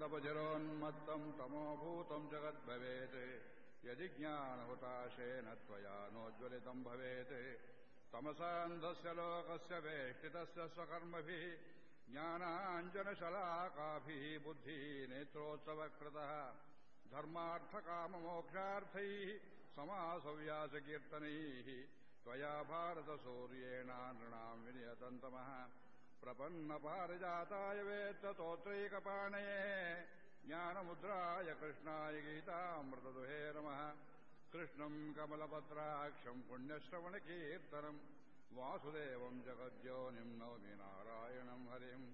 दपजरोन्मत्तम् तमोभूतम् जगद्भवेत् यदि ज्ञानहुताशेन त्वया नोज्ज्वलितम् भवेत् तमसान्धस्य लोकस्य वेष्टितस्य स्वकर्मभिः ज्ञानाञ्जनशलाकाभिः बुद्धिः नेत्रोत्सवकृतः धर्मार्थकाममोक्षार्थैः समासव्यासकीर्तनैः त्वया भारतसूर्येण नृणाम् विनियतन्तमः प्रपन्नपारिजाताय वेत्ततोत्रैकपाणये ज्ञानमुद्राय कृष्णाय गीतामृतदुहे नमः कृष्णम् कमलपत्राक्षम् पुण्यश्रवणकीर्तनम् वासुदेवम् जगद्योनिम् नौमि नारायणम् हरिम्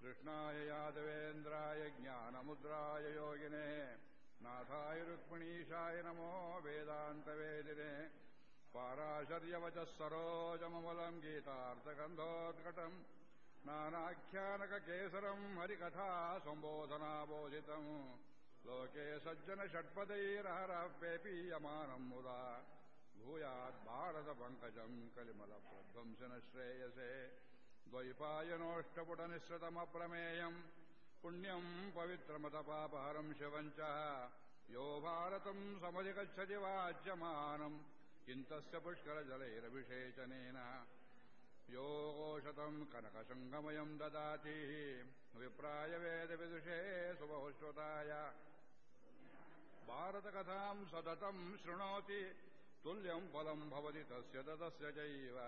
कृष्णाय यादवेन्द्राय ज्ञानमुद्राय योगिने नाथाय रुक्मिणीशाय नमो वेदान्तवेदिने पाराशर्यवचः सरोजममलम् गीतार्थगन्धोद्घटम् नानाख्यानककेसरम् हरिकथा सम्बोधनाबोधितम् लोके सज्जन षट्पदैरहरः पेपीयमानम् मुदा भूयाद्भारतपङ्कजम् कलिमलप्रध्वंसन श्रेयसे द्वैपायनोष्टपुटनिःसृतमप्रमेयम् पुण्यम् पवित्रमतपापहरम् शिवम् च यो भारतम् समधिगच्छति वाच्यमानम् किन्तस्य पुष्करजलैरभिषेचनेन योगोशतम् कनकशङ्गमयम् ददाति विप्राय वेदविदुषे सुबहुश्रुताय भारतकथाम् सततम् शृणोति तुल्यम् फलम् भवति तस्य ततस्य चैव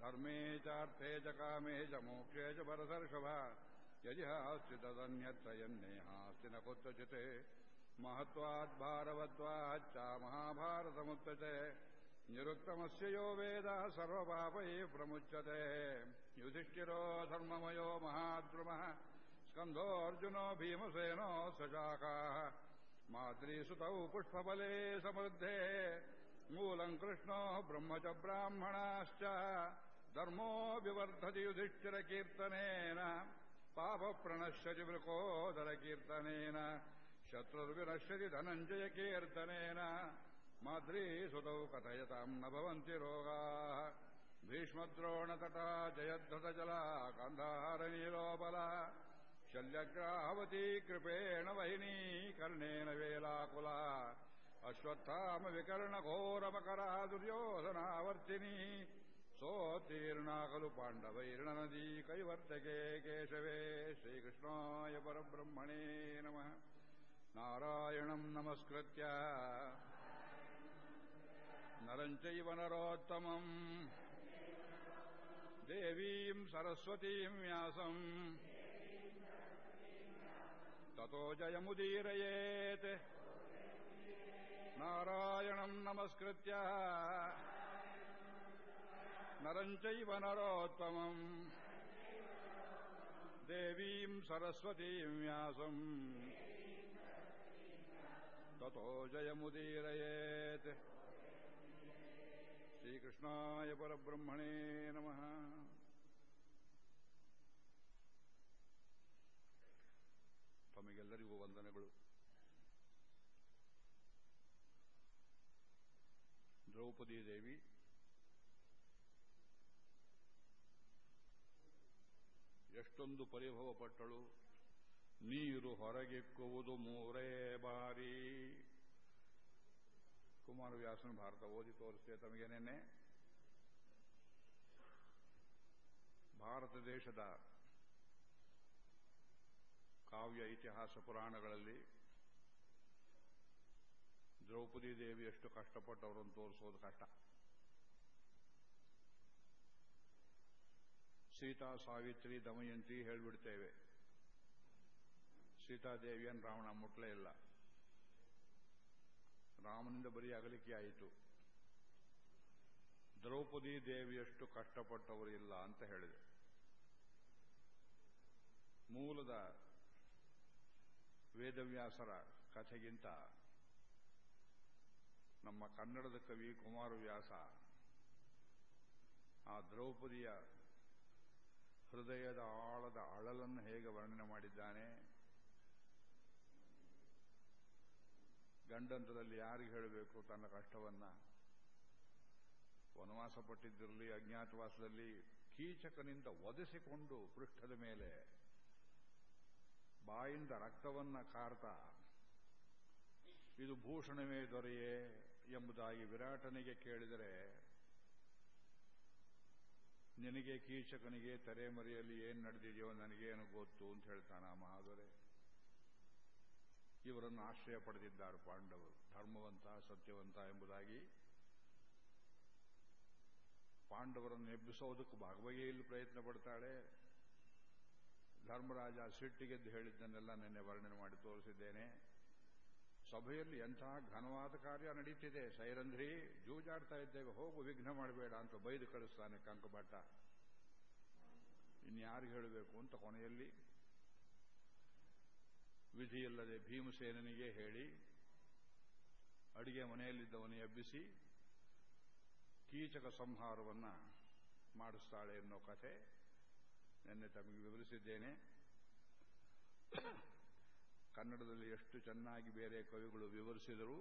धर्मे चार्थे च कामे च मोक्षे च परसर्षभ यदि अस्ति तदन्यत्र यन्नेहास्ति न कुत्रचित् महत्वाद्भारवत्वाच्च महाभारतमुच्यते ನಿರುಕ್ತಮಸ್ಯೋ ವೇದ ಸರ್ವಪಾಪೈ ಪ್ರಮುಚ್ಯತೆ ಯುಧಿಷ್ಠಿರೋ ಧರ್ಮಮಯೋ ಮಹಾದ್ರುಮಃ ಸ್ಕಂಧೋರ್ಜುನೋ ಭೀಮಸೇನೋ ಸಜಾಕಾಃ ಮಾದ್ರೀಸುತೌ ಪುಷ್ಪಬಲೇ ಸಮೃದ್ಧೇ ಮೂಲಂ ಕೃಷ್ಣೋ ಬ್ರಹ್ಮ ಚ ಬ್ರಾಹ್ಮಣಾಶ್ಚ ಧರ್ಮೋ ವಿವರ್ಧತಿ ಯುಧಿಷ್ಠಿರ ಕೀರ್ತನೇನ ಪಾಪ ಪ್ರಣಶ್ಯತಿ ವೃಕೋದರ ಕೀರ್ತನೇನ ಶತ್ರುರ್ವಿನಶ್ಯತಿ ಧನಂಜಯ ಕೀರ್ತನೇನ ಮಾದ್ರೀ ಸುತೌ ಕಥಯತಾಂ ನ ಭವಂತಿ ರೋಗಾಃ. ಭೀಷ್ಮದ್ರೋಣತಟಾ ಜಯದ್ರತಜಲಾ ಕಂಧಾರನೀಲೋಬಲ ಶಲ್ಯಗ್ರಾಹವತಿ ಕೃಪೇಣ ವಹಿನಿ ಕರ್ಣೇನ ವೇಲಾಕುಲ. ಅಶ್ವತ್ಥಾಮ ವಿಕರ್ಣ ಘೋರಮಕರ ದುರ್ಯೋಧನಾವರ್ತಿನಿ. ಸೋತ್ತೀರ್ಣಾ ಖಲು ಪಾಂಡವೈರ್ಣನದಿ ಕೈವರ್ತಕೆ ಕೇಶವೇ. ಶ್ರೀಕೃಷ್ಣಾಯ ಪರಬ್ರಹ್ಮಣೇ ನಮಃ. ನಾರಾಯಣಂ ನಮಸ್ಕೃತ್ಯ. चैव नरोत्तमम् देवीम् सरस्वतीम् व्यासम् ततो जयमुदीरयेत् नारायणम् नमस्कृत्य नरम् चैव नरोत्तमम् देवीम् सरस्वतीम् व्यासम् ततो जयमुदीरयेत् ಶ್ರೀಕೃಷ್ಣಾಯ ಪರಬ್ರಹ್ಮಣೇ ನಮಃ. ತಮಗೆಲ್ಲರಿಗೂ ವಂದನೆಗಳು. ದ್ರೌಪದಿ ದೇವಿ ಎಷ್ಟೊಂದು ಪರಿಭವ ಪಟ್ಟಳು ನೀರು ಹೊರಗೆಕ್ಕುವುದು ಮೂರೇ ಬಾರಿ. ಕುಮಾರವ್ಯಾಸನ ಭಾರತ ಓದಿ ತೋರಿಸ್ತೇವೆ ತಮಗೆ ನಿನ್ನೆ? ಭಾರತ ದೇಶದ ಕಾವ್ಯ ಇತಿಹಾಸ ಪುರಾಣಗಳಲ್ಲಿ ದ್ರೌಪದಿ ದೇವಿ ಎಷ್ಟು ಕಷ್ಟಪಟ್ಟವರನ್ನು ತೋರಿಸೋದು ಕಷ್ಟ. ಸೀತಾ, ಸಾವಿತ್ರಿ, ದಮಯಂತಿ ಹೇಳಿಬಿಡ್ತೇವೆ. ಸೀತಾದೇವಿಯನ್ನು ರಾವಣ ಮುಟ್ಲೇ ಇಲ್ಲ. ರಾಮನಿಂದ ಬರೀ ಅಗಲಿಕೆ ಆಯಿತು. ದ್ರೌಪದಿ ದೇವಿಯಷ್ಟು ಕಷ್ಟಪಟ್ಟವರು ಇಲ್ಲ ಅಂತ ಹೇಳಿದೆ. ಮೂಲದ ವೇದವ್ಯಾಸರ ಕಥೆಗಿಂತ ನಮ್ಮ ಕನ್ನಡದ ಕವಿ ಕುಮಾರವ್ಯಾಸ ಆ ದ್ರೌಪದಿಯ ಹೃದಯದ ಆಳದ ಅಳಲನ್ನು ಹೇಗೆ ವರ್ಣನೆ ಮಾಡಿದ್ದಾನೆ ಗಂಡಂತದಲ್ಲಿ ಯಾರಿಗೆ ಹೇಳಬೇಕು ತನ್ನ ಕಷ್ಟವನ್ನ? ವನವಾಸ ಪಟ್ಟಿದ್ದಿರಲಿ ಅಜ್ಞಾತವಾಸದಲ್ಲಿ ಕೀಚಕನಿಂದ ಒದಿಸಿಕೊಂಡು ಪೃಷ್ಠದ ಮೇಲೆ ಬಾಯಿಂದ ರಕ್ತವನ್ನ ಕಾರ್ತಾ ಇದು ಭೂಷಣವೇ ದೊರೆಯೇ ಎಂಬುದಾಗಿ ವಿರಾಟನಿಗೆ ಕೇಳಿದರೆ, ನಿನಗೆ ಕೀಚಕನಿಗೆ ತೆರೆಮರೆಯಲ್ಲಿ ಏನು ನಡೆದಿದೆಯೋ ನನಗೇನು ಗೊತ್ತು ಅಂತ ಹೇಳ್ತಾನ ಮಹಾದೊರೆ. ಇವರನ್ನು ಆಶ್ರಯ ಪಡೆದಿದ್ದಾರೆ ಪಾಂಡವರು. ಧರ್ಮವಂತ, ಸತ್ಯವಂತ ಎಂಬುದಾಗಿ ಪಾಂಡವರನ್ನು ಎಬ್ಬಿಸೋದಕ್ಕೆ ಭಾಗವಹಿಯಲ್ಲಿ ಪ್ರಯತ್ನ ಪಡ್ತಾಳೆ. ಧರ್ಮರಾಜ ಸಿಟ್ಟಿಗೆದ್ದು ಹೇಳಿದ್ದನ್ನೆಲ್ಲ ನಿನ್ನೆ ವರ್ಣನೆ ಮಾಡಿ ತೋರಿಸಿದ್ದೇನೆ. ಸಭೆಯಲ್ಲಿ ಎಂಥ ಘನವಾದ ಕಾರ್ಯ ನಡೀತಿದೆ. ಸೈರಂಧ್ರಿ, ಜೂಜಾಡ್ತಾ ಇದ್ದೇವೆ. ಹೋಗು, ವಿಘ್ನ ಮಾಡಬೇಡ ಅಂತ ಬೈದು ಕಳಿಸ್ತಾನೆ ಕಂಕಭಟ್ಟ ಇನ್ಯಾರಿಗೆ ಹೇಳಬೇಕು ಅಂತ ಕೊನೆಯಲ್ಲಿ ವಿಧಿಯಿಲ್ಲದೆ ಭೀಮಸೇನನಿಗೆ ಹೇಳಿ, ಅಡಿಗೆ ಮನೆಯಲ್ಲಿದ್ದವನು ಎಬ್ಬಿಸಿ, ಕೀಚಕ ಸಂಹಾರವನ್ನ ಮಾಡಿಸ್ತಾಳೆ ಎನ್ನೋ ಕಥೆ ನಿನ್ನೆ ತಮಗೆ ವಿವರಿಸಿದ್ದೇನೆ. ಕನ್ನಡದಲ್ಲಿ ಎಷ್ಟು ಚೆನ್ನಾಗಿ ಬೇರೆ ಕವಿಗಳು ವಿವರಿಸಿದರು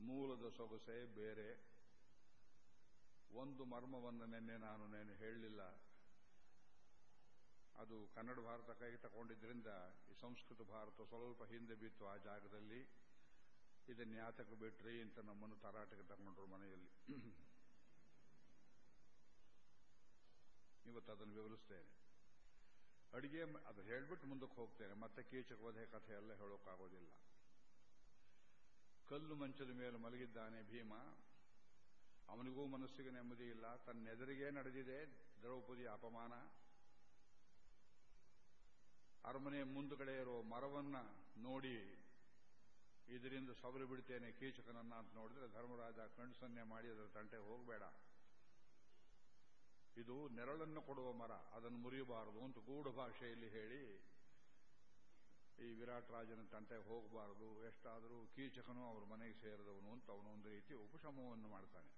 ಮೂಲದ ಸೊಗಸೆ ಬೇರೆ. ಒಂದು ಮರ್ಮವನ್ನು ನಿನ್ನೆ ನಾನು, ನೇನು ಹೇಳಲಿಲ್ಲ. ಅದು ಕನ್ನಡ ಭಾರತ ಕೈ ತಗೊಂಡಿದ್ದರಿಂದ ಈ ಸಂಸ್ಕೃತ ಭಾರತ ಸ್ವಲ್ಪ ಹಿಂದೆ ಬಿತ್ತು ಆ ಜಾಗದಲ್ಲಿ. ಇದನ್ನ ಯಾತಕ್ಕೆ ಬಿಟ್ರಿ ಅಂತ ನಮ್ಮನ್ನು ತರಾಟೆಗೆ ತಗೊಂಡ್ರು ಮನೆಯಲ್ಲಿ. ಇವತ್ತು ಅದನ್ನು ವಿವರಿಸ್ತೇನೆ. ಅಡಿಗೆ ಅದು ಹೇಳ್ಬಿಟ್ಟು ಮುಂದಕ್ಕೆ ಹೋಗ್ತೇನೆ. ಮತ್ತೆ ಕೀಚಕ ವಧೆ ಕಥೆ ಎಲ್ಲ ಹೇಳೋಕ್ಕಾಗೋದಿಲ್ಲ. ಕಲ್ಲು ಮಂಚದ ಮೇಲೆ ಮಲಗಿದ್ದಾನೆ ಭೀಮ. ಅವನಿಗೂ ಮನಸ್ಸಿಗೆ ನೆಮ್ಮದಿ ಇಲ್ಲ. ತನ್ನ ಎದುರಿಗೆ ನಡೆದಿದೆ ದ್ರೌಪದಿ ಅಪಮಾನ. ಅರಮನೆ ಮುಂದುಗಡೆ ಇರೋ ಮರವನ್ನ ನೋಡಿ ಇದರಿಂದ ಸವರಿ ಬಿಡ್ತೇನೆ ಕೀಚಕನನ್ನ ಅಂತ ನೋಡಿದ್ರೆ ಧರ್ಮರಾಜ ಕಣ್ಸನ್ನೆ ಮಾಡಿ ಅದರ ತಂಟೆ ಹೋಗಬೇಡ. ಇದು ನೆರಳನ್ನು ಕೊಡುವ ಮರ, ಅದನ್ನು ಮುರಿಯಬಾರದು ಅಂತ ಗೂಢ ಭಾಷೆಯಲ್ಲಿ ಹೇಳಿ ಈ ವಿರಾಟ್ ರಾಜನ ತಂಟೆ ಹೋಗಬಾರದು, ಎಷ್ಟಾದರೂ ಕೀಚಕನು ಅವರ ಮನೆಗೆ ಸೇರಿದವನು ಅಂತ ಅವನು ಒಂದು ರೀತಿ ಉಪಶಮವನ್ನು ಮಾಡ್ತಾನೆ.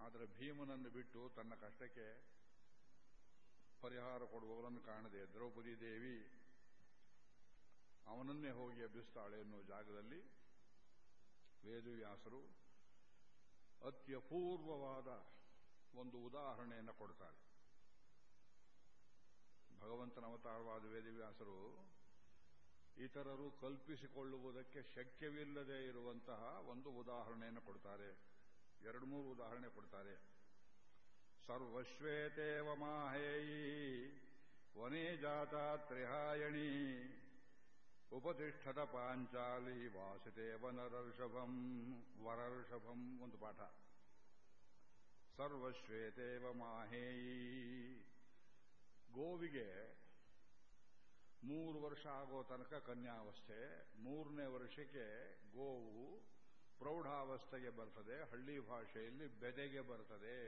ಆದರೆ ಭೀಮನನ್ನು ಬಿಟ್ಟು ತನ್ನ ಕಷ್ಟಕ್ಕೆ ಪರಿಹಾರ ಕೊಡುವವರನ್ನು ಕಾಣದೆ ದ್ರೌಪದಿ ದೇವಿ ಅವನನ್ನೇ ಹೋಗಿ ಎಬ್ಬಿಸ್ತಾಳೆ ಎನ್ನುವ ಜಾಗದಲ್ಲಿ ವೇದವ್ಯಾಸರು ಅತ್ಯಪೂರ್ವವಾದ ಒಂದು ಉದಾಹರಣೆಯನ್ನು ಕೊಡ್ತಾರೆ. ಭಗವಂತನ ಅವತಾರವಾದ ವೇದವ್ಯಾಸರು ಇತರರು ಕಲ್ಪಿಸಿಕೊಳ್ಳುವುದಕ್ಕೆ ಶಕ್ಯವಿಲ್ಲದೆ ಇರುವಂತಹ ಒಂದು ಉದಾಹರಣೆಯನ್ನು ಕೊಡ್ತಾರೆ. ಎರಡು ಮೂರು ಉದಾಹರಣೆ ಕೊಡ್ತಾರೆ. ಸರ್ವಶ್ವೇತೇವ ಮಾಹೇಯಿ ವನೇ ಜಾತ ತ್ರಿಹಾಯಣಿ ಉಪತಿಷ್ಠದ ಪಾಂಚಾಲಿ ವಾಸುದೇವ ನರರ್ಷಭಂ ಒಂದು ಪಾಠ. ಸರ್ವಶ್ವೇತೇವ ಮಾಹೇಯಿ ಗೋವಿಗೆ ಮೂರು ವರ್ಷ ಆಗೋ ತನಕ ಕನ್ಯಾವಸ್ಥೆ. ಮೂರನೇ ವರ್ಷಕ್ಕೆ ಗೋವು ಪ್ರೌಢಾವಸ್ಥೆಗೆ ಬರ್ತದೆ, ಹಳ್ಳಿ ಭಾಷೆಯಲ್ಲಿ ಬೆದೆಗೆ ಬರ್ತದೆ.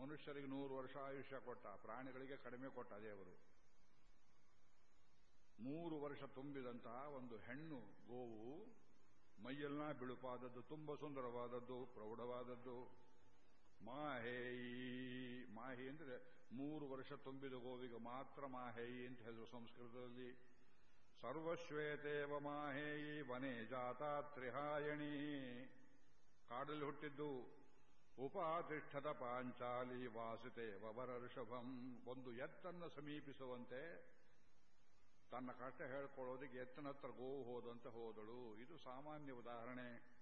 ಮನುಷ್ಯರಿಗೆ ನೂರು ವರ್ಷ ಆಯುಷ್ಯ ಕೊಟ್ಟ, ಪ್ರಾಣಿಗಳಿಗೆ ಕಡಿಮೆ ಕೊಟ್ಟ ದೇವರು. ಮೂರು ವರ್ಷ ತುಂಬಿದಂತಹ ಒಂದು ಹೆಣ್ಣು ಗೋವು ಮೈಯೆಲ್ಲ ಬಿಳುಪಾದದ್ದು, ತುಂಬ ಸುಂದರವಾದದ್ದು, ಪ್ರೌಢವಾದದ್ದು. ಮಾಹೇಯಿ ಮಾಹಿ ಅಂದರೆ ಮೂರು ವರ್ಷ ತುಂಬಿದ ಗೋವಿಗೆ ಮಾತ್ರ ಮಾಹೇಯಿ ಅಂತ ಹೇಳಿದ್ರು ಸಂಸ್ಕೃತದಲ್ಲಿ. ಸರ್ವಶ್ವೇತೇವ ಮಾಹೇಯಿ ವನೇ ಜಾತಾ ತ್ರಿಹಾಯಣಿ. ಕಾಡಲ್ಲಿ ಹುಟ್ಟಿದ್ದು ಉಪಾತಿಷ್ಠದ ಪಾಂಚಾಲಿ ವಾಸುತೇವ ವರರ್ಷಭಂ ಒಂದು ಎತ್ತನ್ನು ಸಮೀಪಿಸುವಂತೆ ತನ್ನ ಕಷ್ಟ ಹೇಳ್ಕೊಳ್ಳೋದಕ್ಕೆ ಎತ್ತನ ಹತ್ರ ಗೋವು ಹೋದಂತೆ ಹೋದಳು. ಇದು ಸಾಮಾನ್ಯ ಉದಾಹರಣೆ.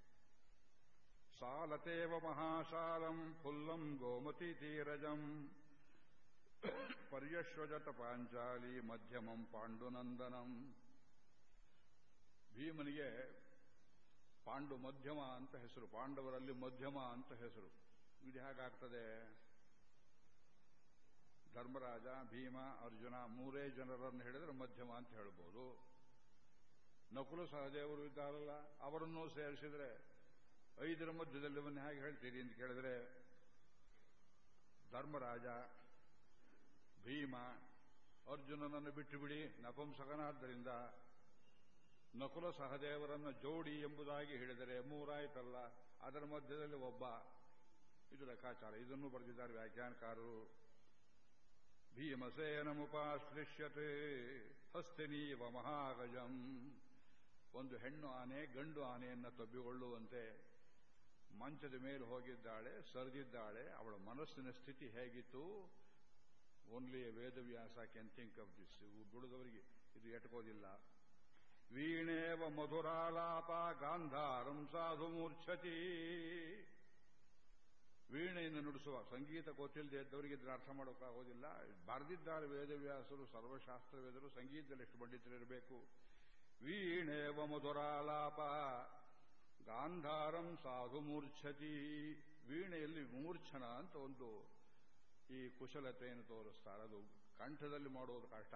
ಸಾಲತೇವ ಮಹಾಶಾಲಂ ಫುಲ್ಲಂ ಗೋಮತಿ ತೀರಜಂ ಪರ್ಯಶ್ವಜತ ಪಾಂಚಾಲಿ ಮಧ್ಯಮಂ ಪಾಂಡುನಂದನಂ. ಭೀಮನಿಗೆ ಪಾಂಡು ಮಧ್ಯಮ ಅಂತ ಹೆಸರು, ಪಾಂಡವರಲ್ಲಿ ಮಧ್ಯಮ ಅಂತ ಹೆಸರು. ಇದು ಹೇಗಾಗ್ತದೆ? ಧರ್ಮರಾಜ, ಭೀಮ, ಅರ್ಜುನ ಮೂರೇ ಜನರನ್ನು ಹೇಳಿದ್ರೆ ಮಧ್ಯಮ ಅಂತ ಹೇಳ್ಬೋದು. ನಕುಲು ಸಹದೇವರು ಇದ್ದಾರಲ್ಲ, ಅವರನ್ನೂ ಸೇರಿಸಿದ್ರೆ ಐದರ ಮಧ್ಯದಲ್ಲಿ ಒಂದು ಹೇಗೆ ಹೇಳ್ತೀರಿ ಅಂತ ಕೇಳಿದ್ರೆ, ಧರ್ಮರಾಜ, ಭೀಮ, ಅರ್ಜುನನನ್ನು ಬಿಟ್ಟು ಬಿಡಿ ನಪುಂಸಕನಾದ್ದರಿಂದ ನಕುಲ ಸಹದೇವರನ್ನ ಜೋಡಿ ಎಂಬುದಾಗಿ ಹೇಳಿದರೆ ಮೂರಾಯ್ತಲ್ಲ, ಅದರ ಮಧ್ಯದಲ್ಲಿ ಒಬ್ಬ. ಇದು ಲೆಕ್ಕಾಚಾರ. ಇದನ್ನು ಬರೆದಿದ್ದಾರೆ ವ್ಯಾಖ್ಯಾನಕಾರರು. ಭೀಮಸೇನಮುಪಾಶ್ಲಿಷ್ಯತೆ ಹಸ್ತಿನೀವ ಮಹಾಗಜಂ. ಒಂದು ಹೆಣ್ಣು ಆನೆ, ಗಂಡು ಆನೆಯನ್ನು ತಬ್ಬಿಕೊಳ್ಳುವಂತೆ ಮಂಚದ ಮೇಲೆ ಹೋಗಿದ್ದಾಳೆ, ಸರಿದಿದ್ದಾಳೆ. ಅವಳ ಮನಸ್ಸಿನ ಸ್ಥಿತಿ ಹೇಗಿತ್ತು? Only Vedavyasa can think of this ಬಿಡುದವರಿಗೆ ಇದು ಎಟ್ಕೋದಿಲ್ಲ. ವೀಣೇವ ಮಧುರಾಲಾಪ ಗಾಂಧಾರಂ ಸಾಧು ಮೂರ್ಛತಿ. ವೀಣೆಯನ್ನು ನುಡಿಸುವ ಸಂಗೀತ ಗೊತ್ತಿಲ್ಲದೆ ಇದ್ದವರಿಗೆ ಇದನ್ನು ಅರ್ಥ ಮಾಡೋಕ್ಕಾಗೋದಿಲ್ಲ ಬರೆದಿದ್ದಾರೆ ವೇದವ್ಯಾಸರು, ಸರ್ವಶಾಸ್ತ್ರವೇದರು, ಸಂಗೀತದಲ್ಲಿ ಎಷ್ಟು ಪಂಡಿತರಿರಬೇಕು ವೀಣೆ ಮಧುರಾಲಾಪ, ಗಾಂಧಾರಂ ಸಾಧು ಮೂರ್ಛತಿ. ವೀಣೆಯಲ್ಲಿ ಮೂರ್ಛನ ಅಂತ ಒಂದು ಈ ಕುಶಲತೆಯನ್ನು ತೋರಿಸ್ತಾರೆ. ಅದು ಕಂಠದಲ್ಲಿ ಮಾಡೋದು ಕಷ್ಟ.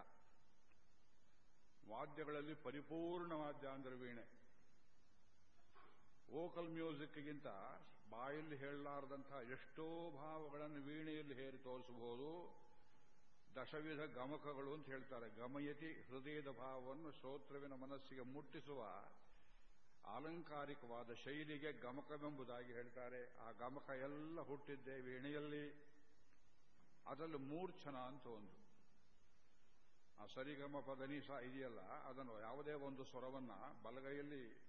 ವಾದ್ಯಗಳಲ್ಲಿ ಪರಿಪೂರ್ಣ ವಾದ್ಯ ಅಂದ್ರೆ ವೀಣೆ. ವೋಕಲ್ ಮ್ಯೂಸಿಕ್ಗಿಂತ ಬಾಯಲ್ಲಿ ಹೇಳಲಾರದಂತಹ ಎಷ್ಟೋ ಭಾವಗಳನ್ನು ವೀಣೆಯಲ್ಲಿ ಹೇರಿ ತೋರಿಸಬಹುದು. ದಶವಿಧ ಗಮಕಗಳು ಅಂತ ಹೇಳ್ತಾರೆ. ಗಮಯತಿ ಹೃದಯದ ಭಾವವನ್ನು ಶ್ರೋತ್ರವಿನ ಮನಸ್ಸಿಗೆ ಮುಟ್ಟಿಸುವ ಆಲಂಕಾರಿಕವಾದ ಶೈಲಿಗೆ ಗಮಕವೆಂಬುದಾಗಿ ಹೇಳ್ತಾರೆ. ಆ ಗಮಕ ಎಲ್ಲ ಹುಟ್ಟಿದ್ದೇ ವೀಣೆಯಲ್ಲಿ. ಅದರಲ್ಲಿ ಮೂರ್ಛನ ಅಂತ ಒಂದು. ಆ ಸರಿಗಮ ಪದನೀಸ ಇದೆಯಲ್ಲ, ಅದನ್ನು ಯಾವುದೇ ಒಂದು ಸ್ವರವನ್ನ ಬಲಗೈಯಲ್ಲಿ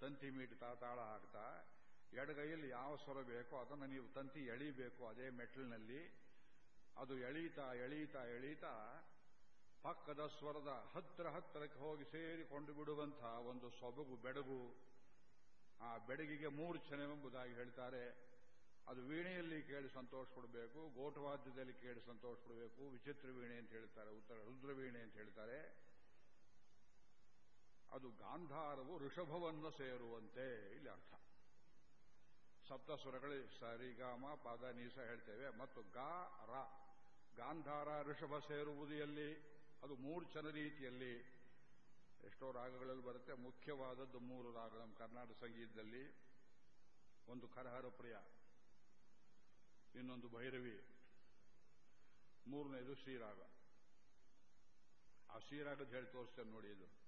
ತಂತಿ ಮೀಟ್ತಾ ತಾಳ ಹಾಕ್ತಾ ಎಡಗೈಯಲ್ಲಿ ಯಾವ ಸ್ವರ ಬೇಕೋ ಅದನ್ನು ನೀವು ತಂತಿ ಎಳೀಬೇಕು ಅದೇ ಮೆಟ್ಲಿನಲ್ಲಿ ಅದು ಎಳೀತಾ ಎಳೀತಾ ಎಳೀತಾ ಪಕ್ಕದ ಸ್ವರದ ಹತ್ತಿರ ಹತ್ತಿರಕ್ಕೆ ಹೋಗಿ ಸೇರಿಕೊಂಡು ಬಿಡುವಂತಹ ಒಂದು ಸೊಬಗು, ಬೆಡಗು, ಆ ಬೆಡಗಿಗೆ ಮೂರ್ಛನೆವೆಂಬುದಾಗಿ ಹೇಳ್ತಾರೆ. ಅದು ವೀಣೆಯಲ್ಲಿ ಕೇಳಿ ಸಂತೋಷ ಪಡಬೇಕು ಗೋಟವಾದ್ಯದಲ್ಲಿ ಕೇಳಿ ಸಂತೋಷ ಪಡಬೇಕು, ವಿಚಿತ್ರ ವೀಣೆ ಅಂತ ಹೇಳ್ತಾರೆ, ಉತ್ತರ ರುದ್ರ ವೀಣೆ ಅಂತ ಹೇಳ್ತಾರೆ. ಅದು ಗಾಂಧಾರವು ಋಷಭವನ್ನು ಸೇರುವಂತೆ, ಇಲ್ಲಿ ಅರ್ಥ. ಸಪ್ತಸ್ವರಗಳು, ಸರಿಗಾಮ ಪಾದ ನೀಸ ಹೇಳ್ತೇವೆ. ಮತ್ತು ಗಾ, ರ. ಗಾಂಧಾರ ಋಷಭ ಸೇರುವುದು ಎಲ್ಲಿ ಅದು ಮೂರ್ಛನ ರೀತಿಯಲ್ಲಿ ಎಷ್ಟೋ ರಾಗಗಳಲ್ಲಿ ಬರುತ್ತೆ. ಮುಖ್ಯವಾದದ್ದು ಮೂರು ರಾಗ ನಮ್ಮ ಕರ್ನಾಟಕ ಸಂಗೀತದಲ್ಲಿ. ಒಂದು ಕರಹರ ಪ್ರಿಯ, ಇನ್ನೊಂದು ಭೈರವಿ, ಮೂರನೇದು ಶ್ರೀರಾಗ. ಆ ಶ್ರೀರಾಗದ ಹೇಳಿ ತೋರಿಸ್ತೇನೆ ನೋಡಿ ಇದು.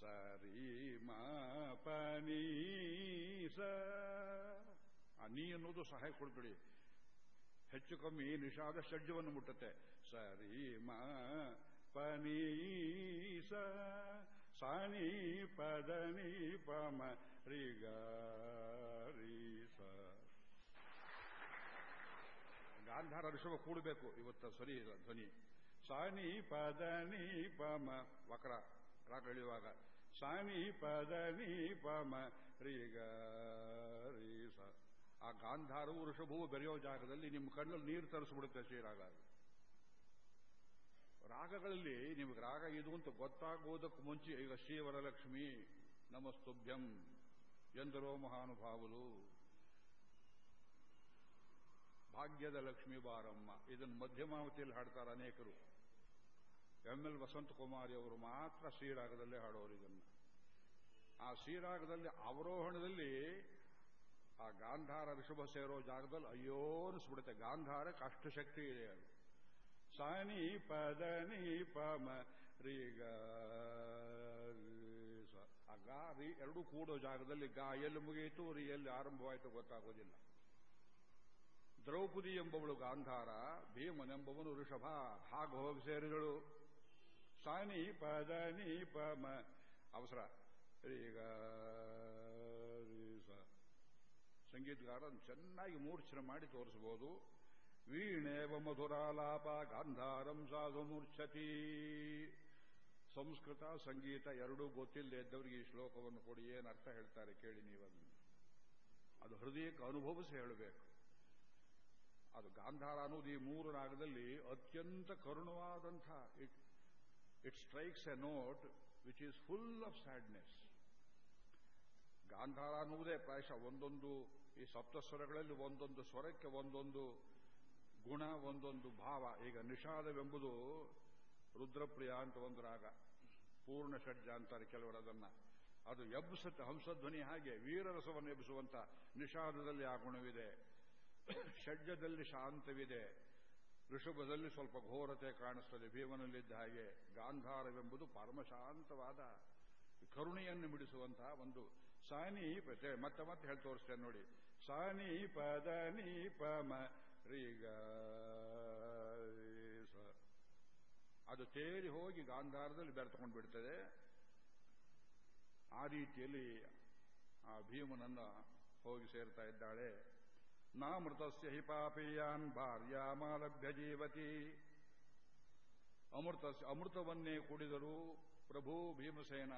ಸರಿ ಮಾ ಆ ನೀ ಅನ್ನೋದು ಸಹಾಯ ಕೊಡ್ಬಿಡಿ. ಹೆಚ್ಚು ಕಮ್ಮಿ ನಿಷಾದ ಷಡ್ಜವನ್ನು ಮುಟ್ಟುತ್ತೆ. ಸರಿ ಮಾ ಸಾನಿ ಪದನಿ ಪಮ ರಿಗಾರೀಸ ಗಾಂಧಾರ ಋಷಭ ಕೂಡಬೇಕು ಇವತ್ತ ಸರಿ ಧ್ವನಿ. ಸಾನಿ ಪದನಿ ಪಮ ವಕ್ರ. ರಾಗ ಸಾನಿ ಪದ ಪಮ ರೀಗ ರೀ ಆ ಗಾಂಧಾರವು ಋಷಭವು ಬೆರೆಯೋ ಜಾಗದಲ್ಲಿ ನಿಮ್ಮ ಕಣ್ಣಲ್ಲಿ ನೀರು ತರಿಸ್ಬಿಡುತ್ತೆ ಶ್ರೀರಾಗ. ರಾಗಗಳಲ್ಲಿ ನಿಮಗೆ ರಾಗ ಇದು ಅಂತ ಗೊತ್ತಾಗುವುದಕ್ಕೆ ಮುಂಚೆ, ಈಗ ಶ್ರೀವರಲಕ್ಷ್ಮಿ ನಮಸ್ತುಭ್ಯಂ ಎಂದರೋ ಮಹಾನುಭಾವರು. ಭಾಗ್ಯದ ಲಕ್ಷ್ಮೀ ಬಾರಮ್ಮ, ಇದನ್ನು ಮಧ್ಯಮಾವತಿಯಲ್ಲಿ ಹಾಡ್ತಾರೆ ಅನೇಕರು. ಎಂ ಎಲ್ ವಸಂತ ಕುಮಾರಿ ಅವರು ಮಾತ್ರ ಶ್ರೀರಾಗದಲ್ಲೇ ಹಾಡೋರು ಇದನ್ನು. ಆ ಶ್ರೀರಾಗದಲ್ಲಿ ಅವರೋಹಣದಲ್ಲಿ ಆ ಗಾಂಧಾರ ಋಷಭ ಸೇರೋ ಜಾಗದಲ್ಲಿ ಅಯ್ಯೋ ಅನಿಸ್ಬಿಡುತ್ತೆ. ಗಾಂಧಾರಕ್ಕೆ ಅಷ್ಟು ಶಕ್ತಿ ಇದೆ ಅದು. ಸಾನಿ ಪದನಿ ಪಮ ರೀ ಆ ಗಾ ರೀ ಎರಡೂ ಕೂಡೋ ಜಾಗದಲ್ಲಿ ಗಾ ಎಲ್ಲಿ ಮುಗಿಯಿತು, ರೀ ಎಲ್ಲಿ ಆರಂಭವಾಯಿತು ಗೊತ್ತಾಗೋದಿಲ್ಲ. ದ್ರೌಪದಿ ಎಂಬವಳು ಗಾಂಧಾರ, ಭೀಮನೆಂಬವನು ಋಷಭ ಭಾಗ ಹೋಗಿ ಸೇರಿದಳು. ಸಾನಿ ಪದನಿ ಪಮ. ಅವಸರ. ಈಗ ಸಂಗೀತಗಾರ ಚೆನ್ನಾಗಿ ಮೂರ್ಛನೆ ಮಾಡಿ ತೋರಿಸಬಹುದು ವೀಣೇವ ಮಧುರಾಲಾಪ ಗಾಂಧಾರಂ ಸಾಧು ಮೂರ್ಛತಿ. ಸಂಸ್ಕೃತ ಸಂಗೀತ ಎರಡೂ ಗೊತ್ತಿಲ್ಲದೆ ಇದ್ದವರಿಗೆ ಈ ಶ್ಲೋಕವನ್ನು ಕೊಡಿ, ಏನು ಅರ್ಥ ಹೇಳ್ತಾರೆ ಕೇಳಿ ನೀವನ್ನು ಅದು ಹೃದಯಕ್ಕೆ ಅನುಭವಿಸಿ ಹೇಳಬೇಕು. ಅದು ಗಾಂಧಾರ ಅನ್ನೋದು ಈ ಮೂರು ರಾಗದಲ್ಲಿ ಅತ್ಯಂತ ಕರುಣವಾದಂಥ it strikes a note which is full of sadness ಗಾಂಧಾರ ಅನ್ನುವುದೇ ಪ್ರಾಯಶಃ ಒಂದೊಂದು, ಈ ಸಪ್ತಸ್ವರಗಳಲ್ಲಿ ಒಂದೊಂದು, ಸ್ವರಕ್ಕೆ ಒಂದೊಂದು, ಗುಣ ಒಂದೊಂದು, ಭಾವ, ಈಗ ನಿಷಾದವೆಂಬುದು ರುದ್ರಪ್ರಿಯ ಅಂತ ಒಂದು ರಾಗ. ಪೂರ್ಣ ಷಡ್ಜ ಅಂತಾರೆ ಕೆಲವರು ಅದನ್ನ. ಅದು ಎಬ್ಬಿಸುತ್ತೆ ಹಂಸಧ್ವನಿ ಹಾಗೆ ವೀರರಸವನ್ನು ಎಬ್ಬಿಸುವಂತ ನಿಷಾದದಲ್ಲಿ ಆ ಗುಣವಿದೆ. ಷಡ್ಜದಲ್ಲಿ ಶಾಂತವಿದೆ. ಋಷಭದಲ್ಲಿ ಸ್ವಲ್ಪ ಘೋರತೆ ಕಾಣಿಸ್ತದೆ. ಭೀಮನಲ್ಲಿದ್ದ ಹಾಗೆ ಗಾಂಧಾರವೆಂಬುದು ಪರಮಶಾಂತವಾದ ಕರುಣೆಯನ್ನು ಬಿಡಿಸುವಂತಹ ಒಂದು ಸಾನಿ ಮತ್ತೆ ಮತ್ತೆ ಹೇಳಿ ತೋರಿಸ್ತೇನೆ ನೋಡಿ. ಸಾನಿ ಪದ ನೀ ಪಮ ರೀಗ ಅದು ತೇರಿ ಹೋಗಿ ಗಾಂಧಾರದಲ್ಲಿ ಬೆರೆತುಕೊಂಡು ಬಿಡ್ತದೆ. ಆ ರೀತಿಯಲ್ಲಿ ಆ ಭೀಮನನ್ನ ಹೋಗಿ ಸೇರ್ತಾ ಇದ್ದಾಳೆ. ನಾಮೃತಸ್ಯ ಹಿ ಪಾಪೀಯಾನ್ ಭಾರ್ಯಾಮಾಲಭ್ಯ ಜೀವತಿ. ಅಮೃತ ಅಮೃತವನ್ನೇ ಕುಡಿದರೂ ಪ್ರಭು ಭೀಮಸೇನ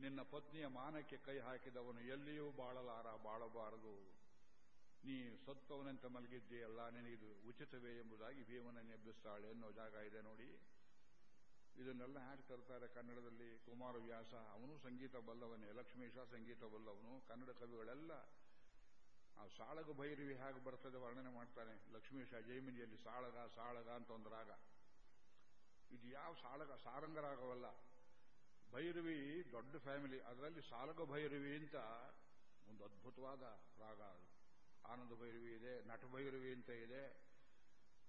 ನಿನ್ನ ಪತ್ನಿಯ ಮಾನಕ್ಕೆ ಕೈ ಹಾಕಿದವನು ಎಲ್ಲಿಯೂ ಬಾಳಲಾರ, ಬಾಳಬಾರದು. ನೀ ಸತ್ತವನಂತೆ ಮಲಗಿದ್ದೀಯಲ್ಲ, ನಿನಗಿದು ಉಚಿತವೇ ಎಂಬುದಾಗಿ ಭೀಮನ ಎಬ್ಬಿಸ್ತಾಳೆ ಅನ್ನೋ ಜಾಗ ಇದೆ ನೋಡಿ. ಇದನ್ನೆಲ್ಲ ಯಾಕೆ ತರ್ತಾರೆ ಕನ್ನಡದಲ್ಲಿ? ಕುಮಾರವ್ಯಾಸ. ಅವನು ಸಂಗೀತ ಬಲ್ಲವನೇ ಲಕ್ಷ್ಮೀಶ ಸಂಗೀತ ಬಲ್ಲವನು ಕನ್ನಡ ಕವಿಗಳೆಲ್ಲ ಆ ಸಾಳಗ ಭೈರವಿ ಹೇಗೆ ಬರ್ತದೆ ವರ್ಣನೆ ಮಾಡ್ತಾನೆ. ಲಕ್ಷ್ಮೀಶ ಜೈಮಿನಿಯಲ್ಲಿ ಸಾಳಗ ಸಾಳಗ ಅಂತ ಒಂದು ರಾಗ. ಇದು ಯಾವ ಸಾಳಗ? ಸಾರಂಗ ರಾಗವಲ್ಲ. ಭೈರವಿ ದೊಡ್ಡ ಫ್ಯಾಮಿಲಿ. ಅದರಲ್ಲಿ ಸಾಲಗ ಭೈರವಿ ಅಂತ ಒಂದು ಅದ್ಭುತವಾದ ರಾಗ ಅದು. ಆನಂದ ಭೈರವಿ ಇದೆ, ನಟ ಭೈರವಿ ಅಂತ ಇದೆ.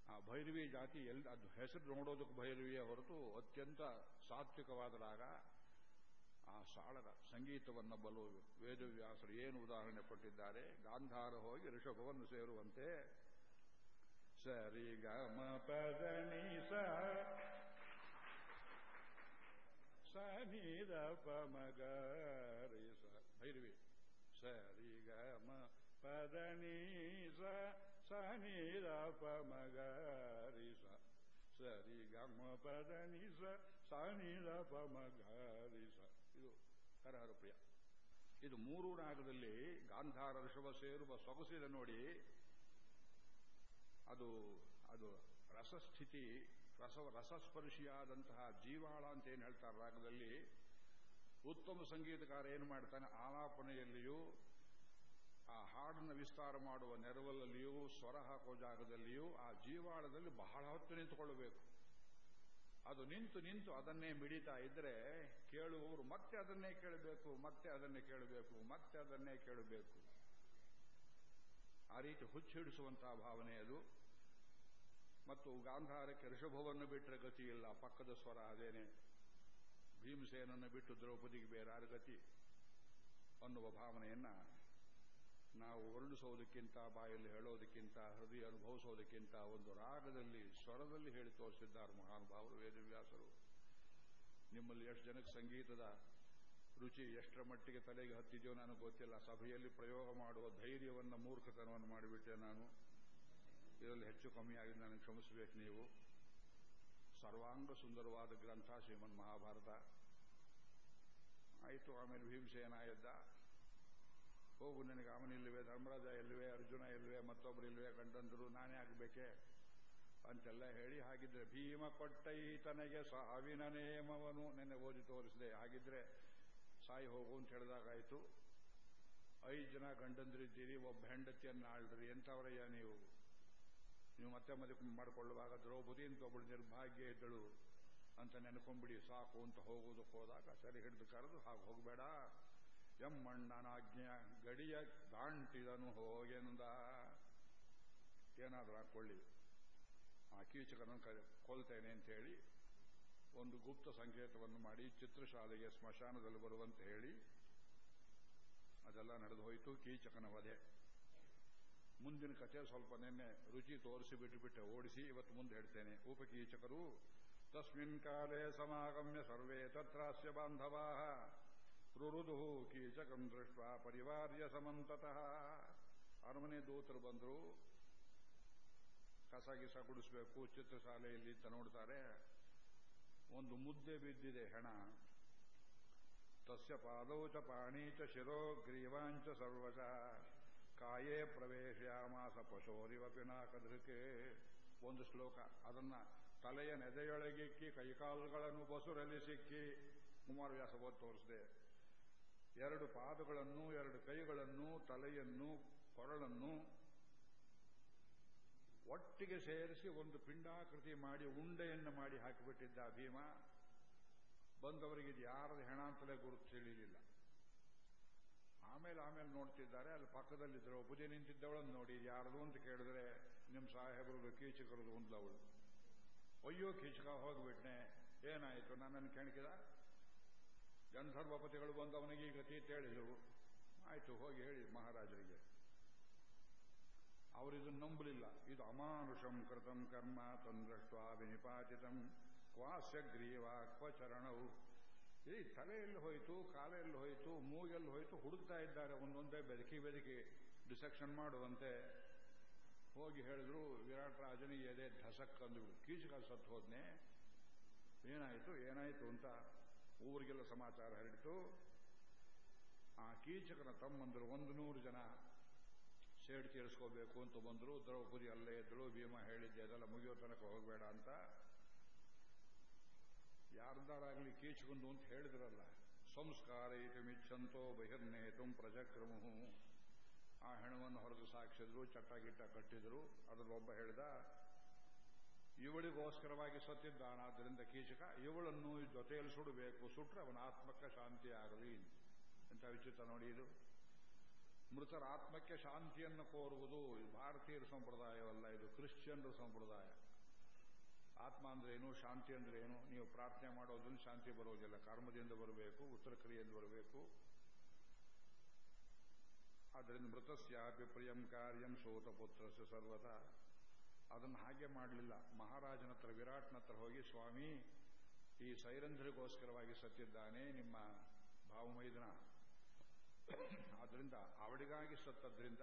ಆ ಭೈರವಿ ಜಾತಿ ಎಲ್ ಅದು ಹೆಸರು ನೋಡೋದಕ್ಕೆ ಭೈರವಿಯ ಹೊರತು ಅತ್ಯಂತ ಸಾತ್ವಿಕವಾದ ರಾಗ. ಆ ಸಾಳರ ಸಂಗೀತವನ್ನ ಬಲು ವೇದವ್ಯಾಸರು ಏನು ಉದಾಹರಣೆ ಕೊಟ್ಟಿದ್ದಾರೆ? ಗಾಂಧಾರ ಹೋಗಿ ಋಷಭವನ್ನು ಸೇರುವಂತೆ. ಸರಿ, ಗಮ ಪದನಿ ಪದ ನಿ ಸ. ಭೈರವಿ. ಸರಿ, ಗಮ ಮ ಪದ ನಿ ಸ. ಸರಿ ಗ ಮ ಪದ ನಿ ಸ. ಹರಹರ ಪ್ರಿಯ. ಇದು ಮೂರು ರಾಗದಲ್ಲಿ ಗಾಂಧಾರ ಋಷಭ ಸೇರುವ ಸೊಗಸಿದೆ ನೋಡಿ. ಅದು ಅದು ರಸಸ್ಥಿತಿ, ರಸ, ರಸಸ್ಪರ್ಶಿಯಾದಂತಹ ಜೀವಾಳ ಅಂತ ಏನು ಹೇಳ್ತಾರೆ ರಾಗದಲ್ಲಿ? ಉತ್ತಮ ಸಂಗೀತಕಾರ ಏನು ಮಾಡ್ತಾನೆ? ಆಲಾಪನೆಯಲ್ಲಿಯೂ, ಆ ಹಾಡನ್ನು ವಿಸ್ತಾರ ಮಾಡುವ ನೆರವಲ್ಲಿಯೂ ಸ್ವರ ಹಾಕೋ ಜಾಗದಲ್ಲಿಯೂ ಆ ಜೀವಾಳದಲ್ಲಿ ಬಹಳ ಹೊತ್ತು ನಿಂತುಕೊಳ್ಳಬೇಕು. ಅದು ನಿಂತು ನಿಂತು ಅದನ್ನೇ ಮಿಡಿತಾ ಇದ್ರೆ ಕೇಳುವವರು ಮತ್ತೆ ಅದನ್ನೇ ಕೇಳಬೇಕು, ಮತ್ತೆ ಅದನ್ನೇ ಕೇಳಬೇಕು, ಮತ್ತೆ ಅದನ್ನೇ ಕೇಳಬೇಕು. ಆ ರೀತಿ ಹುಚ್ಚಿಡಿಸುವಂತಹ ಭಾವನೆ ಅದು. ಮತ್ತು ಗಾಂಧಾರಕ್ಕೆ ಋಷಭವನ್ನು ಬಿಟ್ಟರೆ ಗತಿ ಇಲ್ಲ, ಪಕ್ಕದ ಸ್ವರ ಅದೇನೆ. ಭೀಮಸೇನನ್ನು ಬಿಟ್ಟು ದ್ರೌಪದಿಗೆ ಬೇರಾರು ಗತಿ ಅನ್ನುವ ಭಾವನೆಯನ್ನ ನಾವು ವರ್ಣಿಸೋದಕ್ಕಿಂತ ಬಾಯಲ್ಲಿ ಹೇಳೋದಕ್ಕಿಂತ, ಹೃದಯ ಅನುಭವಿಸೋದಕ್ಕಿಂತ ಒಂದು ರಾಗದಲ್ಲಿ, ಸ್ವರದಲ್ಲಿ ಹೇಳಿ ತೋರಿಸಿದ್ದಾರೆ ಮಹಾನುಭಾವರು ವೇದವ್ಯಾಸರು ನಿಮ್ಮಲ್ಲಿ ಎಷ್ಟು ಜನಕ್ಕೆ ಸಂಗೀತದ ರುಚಿ ಎಷ್ಟರ ಮಟ್ಟಿಗೆ ತಲೆಗೆ ಹತ್ತಿದೆಯೋ ನನಗೆ ಗೊತ್ತಿಲ್ಲ. ಸಭೆಯಲ್ಲಿ ಪ್ರಯೋಗ ಮಾಡುವ ಧೈರ್ಯವನ್ನು ಮೂರ್ಖತನವನ್ನು ಮಾಡಿಬಿಟ್ಟೆ ನಾನು. ಇದರಲ್ಲಿ ಹೆಚ್ಚು ಕಮ್ಮಿ ಆಗಿದೆ ನನಗೆ ಕ್ಷಮಿಸಬೇಕು ನೀವು. ಸರ್ವಾಂಗ ಸುಂದರವಾದ ಗ್ರಂಥ ಶ್ರೀಮನ್ ಮಹಾಭಾರತ. ಆಯಿತು, ಆಮೇಲೆ ಭೀಮಸೇನ ಎದ್ದ ಹೋಗು, ನನಗೆ ಅವನಿಲ್ವೇ ಧರ್ಮರಾಜ ಇಲ್ವೇ ಅರ್ಜುನ ಇಲ್ವೇ ಮತ್ತೊಬ್ರು ಇಲ್ವೇ ಗಂಡಂದರು, ನಾನೇ ಆಗಬೇಕೆ? ಅಂತೆಲ್ಲ ಹೇಳಿ, ಹಾಗಿದ್ರೆ ಭೀಮ ಕೊಟ್ಟೈ ತನಗೆ ಸಾವಿನ ನೇಮವನು ನೆನ್ನೆ ಓದಿ ತೋರಿಸಿದೆ. ಹಾಗಿದ್ರೆ ಸಾಯಿ ಹೋಗು ಅಂತ ಹೇಳಿದಾಗಾಯ್ತು. ಐದು ಜನ ಗಂಡಂದ್ರಿದ್ದೀರಿ, ಒಬ್ಬ ಹೆಂಡತಿಯನ್ನು ಆಳ್ರಿ ಎಂಥವರಯ್ಯ ನೀವು? ನೀವು ಮತ್ತೆ ಮದುವೆ ಮಾಡಿಕೊಳ್ಳುವಾಗ ದ್ರೌಪದಿ ಅಂತ ಒಬ್ಬಳು ನಿರ್ಭಾಗ್ಯ ಇದ್ದಳು ಅಂತ ನೆನ್ಕೊಂಬಿಡಿ, ಸಾಕು ಅಂತ ಹೋಗುವುದಕ್ಕೆ ಹೋದಾಗ ಸರಿ ಹಿಡಿದು ಕರೆದು ಹಾಗೆ ಹೋಗಬೇಡ. ಎಮ್ಮಣ್ಣನಾಜ್ಞೆಯ ಗಡಿಯ ದಾಂಟಿದನು ಹೋಗೆಂದ. ಏನಾದರೂ ಹಾಕೊಳ್ಳಿ ಆ ಕೀಚಕನನ್ನು ಕೊಲ್ತೇನೆ ಅಂತ ಹೇಳಿ ಒಂದು ಗುಪ್ತ ಸಂಕೇತವನ್ನು ಮಾಡಿ ಚಿತ್ರಶಾಲೆಗೆ ಸ್ಮಶಾನದಲ್ಲಿ ಬರುವಂತೆ ಹೇಳಿ. ಅದೆಲ್ಲ ನಡೆದು ಹೋಯಿತು, ಕೀಚಕನ ವಧೆ. ಮುಂದಿನ ಕಥೆ ಸ್ವಲ್ಪ ನಿನ್ನೆ ರುಚಿ ತೋರಿಸಿ ಬಿಟ್ಟು ಬಿಟ್ಟೆ, ಓಡಿಸಿ ಇವತ್ತು ಮುಂದೆ ಹೇಳ್ತೇನೆ. ಉಪಕೀಚಕರು, ತಸ್ಮಿನ್ ಕಾಲೇ ಸಮಾಗಮ್ಯ ಸರ್ವೇ ತತ್ರಾಸ್ಯ ಬಾಂಧವಾ. ರುರುದು ಕೀಚಕಂ ದೃಷ್ಟ ಪರಿವಾರ್ಯ ಸಮಂತತಃ. ಅರಮನೆ ದೂತರು ಬಂದರು. ಕಸ ಗಿಸ ಕುಡಿಸ್ಬೇಕು, ಚಿತ್ರಶಾಲೆಯಲ್ಲಿ ಅಂತ ನೋಡ್ತಾರೆ. ಒಂದು ಮುದ್ದೆ ಬಿದ್ದಿದೆ ಹೆಣ. ತಸ್ಯ ಪಾದೌ ಚ ಪಾಣಿ ಚ ಶಿರೋ ಗ್ರೀವಾಂಚ ಸರ್ವಶ. ಕಾಯೇ ಪ್ರವೇಶಯಾಮಾಸ ಪಶೋರಿವ ಪಿನಾಕದೃಕೆ ಒಂದು ಶ್ಲೋಕ. ಅದನ್ನ ತಲೆಯ ನೆದೆಯೊಳಗಿಕ್ಕಿ, ಕೈಕಾಲುಗಳನ್ನು ಬಸುರಲ್ಲಿ ಸಿಕ್ಕಿ ಕುಮಾರವ್ಯಾಸ ಓದ್ ತೋರಿಸಿದೆ. ಎರಡು ಪಾದಗಳನ್ನು, ಎರಡು ಕೈಗಳನ್ನು, ತಲೆಯನ್ನು, ಕೊರಳನ್ನು ಒಟ್ಟಿಗೆ ಸೇರಿಸಿ ಒಂದು ಪಿಂಡಾಕೃತಿ ಮಾಡಿ, ಉಂಡೆಯನ್ನು ಮಾಡಿ ಹಾಕಿಬಿಟ್ಟಿದ್ದ ಭೀಮ. ಬಂದವರಿಗೆ ಇದು ಯಾರದ ಹೆಣ ಅಂತಲೇ ಗುರುತು ತಿಳಿಯಲಿಲ್ಲ ಆಮೇಲೆ ಆಮೇಲೆ ನೋಡ್ತಿದ್ದಾರೆ, ಅಲ್ಲಿ ಪಕ್ಕದಲ್ಲಿ ದ್ರೌಪದಿ ನಿಂತಿದ್ದವಳನ್ನು ನೋಡಿ ಯಾರದು ಅಂತ ಕೇಳಿದ್ರೆ ನಿಮ್ಮ ಸಾಹೇಬರದು, ಕೀಚಕರದು ಅಂದ್ಲವಳು ಅಯ್ಯೋ, ಕೀಚಕ, ಹೋಗ್ಬಿಟ್ನೆ. ಏನಾಯಿತು? ನನ್ನನ್ನು ಕೆಣಕಿದ? ಗಂಧರ್ವಪತಿಗಳು ಬಂದು ಅವನಿಗೆ ಈ ಗತಿ ಹೇಳಿದರು. ಆಯ್ತು, ಹೋಗಿ ಹೇಳಿ ಮಹಾರಾಜರಿಗೆ. ಅವರಿದನ್ನು ನಂಬಲಿಲ್ಲ. ಇದು ಅಮಾನುಷಂ ಕೃತಂ ಕರ್ಮ ತಂದ್ರಷ್ಟ ವಿನಿಪಾತಿತಂ. ಕ್ವಾಸ್ಯ ಗ್ರೀವ ಕ್ವಚರಣವು ಈ ತಲೆಯಲ್ಲಿ ಹೋಯಿತು ಕಾಲೆಯಲ್ಲಿ ಹೋಯಿತು, ಮೂಗೆಲ್ಲಿ ಹೋಯಿತು, ಹುಡುಕ್ತಾ ಇದ್ದಾರೆ ಒಂದೊಂದೇ ಬೆದಕಿ ಬೆದಕಿ. ಡಿಸೆಕ್ಷನ್ ಮಾಡುವಂತೆ ಹೋಗಿ ಹೇಳಿದ್ರು, ವಿರಾಟ್ ರಾಜನಿಗೆ ಎದೆ ಧಸಕ್ ಅಂದ್ರು ಕೀಚಕ ಸತ್ತು ಹೋದ್ನೆ. ಏನಾಯಿತು ಏನಾಯಿತು ಅಂತ ಊರಿಗೆಲ್ಲ ಸಮಾಚಾರ ಹರಡಿತು. ಆ ಕೀಚಕನ ತಮ್ಮಂದರು ಒಂದು ನೂರು ಜನ ಸೇಡ್ ತೀರಿಸ್ಕೋಬೇಕು ಅಂತ ಬಂದರು. ದ್ರೌಪದಿ ಅಲ್ಲೇ ಇದ್ದಳು, ಭೀಮ ಹೇಳಿದ್ದೆ, ಅದೆಲ್ಲ ಮುಗಿಯೋ ತನಕ ಹೋಗಬೇಡ ಅಂತ. ಯಾರ್ದಾರಾಗ್ಲಿ ಕೀಚಕಂದು ಅಂತ ಹೇಳಿದ್ರಲ್ಲ, ಸಂಸ್ಕಾರ ಇತಿ ಮಿಚ್ಚಂತೋ ಬಹಿರ್ನೇತು ಪ್ರಜಕ್ರಮು ಆ ಹೆಣವನ್ನು ಹೊರಗೆ ಸಾಕ್ಷಿದ್ರು ಚಟ್ಟ ಗಿಟ್ಟ ಕಟ್ಟಿದ್ರು. ಅದರಲ್ಲೊಬ್ಬ ಹೇಳಿದ ಇವಳಿಗೋಸ್ಕರವಾಗಿ ಸತ್ತಿದ್ದಾನಾದ್ದರಿಂದ ಕೀಚಕ, ಇವಳನ್ನು ಜೊತೆಯಲ್ಲಿ ಸುಡಬೇಕು. ಸುಟ್ರೆ ಅವನ ಆತ್ಮಕ್ಕೆ ಶಾಂತಿ ಆಗಲಿ. ಅಂತ ವಿಚಿತ್ರ ನೋಡಿ ಇದು. ಮೃತರ ಆತ್ಮಕ್ಕೆ ಶಾಂತಿಯನ್ನು ಕೋರುವುದು ಭಾರತೀಯರ ಸಂಪ್ರದಾಯವಲ್ಲ ಇದು, ಕ್ರಿಶ್ಚಿಯನ್ರ ಸಂಪ್ರದಾಯ. ಆತ್ಮ ಅಂದ್ರೆ ಏನು, ಶಾಂತಿ ಅಂದ್ರೆ ಏನು? ನೀವು ಪ್ರಾರ್ಥನೆ ಮಾಡೋದ್ರಿಂದ ಶಾಂತಿ ಬರೋದಿಲ್ಲ. ಕರ್ಮದಿಂದ ಬರಬೇಕು ಉತ್ತರ ಕ್ರಿಯೆಯಿಂದ ಬರಬೇಕು. ಆದ್ದರಿಂದ ಮೃತಸ್ಯಾಪಿ ಪ್ರಿಯಂ ಕಾರ್ಯಂ ಸೋತಪುತ್ರಸ್ಯ ಸರ್ವತ. ಅದನ್ನು ಹಾಗೆ ಮಾಡಲಿಲ್ಲ. ಮಹಾರಾಜನ ಹತ್ರ, ವಿರಾಟ್ನ ಹತ್ರ ಹೋಗಿ, ಸ್ವಾಮಿ, ಈ ಸೈರಂಧ್ರಿಗೋಸ್ಕರವಾಗಿ ಸತ್ತಿದ್ದಾನೆ ನಿಮ್ಮ ಭಾವಮೈದನ. ಆದ್ರಿಂದ, ಅವಳಿಗಾಗಿ ಸತ್ತದ್ರಿಂದ,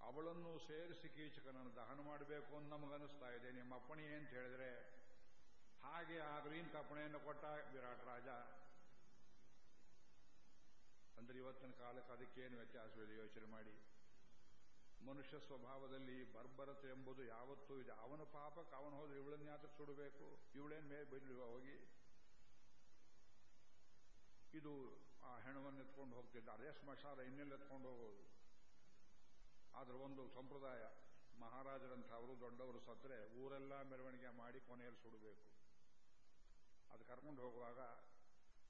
ಅವಳನ್ನು ಸೇರಿಸಿ ಕೀಚಕನನ್ನು ದಹನ ಮಾಡಬೇಕು ಅಂತ ನಮಗನಿಸ್ತಾ ಇದೆ. ನಿಮ್ಮ ಅಪ್ಪಣೆ ಅಂತ ಹೇಳಿದ್ರೆ, ಹಾಗೆ ಆದ್ರೂ ಅಂತ ಅಪ್ಪಣೆಯನ್ನು ಕೊಟ್ಟ ವಿರಾಟ್ ರಾಜ. ಅಂದ್ರೆ ಇವತ್ತಿನ ಕಾಲಕ್ಕೆ ಅದಕ್ಕೇನು ವ್ಯತ್ಯಾಸವಿದೆ? ಯೋಚನೆ ಮಾಡಿ. ಮನುಷ್ಯ ಸ್ವಭಾವದಲ್ಲಿ ಬರ್ಬರತೆ ಎಂಬುದು ಯಾವತ್ತೂ ಇದೆ. ಅವನ ಪಾಪಕ್ಕೆ ಅವನು ಹೋದ್ರೆ ಇವಳನ್ನ ಯಾತಕ್ಕೆ ಸುಡಬೇಕು? ಇವಳೇನ್ ಮೇಲೆ ಬೈಲಿವ ಹೋಗಿ? ಇದು ಆ ಹೆಣವನ್ನು ಎತ್ಕೊಂಡು ಹೋಗ್ತಿದ್ದ ಅದೇ ಸ್ಮಶಾನ ಇನ್ನೆಲ್ಲ ಎತ್ಕೊಂಡು ಹೋಗೋದು? ಆದ್ರೆ ಒಂದು ಸಂಪ್ರದಾಯ ಮಹಾರಾಜರಂಥವರು ದೊಡ್ಡವರು ಸತ್ರೆ ಊರೆಲ್ಲ ಮೆರವಣಿಗೆ ಮಾಡಿ ಕೊನೆಯಲ್ಲಿ ಸುಡಬೇಕು. ಅದು ಕರ್ಕೊಂಡು ಹೋಗುವಾಗ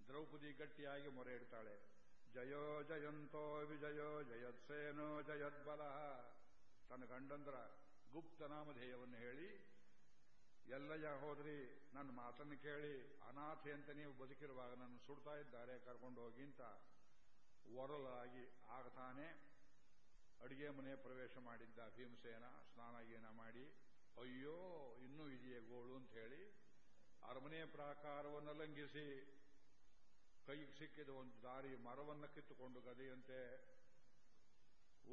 ದ್ರೌಪದಿ ಗಟ್ಟಿಯಾಗಿ ಮೊರೆ ಇಡ್ತಾಳೆ. ಜಯೋ ಜಯಂತೋ ವಿಜಯೋ ಜಯತ್ಸೇನೋ ಜಯದ್ಬಲ. ತನ್ನ ಗಂಡಂದ್ರ ಗುಪ್ತ ನಾಮಧೇಯವನ್ನು ಹೇಳಿ, ಎಲ್ಲಯ್ಯ ಹೋದ್ರಿ, ನನ್ನ ಮಾತನ್ನು ಕೇಳಿ, ಅನಾಥೆ ಅಂತ ನೀವು ಬದುಕಿರುವಾಗ ನನ್ನ ಸುಡ್ತಾ ಇದ್ದಾರೆ, ಕರ್ಕೊಂಡು ಹೋಗಿ ಅಂತ ಒರಲಾಗಿ ಆಗತಾನೆ. ಅಡಿಗೆ ಮನೆ ಪ್ರವೇಶ ಮಾಡಿದ್ದ ಭೀಮಸೇನ, ಸ್ನಾನ ಗೀನ ಮಾಡಿ, ಅಯ್ಯೋ, ಇನ್ನೂ ಇದೆಯೇ ಗೋಳು ಅಂತ ಹೇಳಿ ಅರಮನೆ ಪ್ರಾಕಾರವನ್ನು ಲಂಘಿಸಿ ಕೈಗೆ ಸಿಕ್ಕಿದ ಒಂದು ದಾರಿ ಮರವನ್ನು ಕಿತ್ತುಕೊಂಡು ಗದೆಯಂತೆ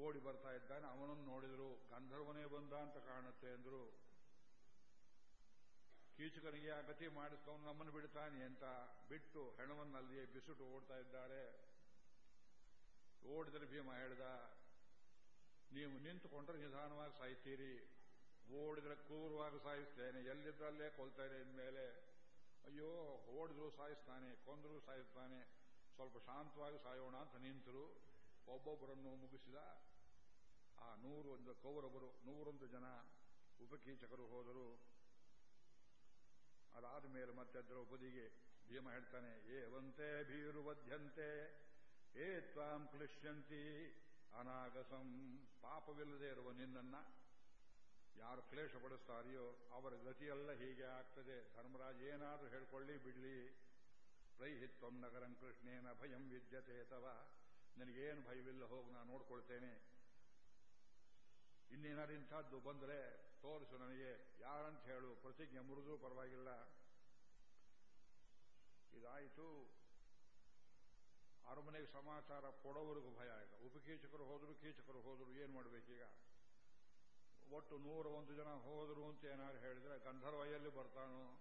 ಓಡಿ ಬರ್ತಾ ಇದ್ದಾನೆ. ಅವನನ್ನು ನೋಡಿದ್ರು, ಗಂಧರ್ವನೇ ಬಂದ ಅಂತ ಕಾಣುತ್ತೆ ಅಂದ್ರು ಕೀಚಕನಿಗೆ, ಆ ಗತಿ ಮಾಡಿಸ್ಕೊಂಡು ನಮ್ಮನ್ನು ಬಿಡ್ತಾನೆ ಅಂತ ಬಿಟ್ಟು ಹೆಣವನ್ನಲ್ಲಿಯೇ ಬಿಸುಟು ಓಡ್ತಾ ಇದ್ದಾರೆ. ಓಡಿದ್ರೆ ಭೀಮ ಹೇಳ್ದ, ನೀವು ನಿಂತುಕೊಂಡ್ರೆ ನಿಧಾನವಾಗಿ ಸಾಯ್ತೀರಿ. ಓಡಿದ್ರೆ ಕ್ರೂರವಾಗಿ ಸಾಯಿಸ್ತೇನೆ. ಎಲ್ಲಿದ್ದಲ್ಲೇ ಕೊಲ್ತಾರೆ ಇನ್ಮೇಲೆ. ಅಯ್ಯೋ, ಓಡಿದ್ರು ಸಾಯಿಸ್ತಾನೆ, ಕೊಂದ್ರೂ ಸಾಯಿಸ್ತಾನೆ, ಸ್ವಲ್ಪ ಶಾಂತವಾಗಿ ಸಾಯೋಣ ಅಂತ ನಿಂತರು. ಒಬ್ಬೊಬ್ಬರನ್ನು ಮುಗಿಸಿದ. ಆ ನೂರು ಒಂದು ಕೌರವರು, ನೂರೊಂದು ಜನ ಉಪಕೀಚಕರು ಹೋದರು. ಅದಾದ ಮೇಲೆ ಮತ್ತೆ ದ್ರೌಪದಿಗೆ ಭೀಮ ಹೇಳ್ತಾನೆ ಏವಂತೆ ಭೀರು ವಧ್ಯಂತೆ, ಏ ತ್ವಾಂ ಕ್ಲಿಶ್ಯಂತಿ ಅನಾಗಸಂ, ಪಾಪವಿಲ್ಲದೆ ಇರುವ ನಿನ್ನನ್ನ ಯಾರು ಕ್ಲೇಶ ಪಡಿಸ್ತಾರೆಯೋ ಅವರ ಗತಿಯೆಲ್ಲ ಹೀಗೆ ಆಗ್ತದೆ. ಧರ್ಮರಾಜ್ ಏನಾದ್ರೂ ಹೇಳ್ಕೊಳ್ಳಿ ಬಿಡ್ಲಿ. ಪ್ರೈಹಿತ್ವಂ ನಗರಂ ಕೃಷ್ಣೇನ ಭಯಂ ವಿದ್ಯತೆ ತವ. ನನಗೇನು ಭಯವಿಲ್ಲ, ಹೋಗಿ, ನಾನು ನೋಡ್ಕೊಳ್ತೇನೆ. ಇನ್ನೇನಾದ್ರೂ ಇಂಥದ್ದು ಬಂದರೆ ತೋರಿಸು ನನಗೆ. ಯಾರಂತ ಹೇಳು. ಪ್ರತಿಜ್ಞೆ ಮುರಿದು ಪರವಾಗಿಲ್ಲ. ಇದಾಯಿತು. ಅರಮನೆಗೆ ಸಮಾಚಾರ ಕೊಡೋವರೆಗೂ ಭಯ ಈಗ ಉಪಕೀಚಕರು ಹೋದ್ರು, ಕೀಚಕರು ಹೋದ್ರು, ಏನ್ ಮಾಡ್ಬೇಕೀಗ? ಒಟ್ಟು ನೂರ ಒಂದು ಜನ ಹೋದರು ಅಂತ ಏನಾದ್ರು ಹೇಳಿದ್ರೆ ಗಂಧರ್ವಯಲ್ಲಿ ಬರ್ತಾನೋ.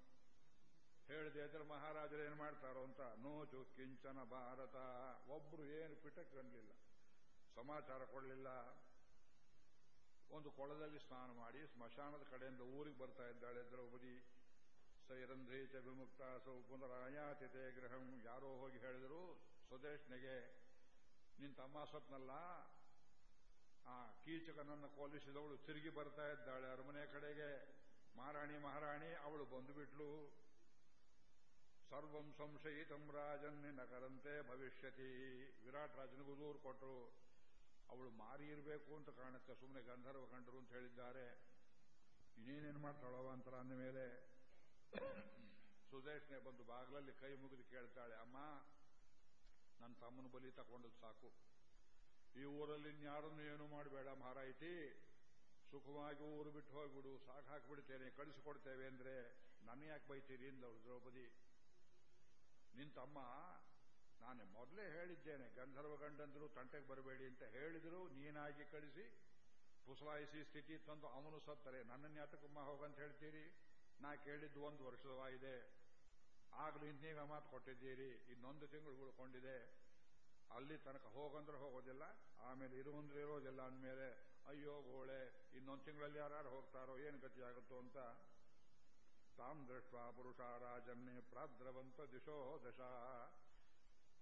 ಹೇಳಿದೆ ಅಂದ್ರೆ ಮಹಾರಾಜರು ಏನ್ ಮಾಡ್ತಾರೋ ಅಂತ ನೋಚು ಕಿಂಚನ ಭಾರತ. ಒಬ್ರು ಏನು ಪಿಟಕ್ಕೆ ಬಂದಿಲ್ಲ. ಸಮಾಚಾರ ಕೊಡಲಿಲ್ಲ. ಒಂದು ಕೊಳದಲ್ಲಿ ಸ್ನಾನ ಮಾಡಿ ಸ್ಮಶಾನದ ಕಡೆಯಿಂದ ಊರಿಗೆ ಬರ್ತಾ ಇದ್ದಾಳೆ ದ್ರೌಪದಿ. ಸೈರಂಧ್ರೀಚ ವಿಮುಕ್ತ ಸೌ ಪುನರಾಯಾತಿತೆ ಗೃಹಂ. ಯಾರೋ ಹೋಗಿ ಹೇಳಿದ್ರು, ಸ್ವದೇಶ್ನೆಗೆ, ನಿನ್ ತಮ್ಮ ಸತ್ನಲ್ಲ ಆ, ಕೀಚಕನನ್ನು ಕೋಲಿಸಿದವಳು ತಿರುಗಿ ಬರ್ತಾ ಇದ್ದಾಳೆ. ಅರಮನೆ ಕಡೆಗೆ, ಮಹಾರಾಣಿ ಮಹಾರಾಣಿ, ಅವಳು ಬಂದುಬಿಟ್ಲು. ಸರ್ವಂ ಸಂಶಯಿತಂ ರಾಜನ್ ನಗರಂತೆ ಭವಿಷ್ಯತಿ. ವಿರಾಟ್ ರಾಜನಿಗೂ ದೂರು ಕೊಟ್ಟರು ಅವಳು ಮಾರಿ ಇರಬೇಕು ಅಂತ ಕಾಣುತ್ತೆ. ಸುಮ್ಮನೆ ಗಂಧರ್ವ ಕಂಡರು ಅಂತ ಹೇಳಿದ್ದಾರೆ. ಇನ್ನೇನೇನು ಮಾಡ್ತಾಳವ ಅಂತರ ಅಂದ ಮೇಲೆ, ಸುದೇಶ್ನೆ ಬಂದು ಬಾಗಿಲಲ್ಲಿ ಕೈ ಮುಗಿದು ಕೇಳ್ತಾಳೆ, ಅಮ್ಮ ನನ್ನ ತಮ್ಮನ ಬಲಿ ತಗೊಂಡದ್ದು ಸಾಕು. ಈ ಊರಲ್ಲಿ ಇನ್ಯಾರನ್ನು ಏನು ಮಾಡಬೇಡ ಮಹಾರಾಯಿತಿ. ಸುಖವಾಗಿ ಊರು ಬಿಟ್ಟು ಹೋಗ್ಬಿಡು, ಸಾಕು ಹಾಕಿಬಿಡ್ತೇನೆ, ಕಳಿಸಿಕೊಡ್ತೇವೆ ಅಂದ್ರೆ ನನ್ನ ಯಾಕೆ ಬೈತೀರಿ ಅಂದವರು ದ್ರೌಪದಿ. ನಿನ್ ತಮ್ಮ, ನಾನು ಮೊದಲೇ ಹೇಳಿದ್ದೇನೆ, ಗಂಧರ್ವ ಗಂಡಂದ್ರು ತಂಟೆಗೆ ಬರಬೇಡಿ ಅಂತ ಹೇಳಿದ್ರು, ನೀನಾಗಿ ಕಳಿಸಿ. ಪುಸಲಾಯಿಸಿ ಸ್ಥಿತಿ ತಂದು ಅವನು ಸತ್ತರೆ ನನ್ನನ್ನು ಯಾತಕಮ್ಮ ಹೋಗಂತ ಹೇಳ್ತೀರಿ? ನಾ ಕೇಳಿದ್ದು ಒಂದು ವರ್ಷವಾಗಿದೆ. ಆಗಲೂ ಇನ್ನೀಗ ಮಾತು ಕೊಟ್ಟಿದ್ದೀರಿ, ಇನ್ನೊಂದು ತಿಂಗಳು ಉಳ್ಕೊಂಡಿದೆ. ಅಲ್ಲಿ ತನಕ ಹೋಗಂದ್ರೆ ಹೋಗೋದಿಲ್ಲ, ಆಮೇಲೆ ಇರುವಂದ್ರೆ ಇರೋದಿಲ್ಲ ಅಂದಮೇಲೆ, ಅಯ್ಯೋ ಗೋಳೆ, ಇನ್ನೊಂದು ತಿಂಗಳಲ್ಲಿ ಯಾರು ಹೋಗ್ತಾರೋ, ಏನು ಗತಿಯಾಗುತ್ತೋ ಅಂತ ತಾಂ ದೃಷ್ಟ ಪುರುಷ ರಾಜನ್ನೇ ಪ್ರಾದ್ರವಂತ ದಿಶೋ ದಶ.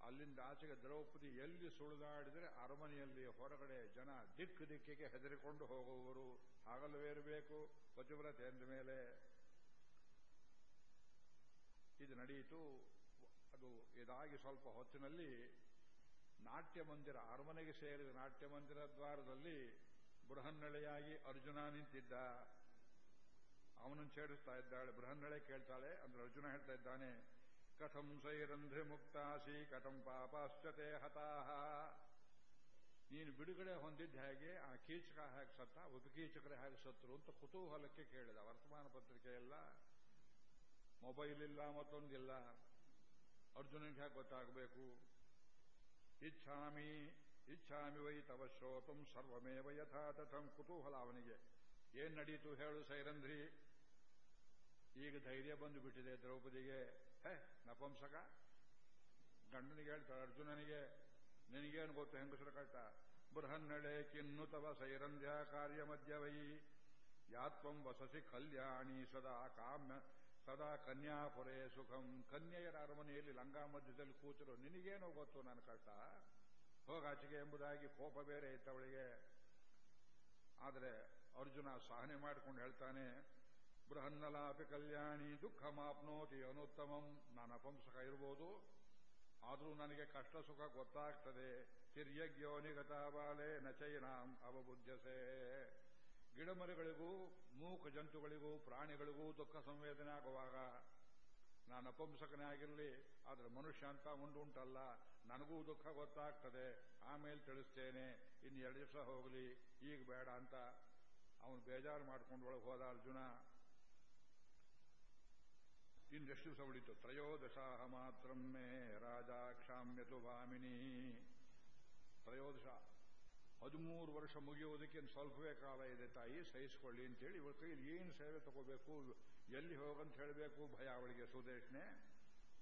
ಅಲ್ಲಿಂದ ಆಚೆಗೆ ದ್ರೌಪದಿ ಎಲ್ಲಿ ಸುಳಿದಾಡಿದರೆ ಅರಮನೆಯಲ್ಲಿ ಹೊರಗಡೆ ಜನ ದಿಕ್ಕು ದಿಕ್ಕಿಗೆ ಹೆದರಿಕೊಂಡು ಹೋಗುವವರು. ಹಗಲು ಇರಬೇಕು ಪತಿವ್ರತೆ ಎಂದ ಮೇಲೆ. ಇದು ನಡೆಯಿತು ಅದು ಇದಾಗಿ ಸ್ವಲ್ಪ ಹೊತ್ತಿನಲ್ಲಿ ನಾಟ್ಯ ಮಂದಿರ, ಅರಮನೆಗೆ ಸೇರಿದ ನಾಟ್ಯ ಮಂದಿರ ದ್ವಾರದಲ್ಲಿ ಬೃಹನ್ನಳೆಯಾಗಿ ಅರ್ಜುನ ನಿಂತಿದ್ದ. ಅವನನ್ನು ಛೇಡಿಸ್ತಾ ಇದ್ದಾಳೆ. ಬೃಹನ್ನಳೆ ಕೇಳ್ತಾಳೆ. ಅಂದ್ರೆ ಅರ್ಜುನ ಹೇಳ್ತಾ ಇದ್ದಾನೆ, ಕಥಂ ಸೈರಂಧ್ರಿ ಮುಕ್ತಾಸಿ, ಕಥಂ ಪಾಪಾಶ್ಚತೆ ಹತಾಹ. ನೀನು ಬಿಡುಗಡೆ ಹೊಂದಿದ್ದ ಹೇಗೆ, ಆ ಕೀಚಕ ಹೇಗೆ ಸತ್ತ, ಉಪಕೀಚಕರೇ ಹೇಗೆ ಸತ್ರು ಅಂತ ಕುತೂಹಲಕ್ಕೆ ಕೇಳಿದ. ವರ್ತಮಾನ ಪತ್ರಿಕೆ ಎಲ್ಲ ಮೊಬೈಲ್ ಇಲ್ಲ, ಮತ್ತೊಂದಿಲ್ಲ. ಅರ್ಜುನಿಗೆ ಹೇಗೆ ಗೊತ್ತಾಗಬೇಕು? ಇಚ್ಛಾಮಿ ಇಚ್ಛಾಮಿ ವೈ ತವ ಶ್ರೋತಂ ಸರ್ವಮೇವ ಯಥಾ ತಥಂ ಕುತೂಹಲ ಅವನಿಗೆ ಏನ್ ನಡೀತು ಹೇಳು ಸೈರಂಧ್ರಿ. ಈಗ ಧೈರ್ಯ ಬಂದು ಬಿಟ್ಟಿದೆ ದ್ರೌಪದಿಗೆ. ಹೇ, ನಪಂಸಕ, ಗಂಡನಿಗೆ ಹೇಳ್ತಾಳೆ ಅರ್ಜುನನಿಗೆ, ನಿನಗೇನು ಗೊತ್ತು ಹೆಂಗಸರ ಕಷ್ಟ ಬೃಹನ್ನಳೆ ಕಿನ್ನು ತವ ಸೈರಂಧ್ಯ ಕಾರ್ಯ ಮಧ್ಯವೈ. ಯಾತ್ವಂ ವಸಸಿ ಕಲ್ಯಾಣಿ ಸದಾ ಕಾಮ್ಯ ಸದಾ ಕನ್ಯಾಪುರೇ ಸುಖಂ. ಕನ್ಯೆಯರ ಅರಮನೆಯಲ್ಲಿ ಲಂಗಾ ಮಧ್ಯದಲ್ಲಿ ಕೂತಿರೋ. ನಿನಗೇನೋ ಗೊತ್ತು ನನ್ನ ಕಷ್ಟ? ಹೋಗಾಚಿಗೆ ಎಂಬುದಾಗಿ ಕೋಪ ಬೇರೆ ಇತ್ತವಳಿಗೆ ಆದರೆ ಅರ್ಜುನ ಸಹನೆ ಮಾಡಿಕೊಂಡು ಹೇಳ್ತಾನೆ, ಬೃಹನ್ನಲಾಪಿ ಕಲ್ಯಾಣಿ ದುಃಖ ಮಾಪ್ನೋತಿ ಅನುತ್ತಮಂ. ನಾನು ಅಪಂಸಕ ಇರ್ಬೋದು. ಆದರೂ ನನಗೆ ಕಷ್ಟ ಸುಖ ಗೊತ್ತಾಗ್ತದೆ. ತಿರ್ಯಜ್ಞೋ ನಿಗತಾ ಬಾಲೆ ನಚೈನಾಂ ಅವಬುದ್ಧಸೆ. ಗಿಡಮರಗಳಿಗೂ, ಮೂಕ ಜಂತುಗಳಿಗೂ, ಪ್ರಾಣಿಗಳಿಗೂ ದುಃಖ ಸಂವೇದನೆ ಆಗುವಾಗ ನಾನು ಅಪಂಸಕನೇ ಆಗಿರಲಿ, ಆದರೆ ಮನುಷ್ಯ ಅಂತ ಉಂಟಲ್ಲ, ನನಗೂ ದುಃಖ ಗೊತ್ತಾಗ್ತದೆ, ಆಮೇಲೆ ತಿಳಿಸ್ತೇನೆ, ಇನ್ನು ಎರಡು ದಿವಸ ಹೋಗಲಿ, ಈಗ ಬೇಡ ಅಂತ ಅವನು ಬೇಜಾರು ಮಾಡ್ಕೊಂಡು ಒಳಗೆ ಹೋದ ಅರ್ಜುನ ಇನ್ನೆಷ್ಟು ದಿವಸ ಉಳಿತು? ತ್ರಯೋದಶಾಹ ಮಾತ್ರ ರಾಜ ಕ್ಷಾಮ್ಯತು ಭಾಮಿನಿ ತ್ರಯೋದಶ ಹದಿಮೂರು ವರ್ಷ ಮುಗಿಯೋದಕ್ಕೆ ಸ್ವಲ್ಪವೇ ಕಾಲ ಇದೆ ತಾಯಿ, ಸಹಿಸಿಕೊಳ್ಳಿ ಅಂತೇಳಿ ಇವಳ ಕೈಯಲ್ಲಿ ಏನು ಸೇವೆ ತಗೋಬೇಕು, ಎಲ್ಲಿ ಹೋಗಂತ ಹೇಳಬೇಕು, ಭಯ ಅವಳಿಗೆ ಸುದೇಶ್ನೆ.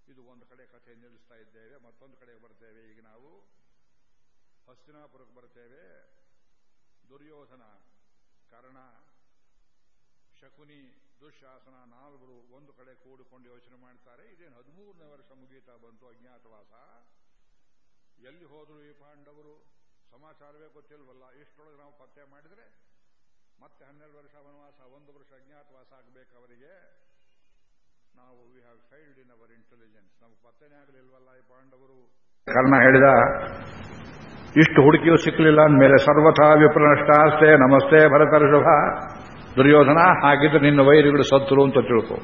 ಇದು ಒಂದು ಕಡೆ ಕಥೆ ನಿಲ್ಲಿಸ್ತಾ ಇದ್ದೇವೆ, ಮತ್ತೊಂದು ಕಡೆ ಬರ್ತೇವೆ ಈಗ ನಾವು. ಹಸ್ತಿನಾಪುರಕ್ಕೆ ಬರ್ತೇವೆ. ದುರ್ಯೋಧನ, ಕರ್ಣ, ಶಕುನಿ, ದುಶಾಸನ ನಾಲ್ವರು ಒಂದು ಕಡೆ ಕೂಡಿಕೊಂಡು ಯೋಚನೆ ಮಾಡ್ತಾರೆ. ಇದೇನು ಹದಿಮೂರನೇ ವರ್ಷ ಮುಗೀತಾ ಬಂತು ಅಜ್ಞಾತವಾಸ. ಎಲ್ಲಿ ಹೋದರು ಈ ಪಾಂಡವರು ಸಮಾಚಾರವೇ ಗೊತ್ತಿಲ್ವಲ್ಲ? ಇಷ್ಟೊಳಗೆ ನಾವು ಪತ್ತೆ ಮಾಡಿದ್ರೆ ಮತ್ತೆ ಹನ್ನೆರಡು ವರ್ಷ ವನವಾಸ, ಒಂದು ವರ್ಷ ಅಜ್ಞಾತವಾಸ ಆಗಬೇಕು ಅವರಿಗೆ ನಾವು we have failed in our intelligence ನಮ್ಗೆ ಪತ್ತೆನೇ ಆಗಲಿಲ್ವಲ್ಲ ಈ ಪಾಂಡವರು? ಕರ್ಣ ಹೇಳಿದ, ಇಷ್ಟು ಹುಡುಕಿಯೂ ಸಿಕ್ಕಲಿಲ್ಲ ಅಂದಮೇಲೆ ಸರ್ವಥಾ ವಿಪ್ರನಷ್ಟಾಸ್ತೆ ನಮಸ್ತೆ ಭರತರ್ಷಭ ದುರ್ಯೋಧನ, ಹಾಗಿದ್ರೆ ನಿನ್ನ ವೈರಿಗಳು ಸತ್ರು ಅಂತ ತಿಳ್ಕೊ.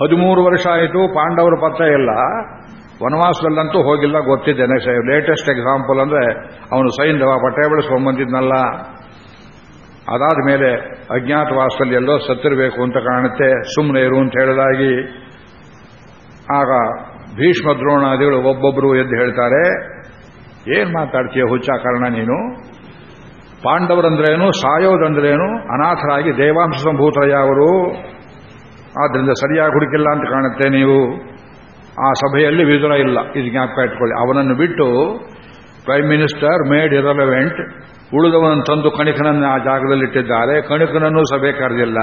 ಹದಿಮೂರು ವರ್ಷ ಆಯಿತು ಪಾಂಡವರು ಪತ್ತೆ ಇಲ್ಲ. ವನವಾಸದಲ್ಲಂತೂ ಹೋಗಿಲ್ಲ, ಗೊತ್ತಿದ್ದೇನೆ ಲೇಟೆಸ್ಟ್ ಎಕ್ಸಾಂಪಲ್ ಅಂದ್ರೆ ಅವನು ಸೈನ್ಯವ ಬಟ್ಟೆ ಬೆಳೆಸ್ಕೊಂಡ್ಬಂದಿದ್ನಲ್ಲ ಅದಾದ ಮೇಲೆ ಅಜ್ಞಾತವಾಸದಲ್ಲಿ ಎಲ್ಲೋ ಸತ್ತಿರಬೇಕು ಅಂತ ಕಾಣುತ್ತೆ. ಸುಮ್ಮನೆ ಇರು ಅಂತ ಹೇಳಿದಾಗಿ. ಆಗ ಭೀಷ್ಮ ದ್ರೋಣಾದಿಗಳು ಒಬ್ಬೊಬ್ಬರು ಎದ್ದು ಹೇಳ್ತಾರೆ, ಏನ್ ಮಾತಾಡ್ತೀಯ ಹುಚ್ಚ ಕಾರಣ ನೀನು? ಪಾಂಡವರಂದ್ರೇನು, ಸಾಯೋದಂದ್ರೇನು? ಅನಾಥರಾಗಿ ದೇವಾಂಶ ಸಂಭೂತರಯ್ಯವರು ಆದ್ರಿಂದ ಸರಿಯಾಗಿ ಹುಡುಕಿಲ್ಲ ಅಂತ ಕಾಣುತ್ತೆ ನೀವು. ಆ ಸಭೆಯಲ್ಲಿ ವಿದುರ ಇಲ್ಲ. ಇದು ಜ್ಞಾಪಕ ಇಟ್ಕೊಳ್ಳಿ. ಅವನನ್ನು ಬಿಟ್ಟು ಪ್ರೈಮ್ ಮಿನಿಸ್ಟರ್ ಮೇಡ್ ಇರಲೆವೆಂಟ್ ಉಳಿದವನನ್ನು ತಂದು ಕಣಿಕನನ್ನು ಆ ಜಾಗದಲ್ಲಿಟ್ಟಿದ್ದಾರೆ ಕಣಿಕನನ್ನು ಸಭೆ ಕರೆದಿಲ್ಲ.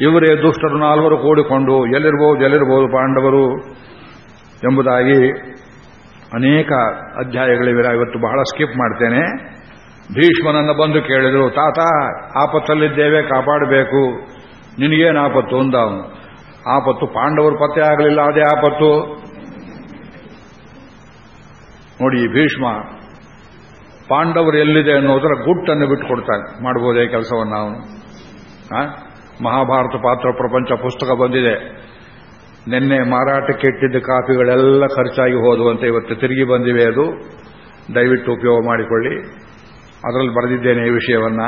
ಇವರೇ ದುಷ್ಟರು ನಾಲ್ವರು ಕೂಡಿಕೊಂಡು ಎಲ್ಲಿರ್ಬೋದು ಎಲ್ಲಿರ್ಬೋದು ಪಾಂಡವರು ಎಂಬುದಾಗಿ ಅನೇಕ ಅಧ್ಯಾಯಗಳಿವೆ. ಇವತ್ತು ಬಹಳ ಸ್ಕಿಪ್ ಮಾಡ್ತೇನೆ. ಭೀಷ್ಮನನ್ನು ಬಂದು ಕೇಳಿದರು, ತಾತ, ಆಪತ್ತಲ್ಲಿದ್ದೇವೆ, ಕಾಪಾಡಬೇಕು. ನಿನಗೇನು ಆಪತ್ತು? ಅಂದ ಅವನು. ಆಪತ್ತು ಪಾಂಡವರು ಪತ್ತೆ ಆಗಲಿಲ್ಲ, ಅದೇ ಆಪತ್ತು. ನೋಡಿ ಭೀಷ್ಮ ಪಾಂಡವರು ಎಲ್ಲಿದೆ ಅನ್ನೋದರ ಗುಟ್ಟನ್ನು ಬಿಟ್ಟುಕೊಡ್ತಾನೆ. ಮಾಡ್ಬೋದೇ ಕೆಲಸವನ್ನು ಅವನು. ಮಹಾಭಾರತ ಪಾತ್ರ ಪ್ರಪಂಚ ಪುಸ್ತಕ ಬಂದಿದೆ. ನಿನ್ನೆ ಮಾರಾಟಕ್ಕೆ ಇಟ್ಟಿದ್ದ ಕಾಪಿಗಳೆಲ್ಲ ಖರ್ಚಾಗಿ ಹೋದುವಂತೆ ಇವತ್ತು ತಿರುಗಿ ಬಂದಿವೆ ಅದು. ದಯವಿಟ್ಟು ಉಪಯೋಗ ಮಾಡಿಕೊಳ್ಳಿ. ಅದರಲ್ಲಿ ಬರೆದಿದ್ದೇನೆ ಈ ವಿಷಯವನ್ನ.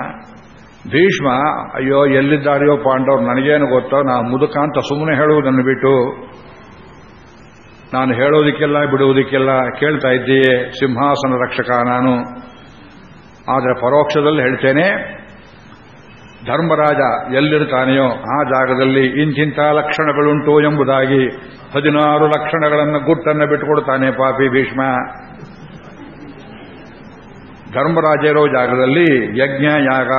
ಭೀಷ್ಮ, ಅಯ್ಯೋ ಎಲ್ಲಿದ್ದಾರೆಯೋ ಪಾಂಡವರು, ನನಗೇನು ಗೊತ್ತೋ ನಾ ಮುದುಕ ಅಂತ ಸುಮ್ಮನೆ ಹೇಳುವುದನ್ನು ಬಿಟ್ಟು, ನಾನು ಹೇಳೋದಕ್ಕೆಲ್ಲ, ಬಿಡುವುದಕ್ಕೆಲ್ಲ ಕೇಳ್ತಾ ಇದ್ದೀಯೇ, ಸಿಂಹಾಸನ ರಕ್ಷಕ ನಾನು. ಆದರೆ ಪರೋಕ್ಷದಲ್ಲಿ ಹೇಳ್ತೇನೆ, ಧರ್ಮರಾಜ ಎಲ್ಲಿರ್ತಾನೆಯೋ, ಆ ಜಾಗದಲ್ಲಿ ಇಂತಿಂಥ ಲಕ್ಷಣಗಳುಂಟು ಎಂಬುದಾಗಿ ಹದಿನಾರು ಲಕ್ಷಣಗಳನ್ನು ಗುಟ್ಟನ್ನು ಬಿಟ್ಟುಕೊಡ್ತಾನೆ ಪಾಪಿ ಭೀಷ್ಮ. ಧರ್ಮರಾಜ ಇರೋ ಜಾಗದಲ್ಲಿ ಯಜ್ಞ, ಯಾಗ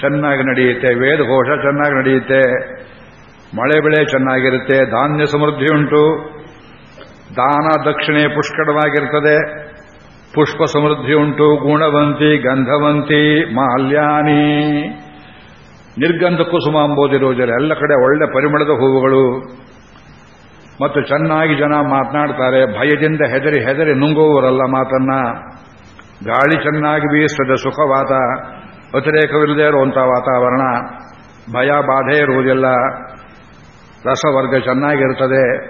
ಚೆನ್ನಾಗಿ ನಡೆಯುತ್ತೆ, ವೇದಘೋಷ ಚೆನ್ನಾಗಿ ನಡೆಯುತ್ತೆ, ಮಳೆ ಬೆಳೆ ಚೆನ್ನಾಗಿರುತ್ತೆ, ಧಾನ್ಯ ಸಮೃದ್ಧಿ ಉಂಟು, ದಾನ ದಕ್ಷಿಣೆ ಪುಷ್ಕಳವಾಗಿರ್ತದೆ ಪುಷ್ಪ ಸಮೃದ್ಧಿ ಉಂಟು, ಗುಣವಂತಿ, ಗಂಧವಂತಿ, ಮಾಲ್ಯಾನಿ, ನಿರ್ಗಂಧ ಕುಸುಮ ಅಂಬೋದಿರುವುದಿಲ್ಲ ಎಲ್ಲ ಕಡೆ ಒಳ್ಳೆ ಪರಿಮಳದ ಹೂವುಗಳು. ಮತ್ತು ಚೆನ್ನಾಗಿ ಜನ ಮಾತನಾಡ್ತಾರೆ, ಭಯದಿಂದ ಹೆದರಿ ಹೆದರಿ ನುಂಗುವವರಲ್ಲ ಮಾತನ್ನ. ಗಾಳಿ ಚೆನ್ನಾಗಿ ಬೀಸ್ತದೆ ಸುಖವಾತ ಅತಿರೇಕವಿಲ್ಲದೆ ಇರುವಂಥ ವಾತಾವರಣ, ಭಯ, ಬಾಧೆ ಇರುವುದಿಲ್ಲ. ರಸವರ್ಗ ಚೆನ್ನಾಗಿರ್ತದೆ,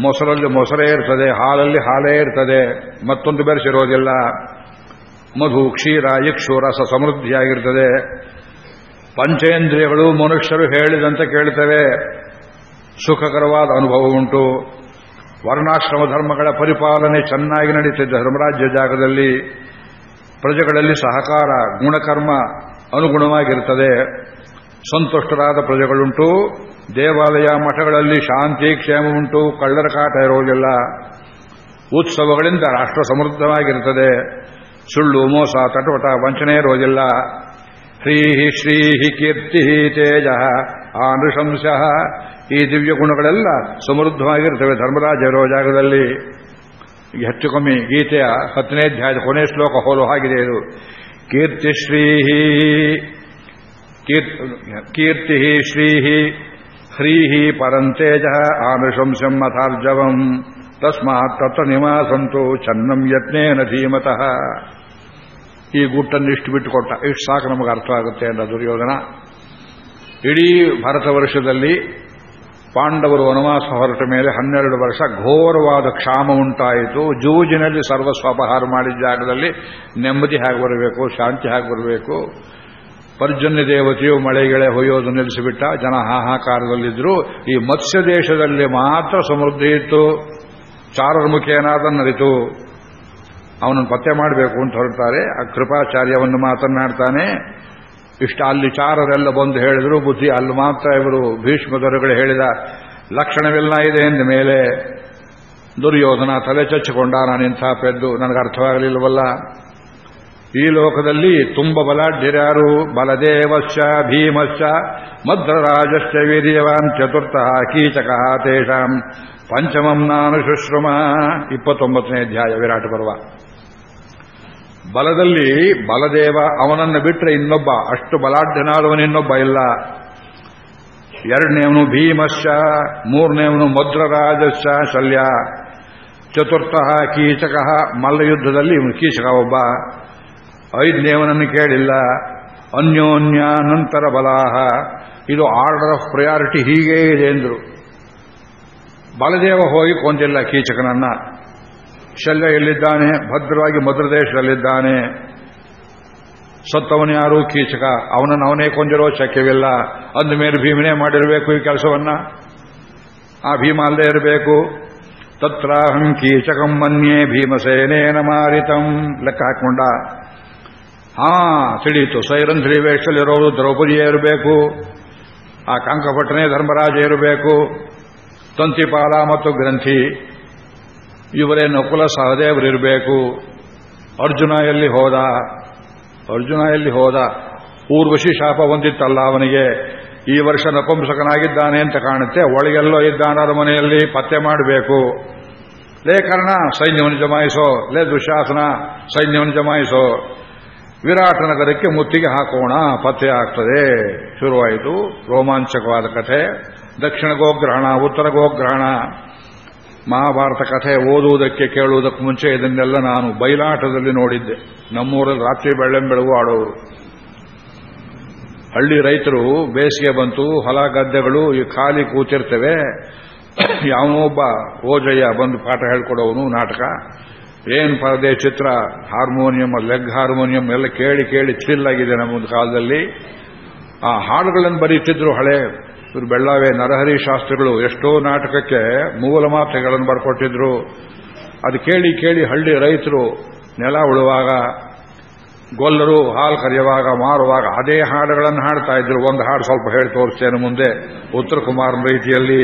ಮೊಸರಲ್ಲಿ ಮೊಸರೇ ಇರ್ತದೆ, ಹಾಲಲ್ಲಿ ಹಾಲೇ ಇರ್ತದೆ, ಮತ್ತೊಂದು ಬೆರೆಸಿರೋದಿಲ್ಲ. ಮಧು, ಕ್ಷೀರ, ಇಕ್ಷು, ರಸ ಸಮೃದ್ಧಿಯಾಗಿರ್ತದೆ. ಪಂಚೇಂದ್ರಿಯಗಳು ಮನುಷ್ಯರು ಹೇಳಿದಂತೆ ಕೇಳ್ತವೆ ಸುಖಕರವಾದ ಅನುಭವ ಉಂಟು. ವರ್ಣಾಶ್ರಮ ಧರ್ಮಗಳ ಪರಿಪಾಲನೆ ಚೆನ್ನಾಗಿ ನಡೀತಿದ್ದ ಧರ್ಮರಾಜ್ಯ ಜಾಗದಲ್ಲಿ ಪ್ರಜೆಗಳಲ್ಲಿ ಸಹಕಾರ, ಗುಣಕರ್ಮ ಅನುಗುಣವಾಗಿರುತ್ತದೆ. ಸಂತುಷ್ಟರಾದ ಪ್ರಜೆಗಳುಂಟು, ದೇವಾಲಯ ಮಠಗಳಲ್ಲಿ ಶಾಂತಿ, ಕ್ಷೇಮ ಉಂಟು, ಕಳ್ಳರ ಕಾಟ ಇರುವುದಿಲ್ಲ ಉತ್ಸವಗಳಿಂದ ರಾಷ್ಟ್ರ ಸಮೃದ್ಧವಾಗಿರುತ್ತದೆ. ಸುಳ್ಳು, ಮೋಸ ತಟವಟ ವಂಚನೆ ಇರುವುದಿಲ್ಲ ಶ್ರೀಹಿ ಶ್ರೀಹಿ ಕೀರ್ತಿ ಹಿ, ತೇಜ ಆನೃಶಂಸ ಈ ದಿವ್ಯ ಗುಣಗಳೆಲ್ಲ ಸಮೃದ್ಧವಾಗಿರ್ತವೆ ಧರ್ಮರಾಜ ಇರೋ ಜಾಗದಲ್ಲಿ. ಹೆಚ್ಚು ಕಮ್ಮಿ ಗೀತೆಯ ಹತ್ತನೇ ಅಧ್ಯಾಯದ ಕೊನೆ ಶ್ಲೋಕ ಹೋಲು ಹಾಗಿದೆ ಇದು. ಕೀರ್ತಿ ಶ್ರೀಹಿ ಕೀರ್ತಿ ಶ್ರೀಹಿ, ಹ್ರೀಹಿ ಪರಂತೇಜ ಆನೃಶಂಸಂ ಮಥಾರ್ಜವಂ ತಸ್ಮಾತ್ ತತ್ರ ನಿವಾಸಂತು ಚನ್ನಂ ಯತ್ನೇನ ಧೀಮತಃ. ಈ ಗುಟ್ಟನ್ನು ಇಷ್ಟು ಬಿಟ್ಟುಕೊಟ್ಟ ಇಷ್ಟು ಸಾಕು ನಮಗೆ ಅರ್ಥವಾಗುತ್ತೆ ಅಂತ ದುರ್ಯೋಧನ. ಇಡೀ ಭಾರತ ವರ್ಷದಲ್ಲಿ ಪಾಂಡವರು ವನವಾಸ ಹೊರಟ ಮೇಲೆ ಹನ್ನೆರಡು ವರ್ಷ ಘೋರವಾದ ಕ್ಷಾಮ ಉಂಟಾಯಿತು. ಜೂಜಿನಲ್ಲಿ ಸರ್ವಸ್ವಾಪಹಾರ ಮಾಡಿದ ಜಾಗದಲ್ಲಿ ನೆಮ್ಮದಿ ಹಾಗೆ ಬರಬೇಕು, ಶಾಂತಿ ಹಾಗೆ ಬರಬೇಕು? ಪರ್ಜನ್ಯ ದೇವತೆಯು ಮಳೆಗೆಳೆ ಹೊಯ್ಯೋದು ನಿಲ್ಲಿಸಿಬಿಟ್ಟ. ಜನ ಹಾಹಾಕಾರದಲ್ಲಿದ್ದರು. ಈ ಮತ್ಸ್ಯ ದೇಶದಲ್ಲಿ ಮಾತ್ರ ಸಮೃದ್ಧಿ ಇತ್ತು. ಚಾರರ ಮುಖ ನರಿತು ಅವನನ್ನು ಪತ್ತೆ ಮಾಡಬೇಕು ಅಂತ ಹೊರಡ್ತಾರೆ. ಆ ಕೃಪಾಚಾರ್ಯವನ್ನು ಮಾತನಾಡ್ತಾನೆ ಇಷ್ಟ ಅಲ್ಲಿ ಚಾರರೆಲ್ಲ ಬಂದು ಹೇಳಿದ್ರು, ಬುದ್ಧಿ ಅಲ್ಲಿ ಮಾತ್ರ ಇವರು ಭೀಷ್ಮದರುಗಳು ಹೇಳಿದ ಲಕ್ಷಣವೆಲ್ಲ ಇದೆ ಎಂದ ಮೇಲೆ ದುರ್ಯೋಧನ ತಲೆ ಚಚ್ಚಿಕೊಂಡ ನಾನಿಂಥ ಪೆದ್ದು, ನನಗೆ ಅರ್ಥವಾಗಲಿಲ್ಲವಲ್ಲ. ಈ ಲೋಕದಲ್ಲಿ ತುಂಬ ಬಲಾಢ್ಯರ್ಯಾರು ಬಲದೇವಶ್ಚ ಭೀಮಶ್ಚ ಮದ್ರರಾಜಶ್ಚ ವೀರ್ಯವಾನ್ ಚತುರ್ಥ ಕೀಚಕ ತೇಷಾಂ ಪಂಚಮಂ ನಾನು ಶುಶ್ರಮ. ಇಪ್ಪತ್ತೊಂಬತ್ತನೇ ಅಧ್ಯಾಯ, ವಿರಾಟ ಪರ್ವ. ಬಲದಲ್ಲಿ ಬಲದೇವ ಅವನನ್ನು ಬಿಟ್ಟರೆ ಇನ್ನೊಬ್ಬ, ಅಷ್ಟು ಬಲಾಢ್ಯನಾದವನು ಇನ್ನೊಬ್ಬ ಇಲ್ಲ. ಎರಡನೇವನು ಭೀಮಶ್ಚ, ಮೂರನೇವನು ಮದ್ರರಾಜಶ್ಚ ಶಲ್ಯ, ಚತುರ್ಥ ಕೀಚಕ ಮಲ್ಲಯುದ್ಧದಲ್ಲಿ ಇವನು ಕೀಚಕ ಒಬ್ಬ. ಐದನೇವನನ್ನು ಕೇಳಿಲ್ಲ. ಅನ್ಯೋನ್ಯ ನಂತರ ಬಲಾಹ. ಇದು ಆರ್ಡರ್ ಆಫ್ ಪ್ರಯಾರಿಟಿ ಹೀಗೇ ಇದೆ ಎಂದರು. ಬಲದೇವ ಹೋಗಿ ಕೊಂದಿಲ್ಲ ಕೀಚಕನನ್ನ. ಶಲ್ಯ ಎಲ್ಲಿದ್ದಾನೆ ಭದ್ರವಾಗಿ ಮಧುರದೇಶದಲ್ಲಿದ್ದಾನೆ ಸತ್ತವನು ಯಾರು? ಕೀಚಕ. ಅವನನ್ನು ಅವನೇ ಕೊಂದಿರೋ ಶಕ್ಯವಿಲ್ಲ. ಅಂದ ಮೇಲೆ ಭೀಮನೇ ಮಾಡಿರಬೇಕು ಈ ಕೆಲಸವನ್ನ. ಆ ಭೀಮ ಅಲ್ಲದೆ ಇರಬೇಕು. ತತ್ರಾಹಂ ಕೀಚಕಂ ಮನ್ಯೇ ಭೀಮಸೇನೇನ ಮಾರಿತಂ. ಲೆಕ್ಕ ಹಾಕೊಂಡ. ಹಾ, ತಿಳಿಯಿತು. ಸೈರಂಧ್ರಿ ವೇಷದಲ್ಲಿರೋರು ದ್ರೌಪದಿಯೇ ಇರಬೇಕು. ಆ ಕಾಂಕಪಟ್ಟಣೆ ಧರ್ಮರಾಜ ಇರಬೇಕು. ತಂತಿಪಾಲ ಮತ್ತು ಗ್ರಂಥಿ. ಇವರೇ ನಕುಲ ಸಹದೇವರಿರಬೇಕು ಅರ್ಜುನ ಎಲ್ಲಿ ಹೋದ? ಅರ್ಜುನ ಎಲ್ಲಿ ಹೋದ? ಊರ್ವಶಿ ಶಾಪ ಹೊಂದಿತ್ತಲ್ಲ ಅವನಿಗೆ. ಈ ವರ್ಷ ನಪುಂಸಕನಾಗಿದ್ದಾನೆ ಅಂತ ಕಾಣುತ್ತೆ. ಒಳಗೆಲ್ಲೋ ಇದ್ದಾನ ಮನೆಯಲ್ಲಿ ಪತ್ತೆ ಮಾಡಬೇಕು. ಲೇ ಕರ್ಣ, ಸೈನ್ಯವನ್ನು ಜಮಾಯಿಸೋ. ಲೇ ದುಶಾಸನ, ಸೈನ್ಯವನ್ನು ಜಮಾಯಿಸೋ. ವಿರಾಟ ನಗರಕ್ಕೆ ಮುತ್ತಿಗೆ ಹಾಕೋಣ, ಪತ್ತೆ ಆಗ್ತದೆ. ಶುರುವಾಯಿತು ರೋಮಾಂಚಕವಾದ ಕಥೆ. ದಕ್ಷಿಣ ಗೋಗ್ರಹಣ, ಉತ್ತರ ಗೋಗ್ರಹಣ. ಮಹಾಭಾರತ ಕಥೆ ಓದುವುದಕ್ಕೆ ಕೇಳುವುದಕ್ಕೆ ಮುಂಚೆ ಇದನ್ನೆಲ್ಲ ನಾನು ಬಯಲಾಟದಲ್ಲಿ ನೋಡಿದ್ದೆ. ನಮ್ಮೂರಲ್ಲಿ ರಾತ್ರಿ ಬೆಳ್ಳಂಬೆಳಗು ಆಡೋರು. ಹಳ್ಳಿ ರೈತರು ಬೇಸಿಗೆ ಬಂತು, ಹೊಲ ಗದ್ದೆಗಳು ಈ ಖಾಲಿ ಕೂತಿರ್ತವೆ. ಯಾವನೊಬ್ಬ ಓಜಯ್ಯ ಬಂದು ಪಾಠ ಹೇಳ್ಕೊಡೋನು ನಾಟಕ. ಏನ್ ಪರದೆ ಚಿತ್ರ, ಹಾರ್ಮೋನಿಯಂ, ಲೆಗ್ ಹಾರ್ಮೋನಿಯಂ ಎಲ್ಲ ಕೇಳಿ ಕೇಳಿ ಚಿಲ್ಲಾಗಿದೆ ನಮ್ಮೊಂದು ಕಾಲದಲ್ಲಿ. ಆ ಹಾಡುಗಳನ್ನು ಬರೀತಿದ್ರು ಹಳೆ ಇವರು ಬೆಳ್ಳಾವೆ ನರಹರಿ ಶಾಸ್ತ್ರಿಗಳು ಎಷ್ಟೋ ನಾಟಕಕ್ಕೆ ಮೂಲ ಮಾತ್ರೆಗಳನ್ನು ಬರ್ಕೊಟ್ಟಿದ್ರು. ಅದು ಕೇಳಿ ಕೇಳಿ ಹಳ್ಳಿ ರೈತರು ನೆಲ ಉಳುವಾಗ, ಗೊಲ್ಲರು ಹಾಲು ಕರೆಯುವಾಗ, ಮಾರುವಾಗ ಅದೇ ಹಾಡುಗಳನ್ನು ಹಾಡ್ತಾ ಇದ್ರು. ಒಂದು ಹಾಡು ಸ್ವಲ್ಪ ಹೇಳಿ ತೋರಿಸ್ತೇನೆ ಮುಂದೆ. ಉತ್ತರ ಕುಮಾರನ ರೀತಿಯಲ್ಲಿ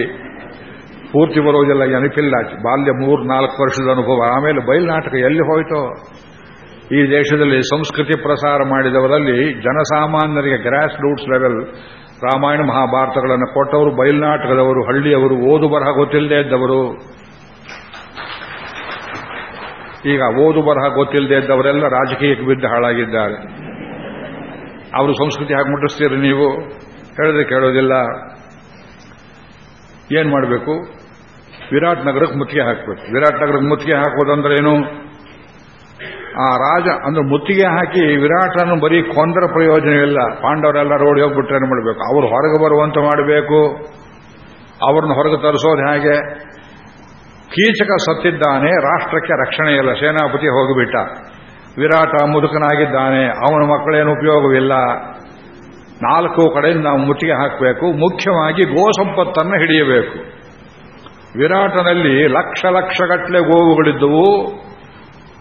ಪೂರ್ತಿ ಬರೋದಿಲ್ಲ ನೆನಪಿಲ್ಲ ಬಾಲ್ಯ ಮೂರು ನಾಲ್ಕು ವರ್ಷದ ಅನುಭವ. ಆಮೇಲೆ ಬಯಲು ನಾಟಕ ಎಲ್ಲಿ ಹೋಯಿತೋ? ಈ ದೇಶದಲ್ಲಿ ಸಂಸ್ಕೃತಿ ಪ್ರಸಾರ ಮಾಡಿದವರಲ್ಲಿ ಜನಸಾಮಾನ್ಯರಿಗೆ ಗ್ರಾಸ್ ರೂಟ್ಸ್ ಲೆವೆಲ್ ರಾಮಾಯಣ ಮಹಾಭಾರತಗಳನ್ನು ಕೊಟ್ಟವರು ಬಯಲ್ನಾಟಕದವರು ಹಳ್ಳಿಯವರು, ಓದು ಬರಹ ಗೊತ್ತಿಲ್ಲದೆ ಇದ್ದವರು. ಈಗ ಓದು ಬರಹ ಗೊತ್ತಿಲ್ಲದೆ ಇದ್ದವರೆಲ್ಲ ರಾಜಕೀಯಕ್ಕೆ ಬಿದ್ದು ಹಾಳಾಗಿದ್ದಾರೆ. ಅವರು ಸಂಸ್ಕೃತಿ ಹಾಕಿ ಮುಟ್ಟಿಸ್ತೀರಿ ನೀವು. ಹೇಳಿದ್ರೆ ಕೇಳೋದಿಲ್ಲ. ಏನ್ ಮಾಡಬೇಕು? ವಿರಾಟ್ ನಗರಕ್ಕೆ ಮುತ್ತಿಗೆ ಹಾಕಬೇಕು. ವಿರಾಟ್ ನಗರಕ್ಕೆ ಮುತ್ತಿಗೆ ಹಾಕೋದಂದ್ರೆ ಏನು? ಆ ರಾಜ ಅಂದ್ರೆ ಮುತ್ತಿಗೆ ಹಾಕಿ ವಿರಾಟನ್ನು ಬರೀ ಕೊಂದರ ಪ್ರಯೋಜನವಿಲ್ಲ ಪಾಂಡವರೆಲ್ಲ ರೋಡ್ ಹೋಗ್ಬಿಟ್ರೆ ಮಾಡಬೇಕು? ಅವರು ಹೊರಗೆ ಬರುವಂತೆ ಮಾಡಬೇಕು. ಅವ್ರನ್ನ ಹೊರಗೆ ತರಿಸೋದು ಹೇಗೆ? ಕೀಚಕ ಸತ್ತಿದ್ದಾನೆ, ರಾಷ್ಟ್ರಕ್ಕೆ ರಕ್ಷಣೆ ಇಲ್ಲ. ಸೇನಾಪತಿ ಹೋಗಿಬಿಟ್ಟ. ವಿರಾಟ ಮುದುಕನಾಗಿದ್ದಾನೆ. ಅವನ ಮಕ್ಕಳೇನು ಉಪಯೋಗವಿಲ್ಲ. ನಾಲ್ಕು ಕಡೆಯಿಂದ ನಾವು ಮುತ್ತಿಗೆ ಹಾಕಬೇಕು. ಮುಖ್ಯವಾಗಿ ಗೋ ಸಂಪತ್ತನ್ನು ಹಿಡಿಯಬೇಕು. ವಿರಾಟನಲ್ಲಿ ಲಕ್ಷ ಲಕ್ಷಗಟ್ಟಲೆ ಗೋವುಗಳಿದ್ದವು.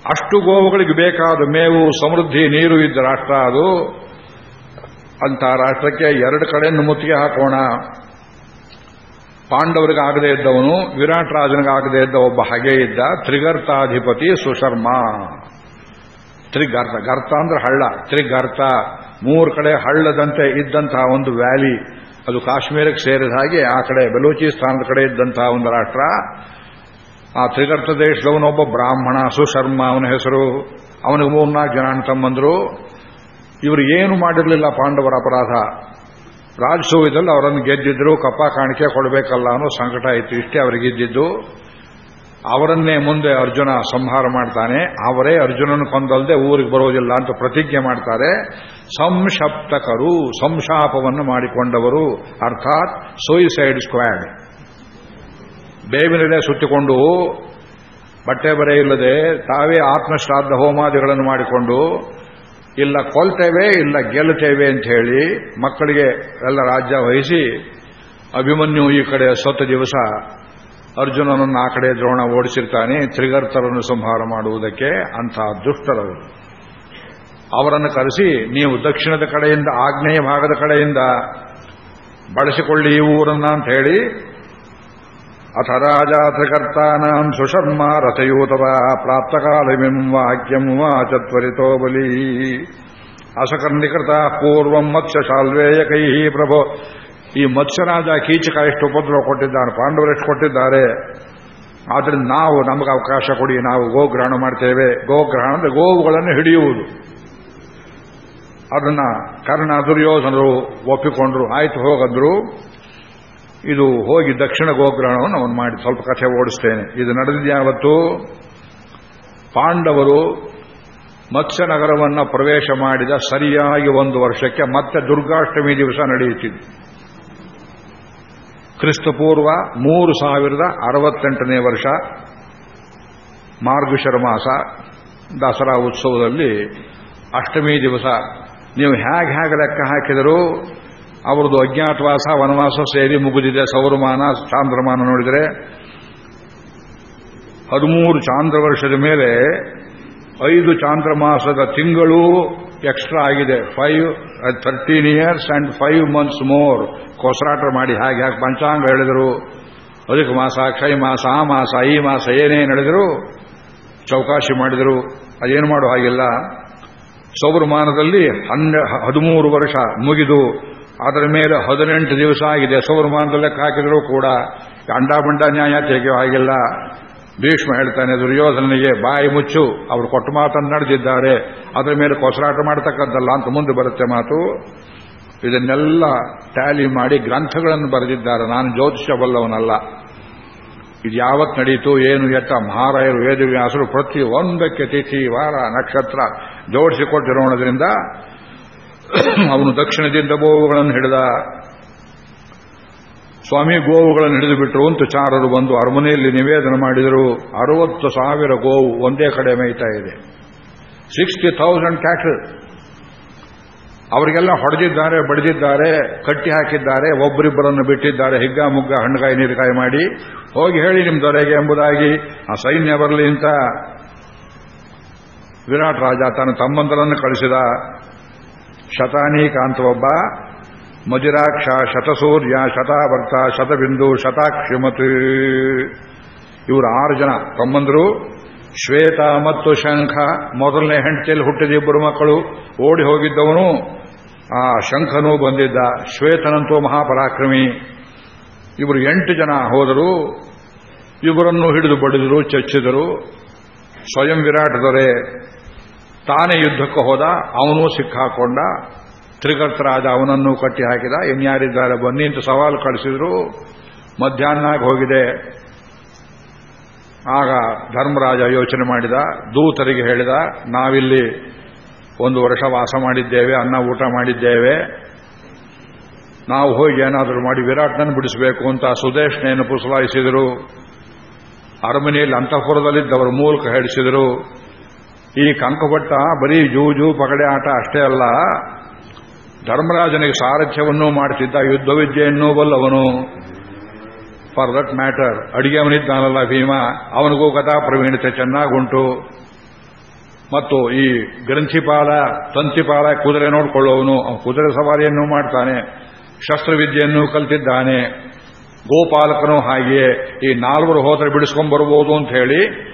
ಅಷ್ಟು ಗೋವುಗಳಿಗೆ ಬೇಕಾದ ಮೇವು, ಸಮೃದ್ಧಿ, ನೀರು ಇದ್ದ ರಾಷ್ಟ್ರ ಅದು. ಅಂತ ರಾಷ್ಟ್ರಕ್ಕೆ ಎರಡು ಕಡೆಯನ್ನು ಮುತ್ತಿಗೆ ಹಾಕೋಣ. ಪಾಂಡವರಿಗಾಗದೇ ಇದ್ದವನು, ವಿರಾಟ್ ರಾಜನಿಗಾಗದೇ ಇದ್ದ ಒಬ್ಬ ಹಗೆ ಇದ್ದ ತ್ರಿಗರ್ತಾಧಿಪತಿ ಸುಶರ್ಮ. ತ್ರಿಗರ್ತ, ಗರ್ತ ಅಂದ್ರೆ ಹಳ್ಳ, ತ್ರಿಗರ್ತ. ಮೂರು ಕಡೆ ಹಳ್ಳದಂತೆ ಇದ್ದಂತಹ ಒಂದು ವ್ಯಾಲಿ. ಅದು ಕಾಶ್ಮೀರಕ್ಕೆ ಸೇರಿದ ಹಾಗೆ ಆ ಕಡೆ ಬಲೂಚಿಸ್ತಾನದ ಕಡೆ ಇದ್ದಂತಹ ಒಂದು ರಾಷ್ಟ್ರ. ಆ ತ್ರಿಗರ್ತ ದೇಶದವನೊಬ್ಬ ಬ್ರಾಹ್ಮಣ ಸುಶರ್ಮ ಅವನ ಹೆಸರು. ಅವನಿಗೆ ಮೂರ್ನಾಲ್ಕು ಜನ ತಮ್ಮಂದರು ಇವರು ಏನು ಮಾಡಿರಲಿಲ್ಲ ಪಾಂಡವರ ಅಪರಾಧ. ರಾಜಸೂಯದಲ್ಲಿ ಅವರನ್ನು ಗೆದ್ದಿದ್ರು, ಕಪ್ಪ ಕಾಣಿಕೆ ಕೊಡಬೇಕಲ್ಲ ಅನ್ನೋ ಸಂಕಟ ಇತ್ತು. ಇಷ್ಟೇ ಅವರಿಗೆ ಅವರಿಗಿದ್ದಿದ್ದು ಅವರನ್ನೇ ಮುಂದೆ ಅರ್ಜುನ ಸಂಹಾರ ಮಾಡ್ತಾನೆ. ಅವರೇ ಅರ್ಜುನನ ಕೊಂದಲ್ಲದೆ ಊರಿಗೆ ಬರೋದಿಲ್ಲ ಅಂತ ಪ್ರತಿಜ್ಞೆ ಮಾಡ್ತಾರೆ. ಸಂಶಪ್ತಕರು, ಸಂಶಾಪವನ್ನು ಮಾಡಿಕೊಂಡವರು. ಅರ್ಥಾತ್ ಸೂಯಿಸೈಡ್ ಸ್ಕ್ವಾಡ್ ಬೇವಿನಲ್ಲೇ ಸುತ್ತಿಕೊಂಡು ಬಟ್ಟೆ ಬರೆ ಇಲ್ಲದೆ ತಾವೇ ಆತ್ಮಶ್ರಾದ್ದ ಹೋಮಾದಿಗಳನ್ನು ಮಾಡಿಕೊಂಡು, ಇಲ್ಲ ಕೊಲ್ತೇವೆ, ಇಲ್ಲ ಗೆಲ್ಲುತ್ತೇವೆ ಅಂತ ಹೇಳಿ ಮಕ್ಕಳಿಗೆ ಎಲ್ಲ ರಾಜ್ಯ ವಹಿಸಿ ಅಭಿಮನ್ಯು ಈ ಕಡೆ ಸತ್ತ ದಿವಸ ಅರ್ಜುನನನ್ನು ಆ ಕಡೆ ದ್ರೋಣ ಓಡಿಸಿರ್ತಾನೆ, ತ್ರಿಗರ್ತರನ್ನು ಸಂಹಾರ ಮಾಡುವುದಕ್ಕೆ ಅಂತಹ ದುಷ್ಟರವರು. ಅವರನ್ನು ಕರೆಸಿ, ನೀವು ದಕ್ಷಿಣದ ಕಡೆಯಿಂದ, ಆಗ್ನೇಯ ಭಾಗದ ಕಡೆಯಿಂದ ಬಳಸಿಕೊಳ್ಳಿ ಈ ಊರನ್ನ ಅಂತ ಹೇಳಿ ಅಥ ರಾಜ सुशर्मा ಸುಷರ್ಮ प्राप्तकालमिम् ಪ್ರಾಪ್ತಕಾಲಮಿಂ ವಾಕ್ಯಂ ವಾಚತ್ವರಿತೋ बली। ಅಸಕರ್ಣಿಕೃತ ಪೂರ್ವಂ ಮತ್ಸ್ಯ ಶಾಲ್ವೇಯಕೈ ಪ್ರಭು ಈ ಮತ್ಸ್ಯರಾಜ ಕೀಚಕ ಎಷ್ಟು ಉಪದ್ರವ ಕೊಟ್ಟಿದ್ದಾನೆ, ಪಾಂಡವರು ಎಷ್ಟು ಕೊಟ್ಟಿದ್ದಾರೆ? ಆದ್ರಿಂದ ನಾವು ನಮಗೆ ಅವಕಾಶ ಕೊಡಿ, ನಾವು ಗೋಗ್ರಹಣ ಮಾಡ್ತೇವೆ. ಗೋಗ್ರಹಣ ಅಂದ್ರೆ ಗೋವುಗಳನ್ನು ಹಿಡಿಯುವುದು. ಅದನ್ನ ಕರ್ಣ ದುರ್ಯೋಧನರು ಒಪ್ಪಿಕೊಂಡ್ರು, ಆಯ್ತು ಹೋಗಂದ್ರು. ಇದು ಹೋಗಿ ದಕ್ಷಿಣ ಗೋಗ್ರಹಣವನ್ನು ಅವನು ಮಾಡಿ, ಸ್ವಲ್ಪ ಕಥೆ ಓಡಿಸ್ತೇನೆ. ಇದು ನಡೆದಿದ್ಯಾವತ್ತು ಪಾಂಡವರು ಮತ್ಸ್ಯನಗರವನ್ನು ಪ್ರವೇಶ ಮಾಡಿದ ಸರಿಯಾಗಿ ಒಂದು ವರ್ಷಕ್ಕೆ ಮತ್ತೆ ದುರ್ಗಾಷ್ಟಮಿ ದಿವಸ ನಡೆಯುತ್ತಿದೆ ಕ್ರಿಸ್ತಪೂರ್ವ ಮೂರು ಸಾವಿರದ ಅರವತ್ತೆಂಟನೇ ವರ್ಷ, ಮಾರ್ಗಶರ ಮಾಸ, ದಸರಾ ಉತ್ಸವದಲ್ಲಿ ಅಷ್ಟಮಿ ದಿವಸ. ನೀವು ಹೇಗೆ ಹೇಗೆ ಲೆಕ್ಕ ಹಾಕಿದರೂ ಅವರದು ಅಜ್ಞಾತವಾಸ ವನವಾಸ ಸೇರಿ ಮುಗಿದಿದೆ. ಸೌರಮಾನ ಚಾಂದ್ರಮಾನ ನೋಡಿದರೆ ಹದಿಮೂರು ಚಾಂದ್ರ ವರ್ಷದ ಮೇಲೆ ಐದು ಚಾಂದ್ರಮಾಸದ ತಿಂಗಳು ಎಕ್ಸ್ಟ್ರಾ ಆಗಿದೆ. Five thirteen years and five months more ಕೊಸರಾಟ ಮಾಡಿ ಹಾಗೆ ಹಾಗೆ ಪಂಚಾಂಗ ಹೇಳಿದರು. ಅದಕ್ಕೆ ಮಾಸ, ಕ್ಷೈ ಮಾಸ, ಆ ಮಾಸ, ಈ ಮಾಸ ಏನೇ ನಡೆದರು ಚೌಕಾಶಿ ಮಾಡಿದರು. ಅದೇನು ಮಾಡೋ ಹಾಗಿಲ್ಲ. ಸೌರಮಾನದಲ್ಲಿ ಹನ್ನೆ, ಹದಿಮೂರು ವರ್ಷ ಮುಗಿದು ಅದರ ಮೇಲೆ ಹದಿನೆಂಟು ದಿವಸ ಆಗಿದೆ. ಸೌರಮಾನದ ಲೆಕ್ಕ ಹಾಕಿದರೂ ಕೂಡ ಅಂಡಾಬಂಡ ನ್ಯಾಯ ತೆಗೆಯೋ ಹಾಗಿಲ್ಲ ಭೀಷ್ಮ ಹೇಳ್ತಾನೆ ದುರ್ಯೋಧನಿಗೆ ಬಾಯಿ ಮುಚ್ಚು. ಅವರು ಕೊಟ್ಟ ಮಾತನ್ನು ನಡೆದಿದ್ದಾರೆ. ಅದರ ಮೇಲೆ ಕೊಸರಾಟ ಮಾಡತಕ್ಕದ್ದಲ್ಲ ಅಂತ ಮುಂದೆ ಬರುತ್ತೆ ಮಾತು. ಇದನ್ನೆಲ್ಲ ಟ್ಯಾಲಿ ಮಾಡಿ ಗ್ರಂಥಗಳನ್ನು ಬರೆದಿದ್ದಾರೆ. ನಾನು ಜ್ಯೋತಿಷ್ಯ ಬಲ್ಲವನಲ್ಲ ಇದು ಯಾವತ್ತು ನಡೀತು, ಏನು ಎತ್ತ, ಮಹಾರಾಯರು, ವೇದವ್ಯಾಸರು ಪ್ರತಿ ಒಂದಕ್ಕೆ ತಿಥಿ, ವಾರ, ನಕ್ಷತ್ರ ಜೋಡಿಸಿಕೊಟ್ಟಿರೋಣದ್ರಿಂದ ಅವನು ದಕ್ಷಿಣದಿಂದ ಗೋವುಗಳನ್ನು ಹಿಡಿದ. ಸ್ವಾಮಿ ಗೋವುಗಳನ್ನು ಹಿಡಿದು ಬಿಟ್ಟರು ಅಂತ ಚಾರರು ಬಂದು ಅರಮನೆಯಲ್ಲಿ ನಿವೇದನ ಮಾಡಿದರು. ಅರವತ್ತು ಸಾವಿರ ಗೋವು ಒಂದೇ ಕಡೆ ಮೇಯ್ತಾ ಇದೆ. Sixty thousand cattle. ಅವರಿಗೆಲ್ಲ ಹೊಡೆದಿದ್ದಾರೆ, ಬಡಿದಿದ್ದಾರೆ, ಕಟ್ಟಿ ಹಾಕಿದ್ದಾರೆ, ಒಬ್ಬರಿಬ್ಬರನ್ನು ಬಿಟ್ಟಿದ್ದಾರೆ. ಹಿಗ್ಗ ಮುಗ್ಗ ಹಣ್ಣುಗಾಯಿ ನೀರುಗಾಯಿ ಮಾಡಿ ಹೋಗಿ ಹೇಳಿ ನಿಮ್ಮ ದೊರೆಗೆ ಎಂಬುದಾಗಿ. ಆ ಸೈನ್ಯ ಬರಲಿ ಅಂತ. ವಿರಾಟ್ ರಾಜ ತನ್ನ ತಮ್ಮಂದರನ್ನು ಕಳಿಸಿದ. ಶತಾನೀಕಾಂತ ಒಬ್ಬ ಮಜುರಾಕ್ಷ ಶತಸೂರ್ಯ ಶತಾಭಕ್ತ ಶತಬಿಂದು, ಶತಾಕ್ಷಿಮತಿ. ಇವರು ಆರು ಜನ, ತಮ್ಮಂದರು, ಶ್ವೇತ ಮತ್ತು ಶಂಖ, ಮೊದಲನೇ ಹೆಂಡತಿಯಲ್ಲಿ ಹುಟ್ಟಿದ ಇಬ್ಬರು ಮಕ್ಕಳು, ಓಡಿ ಹೋಗಿದ್ದವನು, ಆ ಶಂಖನೂ ಬಂದಿದ್ದ, ಶ್ವೇತನಂತೂ ಮಹಾಪರಾಕ್ರಮಿ. ಇವರು ಎಂಟು ಜನ ಹೋದರು, ಇವರನ್ನು ಹಿಡಿದು ಬಡಿದರು, ಚಚ್ಚಿದರು, ಸ್ವಯಂ ವಿರಾಟ್ ದೊರೆ ತಾನೇ ಯುದ್ಧಕ್ಕೆ ಹೋದ, ಅವನೂ ಸಿಕ್ಕಾಕೊಂಡ ತ್ರಿಕರ್ತರಾದ ಅವನನ್ನು ಕಟ್ಟಿ ಹಾಕಿದ ಇನ್ಯಾರಿದ್ದಾರೆ ಬನ್ನಿ ಅಂತ ಸವಾಲು ಕಳಿಸಿದ್ರು ಮಧ್ಯಾಹ್ನ ಹೋಗಿದೆ. ಆಗ ಧರ್ಮರಾಜ ಯೋಚನೆ ಮಾಡಿದ, ದೂತರಿಗೆ ಹೇಳಿದ, ನಾವಿಲ್ಲಿ ಒಂದು ವರ್ಷ ವಾಸ ಮಾಡಿದ್ದೇವೆ, ಅನ್ನ ಊಟ ಮಾಡಿದ್ದೇವೆ, ನಾವು ಹೋಗಿ ಏನಾದರೂ ಮಾಡಿ ವಿರಾಟ್ನನ್ನು ಬಿಡಿಸಬೇಕು ಅಂತ ಸುದೇಶ್ನೆಯನ್ನು ಪುಸಲಾಯಿಸಿದರು. ಅರಮನೆಯಲ್ಲಿ ಅಂತಃಪುರದಲ್ಲಿದ್ದವರ ಮೂಲಕ ಹೇಳಿಸಿದರು. ಈ ಕಂಕಭಟ್ಟ ಬರೀ ಜೂಜು ಪಗಡೆ ಆಟ ಅಷ್ಟೇ ಅಲ್ಲ. ಧರ್ಮರಾಜನಿಗೆ ಸಾರಥ್ಯವನ್ನೂ ಮಾಡ್ತಿದ್ದ ಯುದ್ಧ ವಿದ್ಯೆಯನ್ನೂ ಬಲ್ಲವನು. ಫಾರ್ ದಟ್ ಮ್ಯಾಟರ್ ಅಡಿಗೆ ಅವನಿದ್ದಾನಲ್ಲ ಭೀಮ. ಅವನಿಗೂ ಕಥಾ ಪ್ರವೀಣತೆ ಚೆನ್ನಾಗುಂಟು. ಮತ್ತು ಈ ಗ್ರಂಥಿಪಾಲ, ತಂತಿಪಾಲ ಕುದುರೆ ನೋಡಿಕೊಳ್ಳವನು ಕುದುರೆ ಸವಾರಿಯನ್ನು ಮಾಡ್ತಾನೆ, ಶಸ್ತ್ರವಿದ್ಯೆಯನ್ನು ಕಲ್ತಿದ್ದಾನೆ. ಗೋಪಾಲಕನು ಹಾಗೆಯೇ. ಈ ನಾಲ್ವರು ಹೋದರೆ ಬಿಡಿಸ್ಕೊಂಡ್ಬರ್ಬೋದು ಅಂತ ಹೇಳಿ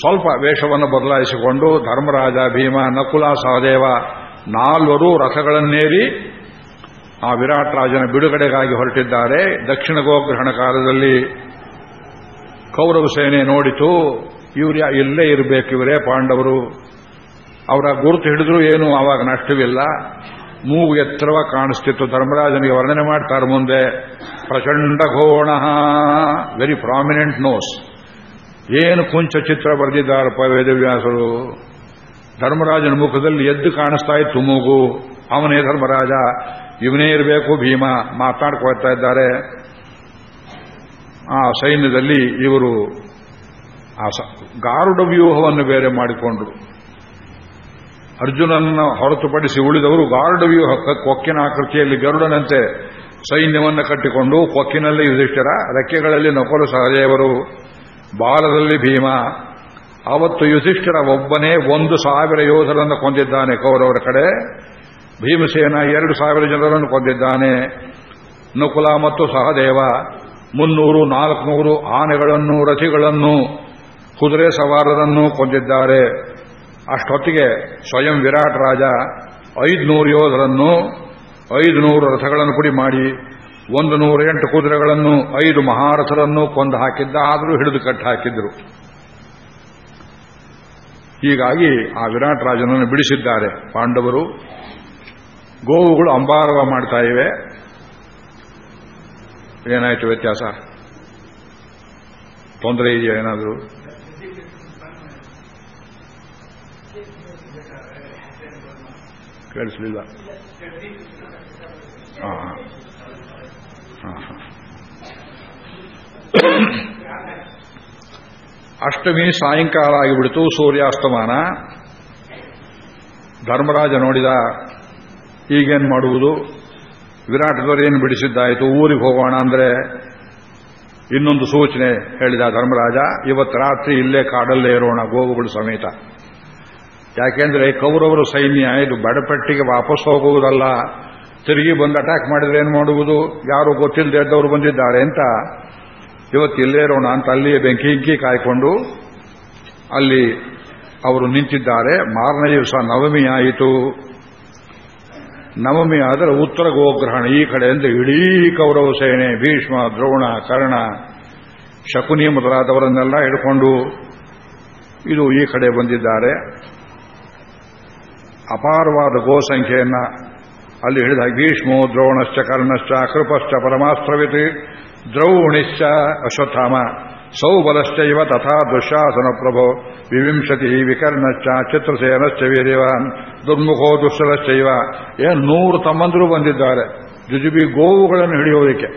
ಸ್ವಲ್ಪ ವೇಷವನ್ನು ಬದಲಾಯಿಸಿಕೊಂಡು ಧರ್ಮರಾಜ, ಭೀಮ, ನಕುಲ, ಸಹದೇವ ನಾಲ್ವರು ರಥಗಳನ್ನೇರಿ ಆ ವಿರಾಟ್ ರಾಜನ ಬಿಡುಗಡೆಗಾಗಿ ಹೊರಟಿದ್ದಾರೆ. ದಕ್ಷಿಣ ಗೋಗ್ರಹಣ ಕಾಲದಲ್ಲಿ ಕೌರವ ಸೇನೆ ನೋಡಿತು ಇವರು ಇಲ್ಲೇ ಇರಬೇಕು ಇವರೇ ಪಾಂಡವರು. ಅವರ ಗುರುತು ಹಿಡಿದ್ರು ಏನು ಆವಾಗ ನಷ್ಟವಿಲ್ಲ. ಮೂಗು ಎತ್ತರವ ಕಾಣಿಸ್ತಿತ್ತು. ಧರ್ಮರಾಜನಿಗೆ ವರ್ಣನೆ ಮಾಡ್ತಾರೆ ಮುಂದೆ, ಪ್ರಚಂಡ ಘೋಣ ವೆರಿ ಪ್ರಾಮಿನೆಂಟ್ ನೋಸ್ ಏನು ಕುಂಚ ಚಿತ್ರ ಬರೆದಿದ್ದಾರಪ್ಪ ವೇದವ್ಯಾಸರು? ಧರ್ಮರಾಜನ ಮುಖದಲ್ಲಿ ಎದ್ದು ಕಾಣಿಸ್ತಾ ಇತ್ತು ಮೂಗು. ಅವನೇ ಧರ್ಮರಾಜ. ಇವನೇ ಇರಬೇಕು ಭೀಮ. ಮಾತಾಡ್ಕೊಳ್ತಾ ಇದ್ದಾರೆ. ಆ ಸೈನ್ಯದಲ್ಲಿ ಇವರು ಆ ಗಾರುಡ ವ್ಯೂಹವನ್ನು ಬೇರೆ ಮಾಡಿಕೊಂಡ್ರು. ಅರ್ಜುನನ್ನ ಹೊರತುಪಡಿಸಿ ಉಳಿದವರು ಗಾರುಡ ವ್ಯೂಹ ಕೊಕ್ಕಿನ ಆಕೃತಿಯಲ್ಲಿ ಗರುಡನಂತೆ ಸೈನ್ಯವನ್ನು ಕಟ್ಟಿಕೊಂಡು ಕೊಕ್ಕಿನಲ್ಲಿ ಯುಧಿಷ್ಠರ, ರೆಕ್ಕೆಗಳಲ್ಲಿ ನಕಲು ಸಹದೇವರು. ಬಾಲದಲ್ಲಿ ಭೀಮ. ಅವತ್ತು ಯುಧಿಷ್ಠಿರ ಒಬ್ಬನೇ ಒಂದು ಸಾವಿರ ಯೋಧರನ್ನು ಕೊಂದಿದ್ದಾನೆ ಕೌರವರ ಕಡೆ. ಭೀಮಸೇನ ಎರಡು ಸಾವಿರ ಜನರನ್ನು ಕೊಂದಿದ್ದಾನೆ. ನಕುಲ ಮತ್ತು ಸಹದೇವ, ಮುನ್ನೂರು, ನಾಲ್ಕುನೂರು ಆನೆಗಳನ್ನು, ರಥಿಗಳನ್ನು, ಕುದುರೆ ಸವಾರರನ್ನು ಕೊಂದಿದ್ದಾರೆ. ಅಷ್ಟೊತ್ತಿಗೆ ಸ್ವಯಂ ವಿರಾಟ್ ರಾಜ ಐದುನೂರು ಯೋಧರನ್ನು ಐದು ನೂರು ರಥಗಳನ್ನು ಪುಡಿ ಮಾಡಿ ಒಂದು ನೂರ ಎಂಟು ಕುದುರೆಗಳನ್ನು, ಐದು ಮಹಾರಥರನ್ನು ಕೊಂದು ಹಾಕಿದ್ದ, ಆದರೂ ಹಿಡಿದು ಕಟ್ಟಿ ಹಾಕಿದ್ರು. ಹೀಗಾಗಿ ಆ ವಿರಾಟ್ ರಾಜನನ್ನು ಬಿಡಿಸಿದ್ದಾರೆ. ಪಾಂಡವರು, ಗೋವುಗಳು ಅಂಬಾರವ ಮಾಡ್ತಾ ಇವೆ. ಏನಾಯಿತು ವ್ಯತ್ಯಾಸ? ತೊಂದರೆ ಇದೆಯಾ ಏನಾದರೂ? ಕೇಳಿಸಲಿಲ್ಲ. ಅಷ್ಟಮಿ ಸಾಯಂಕಾಲ ಆಗಿಬಿಡ್ತು ಸೂರ್ಯಾಸ್ತಮಾನ. ಧರ್ಮರಾಜ ನೋಡಿದ ಈಗೇನು ಮಾಡುವುದು? ವಿರಾಟ್ ಏನು ಬಿಡಿಸಿದ್ದಾಯಿತು? ಊರಿಗೆ ಹೋಗೋಣ ಅಂದ್ರೆ ಇನ್ನೊಂದು ಸೂಚನೆ ಹೇಳಿದ ಧರ್ಮರಾಜ. ಇವತ್ತು ರಾತ್ರಿ ಇಲ್ಲೇ ಕಾಡಲ್ಲೇ ಇರೋಣ, ಗೋವುಗಳು ಸಮೇತ. ಯಾಕೆಂದ್ರೆ ಕೌರವರು ಸೈನ್ಯ, ಇದು ಬಡಪಟ್ಟಿಗೆ ವಾಪಸ್ ಹೋಗುವುದಲ್ಲ. ತಿರುಗಿ ಬಂದು ಅಟ್ಯಾಕ್ ಮಾಡಿದ್ರೆ ಏನು ಮಾಡುವುದು? ಯಾರು ಗೊತ್ತಿಲ್ಲದೆ ಎದ್ದವರು ಬಂದಿದ್ದಾರೆ ಅಂತ. ಇವತ್ತು ಇಲ್ಲೇ ಇರೋಣ ಅಂತ ಅಲ್ಲಿಯೇ ಬೆಂಕಿ ಇಂಕಿ ಕಾಯ್ಕೊಂಡು ಅಲ್ಲಿ ಅವರು ನಿಂತಿದ್ದಾರೆ. ಮಾರನೇ ದಿವಸ ನವಮಿ ಆಯಿತು. ನವಮಿ ಆದರೆ ಉತ್ತರ ಗೋಗ್ರಹಣ. ಈ ಕಡೆಯಿಂದ ಇಡೀ ಕೌರವ ಸೇನೆ, ಭೀಷ್ಮ, ದ್ರೋಣ, ಕರ್ಣ, ಶಕುನಿ ಮೊದಲಾದವರನ್ನೆಲ್ಲ ಹಿಡ್ಕೊಂಡು ಇದು ಈ ಕಡೆ ಬಂದಿದ್ದಾರೆ. ಅಪಾರವಾದ ಗೋಸಂಖ್ಯೆಯನ್ನ ಅಲ್ಲಿ ಹೇಳಿದ ಭೀಷ್ಮೋ ದ್ರೋಣಶ್ಚ ಕರ್ಣಶ್ಚ ಕೃಪಶ್ಚ ಪರಮಾಸ್ತ್ರವಿತಿ, ದ್ರೌಣಿಶ್ಚ ಅಶ್ವತ್ಥಾಮ ಸೌಬಲಶ್ಚೈವ ತಥಾ ದುಶಾಸನ ಪ್ರಭೋ, ವಿವಿಂಶತಿ ವಿಕರ್ಣಶ್ಚ ಚಿತ್ರಸೇನಶ್ಚ ವೀರ್ಯವಾನ್ ದುರ್ಮುಖೋ ದುಶ್ಚಲಶ್ಚೈವ ಏನು ನೂರು ತಮ್ಮಂದರು ಬಂದಿದ್ದಾರೆ, ಜುಜುಬಿ ಗೋವುಗಳನ್ನು ಹಿಡಿಯೋದಕ್ಕೆ.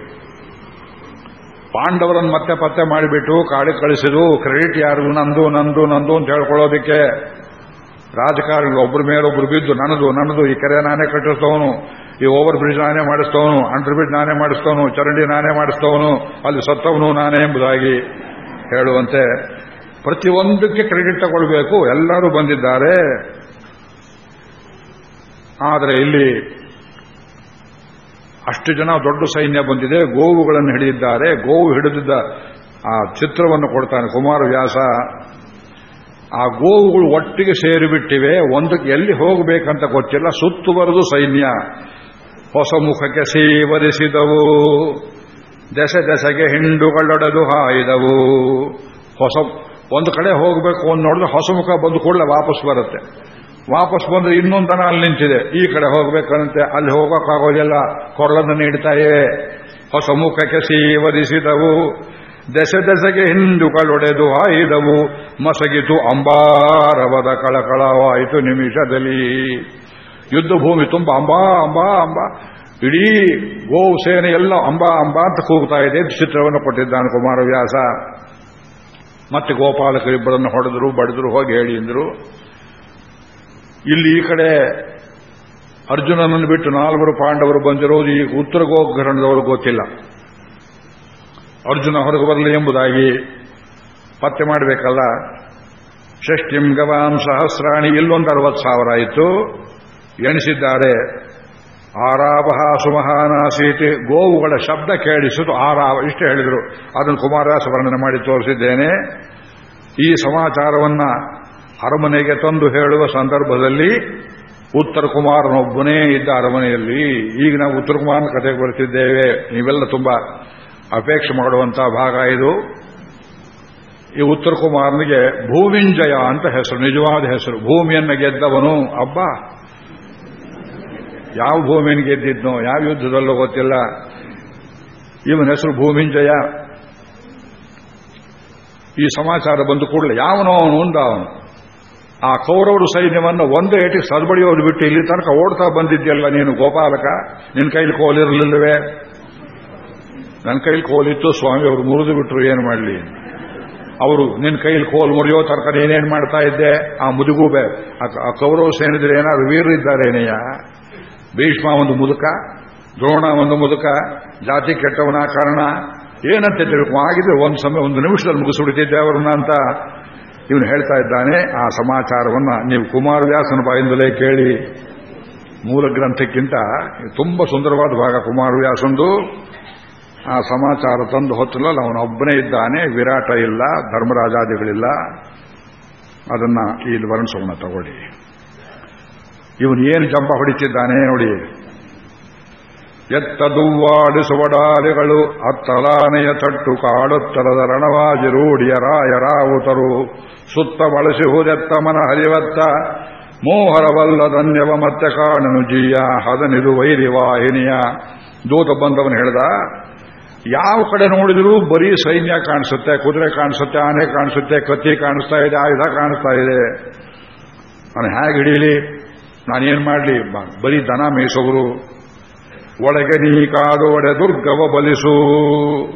ಪಾಂಡವರನ್ನು ಮತ್ತೆ ಪತ್ತೆ ಮಾಡಿಬಿಟ್ಟು ಕಾಡಿ ಕಳಿಸಿದು ಕ್ರೆಡಿಟ್ ಯಾರು? ನಂದು ನಂದು ನಂದು ಅಂತ ಹೇಳ್ಕೊಳ್ಳೋದಕ್ಕೆ. ರಾಜಕಾರಣಿಗಳು ಒಬ್ಬರ ಮೇಲೊಬ್ರು ಬಿದ್ದು ನನ್ನದು ನನ್ನದು, ಈ ಕೆರೆ ನಾನೇ ಕಟ್ಟಿಸ್ತವನು, ಈ ಓವರ್ ಬ್ರಿಡ್ಜ್ ನಾನೇ ಮಾಡಿಸ್ತವನು ಅಂಡರ್ ಬ್ರಿಡ್ಜ್ ನಾನೇ ಮಾಡಿಸ್ತವನು, ಚರಂಡಿ ನಾನೇ ಮಾಡಿಸ್ತವನು, ಅಲ್ಲಿ ಸತ್ತವನು ನಾನೇ ಎಂಬುದಾಗಿ ಹೇಳುವಂತೆ ಪ್ರತಿಯೊಂದಕ್ಕೆ ಕ್ರೆಡಿಟ್ ತಗೊಳ್ಬೇಕು. ಎಲ್ಲರೂ ಬಂದಿದ್ದಾರೆ. ಆದರೆ ಇಲ್ಲಿ ಅಷ್ಟು ಜನ ದೊಡ್ಡ ಸೈನ್ಯ ಬಂದಿದೆ, ಗೋವುಗಳನ್ನು ಹಿಡಿದಿದ್ದಾರೆ, ಗೋವು ಹಿಡಿದಿದ್ದ ಆ ಚಿತ್ರವನ್ನು ಕೊಡ್ತಾನೆ ಕುಮಾರವ್ಯಾಸ. ಆ ಗೋವುಗಳು ಒಟ್ಟಿಗೆ ಸೇರಿಬಿಟ್ಟಿವೆ, ಒಂದಕ್ಕೆ ಎಲ್ಲಿ ಹೋಗಬೇಕಂತ ಗೊತ್ತಿಲ್ಲ ಸುತ್ತುವರೆದು ಸೈನ್ಯ. ಹೊಸ ಮುಖಕ್ಕೆ ಸೀವರಿಸಿದವು, ದೆಸೆ ದೆಸೆಗೆ ಹಿಂಡುಗಳೊಡೆದು ಹಾಯಿದವು. ಹೊಸ, ಒಂದು ಕಡೆ ಹೋಗಬೇಕು ಅಂತ ನೋಡಿದ್ರೆ ಹೊಸ ಮುಖ ಬಂದು ಕೂಡಲೇ ವಾಪಸ್ ಬರುತ್ತೆ. ವಾಪಸ್ ಬಂದ್ರೆ ಇನ್ನೊಂದನ ಅಲ್ಲಿ ನಿಂತಿದೆ. ಈ ಕಡೆ ಹೋಗಬೇಕಂತೆ, ಅಲ್ಲಿ ಹೋಗೋಕ್ಕಾಗೋದಿಲ್ಲ, ಕೊರಳನ್ನು ನೀಡ್ತಾ ಹೊಸ ಮುಖಕ್ಕೆ ಸೀವರಿಸಿದವು. ದೆಸೆ ದೆಸೆಗೆ ಹಿಂದುಗಳೊಡೆದು ಆಯುಧವು ಮಸಗಿತು ಅಂಬಾರವದ ಕಳಕಳವಾಯಿತು ನಿಮಿಷದಲ್ಲಿ. ಯುದ್ಧ ಭೂಮಿ ತುಂಬ ಅಂಬಾ ಅಂಬಾ ಅಂಬಾ. ಇಡೀ ಗೋವು ಸೇನೆ ಎಲ್ಲ ಅಂಬಾ ಅಂಬಾ ಅಂತ ಕೂಗ್ತಾ ಇದೆ. ಚಿತ್ರವನ್ನು ಕೊಟ್ಟಿದ್ದಾನೆ ಕುಮಾರವ್ಯಾಸ. ಮತ್ತೆ ಗೋಪಾಲಕರಿಬ್ಬರನ್ನು ಹೊಡೆದ್ರು, ಬಡಿದ್ರು, ಹೋಗಿ ಹೇಳಿ ಅಂದ್ರು. ಇಲ್ಲಿ ಈ ಕಡೆ ಅರ್ಜುನನನ್ನು ಬಿಟ್ಟು ನಾಲ್ವರು ಪಾಂಡವರು ಬಂದಿರೋದು ಈಗ ಉತ್ತರ ಗೋಗ್ರಹಣದವರು ಗೊತ್ತಿಲ್ಲ. ಅರ್ಜುನ ಹೊರಗೆ ಬರಲಿ ಎಂಬುದಾಗಿ ಪತ್ತೆ ಮಾಡಬೇಕಲ್ಲ? ಷಷ್ಟಿಂ ಗವಾಂ ಸಹಸ್ರಾಣಿ, ಇಲ್ಲೊಂದು ಅರವತ್ತು ಸಾವಿರ ಆಯಿತು. ಎಣಿಸಿದ್ದಾರೆ. ಆರಾವಹ ಸುಮಹಾನಾಸೀತಿ ಗೋವುಗಳ ಶಬ್ದ ಕೇಳಿಸಿತು ಆರಾವ, ಇಷ್ಟು ಹೇಳಿದರು. ಅದನ್ನು ಕುಮಾರದಾಸ ವರ್ಣನೆ ಮಾಡಿ ತೋರಿಸಿದ್ದೇನೆ. ಈ ಸಮಾಚಾರವನ್ನ ಅರಮನೆಗೆ ತಂದು ಹೇಳುವ ಸಂದರ್ಭದಲ್ಲಿ ಉತ್ತರ ಕುಮಾರನೊಬ್ಬನೇ ಇದ್ದ ಅರಮನೆಯಲ್ಲಿ. ಈಗ ನಾವು ಉತ್ತರ ಕುಮಾರನ ಕಥೆಗೆ ಬರುತ್ತಿದ್ದೇವೆ ನೀವೆಲ್ಲ ತುಂಬಾ ಅಪೇಕ್ಷೆ ಮಾಡುವಂತಹ ಭಾಗ ಇದು. ಈ ಉತ್ತರ ಕುಮಾರನಿಗೆ ಭೂಮಿಂಜಯ ಅಂತ ಹೆಸರು, ನಿಜವಾದ ಹೆಸರು. ಭೂಮಿಯನ್ನು ಗೆದ್ದವನು ಅಬ್ಬ. ಯಾವ ಭೂಮಿಯನ್ನು ಗೆದ್ದಿದ್ನೋ, ಯಾವ ಯುದ್ಧದಲ್ಲೂ ಗೊತ್ತಿಲ್ಲ. ಇವನ ಹೆಸರು ಭೂಮಿಂಜಯ. ಈ ಸಮಾಚಾರ ಬಂದು ಕೂಡಲೇ, ಯಾವನೋ ಅವನು ಉಂಡ ಅವನು. ಆ ಕೌರವರು ಸೈನ್ಯವನ್ನು ಒಂದು ಏಟಿಗೆ ಸದ್ಬಡಿಯೋದು ಬಿಟ್ಟು ಇಲ್ಲಿ ತನಕ ಓಡ್ತಾ ಬಂದಿದ್ದೆಲ್ಲ ನೀನು ಗೋಪಾಲಕ? ನಿನ್ನ ಕೈಲಿ ಕೋಲಿರಲಿಲ್ಲವೇ ನನ್ನ ಕೈಲಿ ಕೋಲಿತ್ತು ಸ್ವಾಮಿ ಅವರು ಮುರಿದು ಬಿಟ್ರು, ಏನು ಮಾಡಲಿ? ಅವರು ನಿನ್ನ ಕೈಲಿ ಕೋಲ್ ಮುರಿಯೋ ತರ್ಕ ಏನೇನು ಮಾಡ್ತಾ ಇದ್ದೆ? ಆ ಮುದುಗೂಬೆ, ಆ ಕೌರವ ಸೇನಿದ್ರೆ ಏನಾದ್ರು ವೀರರಿದ್ದಾರೇನೆಯ ಭೀಷ್ಮ ಒಂದು ಮುದುಕ, ದ್ರೋಣ ಒಂದು ಮುದುಕ, ಜಾತಿ ಕೆಟ್ಟವನ ಕಾರಣ. ಏನಂತ ತಿಳ್ಕೊ ಆಗಿದ್ರೆ ಒಂದು ಸಮಯ, ಒಂದು ನಿಮಿಷದಲ್ಲಿ ಮುಗಿಸ್ಬಿಡ್ತಿದ್ದೆ ಅವರನ್ನ ಅಂತ ಇವನು ಹೇಳ್ತಾ ಇದ್ದಾನೆ. ಆ ಸಮಾಚಾರವನ್ನ ನೀವು ಕುಮಾರವ್ಯಾಸನ ಬಾಯಿಂದಲೇ ಕೇಳಿ. ಮೂಲ ಗ್ರಂಥಕ್ಕಿಂತ ತುಂಬಾ ಸುಂದರವಾದ ಭಾಗ ಕುಮಾರವ್ಯಾಸಂದು ಆ ಸಮಾಚಾರ ತಂದು ಹೊತ್ತಲಲ್ಲ ಅವನೊಬ್ಬನೇ ಇದ್ದಾನೆ, ವಿರಾಟ ಇಲ್ಲ, ಧರ್ಮರಾಜಾದಿಗಳಿಲ್ಲ. ಅದನ್ನ ಇಲ್ಲಿ ವರ್ಣಿಸೋಣ ತಗೊಳ್ಳಿ. ಇವನು ಏನು ಜಂಬ ಹೊಡಿತಿದ್ದಾನೆ ನೋಡಿ. ಎತ್ತದುವ್ವಾಡಿಸುವಡಾಲಿಗಳು ಅತ್ತಲಾನೆಯ ತಟ್ಟು ಕಾಡುತ್ತಲದ ರಣವಾಜಿ ರೂಢಿಯ ರಾಯರಾವುತರು. ಸುತ್ತ ಬಳಸುವುದೆತ್ತ ಮನ ಹರಿವತ್ತ ಮೋಹರವಲ್ಲದನ್ಯವ ಮತ್ತೆ ಕಾಣನು ಜೀಯ, ಹದನಿದು ವೈರಿ ವಾಹಿನಿಯ ದೂತ ಬಂದವನು ಹೇಳ್ದ ಯಾವ ಕಡೆ ನೋಡಿದರೂ ಬರೀ ಸೈನ್ಯ ಕಾಣಿಸುತ್ತೆ, ಕುದುರೆ ಕಾಣಿಸುತ್ತೆ, ಆನೆ ಕಾಣಿಸುತ್ತೆ, ಕತ್ತಿ ಕಾಣಿಸ್ತಾ ಇದೆ ಆಯುಧ ಕಾಣಿಸ್ತಾ ಇದೆ. ನಾನು ಹೇಗೆ ಹಿಡೀಲಿ? ನಾನೇನು ಮಾಡಲಿ? ಬರೀ ದನ ಮೇಯಿಸೋರು. ಒಳಗೆ ನೀ ಕಾದು ಒಡೆ ದುರ್ಗವ ಬಲಿಸು.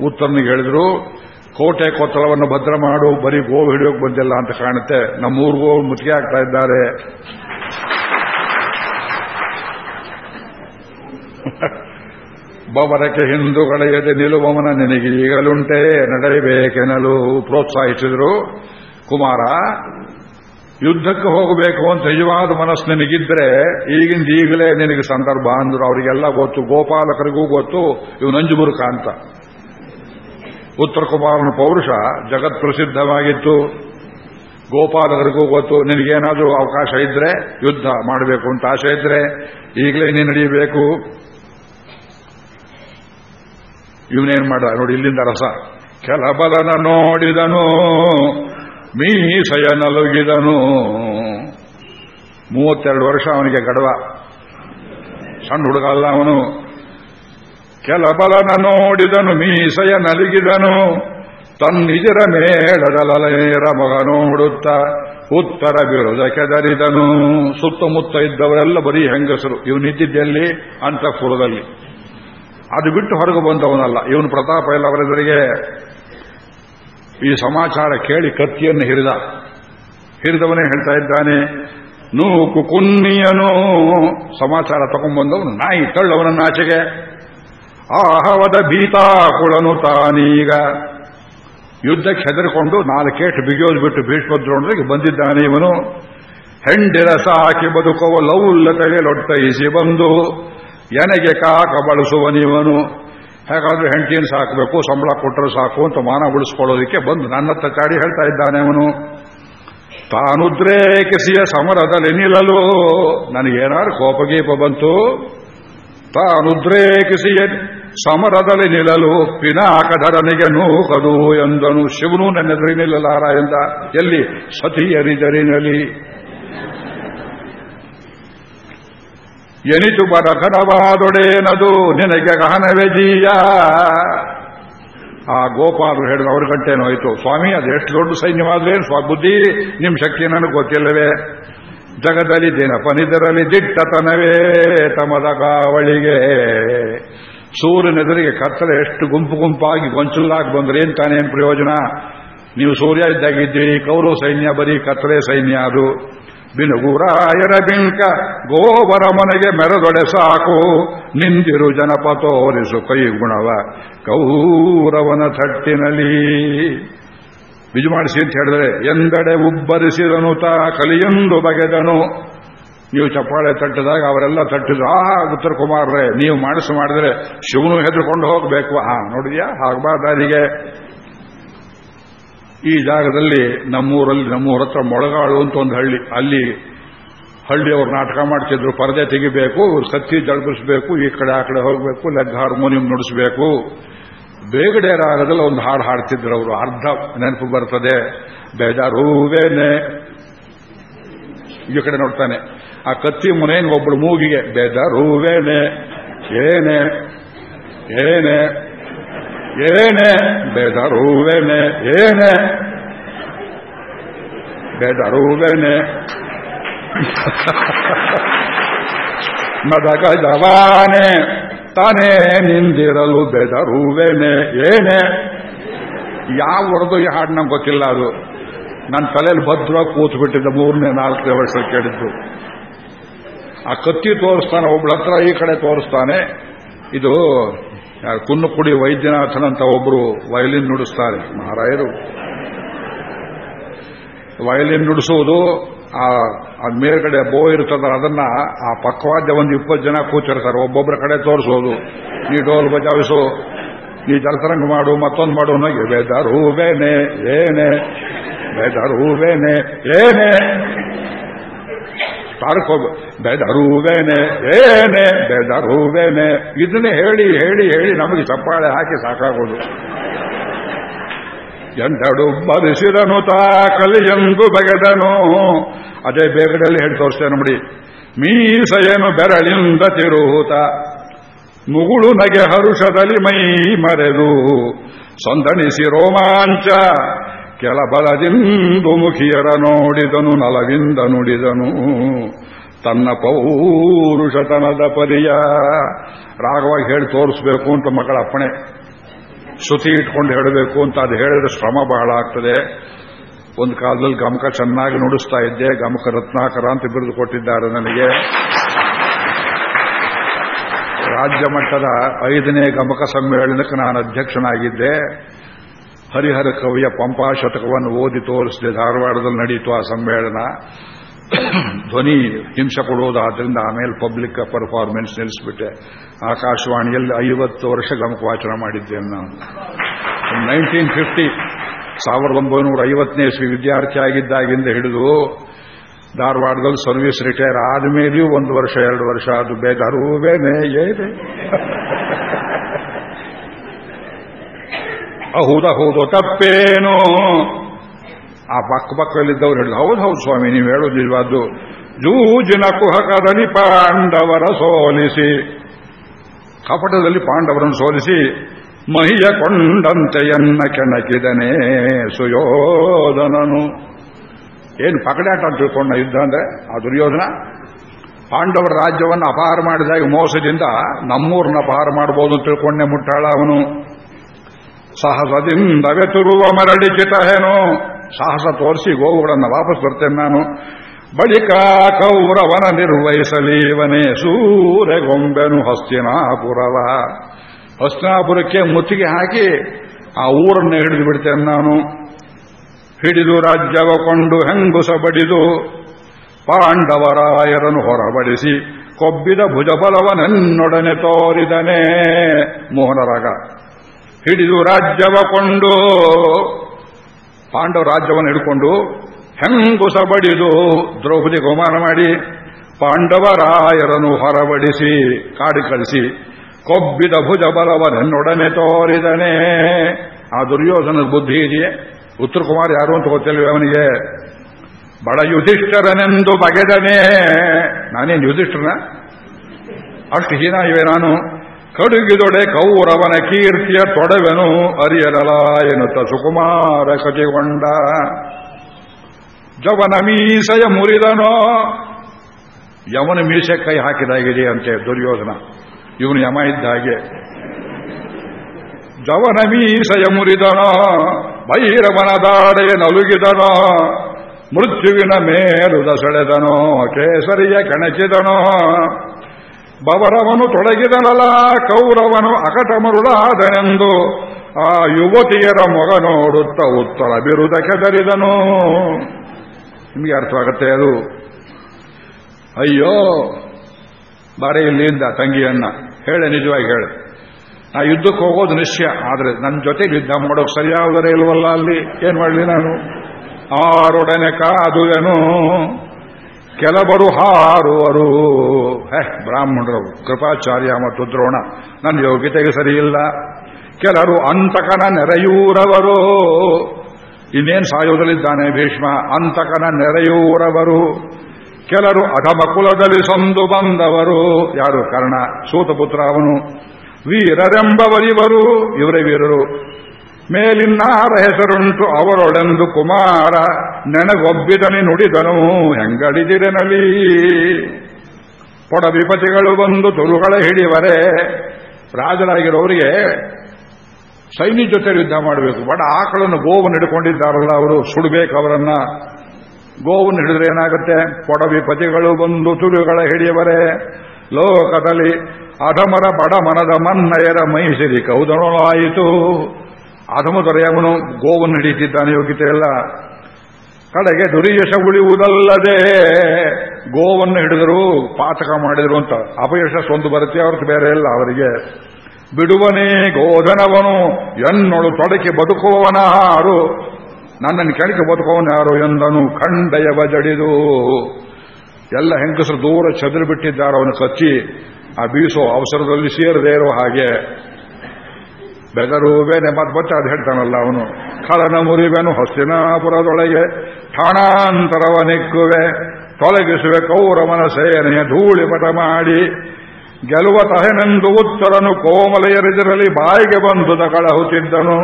ಉತ್ತರನಿಗೆ ಹೇಳಿದ್ರು, ಕೋಟೆ ಕೊತ್ತಲವನ್ನು ಭದ್ರ ಮಾಡು, ಬರೀ ಗೋವು ಹಿಡಿಯೋಕೆ ಬಂದಿಲ್ಲ ಅಂತ ಕಾಣುತ್ತೆ. ನಮ್ಮೂರು ಗೋವು ಮುತ್ತಿಗೆ ಆಗ್ತಾ ಇದ್ದಾರೆ. ಬವರಕ್ಕೆ ಹಿಂದೂಗಳೆಯದೆ ನಿಲುವವನ ನಿನಗೆ ಈಗಲುಂಟೆ ನಡೆಯಬೇಕೆನಲು ಪ್ರೋತ್ಸಾಹಿಸಿದರು. ಕುಮಾರ, ಯುದ್ಧಕ್ಕೆ ಹೋಗಬೇಕು ಅಂತ ನಿಜವಾದ ಮನಸ್ಸು ನಿನಗಿದ್ರೆ ಈಗಿಂದ ಈಗಲೇ ನಿನಗೆ ಸಂದರ್ಭ ಅಂದ್ರು. ಅವರಿಗೆಲ್ಲ ಗೊತ್ತು, ಗೋಪಾಲಕರಿಗೂ ಗೊತ್ತು, ಇವು ನಂಜುಬುರುಕ ಅಂತ. ಉತ್ತರ ಕುಮಾರನ ಪೌರುಷ ಜಗತ್ ಪ್ರಸಿದ್ಧವಾಗಿತ್ತು. ಗೋಪಾಲಕರಿಗೂ ಗೊತ್ತು, ನಿನಗೇನಾದರೂ ಅವಕಾಶ ಇದ್ರೆ ಯುದ್ಧ ಮಾಡಬೇಕು ಅಂತ ಆಸೆ ಇದ್ರೆ ಈಗಲೇ ನೀನು ನಡೆಯಬೇಕು. ಇವನೇನ್ ಮಾಡ ನೋಡಿ, ಇಲ್ಲಿಂದ ರಸ. ಕೆಲ ಬಲನ ನೋಡಿದನು, ಮೀಸಯ ನಲುಗಿದನು. ಮೂವತ್ತೆರಡು ವರ್ಷ ಅವನಿಗೆ ಗಡವ. ಸಣ್ಣ ಹುಡುಗ ಅಲ್ಲ ಅವನು. ಕೆಲ ಬಲನ ನೋಡಿದನು, ಮೀಸಯ ನಲುಗಿದನು. ತನ್ನಿಜರ ಮೇಳದಲನೇರ ಮಗ ನೋಡುತ್ತ ಉತ್ತರ ಬಿರುದ ಕೆದರಿದನು ಸುತ್ತಮುತ್ತ ಇದ್ದವರೆಲ್ಲ ಬರೀ ಹೆಂಗಸರು. ಇವನಿದ್ದಿದ್ದೆಲ್ಲಿ ಅಂತಃಪುರದಲ್ಲಿ. ಅದು ಬಿಟ್ಟು ಹೊರಗೆ ಬಂದವನಲ್ಲ. ಇವನು ಪ್ರತಾಪ ಎಲ್ಲ ಅವರೆದುರಿಗೆ ಈ ಸಮಾಚಾರ ಕೇಳಿ ಕತ್ತಿಯನ್ನು ಹಿರಿದ. ಹಿರಿದವನೇ ಹೇಳ್ತಾ ಇದ್ದಾನೆ ನೂ ಕುನ್ನಿಯನು ಸಮಾಚಾರ ತಗೊಂಡ್ಬಂದವನು, ನಾಯಿ ತಳ್ಳವನನ್ನ ಆಚೆಗೆ. ಆಹವದ ಭೀತಾಕುಳನು ತಾನೀಗ. ಯುದ್ಧಕ್ಕೆ ಹೆದರ್ಕೊಂಡು ನಾಲ್ಕೇಟು ಬಿಗಿಯೋದು ಬಿಟ್ಟು ಭೀಷ್ಮದ್ರೋಣರಿಗೆ ಬಂದಿದ್ದಾನೆ ಇವನು. ಹೆಂಡಿರ ಸಾಕಿ ಬದುಕುವ ಲೌಲ್ಲತೆಗೆ ಲೊಟ್ಟೈಸಿ ಬಂದು ಎನೆಗೆ ಕಾಕ ಬಳಸುವನಿವನು ಹೇಗಾದ್ರೂ ಹೆಂಡತಿಯನ್ನು ಸಾಕಬೇಕು, ಸಂಬಳ ಕೊಟ್ಟರೆ ಸಾಕು ಅಂತ ಮಾನ ಉಳಿಸ್ಕೊಳ್ಳೋದಕ್ಕೆ ಬಂದು ನನ್ನತ್ತ ಚಾಡಿ ಹೇಳ್ತಾ ಇದ್ದಾನೆ ಅವನು. ತಾನುದ್ರೇಕಿಸಿಯ ಸಮರದಲ್ಲಿ ನಿಲ್ಲಲು. ನನಗೇನಾದ್ರು ಕೋಪಗೀಪ ಬಂತು? ತಾನುದ್ರೇಕಿಸಿಯ ಸಮರದಲ್ಲಿ ನಿಲ್ಲಲು. ಪಿನಾಕಧರನಿಗೆ ನೂಕದು ಎಂದನು. ಶಿವನು ನನ್ನೆದುರಿ ನಿಲ್ಲಲಾರ ಎಂದ. ಎಲ್ಲಿ ಸತಿಯರಿದರಿನಲ್ಲಿ? ಎನಿತು ಬರಕರವಾದೊಡೇನದು ನಿನಗೆ ಗಹನವೇ ಜೀಯ. ಆ ಗೋಪಾಲರು ಹೇಳಿದ ಅವ್ರ ಗಂಟೇನೋಯ್ತು ಸ್ವಾಮಿ, ಅದು ಎಷ್ಟು ದೊಡ್ಡ ಸೈನ್ಯವಾದ್ರೇನು ಸ್ವ ಬುದ್ಧಿ ನಿಮ್ಮ ಶಕ್ತಿ ನನಗೆ ಗೊತ್ತಿಲ್ಲವೇ. ಜಗದಲ್ಲಿ ದಿನಪನಿದರಲ್ಲಿ ದಿಟ್ಟತನವೇ ತಮದ ಕಾವಳಿಗೆ. ಸೂರ್ಯನೆದುರಿಗೆ ಕತ್ತಲೆ ಎಷ್ಟು ಗುಂಪು ಗುಂಪಾಗಿ ಗೊಂಚಲಾಗಿ ಬಂದ್ರೆ ಏನ್ ತಾನೇನು ಪ್ರಯೋಜನ? ನೀವು ಸೂರ್ಯ ಇದ್ದಾಗಿದ್ದೀರಿ, ಕೌರವ ಸೈನ್ಯ ಬರೀ ಕತ್ತಲೆ ಸೈನ್ಯ ಅದು. ಬಿನುಗುರಾಯರ ಬಿಂಕ ಗೋವರ ಮನೆಗೆ ಮೆರದೊಡೆ ಸಾಕು. ನಿಂದಿರು ಜನಪ ತೋರಿಸು ಕೈ ಗುಣವ ಕೌರವನ ತಟ್ಟಿನಲ್ಲಿ ಬಿಜು ಮಾಡಿಸಿ ಅಂತ ಹೇಳಿದ್ರೆ, ಎಂದೆಡೆ ಉಬ್ಬರಿಸಿದನು ತಾ ಕಲಿಯೊಂದು ಬಗೆದನು. ನೀವು ಚಪ್ಪಾಳೆ ತಟ್ಟಿದಾಗ ಅವರೆಲ್ಲ ತಟ್ಟಿದ್ರು ಆ ಉತ್ತರ ಕುಮಾರ್ರೆ, ನೀವು ಮಾಡಿಸು ಮಾಡಿದ್ರೆ ಶಿವನು ಹೆದರ್ಕೊಂಡು ಹೋಗಬೇಕು. ಆ ನೋಡಿದ್ಯಾ? ಆಗ್ಬಾರ್ದಾರಿಗೆ ಈ ಜಾಗದಲ್ಲಿ ನಮ್ಮೂರಲ್ಲಿ ನಮ್ಮೂರ ಹತ್ರ ಮೊಳಗಾಳು ಅಂತ ಒಂದು ಹಳ್ಳಿ. ಅಲ್ಲಿ ಹಳ್ಳಿಯವರು ನಾಟಕ ಮಾಡ್ತಿದ್ರು. ಪರದೆ ತೆಗಿಬೇಕು ಕತ್ತಿ ಜಳಗಿಸ್ಬೇಕು, ಈ ಕಡೆ ಆ ಕಡೆ ಹೋಗಬೇಕು, ಲೆಗ್ ಹಾರ್ಮೋನಿಯಂ ನುಡಿಸಬೇಕು. ಬೇಗಡೆ ರಾಗದಲ್ಲಿ ಒಂದು ಹಾಡು ಹಾಡ್ತಿದ್ರು ಅವರು. ಅರ್ಧ ನೆನಪು ಬರ್ತದೆ. ಬೇಜಾರೂವೇನೆ ಈ ಕಡೆ ನೋಡ್ತಾನೆ. ಆ ಕತ್ತಿ ಮುನೇನ್ ಒಬ್ಬಳು ಮೂಗಿಗೆ ಬೇಜಾರೂವೇನೆ ಏನೇ? ಏನೇ? ಏನೇ ಬೆದರುವೆನೆ ಏನೇ? ಬೆದರುವೆನೆ. ಮದಗ ಜವಾನೆ, ತಾನೇ ನಿಂದಿರಲು ಬೆದರುವೇನೆ, ಏನೇ? ಯಾವ ಹೊರದು ಈ ಹಾಡು ನಂಗೆ ಗೊತ್ತಿಲ್ಲ ಅದು. ನನ್ನ ತಲೆಯಲ್ಲಿ ಭದ್ರ ಕೂತು ಬಿಟ್ಟಿದ್ದ ಮೂರನೇ ನಾಲ್ಕನೇ ವರ್ಷ ಕೇಳಿದ್ದು. ಆ ಕತ್ತಿ ತೋರಿಸ್ತಾನೆ ಒಬ್ಳ ಹತ್ರ ಈ ಕಡೆ ತೋರಿಸ್ತಾನೆ. ಇದು ಕುನ್ನು ಕುಡಿ ವೈದ್ಯನಾಥನಂತ ಒಬ್ರು ವಯಲಿನ್ ನುಡಿಸ್ತಾರೆ. ಮಹಾರಾಯರು. ವಯಲಿನ್ ನುಡಿಸುವುದು ಆ ಮೇಲ್ಗಡೆ ಬೋ ಇರ್ತದ ಅದನ್ನ ಆ ಪಕ್ಕವಾದ್ಯ ಒಂದು ಇಪ್ಪತ್ತು ಜನ ಕೂತಿರ್ತಾರೆ. ಒಬ್ಬೊಬ್ಬರ ಕಡೆ ತೋರಿಸೋದು. ನೀ ಡೋಲ್ ಬಜಾವಿಸು. ನೀ ಜಲತರಂಗ ಮಾಡು, ಮತ್ತೊಂದು ಮಾಡು ಅನ್ನೋಗೆ ಬೇದಾರೂಬೇನೆ ಏನೇ ಹೂವೇನೆ ಏನೇ. ತಾರಕೋಬ ಬೇದರುವೇನೆ, ಏನೆ, ಬೇದರುವೇನೆ. ಇದನ್ನೇ ಹೇಳಿ ಹೇಳಿ ಹೇಳಿ ನಮಗೆ ಚಪ್ಪಾಳೆ ಹಾಕಿ ಸಾಕಾಗೋದು. ಎಂದಡು ಬದಿಸಿದನು ತಾ ಕಲಿಯಂದು ಬಗೆದನು. ಅದೇ ಬೇಗಡಲ್ಲಿ ಹೇಳಿ ತೋರಿಸ್ತೇನೆ ನೋಡಿ. ಮೀಸೆಯನು ಬೆರಳಿಂದ ತಿರುಹುತ. ಮುಗುಳು ನಗೆ ಹರುಷದಲ್ಲಿ ಮೈ ಮರೆದು. ಸಂದಣಿಸಿ ರೋಮಾಂಚ. ಕೆಲ ಬಲದಿಂದು ಮುಖಿಯರ ನೋಡಿದನು ನಲವಿಂದ ನುಡಿದನು. ತನ್ನ ಪೌರುಷತನದ ಪರಿಯ ರಾಗವಾಗಿ ಹೇಳಿ ತೋರಿಸ್ಬೇಕು ಅಂತ ಮಕ್ಕಳ ಅಪ್ಪಣೆ. ಶ್ರುತಿ ಇಟ್ಕೊಂಡು ಹೇಳಬೇಕು ಅಂತ ಅದು ಹೇಳಿದ್ರೆ ಶ್ರಮ ಬಹಳ ಆಗ್ತದೆ. ಒಂದು ಕಾಲದಲ್ಲಿ ಗಮಕ ಚೆನ್ನಾಗಿ ನುಡಿಸ್ತಾ ಇದ್ದೆ, ಗಮಕ ರತ್ನಾಕರ ಅಂತ ಬಿರುದು ಕೊಟ್ಟಿದ್ದಾರೆ ನನಗೆ. ರಾಜ್ಯ ಮಟ್ಟದ ಐದನೇ ಗಮಕ ಸಮ್ಮೇಳನಕ್ಕೆ ನಾನು ಅಧ್ಯಕ್ಷನಾಗಿದ್ದೆ. ಹರಿಹರ ಕವಿಯ ಪಂಪಾ ಶತಕವನ್ನು ಓದಿ ತೋರಿಸಿದೆ ಧಾರವಾಡದಲ್ಲಿ ನಡೆಯಿತು ಆ ಸಮ್ಮೇಳನ. ಧ್ವನಿ ಹಿಂಸೆ ಕೊಡುವುದಾದ್ರಿಂದ ಆಮೇಲೆ ಪಬ್ಲಿಕ್ ಪರ್ಫಾರ್ಮೆನ್ಸ್ ನಿಲ್ಲಿಸ್ಬಿಟ್ಟೆ. ಆಕಾಶವಾಣಿಯಲ್ಲಿ ಐವತ್ತು ವರ್ಷ ಗಮಕ ವಾಚನ ಮಾಡಿದ್ದೇನೆ ನಾನು. ನೈನ್ಟೀನ್ ಫಿಫ್ಟಿ, ಸಾವಿರದ ಒಂಬೈನೂರ ಐವತ್ತನೇ ಇಸ್ವಿ ವಿದ್ಯಾರ್ಥಿ ಆಗಿದ್ದಾಗಿಂದ ಹಿಡಿದು ಧಾರವಾಡದಲ್ಲಿ ಸರ್ವಿಸ್ ರಿಟೈರ್ ಆದಮೇಲೆಯೂ ಒಂದು ವರ್ಷ, ಎರಡು ವರ್ಷ ಅದು ಬೇದಾರುವೇನೆ ಏನೇ. ಹೌದ, ಹೌದು, ತಪ್ಪೇನು? ಆ ಪಕ್ಕ ಪಕ್ಕದಲ್ಲಿದ್ದವ್ರು ಹೇಳಿದ್ರು, ಹೌದು ಹೌದು ಸ್ವಾಮಿ, ನೀವು ಹೇಳೋದು ನಿಜವಾದ್ದು ಜೂಜಿನ ಕುಹಕದಲ್ಲಿ ಪಾಂಡವರ ಸೋಲಿಸಿ. ಕಪಟದಲ್ಲಿ ಪಾಂಡವರನ್ನು ಸೋಲಿಸಿ ಮಹಿಯ ಕೊಂಡಂತೆಯನ್ನ ಕೆಣಕಿದನೇ ಸುಯೋಧನನು. ಏನು ಪಕಡಾಟ ಅಂತ ತಿಳ್ಕೊಂಡ ಯುದ್ಧ ಅಂದ್ರೆ? ಆ ದುರ್ಯೋಧನ ಪಾಂಡವರ ರಾಜ್ಯವನ್ನು ಅಪಹಾರ ಮಾಡಿದಾಗ ಮೋಸದಿಂದ ನಮ್ಮೂರನ್ನ ಅಪಹಾರ ಮಾಡಬಹುದು ಅಂತ ತಿಳ್ಕೊಂಡೆ ಮುಟ್ಟಾಳ ಅವನು. ಸಾಹಸದಿಂದವೇ ತುರುವ ಮರಳಿ ಏನು ಸಾಹಸ ತೋರಿಸಿ ಗೋವುಗಳನ್ನು ವಾಪಸ್ ಬರ್ತೇನೆ ನಾನು. ಬಳಿಕ ಕೌರವನ ನಿರ್ವಹಿಸಲೀವನೇ ಸೂರೆಗೊಂಬೆನು ಹಸ್ತಿನಾಪುರವ. ಹಸ್ತಿನಾಪುರಕ್ಕೆ ಮುತ್ತಿಗೆ ಹಾಕಿ ಆ ಊರನ್ನು ಹಿಡಿದು ಬಿಡ್ತೇನೆ ನಾನು. ಹಿಡಿದು ರಾಜ್ಯವ ಕೊಂಡು ಹೆಂಗುಸ ಬಡಿದು ಪಾಂಡವರಾಯರನ್ನು ಹೊರಬಡಿಸಿ ಕೊಬ್ಬಿದ ಭುಜಬಲವನೆನ್ನೊಡನೆ ತೋರಿದನೇ ಮೋಹನರಾಗ. ಹಿಡಿದು ರಾಜ್ಯವ ಕೊಂಡು. ಪಾಂಡವ ರಾಜ್ಯವನ್ನು ಹಿಡ್ಕೊಂಡು ಹೆಂಗುಸ ಬಡಿದು ದ್ರೌಪದಿ ಗೋಮಾನ ಮಾಡಿ ಪಾಂಡವರಾಯರನ್ನು ಹೊರಬಡಿಸಿ ಕಾಡಿ ಕಳಿಸಿ ಕೊಬ್ಬಿದ ಭುಜ ಬಲವನೆನ್ನೊಡನೆ ತೋರಿದನೆ. ಆ ದುರ್ಯೋಧನ ಬುದ್ಧಿ ಇದೆಯೇ? ಉತ್ತರ ಕುಮಾರ್ ಯಾರು ಅಂತ ಗೊತ್ತಿಲ್ವೇ ಅವನಿಗೆ? ಬಡ ಯುಧಿಷ್ಠರನೆಂದು ಬಗೆದನೇ. ನಾನೇನು ಯುಧಿಷ್ಠರನ? ಅಷ್ಟು ಹೀನ ಇವೆ ನಾನು. ಕಡುಗಿದೊಡೆ ಕೌರವನ ಕೀರ್ತಿಯ ತೊಡವೆನು ಅರಿಯರಲ ಎನ್ನುತ್ತ ಸುಕುಮಾರ ಕಜಿಗೊಂಡ ಜವನ ಮೀಸೆಯ ಮುರಿದನೋ, ಯಮನ ಮೀಸೆ ಕೈ ಹಾಕಿದಾಗಿದೆ ಅಂತೆ ದುರ್ಯೋಧನ. ಇವನು ಯಮ ಇದ್ದ ಹಾಗೆ. ಜವನ ಮೀಸೆಯ ಮುರಿದನೋ, ಭೈರವನ ದಾಡೆಯ ನಲುಗಿದನೋ, ಮೃತ್ಯುವಿನ ಮೇಲುದ ಸೆಳೆದನೋ, ಕೇಸರಿಯ ಕೆಣಚಿದನೋ ಬವರವನು ತೊಡಗಿದನಲ್ಲ, ಕೌರವನು ಅಕಟ ಮರುಳಾದನೆಂದು ಆ ಯುವತಿಯರ ಮೊಗ ನೋಡುತ್ತ ಉತ್ತರ ಬಿರುದ ಕೆದರಿದನು ನಿಮಗೆ ಅರ್ಥವಾಗುತ್ತೆ ಅದು? ಅಯ್ಯೋ, ಬಾರಿ ಇಲ್ಲಿಂದ ತಂಗಿಯನ್ನ. ಹೇಳೆ, ನಿಜವಾಗಿ ಹೇಳು. ನಾ ಯುದ್ಧಕ್ಕೆ ಹೋಗೋದು ನಿಶ್ಚಯ, ಆದ್ರೆ ನನ್ನ ಜೊತೆ ಯುದ್ಧ ಮಾಡೋಕೆ ಸರಿಯಾದರೆ ಇಲ್ವಲ್ಲ ಅಲ್ಲಿ? ಏನ್ ಮಾಡಲಿ ನಾನು? ಆರೊಡನೆ ಕಾದುವೆನು. ಕೆಲವರು ಹಾರುವರು. ಹೇ, ಬ್ರಾಹ್ಮಣರು, ಕೃಪಾಚಾರ್ಯ ಮತ್ತು ದ್ರೋಣ, ನನ್ನ ಯೋಗ್ಯತೆಗೆ ಸರಿಯಿಲ್ಲ. ಕೆಲರು ಅಂತಕನ ನೆರೆಯೂರವರು. ಇನ್ನೇನು ಸಾಯೋದಲ್ಲಿದ್ದಾನೆ ಭೀಷ್ಮ? ಅಂತಕನ ನೆರೆಯೂರವರು. ಕೆಲರು ಅಧಮ ಕುಲದಲ್ಲಿ ಸಂದು ಬಂದವರು. ಯಾರು ಕರ್ಣ? ಸೂತಪುತ್ರ ಅವನು. ವೀರರೆಂಬವರಿವರು. ಇವರೇ ವೀರರು. ಮೇಲಿನ್ನಾರ ಹೆಸರುಂಟು ಅವರೊಳೆಂದು ಕುಮಾರ, ನೆನಗೊಬ್ಬಿದನೆ ನುಡಿದನು, ಹೆಂಗಡಿದಿರನಲಿ? ಪೊಡ ವಿಪತಿಗಳು ಬಂದು ತುರುಗಳ ಹಿಡಿವರೆ, ರಾಜರಾಗಿರೋರಿಗೆ ಸೈನ್ಯ ಜೊತೆ ಯುದ್ಧ ಮಾಡಬೇಕು. ಬಡ ಆಕಳನ್ನು ಗೋವನ್ನು ಹಿಡ್ಕೊಂಡಿದ್ದಾರಲ್ಲ ಅವರು, ಸುಡಬೇಕು ಅವರನ್ನ. ಗೋವನ್ನು ಹಿಡಿದ್ರೆ ಏನಾಗುತ್ತೆ? ಪೊಡವಿಪತಿಗಳು ಬಂದು ತುರುಗಳ ಹಿಡಿಯವರೆ. ಲೋಕದಲ್ಲಿ ಅಧಮರ ಬಡ ಮನದ ಮನ್ನಯರ ಮೈಸಿರಿ ಕೌದನೊಳಾಯಿತು ಅಧಮ ದೊರೆಯವನು ಗೋವನ್ನು ಹಿಡಿಯುತ್ತಿದ್ದಾನೆ ಯೋಗ್ಯತೆ ಎಲ್ಲ ಕಡೆಗೆ ದುರಿಯಶ ಉಳಿಯುವುದಲ್ಲದೆ ಗೋವನ್ನು ಹಿಡಿದರು ಪಾತಕ ಮಾಡಿದರು ಅಂತ. ಅಪಯಶ ಒಂದು ಬರುತ್ತೆ, ಅವ್ರದ್ದು ಬೇರೆ ಇಲ್ಲ ಅವರಿಗೆ. ಬಿಡುವನೇ ಗೋಧನವನು, ಎನ್ನೊಳು ತೊಡಕಿ ಬದುಕುವವನ ಹಾರು. ನನ್ನನ್ನು ಕೆಳಗೆ ಬದುಕುವವನ ಯಾರು ಎಂದನು ಖಂಡಯವ ಜಡಿದು. ಎಲ್ಲ ಹೆಂಗಸರು ದೂರ ಚದುರು ಬಿಟ್ಟಿದ್ದಾರೆ ಅವನು ಕಚ್ಚಿ. ಆ ಬೀಸೋ ಅವಸರದಲ್ಲಿ ಸೇರದೇ ಇರೋ ಹಾಗೆ. ಬೆದರು ಮತ್ ಮತ್ತೆ ಅದು ಹೇಳ್ತಾನಲ್ಲ ಅವನು. ಕಳನ ಮುರಿವೆನು ಹಸ್ತಿನಾಪುರದೊಳಗೆ. ಠಾಣಾಂತರವ ನಿಕ್ಕುವೆ. ತೊಲಗಿಸುವೆ ಕೌರವನ ಸೇನೆಯ ಧೂಳಿಪಟ ಮಾಡಿ. ಗೆಲುವ ತಹೆನೆಂದು ಉತ್ತರನು ಕೋಮಲೆಯರಿದಿರಲಿ ಬಾಯಿಗೆ ಬಂದು ಕಳಹುತ್ತಿದ್ದನು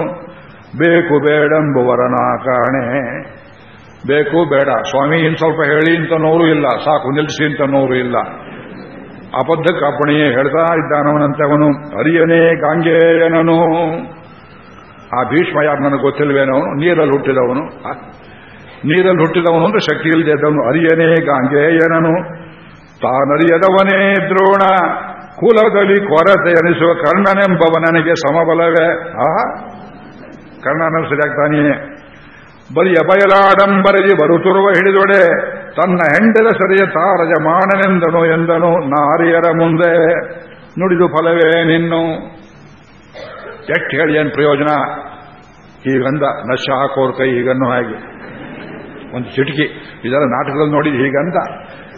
ಬೇಕು ಬೇಡೆಂಬುವರನ ಕಾಣೆ. ಬೇಕು ಬೇಡ. ಸ್ವಾಮಿ, ಇನ್ ಸ್ವಲ್ಪ ಹೇಳಿ ಅಂತ ನೋರು ಇಲ್ಲ. ಸಾಕು ನಿಲ್ಲಿಸಿ ಅಂತ ನೋರು ಇಲ್ಲ. ಅಬದ್ಧಕ್ಕೆ ಕಾಪಣೆಯೇ ಹೇಳ್ತಾ ಇದ್ದಾನವನಂತೆ ಅವನು. ಅರಿಯನೇ ಗಾಂಗೇಯನನು. ಆ ಭೀಷ್ಮ ಯಾರು ನನಗೆ ಗೊತ್ತಿಲ್ವೇನವನು ನೀರಲ್ಲಿ ಹುಟ್ಟಿದವನು. ನೀರಲ್ಲಿ ಹುಟ್ಟಿದವನು ಅಂದ್ರೆ ಶಕ್ತಿ ಇಲ್ಲದೆ ಇದ್ದವನು. ಅರಿಯನೇ ಗಾಂಗೇಯನನು. ತಾನರಿಯದವನೇ ದ್ರೋಣ. ಕುಲದಲ್ಲಿ ಕೊರತೆ ಎನಿಸುವ ಕರ್ಣನೆಂಬವ ನನಗೆ ಸಮಬಲವೇ. ಆ ಕರ್ಣನ ಸರಿಯಾಗ್ತಾನೆಯೇ ಬರಿಯ ಬಯಲಾಡಂಬರದಿ ಬರುತ್ತಿರುವ ಹಿಡಿದೊಡೆ, ತನ್ನ ಹೆಂಡದ ಸರಿಯ ತಾರಜ ಮಾಡನೆಂದನು ಎಂದನು ನಾರಿಯರ ಮುಂದೆ. ನುಡಿದು ಫಲವೇ ನಿನ್ನು. ಹೇಳಿ ಏನು ಪ್ರಯೋಜನ? ಈಗಂದ ನಶ ಹಾಕೋರ್ ಕೈ ಈಗನ್ನು ಹಾಗೆ. ಒಂದು ಚಿಟಕಿ. ಇದರ ನಾಟಕದಲ್ಲಿ ನೋಡಿದ ಹೀಗಂದ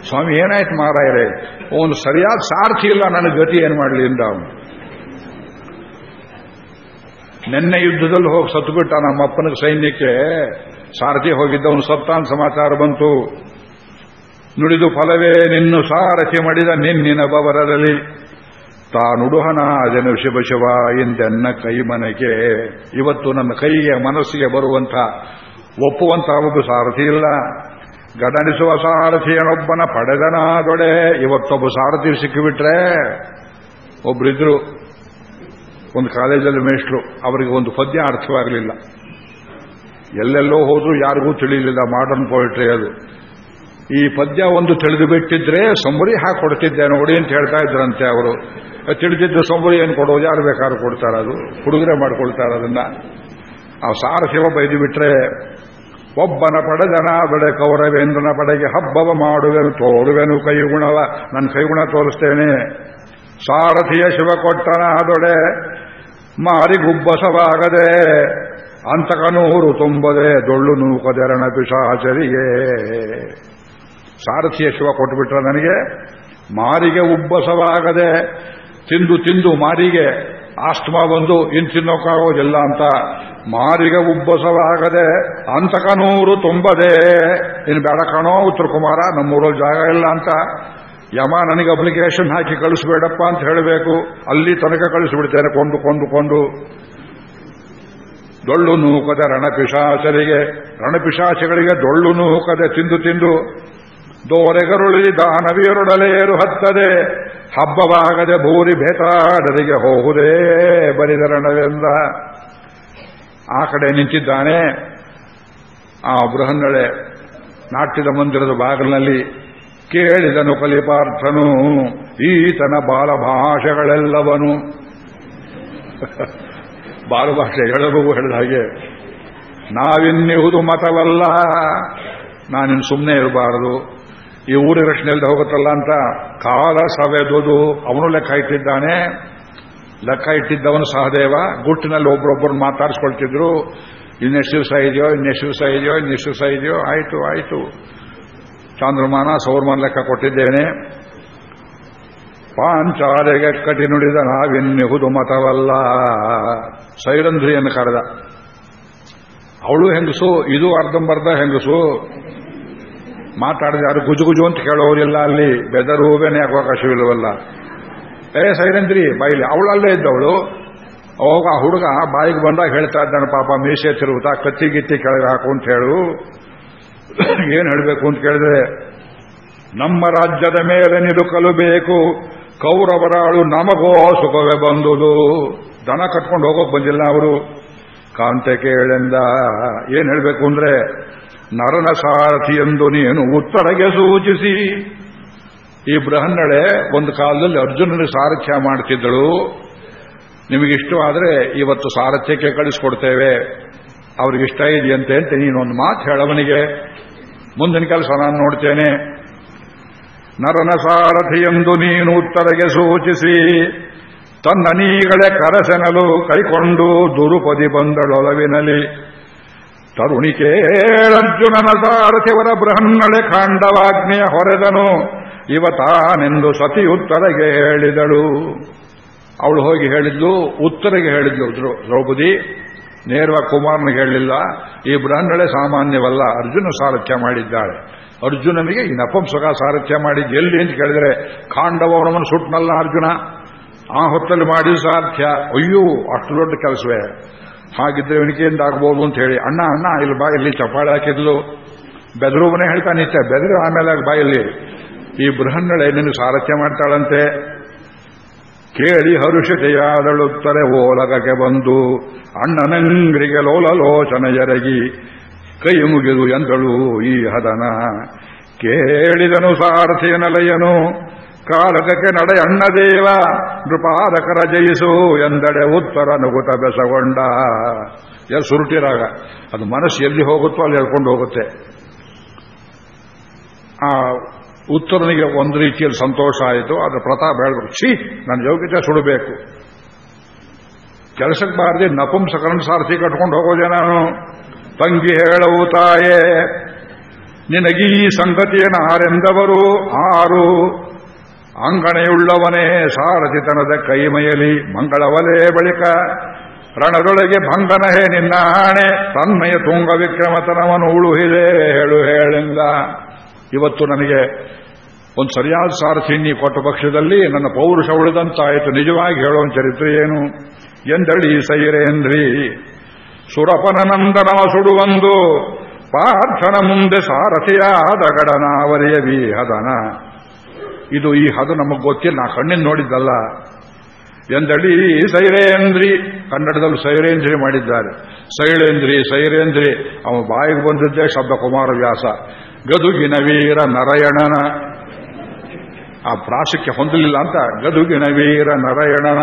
ಸ್ವಾಮಿ ಏನಾಯ್ತು ಮಾರಾಯರೇ? ಒಂದು ಸರಿಯಾದ ಸಾರ್ಥಿ ಇಲ್ಲ, ನನ್ನ ಗತಿ ಏನು ಮಾಡಲಿ ಅವನು. ನಿನ್ನೆ ಯುದ್ಧದಲ್ಲಿ ಹೋಗಿ ಸತ್ತುಬಿಟ್ಟ ನಮ್ಮಪ್ಪನ ಸೈನ್ಯಕ್ಕೆ. ಸಾರಥಿ ಹೋಗಿದ್ದವನು ಸತ್ತಾನ್ ಸಮಾಚಾರ ಬಂತು. ನುಡಿದು ಫಲವೇ ನಿನ್ನ ಸಾರಥಿ ಮಾಡಿದ ನಿನ್ನಿನ ಬವರದಲ್ಲಿ. ತಾನುಡುಹನ ಅದನ್ನು ಶಿವ ಶಿವ ಎಂದೆನ್ನ ಕೈ ಮನೆಗೆ. ಇವತ್ತು ನನ್ನ ಕೈಗೆ ಮನಸ್ಸಿಗೆ ಬರುವಂಥ ಒಪ್ಪುವಂತ ಒಬ್ಬ ಸಾರಥಿ ಇಲ್ಲ. ಗಡನಿಸುವ ಸಾರಥಿಯನೊಬ್ಬನ ಪಡೆದನಾದೊಡೆ. ಇವತ್ತೊಬ್ಬ ಸಾರಥಿ ಸಿಕ್ಕಿಬಿಟ್ರೆ ಒಬ್ರಿದ್ರು ಒಂದು ಕಾಲೇಜಲ್ಲಿ ಮೇಷ್ಟ್ರು, ಅವರಿಗೆ ಒಂದು ಪದ್ಯ ಅರ್ಥವಾಗಲಿಲ್ಲ. ಎಲ್ಲೆಲ್ಲೋ ಹೋದ್ರು ಯಾರಿಗೂ ತಿಳಿಯಲಿಲ್ಲ ಮಾಡರ್ನ್ ಪೋಯಿಟ್ರಿ ಅದು. ಈ ಪದ್ಯ ಒಂದು ತಿಳಿದು ಬಿಟ್ಟಿದ್ರೆ ಸಂಬರಿ ಹಾಕೊಡ್ತಿದ್ದೆ ನೋಡಿ ಅಂತ ಹೇಳ್ತಾ ಇದ್ರಂತೆ ಅವರು. ತಿಳಿದಿದ್ದು ಸಂಬರಿ ಏನು ಕೊಡೋದು, ಯಾರು ಬೇಕಾದ್ರೂ ಕೊಡ್ತಾರೆ ಅದು. ಹುಡುಗರೆ ಮಾಡ್ಕೊಳ್ತಾರೆ ಅದನ್ನ. ಆ ಸಾರಥಿವ ಬೈದು ಬಿಟ್ರೆ ಒಬ್ಬನ ಪಡೆದನ ಬೆಳೆ ಕೌರವೇಂದ್ರನ ಪಡೆಗೆ ಹಬ್ಬವ ಮಾಡುವೆನು, ತೋರುವೆನು ಕೈಗುಣವ ನನ್ನ ಕೈಗುಣ ತೋರಿಸ್ತೇನೆ. ಸಾರಥಿಯ ಶಿವ ಕೊಟ್ಟನ ಅದೊಡೆ ಮಾರಿಗುಬ್ಬಸವಾಗದೆ ಅಂತಕನೂರು ತುಂಬದೆ ಡೊಳ್ಳು ನೂಕದೆರಣ ಪಿಶಾಚರಿಗೆ ಸಾರಥಿಯ ಶಿವ ಕೊಟ್ಟುಬಿಟ್ರ ನನಗೆ, ಮಾರಿಗೆ ಉಬ್ಬಸವಾಗದೆ, ತಿಂದು ತಿಂದು ಮಾರಿಗೆ ಆಸ್ತಮಾ ಬಂದು ಇನ್ ತಿನ್ನೋಕ್ಕಾಗೋದಿಲ್ಲ ಅಂತ ಮಾರಿಗೆ ಉಬ್ಬಸವಾಗದೆ, ಅಂತಕನೂರು ತುಂಬದೆ. ಇನ್ನು ಬೇಡ ಕಾಣೋ ಉತ್ತರ ಕುಮಾರ, ನಮ್ಮೂರಲ್ಲಿ ಜಾಗ ಇಲ್ಲ ಅಂತ ಯಮ ನನಗೆ ಅಪ್ಲಿಕೇಶನ್ ಹಾಕಿ ಕಳಿಸ್ಬೇಡಪ್ಪ ಅಂತ ಹೇಳಬೇಕು. ಅಲ್ಲಿ ತನಕ ಕಳಿಸ್ಬಿಡ್ತೇನೆ. ಕೊಂಡು ಕೊಂಡು ಕೊಂಡು ಡೊಳ್ಳು ನೂಕದ ರಣಪಿಶಾಚರಿಗೆ, ರಣಪಿಶಾಚಿಗಳಿಗೆ ಡೊಳ್ಳು ನೂಕದೆ ತಿಂದು ತಿಂದು. ದೋರೆಗರುಳಿ ದಾನವಿಯರುಡಲೆಯರು ಹತ್ತದೆ. ಹಬ್ಬವಾಗದೆ ಭೂರಿ ಬೇತಾಡರಿಗೆ ಹೋಗುದೇ ಬರಿದರಣವೆಂದ ಆ ಕಡೆ ನಿಂತಿದ್ದಾನೆ. ಆ ಬೃಹನ್ನಳೆ ನಾಟ್ಯದ ಮಂದಿರದ ಬಾಗಿಲಿನಲ್ಲಿ ಕೇಳಿದನು ಕಲಿಪಾರ್ಥನು, ಈತನ ಬಾಲಭಾಷೆಗಳೆಲ್ಲವನು. ಬಾಲಭಾಷೆ ಎಳಗೂ ಹೇಳಿದ ಹಾಗೆ, ನಾವಿನ್ನಿಹುದು ಮತವಲ್ಲ ನಾನಿನ್ ಸುಮ್ಮನೆ ಇರಬಾರದು. ಈ ಊರಿ ರಕ್ಷಣೆಯಲ್ಲಿ ಹೋಗುತ್ತಲ್ಲ ಅಂತ ಕಾಲ ಸವೆದುದು. ಅವನು ಲೆಕ್ಕ ಇಟ್ಟಿದ್ದಾನೆ. ಲೆಕ್ಕ ಇಟ್ಟಿದ್ದವನು ಸಹದೇವ. ಗುಟ್ಟಿನಲ್ಲಿ ಒಬ್ಬರೊಬ್ಬರು ಮಾತಾಡಿಸ್ಕೊಳ್ತಿದ್ರು. ಇನ್ನೆಷ್ಟು ದಿವಸ ಇದೆಯೋ, ಇನ್ನೆಷ್ಟು ದಿವಸ ಇದೆಯೋ, ಇನ್ನೆಷ್ಟು ದಿವಸ ಇದೆಯೋ, ಆಯಿತು ಆಯಿತು. ಚಾಂದ್ರಮಾನ ಸೌರಮಾನ ಲೆಕ್ಕ ಕೊಟ್ಟಿದ್ದೇನೆ. ಪಾಂಚಾಲೆಗೆ ಕಟಿ ನುಡಿದ ನಾವಿನ್ನಿಹುದು ಮತವಲ್ಲ. ಸೈರಂಧ್ರಿಯನ್ನು ಕರೆದ. ಅವಳು ಹೆಂಗಸು, ಇದು ಅರ್ಧಂಬರ್ಧ ಹೆಂಗಸು? ಮಾತಾಡಿದ ಯಾರು? ಗುಜು ಅಂತ ಕೇಳೋರಿಲ್ಲ ಅಲ್ಲಿ. ಬೆದರು ಹೂವೇನೆ ಅವಕಾಶವಿಲ್ಲವಲ್ಲ. ಏ ಸೈರಂದ್ರಿ ಬಾಯಿಲಿ. ಅವಳಲ್ಲೇ ಇದ್ದವಳು. ಅವಾಗ ಆ ಹುಡುಗ ಬಾಯಿಗೆ ಬಂದಾಗ ಹೇಳ್ತಾ ಇದ್ದಾನೆ, ಪಾಪ ಮೀಸೆ ತಿರುಗುತ್ತಾ ಕತ್ತಿ ಗಿತ್ತಿ ಕೆಳಗೆ ಹಾಕು ಅಂತ ಹೇಳು. ಏನು ಹೇಳಬೇಕು ಅಂತ ಕೇಳಿದ್ರೆ, ನಮ್ಮ ರಾಜ್ಯದ ಮೇಲೆ ನಿಲುಕಲು ಬೇಕು, ಕೌರವರಾಳು ನಮಗೋ ಸುಖವೇ ಬಂದುದು. ದನ ಕಟ್ಕೊಂಡು ಹೋಗೋಕೆ ಬಂದಿಲ್ಲ ಅವರು. ಕಾಂತೆ ಕೇಳೆಂದ, ಏನ್ ಹೇಳಬೇಕು ಅಂದ್ರೆ, ನರನ ಸಾರಥಿ ಎಂದು ನೀನು ಉತ್ತರಗೆ ಸೂಚಿಸಿ. ಈ ಬೃಹನ್ನಳೆ ಒಂದು ಕಾಲದಲ್ಲಿ ಅರ್ಜುನನ ಸಾರಥ್ಯ ಮಾಡ್ತಿದ್ದಳು. ನಿಮಗಿಷ್ಟವಾದರೆ ಇವತ್ತು ಸಾರಥ್ಯಕ್ಕೆ ಕಳಿಸ್ಕೊಡ್ತೇವೆ. ಅವ್ರಿಗಿಷ್ಟ ಇದೆಯಂತೆ ಅಂತ ನೀನೊಂದು ಮಾತು ಹೇಳವನಿಗೆ ಮುಂದಿನ ಕೆಲಸ ನಾನು ನೋಡ್ತೇನೆ. ನರನ ಎಂದು ನೀನು ಉತ್ತರಗೆ ಸೂಚಿಸಿ, ತನ್ನ ನೀಗಳೇ ಕರಸೆನಲು ಕೈಕೊಂಡು ದುರುಪದಿ ಬಂದಳೊಲವಿನಲಿ. ತರುಣಿಕೇಳರ್ಜುನನ ಸಾರಥಿವರ ಬೃಹನ್ನಳೆ ಕಾಂಡವಾಜ್ಞೆಯ ಹೊರೆದನು ಇವತಾನೆಂದು ಸತಿ ಉತ್ತರಗೆ ಹೇಳಿದಳು. ಅವಳು ಹೋಗಿ ಹೇಳಿದ್ಲು, ಉತ್ತರಗೆ ಹೇಳಿದ್ಲು ದ್ರೌಪದಿ. ನೇರವಾಗಿ ಕುಮಾರನ ಹೇಳಲಿಲ್ಲ, ಈ ಬ್ರಾಹ್ಮಣಳೆ ಸಾಮಾನ್ಯವಲ್ಲ, ಅರ್ಜುನ ಸಾರಥ್ಯ ಮಾಡಿದ್ದಾಳೆ. ಅರ್ಜುನನಿಗೆ, ಈ ನಪಂಸಕ ಸಾರಥ್ಯ ಮಾಡಿದ್ದು ಎಲ್ಲಿ ಅಂತ ಕೇಳಿದ್ರೆ ಕಾಂಡವರವನು ಸುಟ್ನಲ್ಲ ಅರ್ಜುನ. ಆ ಹೊತ್ತಲ್ಲಿ ಮಾಡಿ ಸಾಧ್ಯ ಅಯ್ಯೋ, ಅಷ್ಟು ದೊಡ್ಡ ಕೆಲಸವೇ. ಹಾಗಿದ್ರೆ ಇವನಿಕೆಯಿಂದ ಆಗ್ಬೋದು ಅಂತ ಹೇಳಿ, ಅಣ್ಣ ಅಣ್ಣ, ಇಲ್ಲಿ ಬಾಯಲ್ಲಿ ಚಪ್ಪಾಳೆ ಹಾಕಿದ್ಲು. ಬೆದರುವನೇ ಹೇಳ್ತಾನಿತ್ತೆ ಬೆದರು ಆಮೇಲೆ ಬಾಯಲ್ಲಿ ಈ ಬೃಹನ್ನಳೆ ನಿನ್ನ ಸಾರಥ್ಯ ಮಾಡ್ತಾಳಂತೆ. ಕೇಳಿ ಹರುಷತೆಯಾದಳುತ್ತರೆ ಓಲಗಕ್ಕೆ ಬಂದು ಅಣ್ಣನಂಗ್ರಿಗೆ ಲೋಲಲೋಚನ ಎರಗಿ ಕೈ ಮುಗಿದು ಎಂದಳು ಈ ಹದನ. ಕೇಳಿದನು ಸಾರಥಿಯನಲಯನು ಕಾಲಕಕ್ಕೆ ನಡೆ ಅಣ್ಣದೇವ, ನೃಪಾದಕರ ಜಯಿಸು ಎಂದಡೆ ಉತ್ತರ ನುಗುತ ಬೆಸಗೊಂಡ. ಎಲ್ಲಿ ಸುರುಟಿರಾಗ ಅದು ಮನಸ್ಸು ಎಲ್ಲಿ ಹೋಗುತ್ತೋ ಅಲ್ಲಿ ಹೇಳ್ಕೊಂಡು ಹೋಗುತ್ತೆ. ಆ ಉತ್ತರನಿಗೆ ಒಂದು ರೀತಿಯಲ್ಲಿ ಸಂತೋಷ ಆಯಿತು ಅದರ ಪ್ರತಾಪ ಹೇಳಬೇಕು ಛೀ, ನನ್ನ ಯೋಗ್ಯತೆ ಸುಡಬೇಕು. ಕೆಲಸಕ್ಕೆ ಬಾರದೆ ನಪುಂಸಕರಣ ಸಾರಥಿ ಕಟ್ಕೊಂಡು ಹೋಗೋದೆ ನಾನು. ತಂಗಿ ಹೇಳವು ತಾಯೇ, ನಿನಗೀ ಸಂಗತಿಯನ್ನು ಆರೆಂದವರು ಆರು. ಅಂಗಣೆಯುಳ್ಳವನೇ ಸಾರಥಿತನದ ಕೈಮಯಲಿ ಮಂಗಳವಲೇ ಬಳಿಕ, ರಣದೊಳಗೆ ಭಂಗನ ಹೇ ನಿನ್ನ ಆಣೆ, ತನ್ಮಯ ತುಂಗ ವಿಕ್ರಮತನವನು ಉಳುಹಿದೆ ಹೇಳು ಹೇಳೆಂದ. ಇವತ್ತು ನನಗೆ ಒಂದು ಸರಿಯಾದ ಸಾರ ಕೊಟ್ಟ ಪಕ್ಷದಲ್ಲಿ ನನ್ನ ಪೌರುಷ ಉಳಿದಂತಾಯಿತು. ನಿಜವಾಗಿ ಹೇಳೋ ಚರಿತ್ರೆ ಏನು? ಎಂದಳಿ ಸೈರೇಂದ್ರಿ ಸುರಪನ ನಂದನವ ಸುಡುವಂದು ಪಾರ್ಥನ ಮುಂದೆ ಸಾರಥಿಯಾದ ಗಡನಾವರಿಯ ವಿ ಹದನ ಇದು ಈ ಹದ ನಮಗೆ ಗೊತ್ತಿಲ್ಲ, ನಾ ಕಣ್ಣಿನ ನೋಡಿದ್ದಲ್ಲ. ಎಂದಳಿ ಸೈರೇಂದ್ರಿ ಕನ್ನಡದಲ್ಲಿ ಸೈರೇಂದ್ರಿ ಮಾಡಿದ್ದಾರೆ. ಸೈಳೇಂದ್ರಿ ಸೈರೇಂದ್ರಿ ಅವನ ಬಾಯಿಗೆ ಬಂದದ್ದೇ ಶಬ್ದ ಕುಮಾರವ್ಯಾಸ ಗದುಗಿನ ವೀರ ನರಯಣನ. ಆ ಪ್ರಾಶಕ್ಕೆ ಹೊಂದಲಿಲ್ಲ ಅಂತ ಗದುಗಿನ ವೀರ ನರಯಣನ.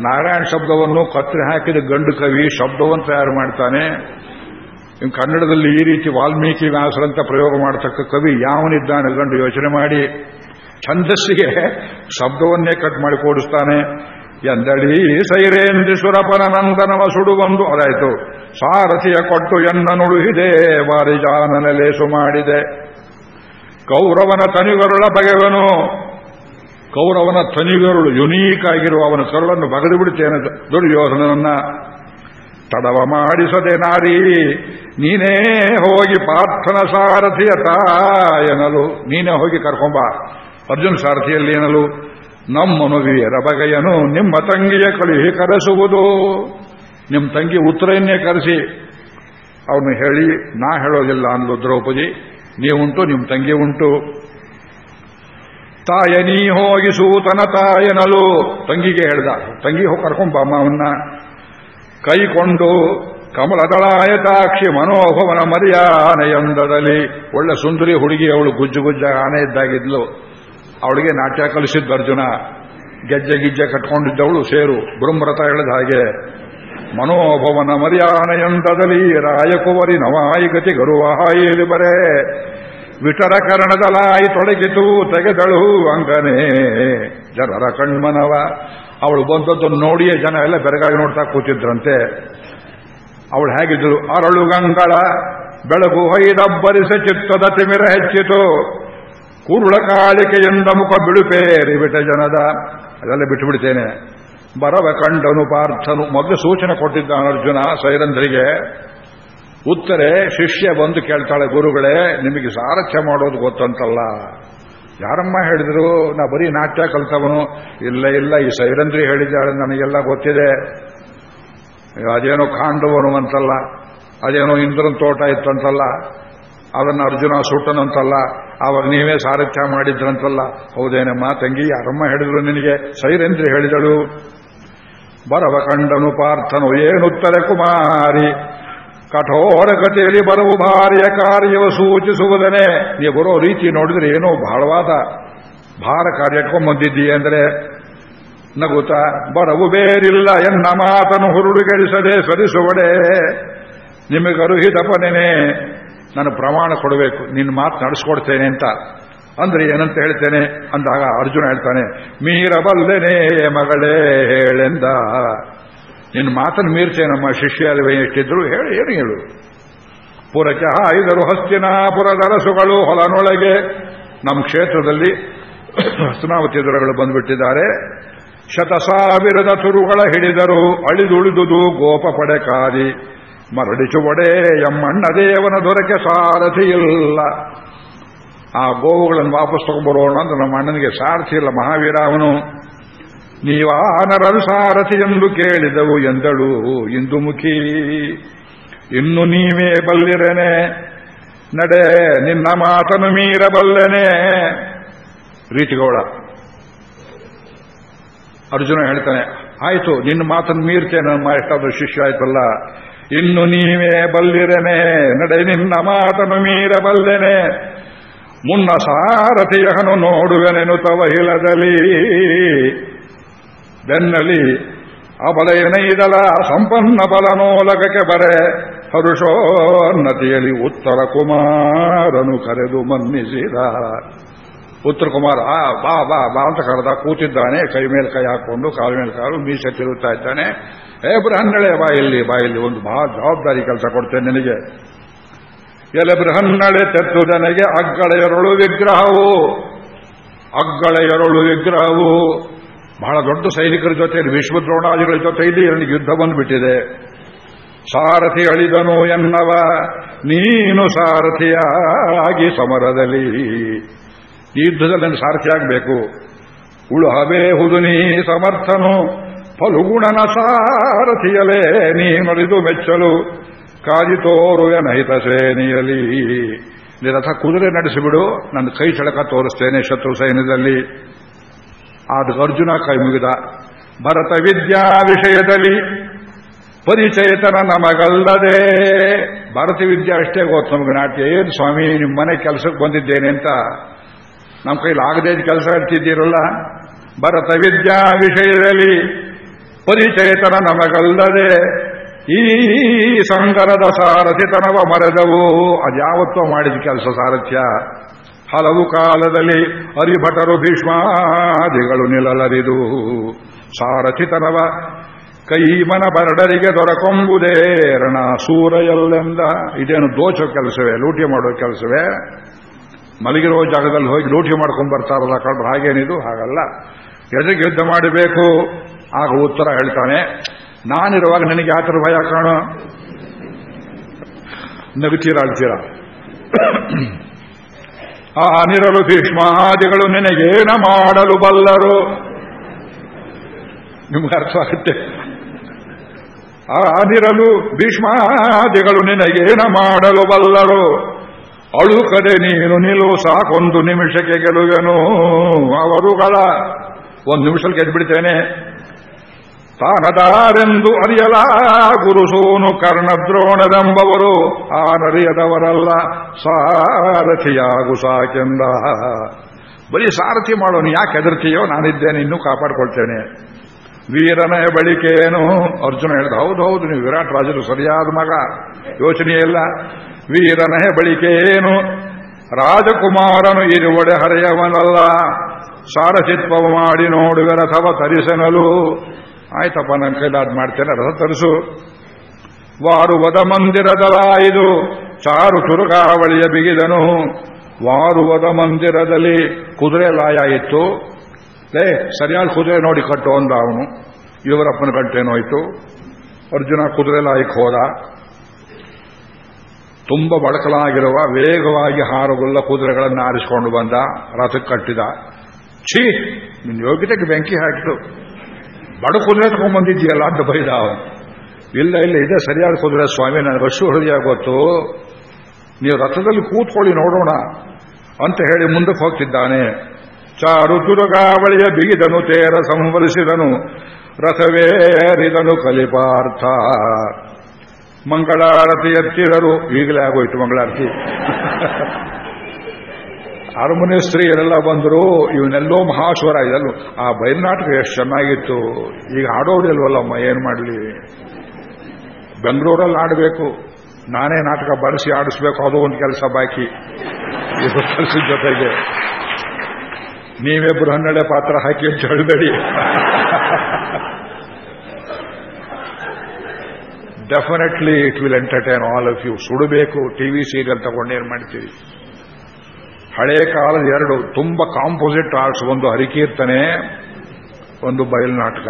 ನಾರಾಯಣ ಶಬ್ದವನ್ನು ಕತ್ತರಿ ಹಾಕಿದ ಗಂಡು ಕವಿ ಶಬ್ದವನ್ನು ತಯಾರು ಮಾಡ್ತಾನೆ. ಕನ್ನಡದಲ್ಲಿ ಈ ರೀತಿ ವಾಲ್ಮೀಕಿ ವ್ಯಾಸರಂತ ಪ್ರಯೋಗ ಮಾಡತಕ್ಕ ಕವಿ ಯಾವನಿದ್ದಾನೆ ಗಂಡು ಯೋಚನೆ ಮಾಡಿ. ಛಂದಸ್ಸಿಗೆ ಶಬ್ದವನ್ನೇ ಕಟ್ ಮಾಡಿ ಕೊಡಿಸ್ತಾನೆ. ಎಂದಡಿ ಸೈರೇಂದ್ರಿ ಸುರಪನ ನಂದನವ ಸುಡುವಂದು ಅದಾಯಿತು ಸಾರಥಿಯ ಕೊಟ್ಟು ಎನ್ನ ನುಡುಹಿದೆ ವಾರಿಜಾನನ ಲೇಸು ಮಾಡಿದೆ ಕೌರವನ ತನಿಗರುಳ ಬಗೆವನು. ಕೌರವನ ತನಿಗರುಳು ಯುನೀಕ್ ಆಗಿರುವ ಅವನ ಕರುಳನ್ನು ಬಗೆದು ಬಿಡುತ್ತೇನೆ ದುರ್ಯೋಧನನ್ನ ತಡವ ಮಾಡಿಸದೆ ನಾರಿ, ನೀನೇ ಹೋಗಿ ಪಾರ್ಥನ ಸಾರಥಿಯ ತಾಯನಲು ನೀನೇ ಹೋಗಿ ಕರ್ಕೊಂಬ. ಅರ್ಜುನ್ ಸಾರಥಿಯಲ್ಲಿ ಏನಲು ನಮ್ಮನು ವೀರ ಬಗೆಯನು, ನಿಮ್ಮ ತಂಗಿಯ ಕಳುಹಿ ಕರೆಸುವುದು. ನಿಮ್ಮ ತಂಗಿ ಉತ್ತರೆಯನ್ನೇ ಕರೆಸಿ. ಅವನು ಹೇಳಿ, ನಾ ಹೇಳೋದಿಲ್ಲ ಅಂದ್ಲು ದ್ರೌಪದಿ. ನೀವುಂಟು ನಿಮ್ಮ ತಂಗಿ ಉಂಟು. ತಾಯ, ನೀ ಹೋಗಿ ಸೂತನ ತಾಯನಲು ತಂಗಿಗೆ ಹೇಳ್ದ, ತಂಗಿ ಹೋಗಿ ಕರ್ಕೊಂಬ ಅವನ್ನ ಕೈಕೊಂಡು ಕಮಲದಳಾಯತಾಕ್ಷಿ ಮನೋಭವನ ಮರ್ಯಾನೆಯೊಂದದಲ್ಲಿ ಒಳ್ಳೆ ಸುಂದರಿ ಹುಡುಗಿ ಅವಳು ಗುಜ್ಜು ಗುಜ್ಜ ಆನೆ ಇದ್ದಾಗಿದ್ಲು. ಅವಳಿಗೆ ನಾಟ್ಯ ಕಲಿಸಿದ್ದು ಅರ್ಜುನ. ಗೆಜ್ಜೆ ಗಿಜ್ಜೆ ಕಟ್ಕೊಂಡಿದ್ದವಳು ಸೇರು. ಬ್ರಹ್ಮರಥ ಹೇಳಿದ ಹಾಗೆ. ಮನೋಭವನ ಮರ್ಯಾನೆಯಂತದಲ್ಲಿ ರಾಯಕುವರಿ ನವಾಯಿ ಗತಿ ಗರುವಾಯಿಲಿ ಬರೇ. ವಿಟರ ಕರ್ಣದಲಾಯಿ ತೊಡಗಿತು, ತೆಗೆದಳು ಅಂಗನೇ. ಜನರ ಕಣ್ಮನವ. ಅವಳು ಬಂದದ್ದು ನೋಡಿಯೇ ಜನ ಎಲ್ಲ ಬೆರಗಾಗಿ ನೋಡ್ತಾ ಕೂತಿದ್ರಂತೆ. ಅವಳು ಹೇಗಿದ್ರು ಅರಳು ಗಂಗಳ. ಬೆಳಗು ಹೊಯ್ದಬ್ಬರಿಸ ಚಿತ್ತದ ತಿಮಿರ ಹೆಚ್ಚಿತು. ಕೂರುಳ ಕಾಳಿಕೆಯಿಂದ ಮುಖ ಬಿಡುಪೇರಿ ಬಿಟ್ಟ ಜನದ. ಅದೆಲ್ಲ ಬಿಟ್ಟು ಬಿಡ್ತೇನೆ ಬರವ ಕಂಡನು ಪಾರ್ಥನು. ಮೊದಲು ಸೂಚನೆ ಕೊಟ್ಟಿದ್ದಾನ ಅರ್ಜುನ ಸೈರಂಧ್ರಿಗೆ. ಉತ್ತರೆ, ಶಿಷ್ಯ ಬಂದು ಕೇಳ್ತಾಳೆ, ಗುರುಗಳೇ, ನಿಮಗೆ ಸಾರಥ್ಯ ಮಾಡೋದು ಗೊತ್ತಂತಲ್ಲ. ಯಾರಮ್ಮ ಹೇಳಿದ್ರು? ನಾ ಬರೀ ನಾಟ್ಯ ಕಲ್ತವನು. ಇಲ್ಲ ಇಲ್ಲ, ಈ ಸೈರಂಧ್ರಿ ಹೇಳಿದ್ದಾಳೆ, ನನಗೆಲ್ಲ ಗೊತ್ತಿದೆ. ಅದೇನೋ ಕಾಂಡವನು ಅಂತಲ್ಲ, ಅದೇನೋ ಇಂದ್ರನ ತೋಟ ಇತ್ತಂತಲ್ಲ, ಅದನ್ನು ಅರ್ಜುನ ಸುಟ್ಟನಂತಲ್ಲ ಅವಾಗ ನೀವೇ ಸಾರಥ್ಯ ಮಾಡಿದ್ರಂತಲ್ಲ. ಹೌದೇನಮ್ಮ, ತಂಗಿ, ಯಾರಮ್ಮ ಹೇಳಿದ್ರು ನಿನಗೆ? ಸೈರೇಂದ್ರಿ ಹೇಳಿದಳು. ಬರವ ಕಂಡನು ಪಾರ್ಥನು ಏನುತ್ತರ ಕುಮಾರಿ? ಕಠೋರ ಕಥೆಯಲ್ಲಿ ಬರವು ಭಾರಿಯ ಕಾರ್ಯವ ಸೂಚಿಸುವುದನೇ ನೀವು ಬರೋ ರೀತಿ ನೋಡಿದ್ರೆ ಏನೋ ಬಹಳವಾದ ಭಾರ ಕಾರ್ಯಕ್ಕೊಂಬಂದಿದ್ದೀಯ ಅಂದರೆ ನಗುತ ಬರವು ಬೇರಿಲ್ಲ ಎನ್ನ ಮಾತನು ಹುರುಡುಗೆಡಿಸದೆ ಸರಿಸುವಡೆ. ನಿಮಗರುಹಿತಪನೇನೆ ನಾನು ಪ್ರಮಾಣ ಕೊಡಬೇಕು ನಿನ್ನ ಮಾತು ನಡೆಸ್ಕೊಡ್ತೇನೆ ಅಂತ. ಅಂದ್ರೆ ಏನಂತ ಹೇಳ್ತೇನೆ? ಅಂದಾಗ ಅರ್ಜುನ ಹೇಳ್ತಾನೆ, ಮೀರಬಲ್ಲೆನೇ ಮಗಳೇ ಹೇಳೆಂದ. ನಿನ್ನ ಮಾತನ್ನು ಮೀರ್ತೇನಮ್ಮ ನಮ್ಮ ಅಲ್ವೇ ಎಷ್ಟಿದ್ರು ಹೇಳು ಏನು ಹೇಳು. ಪುರಕ್ಕೆ ಹಾಯ್ದರು ಹಸ್ತಿನಾಪುರದ ಅರಸುಗಳು ಹೊಲನೊಳಗೆ. ನಮ್ಮ ಕ್ಷೇತ್ರದಲ್ಲಿ ಹಸ್ತನಾವತಿ ದೊರಗಳು ಬಂದ್ಬಿಟ್ಟಿದ್ದಾರೆ. ಶತ ಸಾವಿರದ ತುರುಗಳ ಹಿಡಿದರು, ಅಳಿದುಳಿದುದು ಗೋಪ ಪಡೆ ಕಾದಿ ಮರಡಿಚುವಡೆ ಎಮ್ಮಣ್ಣ ದೇವನ ದೊರಕೆ ಸಾರಥಿ ಇಲ್ಲ. ಆ ಗೋವುಗಳನ್ನು ವಾಪಸ್ ತಗೊಂಡ್ಬರೋಣ ಅಂತ ನಮ್ಮ ಅಣ್ಣನಿಗೆ ಸಾರಥಿ ಇಲ್ಲ, ಮಹಾವೀರ ಅವನು ನೀವಾನರದು ಸಾರಥಿ ಎಂದು ಕೇಳಿದವು ಎಂದಳು ಇಂದು ಮುಖಿ ಇನ್ನು ನೀವೇ ಬಲ್ಲಿರನೆ, ನಡೆ, ನಿನ್ನ ಮಾತನು ಮೀರಬಲ್ಲನೆ. ರೀತಿಗೌಡ, ಅರ್ಜುನ ಹೇಳ್ತಾನೆ, ಆಯಿತು, ನಿನ್ನ ಮಾತನ್ನು ಮೀರ್ತೇನೆ, ನಮ್ಮ ಎಷ್ಟಾದರೂ ಶಿಷ್ಯ ಆಯ್ತಲ್ಲ. ಇನ್ನು ನೀವೇ ಬಲ್ಲಿರನೆ, ನಡೆ, ನಿನ್ನ ಮಾತನು ಮೀರಬಲ್ಲೆನೆ. ಮುನ್ನ ಸಾರಥಿಯನು ನೋಡುವೆನೆನು ತವ ಹಿಲದಲ್ಲಿ ಬೆನ್ನಲಿ ಅಬಲಯನೈದಲ ಸಂಪನ್ನ ಬಲನೋಲಕಕ್ಕೆ ಬರೆ. ಹರುಷೋನ್ನತಿಯಲ್ಲಿ ಉತ್ತರ ಕುಮಾರನು ಕರೆದು ಮನ್ನಿಸಿದ. ಉತ್ತರ ಕುಮಾರ, ಆ, ಬಾ ಬಾ ಬಾ ಅಂತ ಕರೆದ. ಕೂತಿದ್ದಾನೆ, ಕೈ ಮೇಲೆ ಕೈ ಹಾಕೊಂಡು, ಕಾಲು ಮೇಲೆ ಕಾಲು ಮೀಸೆ ತಿರುತ್ತಾ ಇದ್ದಾನೆ. ಏ ಬೃಹನ್ನಳೆ ಬಾಯಲ್ಲಿ ಬಾಯಲ್ಲಿ ಒಂದು ಬಹಳ ಜವಾಬ್ದಾರಿ ಕೆಲಸ ಕೊಡ್ತೇನೆ ನಿನಗೆ. ಎಲೆ ಬೃಹನ್ನಳೆ ತೆತ್ತು ನನಗೆ ಅಗ್ಗಳ ಎರಳು ವಿಗ್ರಹವು. ಅಗ್ಗಳ ಎರಳು ವಿಗ್ರಹವು. ಬಹಳ ದೊಡ್ಡ ಸೈನಿಕರ ಜೊತೆ ವಿಶ್ವದ್ರೋಣಾದಿಗಳ ಜೊತೆ ಇಲ್ಲಿ ನನಗೆ ಯುದ್ಧ ಬಂದ್ಬಿಟ್ಟಿದೆ. ಸಾರಥಿ ಅಳಿದನು ಎನ್ನವ, ನೀನು ಸಾರಥಿಯಾಗಿ ಸಮರದಲ್ಲಿ. ಈ ಯುದ್ಧದಲ್ಲಿ ಸಾರಥಿ ಆಗಬೇಕು. ಉಳುಹಬೇ ಹುದು ನೀ ಸಮರ್ಥನು, ಫಲುಗುಣನ ಸಾರಥಿಯಲೇ ನೀ ಮರಿದು ಮೆಚ್ಚಲು. ಕಾದಿತೋರು ಎನಹಿತ ಸೇನೆಯಲ್ಲಿ ನಿರಥ ಕುದುರೆ ನಡೆಸಿಬಿಡು, ನನ್ನ ಕೈ ಚಳಕ ತೋರಿಸ್ತೇನೆ ಶತ್ರು ಸೈನ್ಯದಲ್ಲಿ. ಆದ ಅರ್ಜುನ ಕೈ ಮುಗಿದ. ಭರತ ವಿದ್ಯಾ ವಿಷಯದಲ್ಲಿ ಪರಿಚಯತನ ನಮಗಲ್ಲದೆ. ಭರತ ವಿದ್ಯಾ ಅಷ್ಟೇ ಗೊತ್ತು ನಮಗೆ ನಾಟ್ಯ. ಏನು ಸ್ವಾಮಿ, ನಿಮ್ಮ ಮನೆ ಕೆಲಸಕ್ಕೆ ಬಂದಿದ್ದೇನೆ ಅಂತ. ನಮ್ಮ ಕೈಲಿ ಆಗದೇ ಕೆಲಸ ಹೇಳ್ತಿದ್ದೀರಲ್ಲ ಭರತ ವಿದ್ಯಾ ವಿಷಯದಲ್ಲಿ ಪರಿಚಯತನ ನಮಗಲ್ಲದೆ. ಈ ಸಂಗರದ ಸಾರಥಿತನವ ಮರೆದವು. ಅದ್ಯಾವತ್ತೋ ಮಾಡಿದ ಕೆಲಸ ಸಾರಥ್ಯ. ಹಲವು ಕಾಲದಲ್ಲಿ ಹರಿಭಟರು ಭೀಷ್ಮಾದಿಗಳು ನಿಲ್ಲಲರಿದು. ಸಾರಥಿತನವ ಕೈಮನ ಬರಡರಿಗೆ ದೊರಕೊಂಬುದೇ ರಣ ಸೂರಯಲ್ಲೆಂದ. ಇದೇನು ದೋಚೋ ಕೆಲಸವೇ, ಲೂಟಿ ಮಾಡೋ ಕೆಲಸವೇ? ಮಲಗಿರೋ ಜಾಗದಲ್ಲಿ ಹೋಗಿ ಲೂಟಿ ಮಾಡ್ಕೊಂಡು ಬರ್ತಾರಲ್ಲ ಕಂಡ್ರೆ ಹಾಗೇನಿದು? ಹಾಗಲ್ಲ. ಎದುರಿಗೆ ಯುದ್ಧ ಮಾಡಬೇಕು? ಆಗ ಉತ್ತರ ಹೇಳ್ತಾನೆ ನಾನಿರುವಾಗ ನನಗೆ ಯಾವ ಭಯ ಕಾಣೋ? ನಗುತ್ತೀರಾಳ್ತೀರ ಆ ನಿರಲು ಭೀಷ್ಮಾದಿಗಳು ನಿನಗೇನ ಮಾಡಲು ಬಲ್ಲರು? ನಿಮ್ಗೆ ಅರ್ಥ ಆಗುತ್ತೆ ಆ ನಿರಲು ಭೀಷ್ಮಾದಿಗಳು ನಿನಗೇನ ಮಾಡಲು ಬಲ್ಲರು? ಅಳುಕದೆ ನೀನು ನಿಲ್ಲು ಸಾಕೊಂದು ನಿಮಿಷಕ್ಕೆ ಗೆಲುವೆನು. ಅವರುಗಳ ಒಂದು ನಿಮಿಷಕ್ಕೆ ಗೆದ್ಬಿಡ್ತೇನೆ. ತಾನದಾರೆಂದು ಅರಿಯಲ ಗುರುಸೂನು ಕರ್ಣದ್ರೋಣದೆಂಬವರು ಆನರಿಯದವರಲ್ಲ ಸಾರಥಿಯಾಗು ಸಾಕೆಂದ ಬರೀ ಸಾರಥಿ ಮಾಡೋನು ಯಾಕೆ ಹೆದರ್ತೀಯೋ ನಾನಿದ್ದೇನೆ ಇನ್ನೂ ಕಾಪಾಡ್ಕೊಳ್ತೇನೆ ವೀರನ ಬಳಿಕೇನು ಅರ್ಜುನ ಹೇಳಿದ ಹೌದು ಹೌದು ನೀವು ವಿರಾಟ್ ರಾಜರು ಸರಿಯಾದ ಮಗ ಯೋಚನೆ ಇಲ್ಲ ವೀರನ ಬಳಿಕೇನು ರಾಜಕುಮಾರನು ಇರುವಡೆ ಹರೆಯವನಲ್ಲ ಸಾರಸಿತ್ವ ಮಾಡಿ ನೋಡುವೆ ರಥವ ತರಿಸನಲು ಆಯ್ತಪ್ಪ ನನ್ನ ಕೈಲಾದ್ ಮಾಡ್ತೇನೆ ರಥ ತರಿಸು. ವಾರುವದ ಮಂದಿರದಲಾಯಿದು ಚಾರು ಚುರುಕಾವಳಿಯ ಬಿಗಿದನು. ವಾರುವದ ಮಂದಿರದಲ್ಲಿ ಕುದುರೆ ಇತ್ತು. ಲೇ, ಸರಿಯಾದ ಕುದುರೆ ನೋಡಿ ಕಟ್ಟು ಅಂದ ಅವನು. ಇವರಪ್ಪನ ಹೋಯಿತು ಅರ್ಜುನ ಕುದುರೆ ಲಾಯಕ್ಕೆ ಹೋದ. ತುಂಬ ಬಡಕಲಾಗಿರುವ, ವೇಗವಾಗಿ ಹಾರುಗುಲ್ಲ ಕುದುರೆಗಳನ್ನು ಆರಿಸಿಕೊಂಡು ಬಂದ, ರಥಕ್ಕೆ ಕಟ್ಟಿದ. ಛೀ ನಿನ್ನ ಯೋಗ್ಯತೆಗೆ ಬೆಂಕಿ ಹಾಕಿತು. ಬಡ ಕುದುರೆ ತಗೊಂಡ್ಬಂದಿದ್ದೀಯಲ್ಲ ಅಂತ ಬೈದ ಇಲ್ಲ ಇಲ್ಲ, ಇದೆ ಸರಿಯಾದ ಕುದುರೆ ಸ್ವಾಮಿ, ನನಗೆ ಅಷ್ಟು ಹೃದಯ ಗೊತ್ತು. ನೀವು ರಥದಲ್ಲಿ ಕೂತ್ಕೊಳ್ಳಿ, ನೋಡೋಣ ಅಂತ ಹೇಳಿ ಮುಂದಕ್ಕೆ ಹೋಗ್ತಿದ್ದಾನೆ. ಚಾರು ತುರುಗಾವಳಿಯ ಬಿಗಿದನು ತೇರ ಸಂವರಿಸಿದನು ರಥವೇರಿದನು ಕಲಿಪಾರ್ಥ. ಮಂಗಳಾರತಿ ಎತ್ತಿದರು. ಈಗಲೇ ಆಗೋಯ್ತು ಮಂಗಳಾರತಿ. ಅರಮನೆ ಸ್ತ್ರೀಯರೆಲ್ಲ ಬಂದರು ಇವನೆಲ್ಲೋ ಮಹಾಶ್ವರ ಇದಲ್ಲ. ಆ ಬಯಲ್ನಾಟಕ ಎಷ್ಟು ಚೆನ್ನಾಗಿತ್ತು. ಈಗ ಆಡೋರಿಲ್ವಲ್ಲಮ್ಮ ಏನ್ ಮಾಡಲಿ? ಬೆಂಗಳೂರಲ್ಲಿ ಆಡಬೇಕು ನಾನೇ ನಾಟಕ ಬಳಸಿ ಆಡಿಸ್ಬೇಕು ಅದು ಒಂದು ಕೆಲಸ ಬಾಕಿ. ಇದು ಕೆಲಸದ ಜೊತೆಗೆ. ನೀವೇ ಬೃಹನ್ನಡೆ ಪಾತ್ರ ಹಾಕಿ ಅಂತ ಹೇಳಬೇಡಿ. Definitely it will entertain all of you ಸುಡಬೇಕು ಟಿವಿ ಸೀರಿಯಲ್ ತಗೊಂಡೇನ್ ಮಾಡ್ತೀವಿ ಹಳೆ ಕಾಲದ ಎರಡು ತುಂಬಾ ಕಾಂಪೋಸಿಟ್ ಆರ್ಟ್ಸ್ ಒಂದು ಹರಿಕೀರ್ತನೆ, ಒಂದು ಬಯಲು ನಾಟಕ.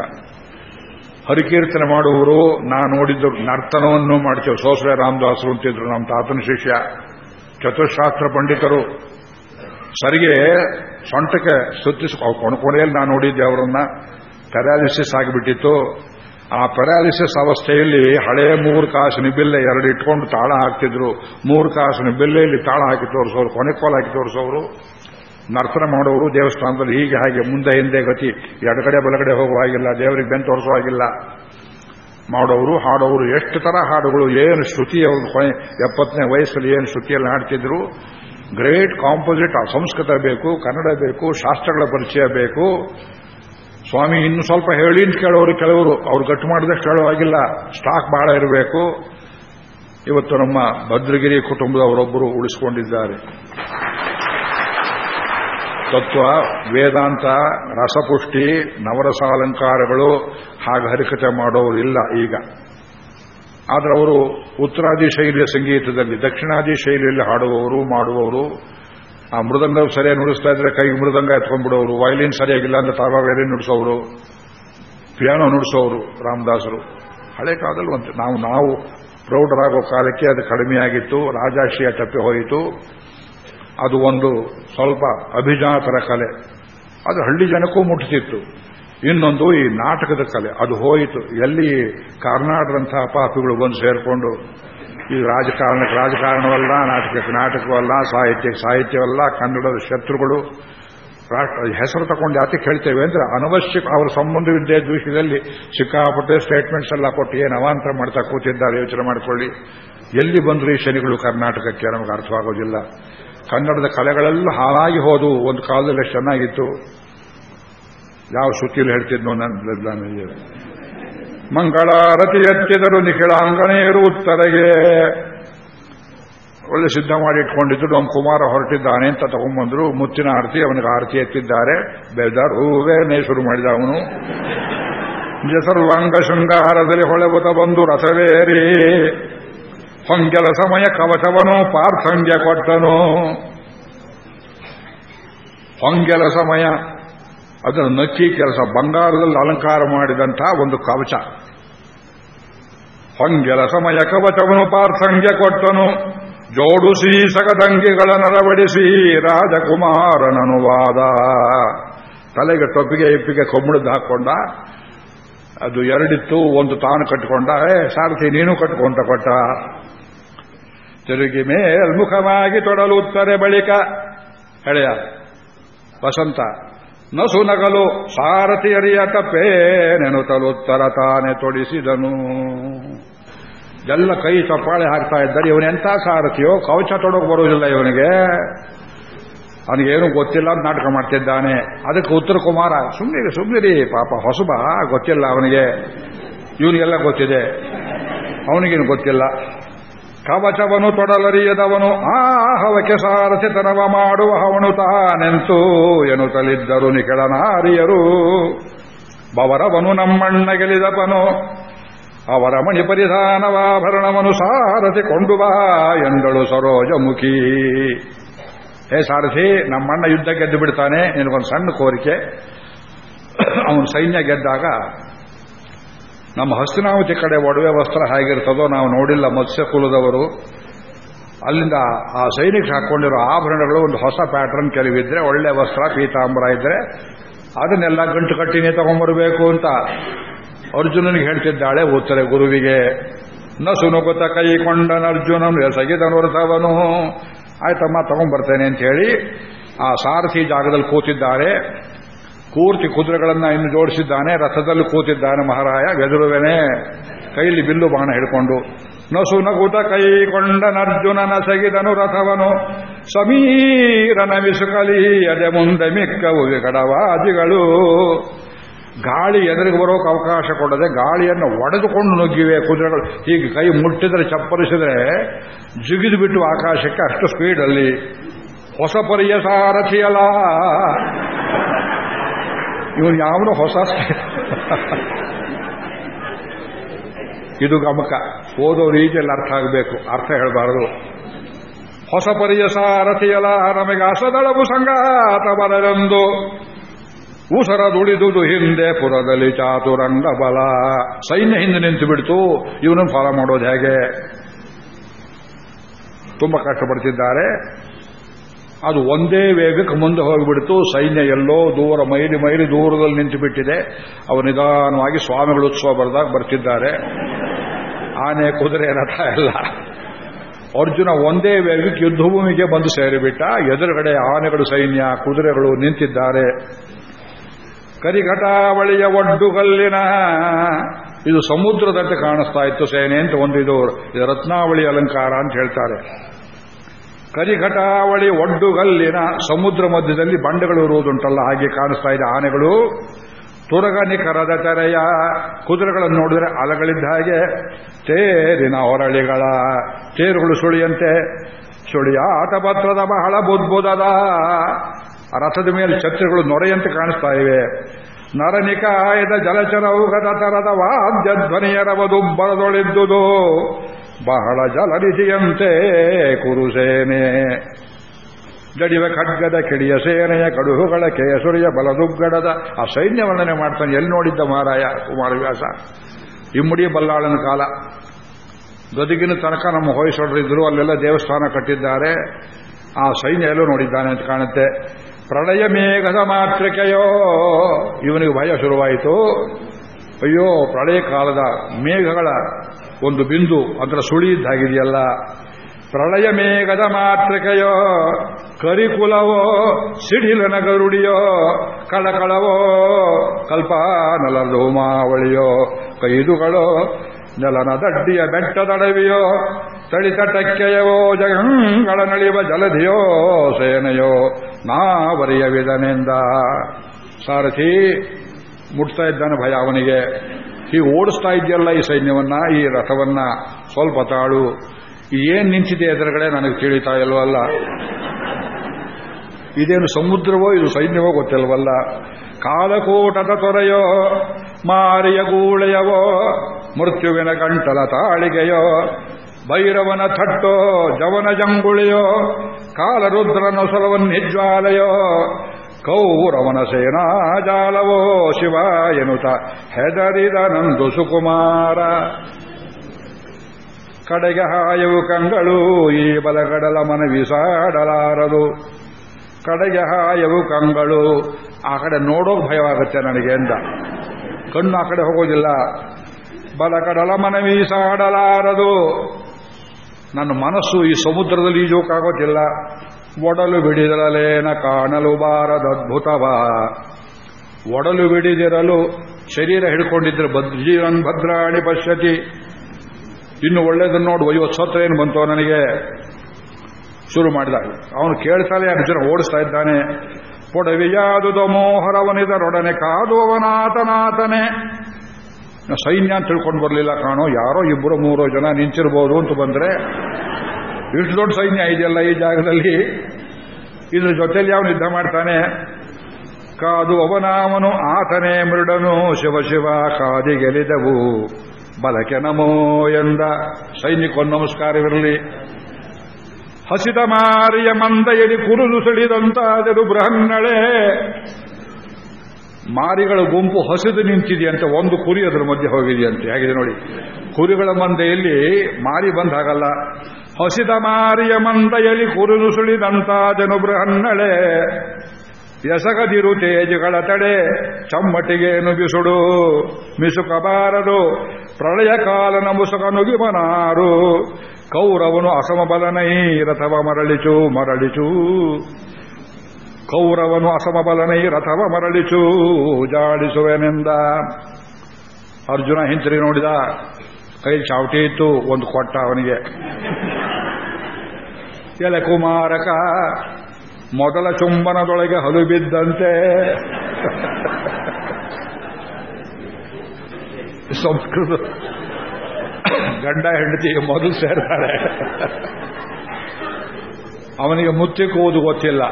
ಹರಿಕೀರ್ತನೆ ಮಾಡುವವರು ನಾ ನೋಡಿದ್ದು ನರ್ತನವನ್ನು ಮಾಡ್ತೇವೆ. ಸೋಸರೆ ರಾಮದಾಸರು ಅಂತಿದ್ರು, ನಮ್ಮ ತಾತನ ಶಿಷ್ಯ. ಚತುಶಾಸ್ತ್ರ ಪಂಡಿತರು. ಸರಿಗೆ ಸೊಂಟಕ್ಕೆ ಸುತ್ತಿಸ್ ಕೊನೆಯಲ್ಲಿ ನಾನು ನೋಡಿದ್ದೆ ಅವರನ್ನ. ಪ್ಯಾರಾಲಿಸಿಸ್ ಆಗಿಬಿಟ್ಟಿತ್ತು. ಆ ಪ್ಯಾರಾಲಿಸಿಸ್ ಅವಸ್ಥೆಯಲ್ಲಿ ಹಳೆ ಮೂರು ಕಾಸಿನ ಬಿಲ್ಲೆ ಎರಡು ಇಟ್ಕೊಂಡು ತಾಳ ಹಾಕ್ತಿದ್ರು. ಮೂರು ಕಾಸಿನ ಬಿಲ್ಲೆಯಲ್ಲಿ ತಾಳ ಹಾಕಿ ತೋರಿಸೋರು, ಕೊನೆ ಕೋಲ್ ಹಾಕಿ ತೋರಿಸೋರು. ನರ್ತನ ಮಾಡೋರು ದೇವಸ್ಥಾನದಲ್ಲಿ ಹೀಗೆ ಹಾಗೆ ಮುಂದೆ ಹಿಂದೆ ಗತಿ. ಎಡಗಡೆ ಬಲಗಡೆ ಹೋಗುವ ಹಾಗಿಲ್ಲ, ದೇವರಿಗೆ ಬೆನ್ ತೋರಿಸೋ ಹಾಗಿಲ್ಲ. ಮಾಡೋರು, ಹಾಡೋರು ಎಷ್ಟು ತರ ಹಾಡುಗಳು, ಏನು ಶ್ರುತಿ ಅವರು ಎಪ್ಪತ್ತನೇ ವಯಸ್ಸಲ್ಲಿ ಏನು ಶ್ರುತಿಯಲ್ಲಿ ಹಾಡ್ತಿದ್ರು. ಗ್ರೇಟ್ ಕಾಂಪೋಸಿಟ್ ಸಂಸ್ಕೃತ ಬೇಕು, ಕನ್ನಡ ಬೇಕು, ಶಾಸ್ತ್ರಗಳ ಪರಿಚಯ ಬೇಕು. ಸ್ವಾಮಿ, ಇನ್ನು ಸ್ವಲ್ಪ ಹೇಳಿ ಅಂತ ಕೇಳೋರು ಕೆಲವರು. ಅವ್ರು ಗಟ್ಟು ಮಾಡಿದಷ್ಟು ಹೇಳೋ ಹಾಗಿಲ್ಲ. ಸ್ಟಾಕ್ ಬಹಳ ಇರಬೇಕು. ಇವತ್ತು ನಮ್ಮ ಭದ್ರಗಿರಿ ಕುಟುಂಬದವರೊಬ್ಬರು ಉಳಿಸಿಕೊಂಡಿದ್ದಾರೆ. ತತ್ವ, ವೇದಾಂತ, ರಸಪುಷ್ಟಿ, ನವರಸಾಲಂಕಾರಗಳು ಹಾಗೆ ಹರಿಕತೆ ಮಾಡೋರು ಇಲ್ಲ ಈಗ. ಆದರೆ ಅವರು ಉತ್ತರಾದಿ ಶೈಲಿಯ ಸಂಗೀತದಲ್ಲಿ, ದಕ್ಷಿಣಾದಿ ಶೈಲಿಯಲ್ಲಿ ಹಾಡುವವರು, ಮಾಡುವವರು ಆ ಮೃದಂಗ ಸರಿಯಾಗಿ ನುಡಿಸ್ತಾ ಇದ್ರೆ ಕೈಗೆ ಮೃದಂಗ ಎತ್ಕೊಂಡ್ಬಿಡೋರು ವಯಲಿನ್ ಸರಿಯಾಗಿಲ್ಲ ಅಂದ್ರೆ ತಾವ ವೈಲಿನ್ ನುಡಿಸೋರು ಪಿಯಾನೋ ನುಡಿಸೋರು ರಾಮದಾಸರು. ಹಳೆ ಕಾಲದಲ್ಲಿ ಒಂದು ನಾವು ನಾವು ಪ್ರೌಢರಾಗೋ ಕಾಲಕ್ಕೆ ಅದು ಕಡಿಮೆಯಾಗಿತ್ತು ರಾಜಾಶ್ರಿಯ ತಪ್ಪಿ ಹೋಯಿತು. ಅದು ಒಂದು ಸ್ವಲ್ಪ ಅಭಿಜಾತರ ಕಲೆ. ಅದು ಹಳ್ಳಿ ಜನಕ್ಕೂ ಮುಟ್ಟಿಸಿತ್ತು ಇನ್ನೊಂದು ಈ ನಾಟಕದ ಕಲೆ. ಅದು ಹೋಯಿತು. ಎಲ್ಲಿ ಕಾರ್ನಾಡರಂತಹ ಪಾಪಿಗಳು ಬಂದು ಸೇರಿಕೊಂಡು ಈ ರಾಜಕಾರಣಕ್ಕೆ ರಾಜಕಾರಣವಲ್ಲ ನಾಟಕಕ್ಕೆ ನಾಟಕವಲ್ಲ ಸಾಹಿತ್ಯಕ್ಕೆ ಸಾಹಿತ್ಯವಲ್ಲ, ಕನ್ನಡದ ಶತ್ರುಗಳು. ಹೆಸರು ತಗೊಂಡು ಯಾತಿ ಹೇಳ್ತೇವೆ ಅಂದ್ರೆ ಅನವಶ್ಯಕ ಅವರ ಸಂಬಂಧವಿದ್ದೇ ದೃಷ್ಟಿಯಲ್ಲಿ ಸಿಕ್ಕಾಪಟ್ಟೆ ಸ್ಟೇಟ್ಮೆಂಟ್ಸ್ ಎಲ್ಲ ಕೊಟ್ಟು ಏನು ಅವಾಂತರ ಮಾಡ್ತಾ ಕೂತಿದ್ದಾರೆ ಯೋಚನೆ ಮಾಡಿಕೊಳ್ಳಿ. ಎಲ್ಲಿ ಬಂದ್ರು ಈ ಶನಿಗಳು ಕರ್ನಾಟಕಕ್ಕೆ ನಮಗೆ ಅರ್ಥವಾಗೋದಿಲ್ಲ. ಕನ್ನಡದ ಕಲೆಗಳೆಲ್ಲ ಹಾಳಾಗಿ ಹೋದು, ಒಂದು ಕಾಲದಲ್ಲಿ ಚೆನ್ನಾಗಿತ್ತು. ಯಾವ ಸುತ್ತಿಲು ಹೇಳ್ತಿದ್ನೋ ನನ್ನ ಮಂಗಳಾರತಿ ಎತ್ತಿದರು ನಿಖಿಳಾಂಗಣೇರು ಉತ್ತರಗೆ. ಒಳ್ಳೆ ಸಿದ್ಧ ಮಾಡಿ ಇಟ್ಕೊಂಡಿದ್ದು ನಮ್ಮ ಕುಮಾರ ಹೊರಟಿದ್ದಾನೆ ಅಂತ ತಗೊಂಡ್ಬಂದ್ರು ಮುತ್ತಿನ ಆರತಿ, ಅವನಿಗೆ ಆರತಿ ಎತ್ತಿದ್ದಾರೆ. ಬೇಜಾರ್ ಹೂವೇನೆ ಶುರು ಮಾಡಿದ ಅವನು. ಜಸರ್ವಾಂಗ ಸರ್ವಾಂಗ ಶೃಂಗಾರದಲ್ಲಿ ಹೊಳೆಬುತ ಬಂದು ರಸವೇರಿ. ಹೊಂಗೆಲ ಸಮಯ ಕವಚವನು, ಪಾರ್ಥಂಗ್ಯ ಕೊಟ್ಟನು. ಹೊಂಗೆಲ ಸಮಯ ಅದರ ನಕ್ಕಿ ಕೆಲಸ ಬಂಗಾರದಲ್ಲಿ ಅಲಂಕಾರ ಮಾಡಿದಂತಹ ಒಂದು ಕವಚ. ಹೊಂಗೆಲ ಸಮಯ ಕವಚವನು ಪಾರ್ಥಂಗ್ಯ ಕೊಟ್ಟನು ಜೋಡಿಸಿ ಸಗದಂಗಿಗಳ ನರವಡಿಸಿ ರಾಜಕುಮಾರನನುವಾದ. ತಲೆಗೆ ಟೊಪ್ಪಿಗೆ ಇಪ್ಪಿಗೆ ಕೊಮ್ಮಳದ್ದು ಹಾಕೊಂಡ. ಅದು ಎರಡಿತ್ತು, ಒಂದು ತಾನು ಕಟ್ಟಿಕೊಂಡ ಏ, ಸಾರಥಿ, ನೀನು ಕಟ್ಟಿಕೊಂಡ ಕೊಟ್ಟ. ತಿರುಗಿ ಮೇಲ್ಮುಖವಾಗಿ ತೊಡಲುತ್ತಾರೆ ಬಳಿಕ, ಎಳೆಯ, ವಸಂತ, ನಸು ನಗಲು, ಸಾರಥಿಯರಿಯ ತಪ್ಪೇ ನೆನುತ್ತಲುತ್ತರ ತಾನೆ ತೊಡಿಸಿದನು. ಎಲ್ಲ ಕೈ ಚಪ್ಪಾಳೆ ಹಾಕ್ತಾ ಇದ್ದಾರೆ. ಇವನೆಂಥ ಸಾರಥಿಯೋ? ಕವಚ ತೊಡೋಕೆ ಬರೋದಿಲ್ಲ ಇವನಿಗೆ. ಅವನಿಗೇನು ಗೊತ್ತಿಲ್ಲ ಅಂತ ನಾಟಕ ಮಾಡ್ತಿದ್ದಾನೆ. ಅದಕ್ಕೆ ಉತ್ತರ ಕುಮಾರ ಸುಮ್ಮನೆ ಸುಮ್ಮನಿರಿ ಪಾಪ ಹೊಸಬ, ಗೊತ್ತಿಲ್ಲ ಅವನಿಗೆ. ಇವನಿಗೆಲ್ಲ ಗೊತ್ತಿದೆ. ಅವನಿಗೇನು ಗೊತ್ತಿಲ್ಲ. ಕವಚವನು ತೊಡಲರಿಯದವನು, ಆ ಹವಕ್ಕೆ ಸಾರಥಿತನವ ಮಾಡುವ ಅವನು ತಾನೆಂತು ಎನ್ನುತ್ತಲಿದ್ದರು ನಿಖಳನಾರಿಯರು ಬವರವನು ನಮ್ಮಣ್ಣ ಗೆಲಿದಪನು ಅವರ ಮಣಿ ಪರಿಧಾನವಾಭರಣವನು ಸಾರಥಿ ಕೊಂಡು ಬಾ ಎಂದಳು ಸರೋಜಮುಖಿ. ಹೇ ಸಾರಥಿ, ನಮ್ಮಣ್ಣ ಯುದ್ಧ ಗೆದ್ದು ಬಿಡ್ತಾನೆ, ನಿನಗೊಂದು ಸಣ್ಣ ಕೋರಿಕೆ. ಅವನು ಸೈನ್ಯ ಗೆದ್ದಾಗ ನಮ್ಮ ಹಸ್ತಿನಾವತಿ ಕಡೆ ಒಡವೆ ವಸ್ತ್ರ ಹೇಗಿರ್ತದೋ ನಾವು ನೋಡಿಲ್ಲ ಮತ್ಸ್ಯ ಕುಲದವರು. ಅಲ್ಲಿಂದ ಆ ಸೈನಿಕ ಹಾಕೊಂಡಿರೋ ಆಭರಣಗಳು ಒಂದು ಹೊಸ ಪ್ಯಾಟರ್ನ್ ಕೆಲವಿದ್ರೆ ಒಳ್ಳೆ ವಸ್ತ್ರ, ಪೀತಾಂಬರ ಇದ್ರೆ ಅದನ್ನೆಲ್ಲ ಗಂಟು ಕಟ್ಟಿನೇ ತಗೊಂಡ್ಬರಬೇಕು ಅಂತ. ಅರ್ಜುನನಿಗೆ ಹೇಳ್ತಿದ್ದಾಳೆ ಉತ್ತರ ಗುರುವಿಗೆ. ನಸು ನುಗುತ ಕೈಕೊಂಡನ ಅರ್ಜುನನು, ಎಸಗಿದನು ರಥವನು ಆಯ್ತಮ್ಮ ತಗೊಂಡ್ಬರ್ತೇನೆ ಅಂತ ಹೇಳಿ ಆ ಸಾರಥಿ ಜಾಗದಲ್ಲಿ ಕೂತಿದ್ದಾರೆ. ಕೂರ್ತಿ ಕುದುರೆಗಳನ್ನ ಇನ್ನು ಜೋಡಿಸಿದ್ದಾನೆ, ರಥದಲ್ಲಿ ಕೂತಿದ್ದಾನೆ ಮಹಾರಾಯ, ಗೆದುರುವೆನೆ. ಕೈಲಿ ಬಿಲ್ಲು ಬಾಣ ಹಿಡ್ಕೊಂಡು ನಸು ನಗುತ ಕೈಕೊಂಡನರ್ಜುನನ ಸಗಿದನು ರಥವನು. ಸಮೀರನ ವಿಸುಕಲಿ ಅದೆ ಮುಂದೆ ಮಿಕ್ಕವು ವಿಕಡವಾದಿಗಳು ಗಾಳಿ ಎದುರಿಗೆ ಬರೋಕೆ ಅವಕಾಶ ಕೊಡದೆ ಗಾಳಿಯನ್ನು ಒಡೆದುಕೊಂಡು ನುಗ್ಗಿವೆ ಕುದುರೆಗಳು. ಹೀಗೆ ಕೈ ಮುಟ್ಟಿದ್ರೆ ಚಪ್ಪರಿಸಿದ್ರೆ ಜಿಗಿದು ಬಿಟ್ಟು ಆಕಾಶಕ್ಕೆ ಅಷ್ಟು ಸ್ಪೀಡಲ್ಲಿ ಹೊಸ ಪರಿಯ ಸಾರಥಿಯಲ್ಲ ಇವನು ಯಾವನು ಹೊಸ ಇದು ಗಮಕ. ಓದೋ ರೀತಿಯಲ್ಲಿ ಅರ್ಥ ಆಗಬೇಕು. ಅರ್ಥ ಹೇಳಬಾರದು. ಹೊಸ ಪರಿಯ ಸಾರಥಿಯಲ ನಮಗೆ ಅಸದಳವು ಸಂಗಾತ ಬರಲೆಂದು. ಉಸರ ದುಡಿದುದು ಹಿಂದೆ ಪುರದಲ್ಲಿ ಚಾತುರಂಗ ಬಲ. ಸೈನ್ಯ ಹಿಂದೆ ನಿಂತು ಬಿಡ್ತು. ಇವನನ್ನು ಫಾಲೋ ಮಾಡೋದು ಹೇಗೆ? ತುಂಬಾ ಕಷ್ಟಪಡ್ತಿದ್ದಾರೆ. ಅದು ಒಂದೇ ವೇಗಕ್ಕೆ ಮುಂದೆ ಹೋಗಿಬಿಡ್ತು. ಸೈನ್ಯ ಎಲ್ಲೋ ದೂರ, ಮೈಲಿ ಮೈಲಿ ದೂರದಲ್ಲಿ ನಿಂತು ಬಿಟ್ಟಿದೆ. ನಿಧಾನವಾಗಿ ಸ್ವಾಮಿಗಳು ಉತ್ಸವ ಬರೆದಾಗ ಬರ್ತಿದ್ದಾರೆ. ಆನೆ, ಕುದುರೆ ರಥ ಎಲ್ಲ. ಅರ್ಜುನ ಒಂದೇ ವೇಗಕ್ಕೆ ಯುದ್ಧಭೂಮಿಗೆ ಬಂದು ಸೇರಿಬಿಟ್ಟ. ಎದುರುಗಡೆ ಆನೆಗಳು, ಸೈನ್ಯ, ಕುದುರೆಗಳು ನಿಂತಿದ್ದಾರೆ. ಕರಿಘಟಾವಳಿಯ ಒಡ್ಡುಗಲ್ಲಿನ ಇದು ಸಮುದ್ರದಂತೆ ಕಾಣಿಸ್ತಾ ಇತ್ತು, ಸೇನೆ ಅಂತ ಒಂದು ಇದು ರತ್ನಾವಳಿ ಅಲಂಕಾರ ಅಂತ ಹೇಳ್ತಾರೆ. ಕರಿಘಟಾವಳಿ ಒಡ್ಡುಗಲ್ಲಿನ ಸಮುದ್ರ ಮಧ್ಯದಲ್ಲಿ ಬಂಡೆಗಳು ಇರುವುದುಂಟಲ್ಲ, ಹಾಗೆ ಕಾಣಿಸ್ತಾ ಇದೆ ಆನೆಗಳು. ತುರಗನಿ ಕರದ ತೆರೆಯ ಕುದುರೆಗಳನ್ನು ನೋಡಿದರೆ ಅಲಗಳಿದ್ದ ಹಾಗೆ, ತೇರಿನ ಹೊರಳಿಗಳ ತೇರುಗಳು ಸುಳಿಯಂತೆ, ಸುಳಿಯಾಟ ಪತ್ರದ ಬಹಳ ಬುದ್ಬುದದ ರಥದ ಮೇಲೆ ಛತ್ರಿಗಳು ನೊರೆಯಂತೆ ಕಾಣಿಸ್ತಾ ಇವೆ. ನರನಿಕಾಯದ ಜಲಚರೌಗದ ತರದ ವಾದ್ಯ ಧ್ವನಿಯರವದುಬ್ಬರದೊಳಿದ್ದುದು ಬಹಳ ಜಲರಿಸಿಯಂತೆ ಕುರುಸೇನೆ ಜಡಿವ ಖಡ್ಗದ ಕಿಡಿಯ ಸೇನೆಯ ಕಡುಹುಗಳ ಕೇಸರಿಯ ಬಲದುಗ್ಗಡದ ಆ ಸೈನ್ಯ ವರ್ಣನೆ ಮಾಡ್ತಾನೆ. ಎಲ್ಲಿ ನೋಡಿದ್ದ ಮಹಾರಾಯ ಕುಮಾರವ್ಯಾಸ? ಇಮ್ಮಡಿ ಬಲ್ಲಾಳನ ಕಾಲ. ಗದಗಿನ ತನಕ ನಮ್ಮ ಹೊಯ್ಸೊಡ್ರಿದ್ರು ಅಲ್ಲೆಲ್ಲ ದೇವಸ್ಥಾನ ಕಟ್ಟಿದ್ದಾರೆ. ಆ ಸೈನ್ಯ ಎಲ್ಲೂ ನೋಡಿದ್ದಾನೆ ಅಂತ ಕಾಣುತ್ತೆ. ಪ್ರಳಯ ಮೇಘದ ಮಾತೃಕೆಯೋ ಇವನಿಗೆ ಭಯ ಶುರುವಾಯಿತು. ಅಯ್ಯೋ, ಪ್ರಳಯ ಕಾಲದ ಮೇಘಗಳ ಒಂದು ಬಿಂದು ಅದರ ಸುಳಿ ಇದ್ದಾಗಿದೆಯಲ್ಲ. ಪ್ರಳಯ ಮೇಘದ ಮಾತೃಕೆಯೋ ಕರಿಕುಲವೋ, ಸಿಡಿಲನ ಗರುಡಿಯೋ. ಕಳಕಳವೋ ಕಲ್ಪಾನಲ ಧೂಮಾವಳಿಯೋ ಕೈದುಗಳೋ, ನೆಲನ ದಡ್ಡಿಯ ಬೆಟ್ಟದಡವಿಯೋ ತಳಿತಟಕ್ಕೆಯವೋ, ಜಗಂಗಳ ನಳಿವ ಜಲಧಿಯೋ, ಸೇನೆಯೋ. ನಾವರಿಯವಿದನೆಂದ ಸಾರಥಿ ಮುಟ್ತಾ ಇದ್ದಾನೆ ಭಯ ಅವನಿಗೆ. ಈ ಓಡಿಸ್ತಾ ಇದೆಯಲ್ಲ ಈ ಸೈನ್ಯವನ್ನ, ಈ ರಥವನ್ನ? ಸ್ವಲ್ಪ ತಾಳು. ಏನ್ ನಿಂತಿದೆ ಎದುರುಗಡೆ ನನಗೆ ತಿಳಿತಾ ಇಲ್ವಲ್ಲ. ಇದೇನು ಸಮುದ್ರವೋ, ಇದು ಸೈನ್ಯವೋ ಗೊತ್ತಿಲ್ವಲ್ಲ. ಕಾಲಕೂಟದ ತೊರೆಯೋ, ಮಾರಿಯ ಗೂಳೆಯವೋ, ಮೃತ್ಯುವಿನ ಗಂಟಲ ತಾಳಿಗೆಯೋ ಭೈರವನ ಥಟ್ಟೋ, ಜವನ ಜಂಗುಳಿಯೋ, ಕಾಲರುದ್ರನ ನಿಜ್ವಾಲಯೋ ಕೌರವನ ಸೇನಾಜಾಲವೋ ಶಿವ ಎನ್ನುತ್ತ ಹೆದರಿದ ನಂದು ಸುಕುಮಾರ. ಕಡೆಗೆ ಹಾಯವು ಕಂಗಳು, ಈ ಬಲಗಡಲ ಮನವಿಸಾಡಲಾರದು ಕಡೆಗೆ ಹಾಯವು ಕಂಗಳು, ಆ ಕಡೆ ನೋಡೋಕೆ ಭಯವಾಗುತ್ತೆ ನನಗೆ ಎಂದ. ಕಣ್ಣು ಆ ಕಡೆ ಹೋಗೋದಿಲ್ಲ. ಬಲಕಡಲ ಮನವೀಸಾಡಲಾರದು ನನ್ನ ಮನಸ್ಸು ಈ ಸಮುದ್ರದಲ್ಲಿ ಈಜೋಕಾಗೋದಿಲ್ಲ. ಒಡಲು ಬಿಡಿದರಲೇನ ಕಾಣಲು ಬಾರದದ್ಭುತವ. ಒಡಲು ಬಿಡಿದಿರಲು ಶರೀರ ಹಿಡ್ಕೊಂಡಿದ್ರೆ ಜೀವನ್ ಭದ್ರಾಣಿ ಪಶ್ಯತಿ. ಇನ್ನು ಒಳ್ಳೇದನ್ನು ನೋಡು, ಐವತ್ತು ಸತ್ರ ಏನು ಬಂತು ನನಗೆ. ಶುರು ಮಾಡಿದ ಅವನು ಕೇಳ್ತಾನೆ ಅರ್ಜುನ ಓಡಿಸ್ತಾ ಇದ್ದಾನೆ. ಪೊಡವಿಯಾದುದ ಮೋಹರವನಿದರೊಡನೆ ಕಾದುವನಾತನಾತನೆ. ಸೈನ್ಯ ಅಂತ ತಿಳ್ಕೊಂಡು ಬರಲಿಲ್ಲ ಕಾಣೋ, ಯಾರೋ ಇಬ್ಬರು ಮೂರೋ ಜನ ನಿಂತಿರ್ಬೋದು ಅಂತ ಬಂದ್ರೆ, ಇಷ್ಟು ದೊಡ್ಡ ಸೈನ್ಯ ಇದೆಯಲ್ಲ ಈ ಜಾಗದಲ್ಲಿ? ಇದ್ರ ಜೊತೆಯಲ್ಲಿ ಯಾವ ಯುದ್ಧ ಮಾಡ್ತಾನೆ? ಕಾದು ಅವನಾಮನು, ಆತನೇ ಮೃಡನು, ಶಿವ ಶಿವ ಕಾದಿ ಗೆಲಿದವು ಬಲಕೆ ನಮೋ ಎಂದ. ಸೈನಿಕೊಂದು ನಮಸ್ಕಾರವಿರಲಿ. ಹಸಿದ ಮಾರಿಯ ಮಂದೆಯಡಿ ಕುರುದು ಸಿಡಿದಂತಾದರು ಬೃಹನ್ನಳೆ. ಮಾರಿಗಳ ಗುಂಪು ಹಸಿದು ನಿಂತಿದೆಯಂತೆ ಒಂದು ಕುರಿ ಅದರ ಮಧ್ಯೆ ಹೋಗಿದೆಯಂತೆ. ಹೇಗಿದೆ ನೋಡಿ. ಕುರಿಗಳ ಮಂದೆಯಲ್ಲಿ ಮಾರಿ ಬಂದಾಗಲ್ಲ. ಹಸಿದ ಮಾರಿಯ ಮಂದೆಯಲ್ಲಿ ಕುರುದು ಸುಳಿದಂತಾದನು ಬೃಹನ್ನಳೆ ಎಸಗದಿರು ತೇಜುಗಳ ತಡೆ, ಚಮ್ಮಟಿಗೆ ನುಗಿಸುಡು ಮಿಸುಕಬಾರದು, ಪ್ರಳಯ ಕಾಲನ ಮುಸುಕ ನುಗಿಮನಾರು ಕೌರವನು ಅಸಮಬಲನೈ ರಥವ ಮರಳಿಚು ಮರಳಿಚು. ಕೌರವನು ಅಸಮಬಲನೈ ರಥವ ಮರಳಿಚು, ಜಾಡಿಸುವೆನೆಂದ. ಅರ್ಜುನ ಹಿಂತಿರುಗಿ ನೋಡಿದ, ಕೈ ಚಾವಟಿ ಇತ್ತು, ಒಂದು ಕೊಟ್ಟ ಅವನಿಗೆ. ಎಲೆ ಕುಮಾರಕ, ಮೊದಲ ಚುಂಬನದೊಳಗೆ ಹಲು ಬಿದ್ದಂತೆ ಸಂಸ್ಕೃತ ಗಂಡ ಹೆಂಡತಿ ಮೊದಲು ಸೇರ್ತಾರೆ ಅವನಿಗೆ ಮುತ್ತಿಕ್ಕುವುದು ಗೊತ್ತಿಲ್ಲ.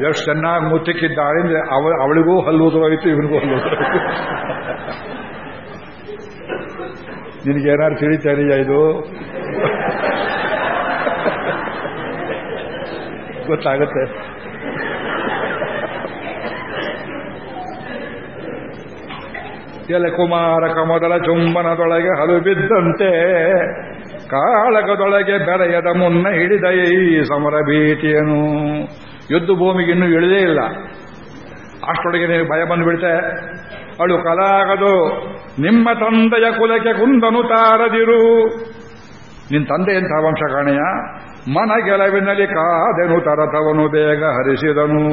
ಎಷ್ಟು ಚೆನ್ನಾಗಿ ಮುತ್ತಿಕ್ಕಿದ್ದಾಳೆ ಅಂದ್ರೆ ಅವಳಿಗೂ ಹಲ್ಲು ಉದುರೋಯ್ತು, ಇವನಿಗೂ ಹಲ್ಲುವುದು ನಿನಗೇನಾದ್ರು ತಿಳಿತಾರಿಯ ಇದು? ಗೊತ್ತಾಗುತ್ತೆ. ಎಲೆ ಕುಮಾರಕ ಮೊದಲ ಚುಂಬನದೊಳಗೆ ಹಲು ಬಿದ್ದಂತೆ ಕಾಳಗದೊಳಗೆ ಬೆರೆಯದ ಮುನ್ನ ಹಿಡಿದ ಈ ಸಮರ ಭೀತಿಯನು. ಯುದ್ಧ ಭೂಮಿಗೆ ಇನ್ನೂ ಇಳಿದೇ ಇಲ್ಲ. ಅಷ್ಟೊಳಗೆ ನೀವು ಭಯ ಬಂದುಬಿಡ್ತೆ ಅಳು ಕಲಾಗದು. ನಿಮ್ಮ ತಂದೆಯ ಕುಲಕ್ಕೆ ಕುಂದನು ತಾರದಿರು. ನಿನ್ನ ತಂದೆ ಎಂಥ ವಂಶ ಕಾಣೆಯ? ಮನ ಗೆಲವಿನಲ್ಲಿ ಕಾದೆನು ತರಥವನು ಬೇಗ ಹರಿಸಿದನು.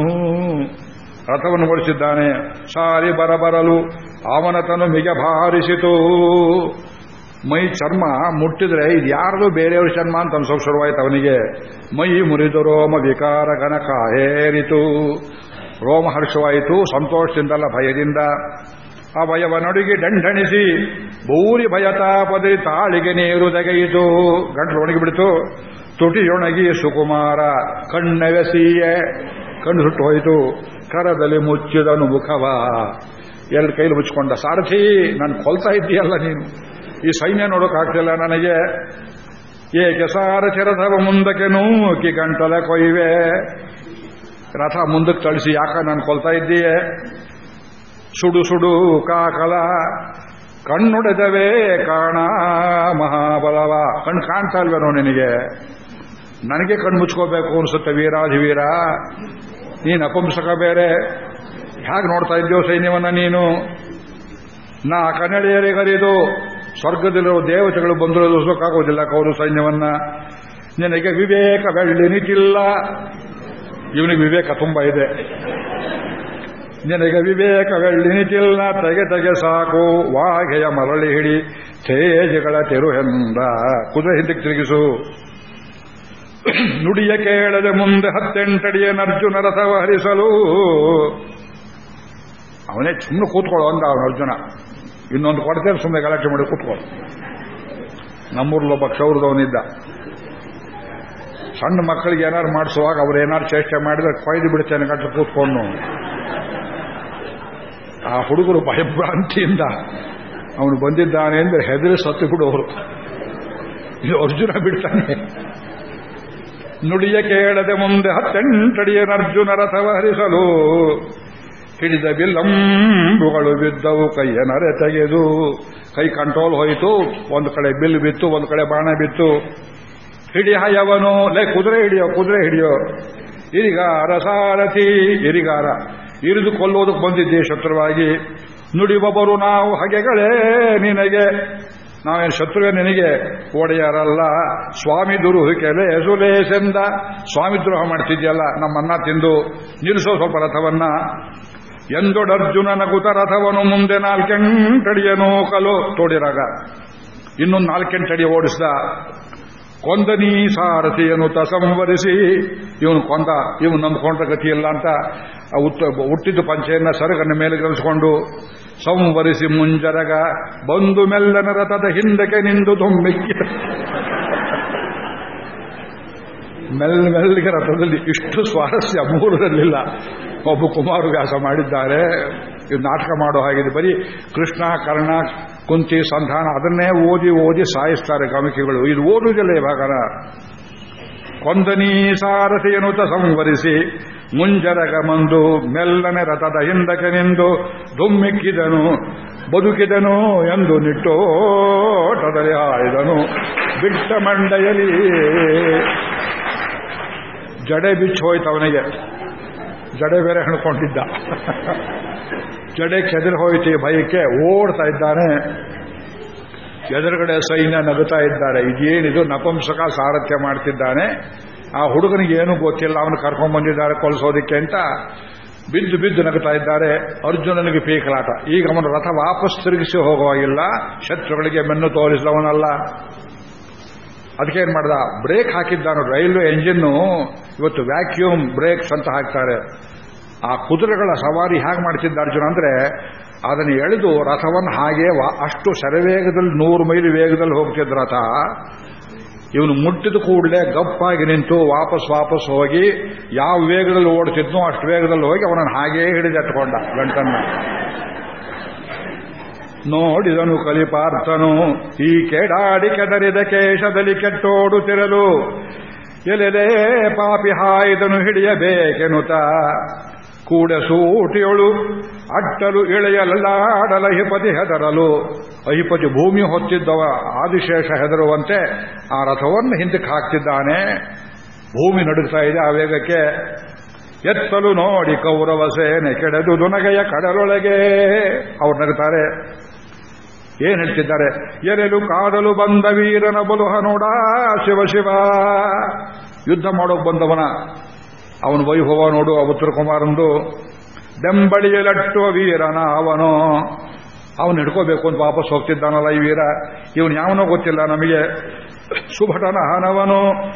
ರಥವನ್ನು ಓಡಿಸಿದ್ದಾನೆ. ಸಾರಿ ಬರಬರಲು ಅವನ ತನು ಮಿಗ ಭಾರಿಸಿತು. ಮೈ ಚರ್ಮ ಮುಟ್ಟಿದ್ರೆ ಇದು ಯಾರದು ಬೇರೆಯವ್ರ ಚರ್ಮ ಅಂತ ಅನ್ಸೋಕ್ ಶುರುವಾಯ್ತು ಅವನಿಗೆ. ಮೈ ಮುರಿದು ರೋಮ ವಿಕಾರ ಗಣಕ ಹೇರಿತು ರೋಮ ಹರ್ಷವಾಯಿತು ಸಂತೋಷದಿಂದಲ್ಲ ಭಯದಿಂದ. ಆ ಭಯವ ನಡುಗಿ ದಂಡಣಿಸಿ ಭೂರಿ ಭಯತಾಪದಿ ತಾಳಿಗೆ ನೀರು ತೆಗೆಯಿತು. ಗಂಟಲು ಒಣಗಿಬಿಡ್ತು. ತುಟಿಯೊಣಗಿ ಸುಕುಮಾರ ಕಣ್ಣೆವೆಸಿಯೇ. ಕಣ್ಣು ಸುಟ್ಟು ಹೋಯಿತು. ಕರದಲ್ಲಿ ಮುಚ್ಚಿದನು ಮುಖವ. ಎರಡು ಕೈಲಿ ಮುಚ್ಚಿಕೊಂಡ ಸಾರಥಿ, ನಾನು ಕೊಲ್ತಾ ಇದ್ದೀಯಲ್ಲ ನೀನು? ಈ ಸೈನ್ಯ ನೋಡೋಕ್ಕಾಗ್ತಿಲ್ಲ ನನಗೆ. ಏಕೆ ಸಾರ ಚಿರಧರ ಮುಂದಕ್ಕೆ ನೂಕಿ ಗಂಟಲ ಕೊಯ್ವೆ. ರಥ ಮುಂದಕ್ಕೆ ತಳಿಸಿ ಯಾಕ ನಾನು ಕೊಲ್ತಾ ಇದ್ದೀಯೆ? ಸುಡು ಸುಡು ಕಾಕಲ, ಕಣ್ಣುಡೆದವೇ ಕಾಣ ಮಹಾಬಲವ. ಕಣ್ಣು ಕಾಣ್ತಾ ಇಲ್ವೇನೋ ನಿನಗೆ? ನನಗೆ ಕಣ್ಣು ಮುಚ್ಕೋಬೇಕು ಅನ್ಸುತ್ತೆ ವೀರಾಧಿವೀರ. ನೀನು ಅಪಂಸಕ ಬೇರೆ. ಹೇಗೆ ನೋಡ್ತಾ ಇದ್ಯೋ ಸೈನ್ಯವನ್ನ ನೀನು? ನಾ ಕನ್ನಡಿಯರಿಗರಿದು ಸ್ವರ್ಗದಲ್ಲಿರೋ ದೇವತೆಗಳು ಬಂದಿರೋದು ಸುಖಾಗೋದಿಲ್ಲ ಕೌರು ಸೈನ್ಯವನ್ನ. ನಿನಗೆ ವಿವೇಕ ಬೆಳ್ಳಿನಿತಿಲ್ಲ ಇವನಿಗೆ ವಿವೇಕ ತುಂಬಾ ಇದೆ. ನಿನಗೆ ವಿವೇಕ ಬೆಳ್ಳಿನಿತಿಲ್ಲ ತೆಗೆ ತೆಗೆ ಸಾಕು. ವಾಗೆಯ ಮರಳಿ ಹಿಡಿ. ತೇಜಗಳ ತೆರುಹೆಂದ ಕುದುರೆ ಹಿಂದಕ್ಕೆ ತಿರುಗಿಸು. ನುಡಿಯ ಕೇಳದೆ ಮುಂದೆ ಹತ್ತೆಂಟಡಿಯ ನರ್ಜುನ ರಥವ ಹರಿಸಲು ಅವನೇ ಸುಮ್ಮನೆ ಕೂತ್ಕೊಳ್ಳೋ ಅಂದ ಅವನ ಅರ್ಜುನ. ಇನ್ನೊಂದು ಕೊಡ್ತೇನೆ ಸುಮ್ಮನೆ ಗಲಾಟೆ ಮಾಡಿ ಕೂತ್ಕೊಳ್ಳೋ ನಮ್ಮೂರಲ್ಲೊಬ್ಬ ಕ್ಷೌರದವನಿದ್ದ. ಸಣ್ಣ ಮಕ್ಕಳಿಗೆ ಏನಾರು ಮಾಡಿಸುವಾಗ ಅವ್ರು ಏನಾರು ಚೇಷ್ಟೆ ಮಾಡಿದ್ರೆ ಕೊಯ್ದು ಬಿಡ್ತೇನೆ ಗಂಟು ಕೂತ್ಕೊಂಡು. ಆ ಹುಡುಗರು ಭಯಭ್ರಾಂತಿಯಿಂದ ಅವನು ಬಂದಿದ್ದಾನೆ ಅಂದ್ರೆ ಹೆದರಿ ಸತ್ತು ಬಿಡೋರು. ಇದು ಅರ್ಜುನ ಬಿಡ್ತಾನೆ. ನುಡಿಯ ಕೇಳದೆ ಮುಂದೆ ಹತ್ತೆಂಟಡಿಯ ಅರ್ಜುನ ರಥವ ಹರಿಸಲು ಹಿಡಿದ ಬಿಲ್ಲಂಬುಗಳು ಬಿದ್ದವು ಕೈಯ ನರೆ ತೆಗೆದು. ಕೈ ಕಂಟ್ರೋಲ್ ಹೋಯಿತು. ಒಂದು ಕಡೆ ಬಿಲ್ ಬಿತ್ತು ಒಂದು ಕಡೆ ಬಾಣ ಬಿತ್ತು. ಹಿಡಿ ಹಯವನು ಲೇ ಕುದುರೆ ಹಿಡಿಯೋ ಕುದುರೆ ಹಿಡಿಯೋ. ಇರಿಗಾರ ಸಾರಥಿ ಇರಿಗಾರ. ಇರಿದು ಕೊಲ್ಲೋದಕ್ಕೆ ಬಂದಿದ್ದೆ ಶತ್ರುವಾಗಿ. ನುಡಿಬೊಬ್ಬರು ನಾವು ಹಗೆಗಳೇ ನಿನಗೆ. ನಾವೇನು ಶತ್ರುವೆ ನಿನಗೆ? ಒಡೆಯರಲ್ಲ. ಸ್ವಾಮಿ ದುರುಹುಕೆಲೆ ಎಸುಲೇಸೆಂದ ಸ್ವಾಮಿ ದ್ರೋಹ ಮಾಡ್ತಿದ್ಯಲ್ಲ ನಮ್ಮನ್ನ ತಿಂದು. ನಿಲ್ಲಿಸೋ ಸ್ವಲ್ಪ ರಥವನ್ನ. ಎಂದೊಡರ್ಜುನನ ಕುತ ರಥವನು ಮುಂದೆ ನಾಲ್ಕೆಂಟಡಿಯ ನೋಕಲು ತೋಡಿರಾಗ. ಇನ್ನೊಂದು ನಾಲ್ಕೆಂಟಡಿ ಓಡಿಸ್ದ. ಕೊಂದನೀ ಸಾರಥಿಯನ್ನು ತಸಂವರಿಸಿ, ಇವನು ಕೊಂದ, ಇವನು ಗತಿ ಗತಿಯಿಲ್ಲ ಅಂತ ಹುಟ್ಟಿದ್ದು ಪಂಚೆಯನ್ನ ಸರಗನ್ನ ಮೇಲೆ ಗಮನಿಸಿಕೊಂಡು ಸಂವರಿಸಿ ಮುಂಜರಗ, ಬಂದು ಮೆಲ್ಲನ ರಥದ ಹಿಂದಕ್ಕೆ ನಿಂದು ದೊಮ್ಮಿಕ್ಕಿ ಮೆಲ್ಲ ಮೆಲ್ಲಿಗೆ ರಥದಲ್ಲಿ ಇಷ್ಟು ಸ್ವಾರಸ್ಯ ಮೂರರಲ್ಲಿಲ್ಲ. ಒಬ್ಬ ಕುಮಾರ ವ್ಯಾಸ ಮಾಡಿದ್ದಾರೆ. ಇದು ನಾಟಕ ಮಾಡೋ ಹಾಗಿದೆ ಬರೀ ಕೃಷ್ಣ, ಕರ್ಣ, ಕುಂತಿ, ಸಂಧಾನ ಅದನ್ನೇ ಓದಿ ಓದಿ ಸಾಯಿಸ್ತಾರೆ ಕಾಮಿಕೆಗಳು. ಇದು ಓದುವುದಿಲ್ಲ ಇವಾಗ ಕೊಂದನೀ ಸಾರಥಿಯನುತ ಸಂವರಿಸಿ ಮುಂಜರಗ ಮಂದು ಮೆಲ್ಲನೆ ರಥದ ಹಿಂದಕ್ಕೆ ನಿಂದು ದುಮ್ಮಿಕ್ಕಿದನು ಬದುಕಿದನು ಎಂದು ನಿಟ್ಟೋಟದಲ್ಲಿ ಆಯ್ದನು ಬಿಟ್ಟ ಮಂಡೆಯಲಿ ಜಡೆ ಬಿಚ್ಚೋಯ್ತು ಅವನಿಗೆ. ಜಡೆ ಬೇರೆ ಹಣ್ಕೊಂಡಿದ್ದ ಜಡೆ ಕೆದರಿ ಹೋಯ್ತು ಭಯಕ್ಕೆ ಓಡ್ತಾ ಇದ್ದಾನೆ. ಎದುರುಗಡೆ ಸೈನ್ಯ ನಗುತ್ತಾ ಇದ್ದಾರೆ. ಇದೇನಿದು ನಪಂಸಕ ಸಾರಥ್ಯ ಮಾಡ್ತಿದ್ದಾನೆ. ಆ ಹುಡುಗನಿಗೆ ಏನೂ ಗೊತ್ತಿಲ್ಲ. ಅವನು ಕರ್ಕೊಂಡ್ ಬಂದಿದ್ದಾರೆ ಕೊಲ್ಸೋದಿಕ್ಕೆ ಅಂತ ಬಿದ್ದು ಬಿದ್ದು ನಗುತ್ತಾ ಇದ್ದಾರೆ. ಅರ್ಜುನನಿಗೆ ಪೀಕಲಾಟ. ಈಗ ಅವನು ರಥ ವಾಪಸ್ ತಿರುಗಿಸಿ ಹೋಗುವಾಗಿಲ್ಲ. ಶತ್ರುಗಳಿಗೆ ಮೆನ್ನು ತೋರಿಸಿದವನಲ್ಲ. ಅದಕ್ಕೇನು ಮಾಡ್ದ? ಬ್ರೇಕ್ ಹಾಕಿದ್ದಾನು ರೈಲ್ವೆ ಎಂಜಿನ್ನು. ಇವತ್ತು ವ್ಯಾಕ್ಯೂಮ್ ಬ್ರೇಕ್ಸ್ ಅಂತ ಹಾಕ್ತಾರೆ. ಆ ಕುದುರೆಗಳ ಸವಾರಿ ಹೇಗೆ ಮಾಡ್ತಿದ್ದ ಅರ್ಜುನ ಅಂದ್ರೆ, ಅದನ್ನು ಎಳೆದು ರಥವನ್ನು ಹಾಗೆ ಅಷ್ಟು ಸರವೇಗದಲ್ಲಿ ನೂರು ಮೈಲಿ ವೇಗದಲ್ಲಿ ಹೋಗ್ತಿದ್ದ ರಥ. ಇವನು ಮುಟ್ಟಿದ ಕೂಡಲೇ ಗಪ್ಪಾಗಿ ನಿಂತು ವಾಪಸ್ ವಾಪಸ್ ಹೋಗಿ ಯಾವ ವೇಗದಲ್ಲಿ ಓಡ್ತಿದ್ನೋ ಅಷ್ಟು ವೇಗದಲ್ಲಿ ಹೋಗಿ ಅವನನ್ನು ಹಾಗೇ ಹಿಡಿದೆತ್ಕೊಂಡ ಗಂಟನ್ನ. ನೋಡಿದನು ಕಲಿಪಾರ್ಥನು, ಈ ಕೆಡಾಡಿ ಕೆದರಿದ ಕೇಶದಲ್ಲಿ ಕೆಟ್ಟೋಡುತ್ತಿರಲು ಎಲೆಲೇ ಪಾಪಿ ಹಾಯ್ದನು ಹಿಡಿಯಬೇಕೆನುತ ಕೂಡ ಸೂಟಿಯೊಳು ಅಟ್ಟಲು ಇಳೆಯಲಾಡಲ ಹಿಪತಿ ಹೆದರಲು. ಅಹಿಪತಿ ಭೂಮಿ ಹೊತ್ತಿದ್ದವ ಆದಿಶೇಷ ಹೆದರುವಂತೆ ಆ ರಥವನ್ನು ಹಿಂದಕ್ಕೆ ಹಾಕ್ತಿದ್ದಾನೆ. ಭೂಮಿ ನಡುಗ್ತಾ ಇದೆ ಆ ವೇಗಕ್ಕೆ. ಎತ್ತಲು ನೋಡಿ ಕೌರವ ಸೇನೆ ಕೆಡೆದು ದುನಗೆಯ ಕಡಲೊಳಗೆ. ಅವ್ರು ನಗುತ್ತಾರೆ ಏನ್ ಹೇಳ್ತಿದ್ದಾರೆ? ಎರೆಲು ಕಾಡಲು ಬಂದ ವೀರನ ಬಲುಹ ನೋಡ, ಶಿವ ಶಿವ. ಯುದ್ಧ ಮಾಡೋಕ್ ಬಂದವನ. ಅವನು ವೈಭವ ನೋಡು ಅವತ್ತರ ಕುಮಾರಂದು. ಬೆಂಬಳಿಯಲಟ್ಟುವ ವೀರನ ಅವನು. ಅವನು ಹಿಡ್ಕೋಬೇಕು ಅಂತ ವಾಪಸ್ ಹೋಗ್ತಿದ್ದಾನಲ್ಲ ಈ ವೀರ. ಇವನು ಯಾವನೋ ಗೊತ್ತಿಲ್ಲ ನಮಗೆ. ಸುಭಟನ ಹನವನು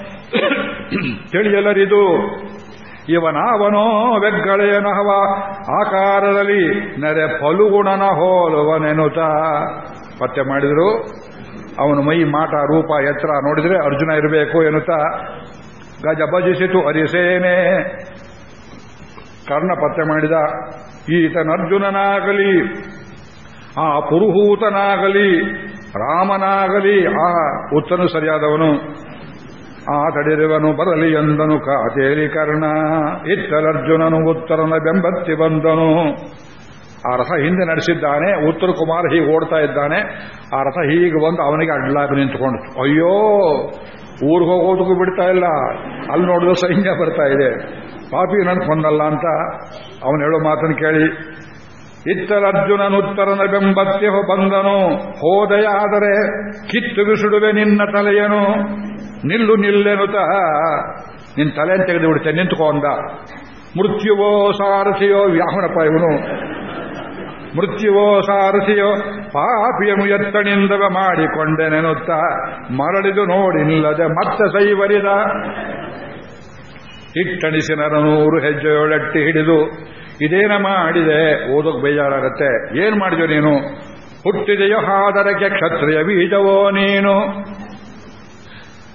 ತಿಳಿಯಲರಿದು. ಇವನಾವನೋ ನಹವ. ಆಕಾರದಲ್ಲಿ ನೆರೆ ಫಲುಗುಣನ ಹೋಲುವನೆನುತ. ಪತ್ತೆ ಮಾಡಿದ್ರು. ಅವನ ಮೈ ಮಾಟ ರೂಪ ಎತ್ತರ ನೋಡಿದ್ರೆ ಅರ್ಜುನ ಇರಬೇಕು ಎನ್ನುತ್ತ. ಗಜ ಭಜಿಸಿತು ಅರಿಸೇನೆ. ಕರ್ಣ ಪತ್ತೆ ಮಾಡಿದ. ಈತನರ್ಜುನನಾಗಲಿ, ಆ ಪುರುಹೂತನಾಗಲಿ, ರಾಮನಾಗಲಿ, ಆ ಉತ್ತನು ಸರಿಯಾದವನು. ಆ ತಡಿರುವನು ಬರಲಿ ಎಂದನು ಕಾತೇರಿ ಕರ್ಣ. ಇತ್ತಲರ್ಜುನನು ಉತ್ತರನ ಬೆಂಬತ್ತಿ ಬಂದನು. ಆ ರಥ ಹಿಂದೆ ನಡೆಸಿದ್ದಾನೆ, ಉತ್ತರ ಕುಮಾರ್ ಹೀಗೆ ಓಡ್ತಾ ಇದ್ದಾನೆ. ಆ ರಥ ಹೀಗೆ ಬಂದು ಅವನಿಗೆ ಅಡ್ಲಾಗಿ ನಿಂತ್ಕೊಂಡು, ಅಯ್ಯೋ, ಊರಿಗೆ ಹೋಗೋದಕ್ಕೂ ಬಿಡ್ತಾ ಇಲ್ಲ. ಅಲ್ಲಿ ನೋಡಿದ್ರೆ ಸೈನ್ಯ ಬರ್ತಾ ಇದೆ. ಪಾಪಿ ನನ್ಕೊಂಡಲ್ಲ ಅಂತ. ಅವನು ಹೇಳೋ ಮಾತನ್ನು ಕೇಳಿ ಇತ್ತಲರ್ಜುನನುತ್ತರನ ಬೆಂಬತ್ಯ ಬಂದನು ಹೋದೆಯಾದರೆ ಕಿತ್ತು ಬಿಸುಡುವೆ ನಿನ್ನ ತಲೆಯನು. ನಿಲ್ಲು ನಿಲ್ಲೆನುತ ನಿನ್ನ ತಲೆಯನ್ನು ತೆಗೆದು ಬಿಡುತ್ತೆ ನಿಂತುಕೊಂಡ ಮೃತ್ಯುವೋ ಸಾರಥಿಯೋ ವ್ಯಾಹನಪ್ಪ ಇವನು ಮೃತ್ಯುವೋ ಸಾರಥಿಯೋ ಪಾಪಿಯನು ಎತ್ತಣಿಂದವ ಮಾಡಿಕೊಂಡೆನೆನುತ್ತ. ಮರಳಿದು ನೋಡಿ ನಿಲ್ಲದೆ ಮತ್ತೆ ಸೈವರಿದ. ಇಟ್ಟಣಿಸಿನರ ನೂರು ಹೆಜ್ಜೆಯೊಳಟ್ಟಿ ಹಿಡಿದು ಇದೇನ ಮಾಡಿದೆ? ಓದೋಕ್ ಬೇಜಾರಾಗತ್ತೆ. ಏನ್ ಮಾಡಿದ್ಯೋ ನೀನು? ಹುಟ್ಟಿದೆಯೋ ಹಾದರಕ್ಕೆ ಕ್ಷತ್ರಿಯ ಬೀಜವೋ ನೀನು?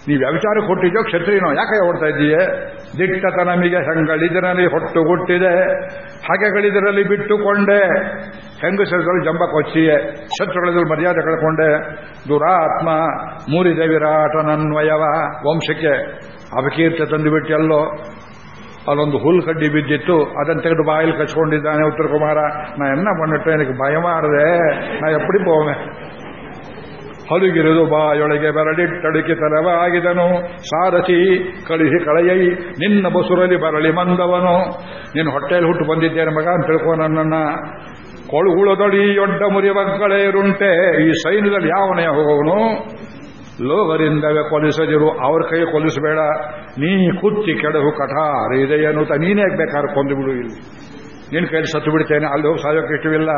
ನೀವು ವ್ಯವಿಚಾರ ಕೊಟ್ಟಿದ್ಯೋ ಕ್ಷತ್ರಿಯನೋ? ಯಾಕೆ ಓಡ್ತಾ ಇದ್ದೀಯೇ? ದಿಟ್ಟತ ನಮಗೆ ಹೆಂಗಳಿದರಲ್ಲಿ ಹೊಟ್ಟು ಹುಟ್ಟಿದೆ ಹಾಗೆಗಳಿದರಲ್ಲಿ ಬಿಟ್ಟುಕೊಂಡೆ. ಹೆಂಗಸರಲ್ಲಿ ಜಂಬ ಕೊಚ್ಚಿಯೇ ಶತ್ರುಗಳಲ್ಲಿ ಮರ್ಯಾದೆ ಕಳ್ಕೊಂಡೆ. ದುರಾತ್ಮ ಮೂರಿದೆ ವಿರಾಟನನ್ವಯವ ವಂಶಕ್ಕೆ. ಅಪಕೀರ್ತಿ ತಂದು ಬಿಟ್ಟೆಲ್ಲೋ ಅಲ್ಲೊಂದು ಹುಲ್ ಕಡ್ಡಿ ಬಿದ್ದಿತ್ತು, ಅದನ್ನು ತೆಗೆದು ಬಾಯಲ್ಲಿ ಕಚ್ಕೊಂಡಿದ್ದಾನೆ ಉತ್ತರ ಕುಮಾರ. ನಾ ಎನ್ನ ಬಂದಿಟ್ಟು, ನನಗೆ ಭಯ ಮಾಡಿದೆ ನಾ ಎಪ್ಪಡಿ ಪೋವೆ ಹಲುಗಿರುದು ಬಾಯೊಳಗೆ ಬೆರಳಿಟ್ಟಡುಕಿ ತಲವಾಗಿದನು ಸಾರಥಿ ಕಳಿಸಿ ಕಳೆಯೈ, ನಿನ್ನ ಬಸುರಲ್ಲಿ ಬರಳಿ ಮಂದವನು ನಿನ್ನ ಹೊಟ್ಟೆಯಲ್ಲಿ ಹುಟ್ಟು ಬಂದಿದ್ದೇನೆ ಮಗ ಅಂತ ತಿಳ್ಕೊ ನನ್ನನ್ನ. ಕೊಳುಗುಳದೊಡಿ ಒಡ್ಡ ಇರುಂಟೆ, ಈ ಸೈನ್ಯದಲ್ಲಿ ಯಾವನೇ ಹೋಗುವನು ಲೋಗರಿಂದವೇ ಕೊಲಿಸದಿರು, ಅವ್ರ ಕೈ ಕೊಲಿಸಬೇಡ. ನೀ ಕುತ್ತಿ ಕೆಡಹು ಕಠಾರ ಇದೆಯನ್ನುತ್ತ ನೀನೇ ಬೇಕಾದ್ರೆ ಕೊಂದು ಬಿಡು ಇಲ್ಲಿ. ನಿನ್ನ ಕೈಲಿ ಸತ್ತು ಬಿಡ್ತೇನೆ, ಅಲ್ಲಿ ಹೋಗಿ ಸಾಯೋಕೆ ಇಷ್ಟವಿಲ್ಲ.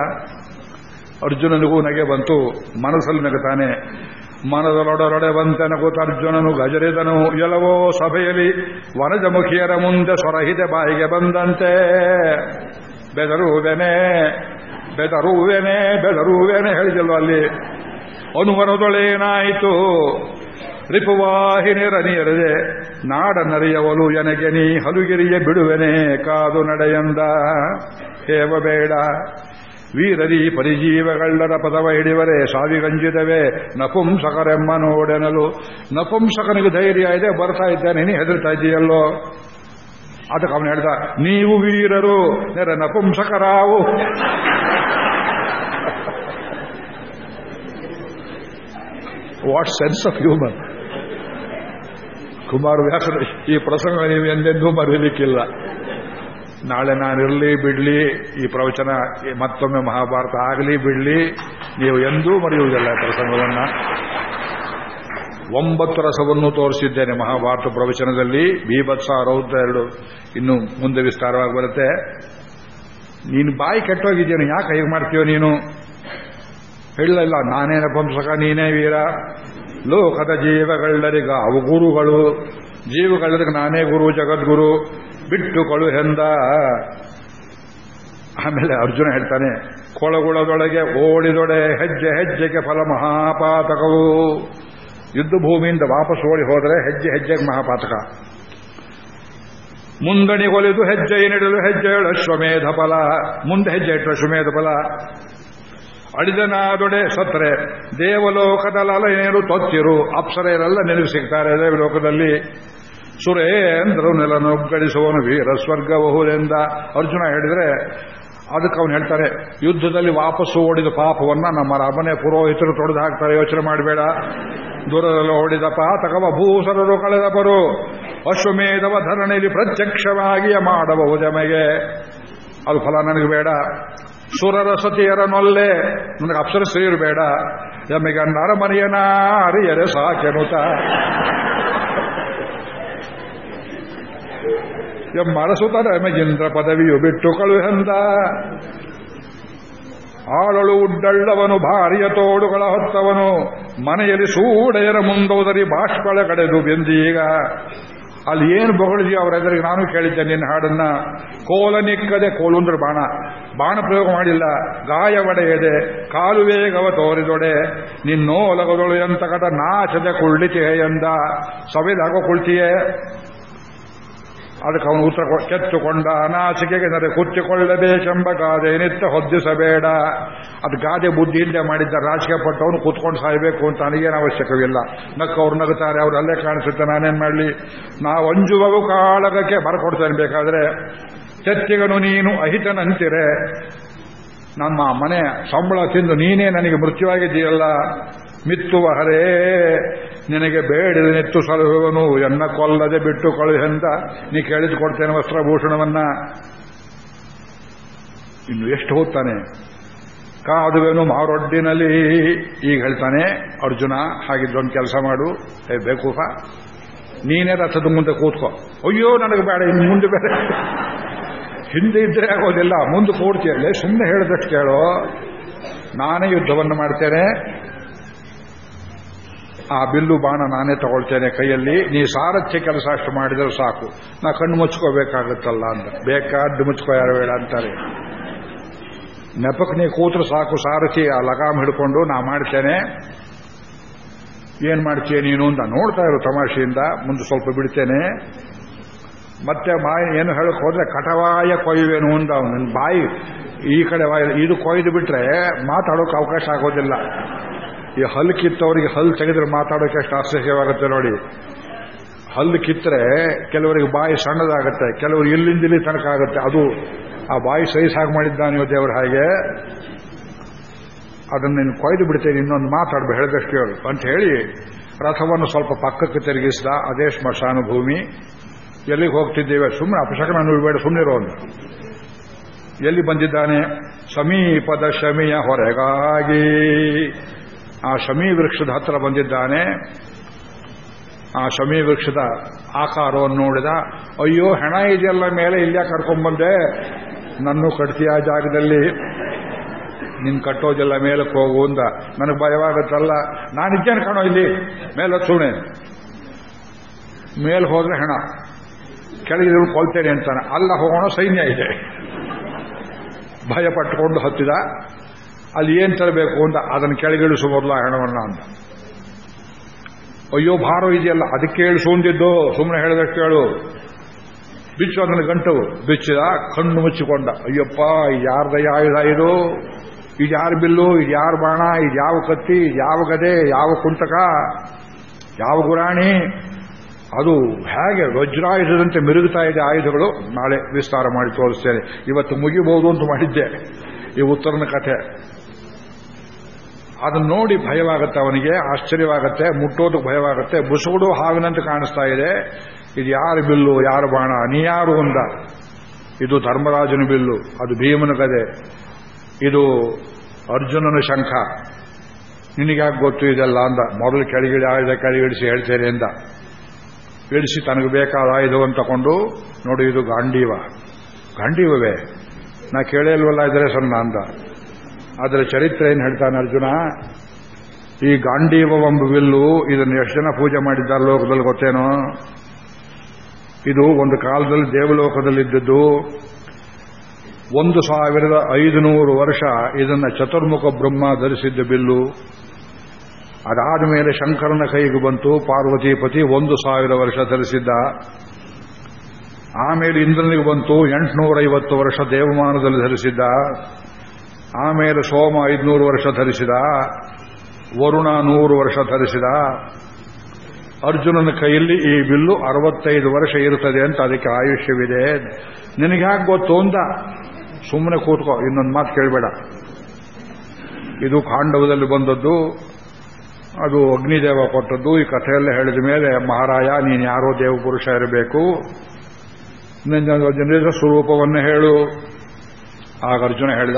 ಅರ್ಜುನನಿಗೂ ನಗೆ ಬಂತು, ಮನಸ್ಸಲ್ಲಿ ನಗುತ್ತಾನೆ. ಮನದೊಳೊಡರೊಡೆ ಬಂತೆ ನಗುತ್ತ ಅರ್ಜುನನು ಗಜರಿದನು, ಎಲ್ಲವೋ ಸಭೆಯಲ್ಲಿ ವನಜಮುಖಿಯರ ಮುಂದೆ ಸೊರಹಿದೆ ಬಾಯಿಗೆ ಬಂದಂತೆ. ಬೆದರುವೆನೆ ಬೆದರುವೆನೆ ಬೆದರುವೆನೆ ಹೇಳಿದಲ್ವ ಅಲ್ಲಿ. ರನಿಯರದೆ ನಾಡ ನರಿಯವಲು ಎನಗೆ ನೀ ಹಲುಗಿರಿಯ ಬಿಡುವೆನೆ, ಕಾದು ನಡೆಯಂದ? ಹೇವಬೇಡ ವೀರರಿ ಪರಿಜೀವಗಳ್ಳರ ಪದವ ಹಿಡಿವರೆ ಸಾವಿಗಂಜಿದವೆ ನಪುಂಸಕರೆಮ್ಮ ನೋಡೆನಲು. ನಪುಂಸಕನಿಗೆ ಧೈರ್ಯ ಇದೆ, ಬರ್ತಾ ಇದ್ದಾನೆ, ನೀ ಹೆದರ್ತಾ ಇದೆಯಲ್ಲೋ? ಅದಕ್ಕೆ ಅವನು ಹೇಳ್ದ, ನೀವು ವೀರರು, ನೆರೆ ನಪುಂಸಕರಾವು. What sense of human Kumar Vyasa ಈ ಪ್ರಸಂಗ ನೀವು ಎಂದೆಂದೂ ಮರೆಯಲಿಕ್ಕಿಲ್ಲ ನಾಳೆ ನಾನಿರಲಿ, ಬಿಡ್ಲಿ, ಈ ಪ್ರವಚನ ಮತ್ತೊಮ್ಮೆ ಮಹಾಭಾರತ ಆಗಲಿ, ಬಿಡ್ಲಿ, ನೀವು ಎಂದೂ ಮರೆಯುವುದಿಲ್ಲ ಪ್ರಸಂಗವನ್ನು. ಒಂಬತ್ತು ರಸವನ್ನು ತೋರಿಸಿದ್ದೇನೆ ಮಹಾಭಾರತ ಪ್ರವಚನದಲ್ಲಿ ಬೀಭತ್ಸ ರೌದ್ರ ಎರಡು ಇನ್ನು ಮುಂದೆ ವಿಸ್ತಾರವಾಗಿ ಬರುತ್ತೆ. ನೀನು ಬಾಯಿ ಕೆಟ್ಟೋಗಿದ್ದೇನೆ ಯಾಕೆ ಹೇಗೆ ಮಾಡ್ತೀಯೋ ನೀನು? ಹೇಳಲ್ಲ ನಾನೇ ಪಂಸಕ, ನೀನೇ ವೀರ. ಲೋಕದ ಜೀವಗಳೆಲ್ಲರಿಗ, ಅವು ಗುರುಗಳು. ನಾನೇ ಗುರು, ಜಗದ್ಗುರು. ಬಿಟ್ಟುಗಳು ಹೆಂದ ಆಮೇಲೆ ಅರ್ಜುನ ಹೇಳ್ತಾನೆ, ಕೊಳಗುಳದೊಳಗೆ ಓಡಿದೊಡೆ ಹೆಜ್ಜೆ ಹೆಜ್ಜೆಗೆ ಫಲ ಮಹಾಪಾತಕವು. ಯುದ್ಧ ಭೂಮಿಯಿಂದ ವಾಪಸ್ ಓಡಿ ಹೋದರೆ ಹೆಜ್ಜೆ ಹೆಜ್ಜೆಗೆ ಮಹಾಪಾತಕ. ಮುಂದಣಿಗೊಲಿದು ಹೆಜ್ಜೆ ನೀಡಲು ಹೆಜ್ಜೆ ಅಶ್ವಮೇಧ ಫಲ. ಮುಂದೆ ಹೆಜ್ಜೆ ಇಟ್ಟರೆ ಅಶ್ವಮೇಧ ಫಲ. ಅಡಿದನಾದೊಡೆ ಸತ್ರೆ ದೇವಲೋಕದಲ್ಲೇನು ತೊಚ್ಚಿರು. ಅಪ್ಸರೆಯರೆಲ್ಲ ನೆನಪು ಸಿಗ್ತಾರೆ ದೇವಲೋಕದಲ್ಲಿ. ಸುರೇಂದ್ರ ನೆಲನುಗ್ಗಳಿಸುವನು ವೀರ ಸ್ವರ್ಗ ಸ್ವರ್ಗಬಹುದೆಂದ ಅರ್ಜುನ ಹೇಳಿದರೆ, ಅದಕ್ಕೆ ಅವನು ಹೇಳ್ತಾರೆ, ಯುದ್ಧದಲ್ಲಿ ವಾಪಸ್ಸು ಓಡಿದ ಪಾಪವನ್ನ ನಮ್ಮ ರಾಮನೇ ಪುರೋಹಿತರು ತೊಡೆದು ಹಾಕ್ತಾರೆ, ಯೋಚನೆ ಮಾಡಬೇಡ. ದೂರದಲ್ಲಿ ಓಡಿದ ಪಾತಕವ ಭೂಸರರು ಕಳೆದವರು. ಅಶ್ವಮೇಧವ ಧರಣಿಯಲ್ಲಿ ಪ್ರತ್ಯಕ್ಷವಾಗಿಯೇ ಮಾಡಬಹುದೆಮಗೆ ಅದು ಫಲ ನನಗೆ ಬೇಡ. ಸುರರ ಸತಿಯರ ನೊಲ್ಲೆ ನನಗೆ ಅಪ್ಸರ ಸ್ತ್ರೀಯರು ಬೇಡ ಎಮ್ಮಿಗನ್ನರ ಮನೆಯನ, ಅರಿಯರೆ ಸಾಕೆನುತ. ಎಮ್ಮರಸುತ್ತರ ಎಮಗಿಂದ್ರ ಪದವಿಯು ಬಿಟ್ಟು ಕಳುಹೆಂದ. ಆಳಳು ಉಡ್ಡಳ್ಳವನು, ಭಾರಿಯ ತೋಡುಗಳ ಹೊತ್ತವನು. ಮನೆಯಲ್ಲಿ ಸೂಡೆಯರ ಮುಂದೋದರಿ, ಬಾಷ್ಪಳ ಕಡೆದು ಬೆಂದೀಗ. ಅಲ್ಲಿ ಏನು ಬೊಗಳಿದೆಯೋ ಅವರ ಎದುರಿಗೆ ನಾನು ಕೇಳಿದ್ದೆ, ನಿನ್ನ ಹಾಡನ್ನ ಕೋಲನಿಕ್ಕದೆ ಕೋಲು ಅಂದ್ರೆ ಬಾಣ ಬಾಣ ಪ್ರಯೋಗ ಮಾಡಿಲ್ಲ, ಗಾಯ ಒಡೆಯದೆ, ಕಾಲು ವೇಗವ ತೋರಿದೊಡೆ, ನಿನ್ನೋಲಗದೊಳು ಎಂತ ಕಟ ನಾಚದೆ ಕುಳ್ಳಿತಿಯೇ ಎಂದ ಸವೆದಾಗ ಕುಳ್ತಿಯೇ? ಅದಕ್ಕೆ ಅವನು ಉತ್ತರ ಕೆತ್ತುಕೊಂಡ ನಾಚಿಕೆಗೆ ನರೆ ಕುತ್ತಿಕೊಳ್ಳಬೇಕೆಂಬ ಗಾದೆ ನಿತ್ಯ ಹೊದ್ದಿಸಬೇಡ. ಅದು ಗಾದೆ ಬುದ್ಧಿಯಿಂದ ಮಾಡಿದ್ದ ರಾಜಕೀಯ ಪಟ್ಟವನು ಕುತ್ಕೊಂಡು ಸಾಯಬೇಕು ಅಂತ ನನಗೇನು ಅವಶ್ಯಕವಿಲ್ಲ. ನಕ್ಕವ್ರು ನಗುತ್ತಾರೆ ಅಲ್ಲೇ ಕಾಣಿಸುತ್ತೆ, ನಾನೇನ್ ಮಾಡಲಿ? ನಾವು ಅಂಜುವವು ಕಾಳಗಕ್ಕೆ ಬರಕೊಡ್ತೇನೆ ಬೇಕಾದ್ರೆ ಚತ್ತಿಗನು ನೀನು ಅಹಿತನಂತಿರೇ. ನಮ್ಮ ಮನೆ ಸಂಬಳ ತಿಂದು ನೀನೇ ನನಗೆ ಮೃತ್ಯುವಾಗಿದ್ದೀಯಲ್ಲ ಮಿತ್ತುವ ಹರೇ ನಿನಗೆ ಬೇಡಿದ ನಿತ್ತು ಸಲಹುವನು, ಎನ್ನ ಕೊಲ್ಲದೆ ಬಿಟ್ಟು ಕಳುಹೆಂದ ನೀ ಕೇಳಿದುಕೊಡ್ತೇನೆ ವಸ್ತ್ರಭೂಷಣವನ್ನ. ಇನ್ನು ಎಷ್ಟು ಹೋಗ್ತಾನೆ? ಕಾದುವೆನು ಮಾರೊಡ್ಡಿನಲ್ಲಿ. ಈಗ ಹೇಳ್ತಾನೆ, ಅರ್ಜುನ, ಹಾಗಿದ್ದೊಂದು ಕೆಲಸ ಮಾಡು. ಏ ನೀನೇ ರಥದ ಮುಂದೆ ಕೂತ್ಕೋ. ಅಯ್ಯೋ, ನನಗೆ ಬೇಡ, ಇನ್ನು ಮುಂದೆ ಬೇಡ. ಹಿಂದೆ ಇದ್ರೆ ಆಗೋದಿಲ್ಲ, ಮುಂದೆ ಕೂಡ್ತೀಯಲ್ಲೇ ಸುಮ್ಮನೆ ಹೇಳಿದಷ್ಟು ಕೇಳೋ. ನಾನೇ ಯುದ್ಧವನ್ನು ಮಾಡ್ತೇನೆ. ಆ ಬಿಲ್ಲು ಬಾಣ ನಾನೇ ತಗೊಳ್ತೇನೆ ಕೈಯಲ್ಲಿ. ನೀ ಸಾರಥ್ಯ ಕೆಲಸ ಅಷ್ಟು ಮಾಡಿದ್ರೆ ಸಾಕು. ನಾ ಕಣ್ಣು ಮುಚ್ಕೋಬೇಕಾಗುತ್ತಲ್ಲ ಅಂತ. ಬೇಕಾದ್ದು ಮುಚ್ಕೋ ಯಾರು ಬೇಡ ಅಂತಾರೆ. ನೆಪಕ್ಕೆ ನೀ ಕೂತ್ರು ಸಾಕು ಸಾರಥಿ ಆ ಲಗಾಮ್ ಹಿಡ್ಕೊಂಡು ನಾ ಮಾಡ್ತೇನೆ. ಏನ್ ಮಾಡ್ತೀಯ ನೀನು ಅಂತ ನೋಡ್ತಾ ಇರೋ ತಮಾಷೆಯಿಂದ. ಮುಂದೆ ಸ್ವಲ್ಪ ಬಿಡ್ತೇನೆ. ಮತ್ತೆ ಬಾಯಿ ಏನು ಹೇಳಕ್ ಹೋದ್ರೆ ಕಟವಾಯ ಕೊಯ್ಯುವೇನು ಅಂತ ಅವನು. ಬಾಯಿ ಈ ಕಡೆ ಇದು ಕೊಯ್ದು ಬಿಟ್ರೆ ಮಾತಾಡೋಕೆ ಅವಕಾಶ ಆಗೋದಿಲ್ಲ. ಈ ಹಲ್ಲು ಕಿತ್ತವರಿಗೆ ಹಲ್ಲು ತೆಗೆದ್ರೆ ಮಾತಾಡೋಕೆ ಎಷ್ಟು ಆಶ್ಚರ್ಯವಾಗುತ್ತೆ ನೋಡಿ. ಹಲ್ಲು ಕಿತ್ತರೆ ಕೆಲವರಿಗೆ ಬಾಯಿ ಸಣ್ಣದಾಗುತ್ತೆ, ಕೆಲವರು ಇಲ್ಲಿಂದ ಇಲ್ಲಿ ತನಕ ಆಗುತ್ತೆ. ಅದು ಆ ಬಾಯಿ ಸೈಜ್ ಮಾಡಿದ್ದಾನೆ ದೇವರು ಹಾಗೆ. ಅದನ್ನು ನೀನು ಕೊಯ್ದು ಬಿಡ್ತೇನೆ, ಇನ್ನೊಂದು ಮಾತಾಡ್ಬೇಕು ಹೇಳಿದಷ್ಟು ಹೇಳು. ಅಂತ ಹೇಳಿ ರಥವನ್ನು ಸ್ವಲ್ಪ ಪಕ್ಕಕ್ಕೆ ತಿರುಗಿಸಿದ, ಅದೇ ಸ್ಮಶಾನ ಭೂಮಿ ಎಲ್ಲಿಗೆ ಹೋಗ್ತಿದ್ದೇವೆ? ಸುಮ್ಮನೆ ಅಪಶಕನ ಬೇಡ ಸುಮ್ಮನಿರೋ ಅಂತ ಎಲ್ಲಿ ಬಂದಿದ್ದಾನೆ? ಸಮೀಪದ ಶಮಿಯ ಹೊರಗಾಗಿ. ಆ ಶಮಿ ವೃಕ್ಷದ ಹತ್ರ ಬಂದಿದ್ದಾನೆ. ಆ ಶಮಿ ವೃಕ್ಷದ ಆಕಾರವನ್ನು ನೋಡಿದ, ಅಯ್ಯೋ, ಹೆಣ ಇದೆಯಲ್ಲ ಮೇಲೆ, ಇಲ್ಲೇ ಕರ್ಕೊಂಡ್ಬಂದೆ ನನ್ನ ಕಟ್ತೀಯ ಜಾಗದಲ್ಲಿ? ನಿನ್ ಕಟ್ಟೋದೆಲ್ಲ ಮೇಲಕ್ಕೆ ಹೋಗು ಅಂತ ನನಗೆ ಭಯವಾಗುತ್ತಲ್ಲ. ನಾನಿದ್ದೇನೆ ಕಾಣೋ ಇಲ್ಲಿ. ಮೇಲೆ ಸುಣೆ ಮೇಲೆ ಹೋದ್ರೆ ಹೆಣ. ಕೆಳಗೆ ಕೊಲ್ತೇನೆ ಅಂತಾನೆ. ಅಲ್ಲ ಹೋಗೋಣ, ಸೈನ್ಯ ಇದೆ. ಭಯ ಪಟ್ಟುಕೊಂಡು ಹತ್ತಿದ. ಅಲ್ಲಿ ಏನ್ ತರಬೇಕು ಅಂತ ಅದನ್ನು ಕೆಳಗಿಳಿಸು ಮೊದಲ ಹೆಣವನ್ನ ಅಂತ. ಅಯ್ಯೋ, ಭಾರ ಇದೆಯಲ್ಲ, ಅದಕ್ಕೆ ಹೇಳಿ ಅಂದಿದ್ದು ಸುಮ್ಮನೆ ಹೇಳಿದಷ್ಟು ಕೇಳು ಬಿಚ್ಚು ಅದನ್ನು ಗಂಟು ಬಿಚ್ಚಿದ, ಕಣ್ಣು ಮುಚ್ಚಿಕೊಂಡ. ಅಯ್ಯಪ್ಪ ಯಾರ್ದ ಆಯುಧ ಇದು? ಇದು ಯಾರ ಬಿಲ್ಲು? ಇದು ಯಾರ ಬಾಣ? ಇದು ಯಾವ ಕತ್ತಿ? ಯಾವ ಗದೆ? ಯಾವ ಕುಂಟಕ? ಯಾವ ಗುರಾಣಿ? ಅದು ಹೇಗೆ ವಜ್ರಾಯುಧದಂತೆ ಮಿರುಗುತ್ತಾ ಇದೆ ಆಯುಧಗಳು? ನಾಳೆ ವಿಸ್ತಾರ ಮಾಡಿ ತೋರಿಸ್ತೇನೆ. ಇವತ್ತು ಮುಗಿಬಹುದು ಅಂತ ಮಾಡಿದ್ದೆ. ಈ ಉತ್ತರನ ಕಥೆ. ಅದನ್ನು ನೋಡಿ ಭಯವಾಗುತ್ತೆ ಅವನಿಗೆ, ಆಶ್ಚರ್ಯವಾಗುತ್ತೆ, ಮುಟ್ಟೋದಕ್ಕೆ ಭಯವಾಗುತ್ತೆ, ಬುಸುಗುಡು ಹಾವಿನಂತೆ ಕಾಣಿಸ್ತಾ ಇದೆ. ಇದು ಯಾರು ಬಿಲ್ಲು, ಯಾರು ಬಾಣ, ನೀ ಯಾರು ಅಂದ ಇದು ಧರ್ಮರಾಜನ ಬಿಲ್ಲು, ಅದು ಭೀಮನ ಕದೆ. ಇದು ಅರ್ಜುನನ ಶಂಖ. ನಿನಗ್ಯಾಕೆ ಗೊತ್ತು ಇದೆಲ್ಲ ಅಂದ ಮೊದಲು ಕೆಳಗಿಳಿ ಆಯುಧ ಕೆಳಗಿಡಿಸಿ ಹೇಳ್ತೇನೆ ಅಂದ ಇಳಿಸಿ ತನಗೆ ಬೇಕಾದ ಆಯುಧವನ್ನು ತಗೊಂಡು ನೋಡಿ ಇದು ಗಾಂಡೀವ. ಗಾಂಡೀವವೇ? ನಾ ಕೇಳಿಲ್ವಲ್ಲ ಇದ್ರೆ ಸಣ್ಣ ಅಂದ ಅದರ ಚರಿತ್ರೆ ಏನು ಹೇಳ್ತಾನೆ ಅರ್ಜುನ? ಈ ಗಾಂಡೀವವೆಂಬ ವಿಲ್ಲು ಇದನ್ನು ಎಷ್ಟು ಜನ ಪೂಜೆ ಮಾಡಿದ್ದಾರೆ ಲೋಕದಲ್ಲಿ ಗೊತ್ತೇನೋ? ಇದು ಒಂದು ಕಾಲದಲ್ಲಿ ದೇವಲೋಕದಲ್ಲಿದ್ದದ್ದು ಒಂದು ಸಾವಿರದ ಐದುನೂರು ವರ್ಷ ಇದನ್ನು ಚತುರ್ಮುಖ ಬ್ರಹ್ಮ ಧರಿಸಿದ್ದ ಬಿಲ್ಲು. ಅದಾದ ಮೇಲೆ ಶಂಕರನ ಕೈಗೆ ಬಂತು, ಪಾರ್ವತಿಪತಿ ಒಂದು ಸಾವಿರ ವರ್ಷ ಧರಿಸಿದ್ದ. ಆಮೇಲೆ ಇಂದ್ರನಿಗೆ ಬಂತು, ಎಂಟುನೂರೈವತ್ತು ವರ್ಷ ದೇವಮಾನದಲ್ಲಿ ಧರಿಸಿದ್ದ. ಆಮೇಲೆ ಸೋಮ ಐದುನೂರು ವರ್ಷ ಧರಿಸಿದ, ವರುಣ ನೂರು ವರ್ಷ ಧರಿಸಿದ, ಅರ್ಜುನನ ಕೈಯಲ್ಲಿ ಈ ಬಿಲ್ಲು ಅರವತ್ತೈದು ವರ್ಷ ಇರುತ್ತದೆ ಅಂತ ಅದಕ್ಕೆ ಆಯುಷ್ಯವಿದೆ. ನಿನಗೆ ಯಾಕೆ ಗೊತ್ತು ಅಂತ? ಸುಮ್ಮನೆ ಕೂತ್ಕೋ, ಇನ್ನೊಂದು ಮಾತು ಕೇಳಬೇಡ. ಇದು ಕಾಂಡವದಲ್ಲಿ ಬಂದದ್ದು, ಅದು ಅಗ್ನಿದೇವ ಕೊಟ್ಟದ್ದು, ಈ ಕಥೆಯಲ್ಲೇ ಹೇಳಿದ ಮೇಲೆ, ಮಹಾರಾಯ, ನೀನು ಯಾರೋ ದೇವಪುರುಷ ಇರಬೇಕು. ನಿನ್ನ ಸ್ವರೂಪವನ್ನು ಹೇಳು. ಆಗ ಅರ್ಜುನ ಹೇಳಿದ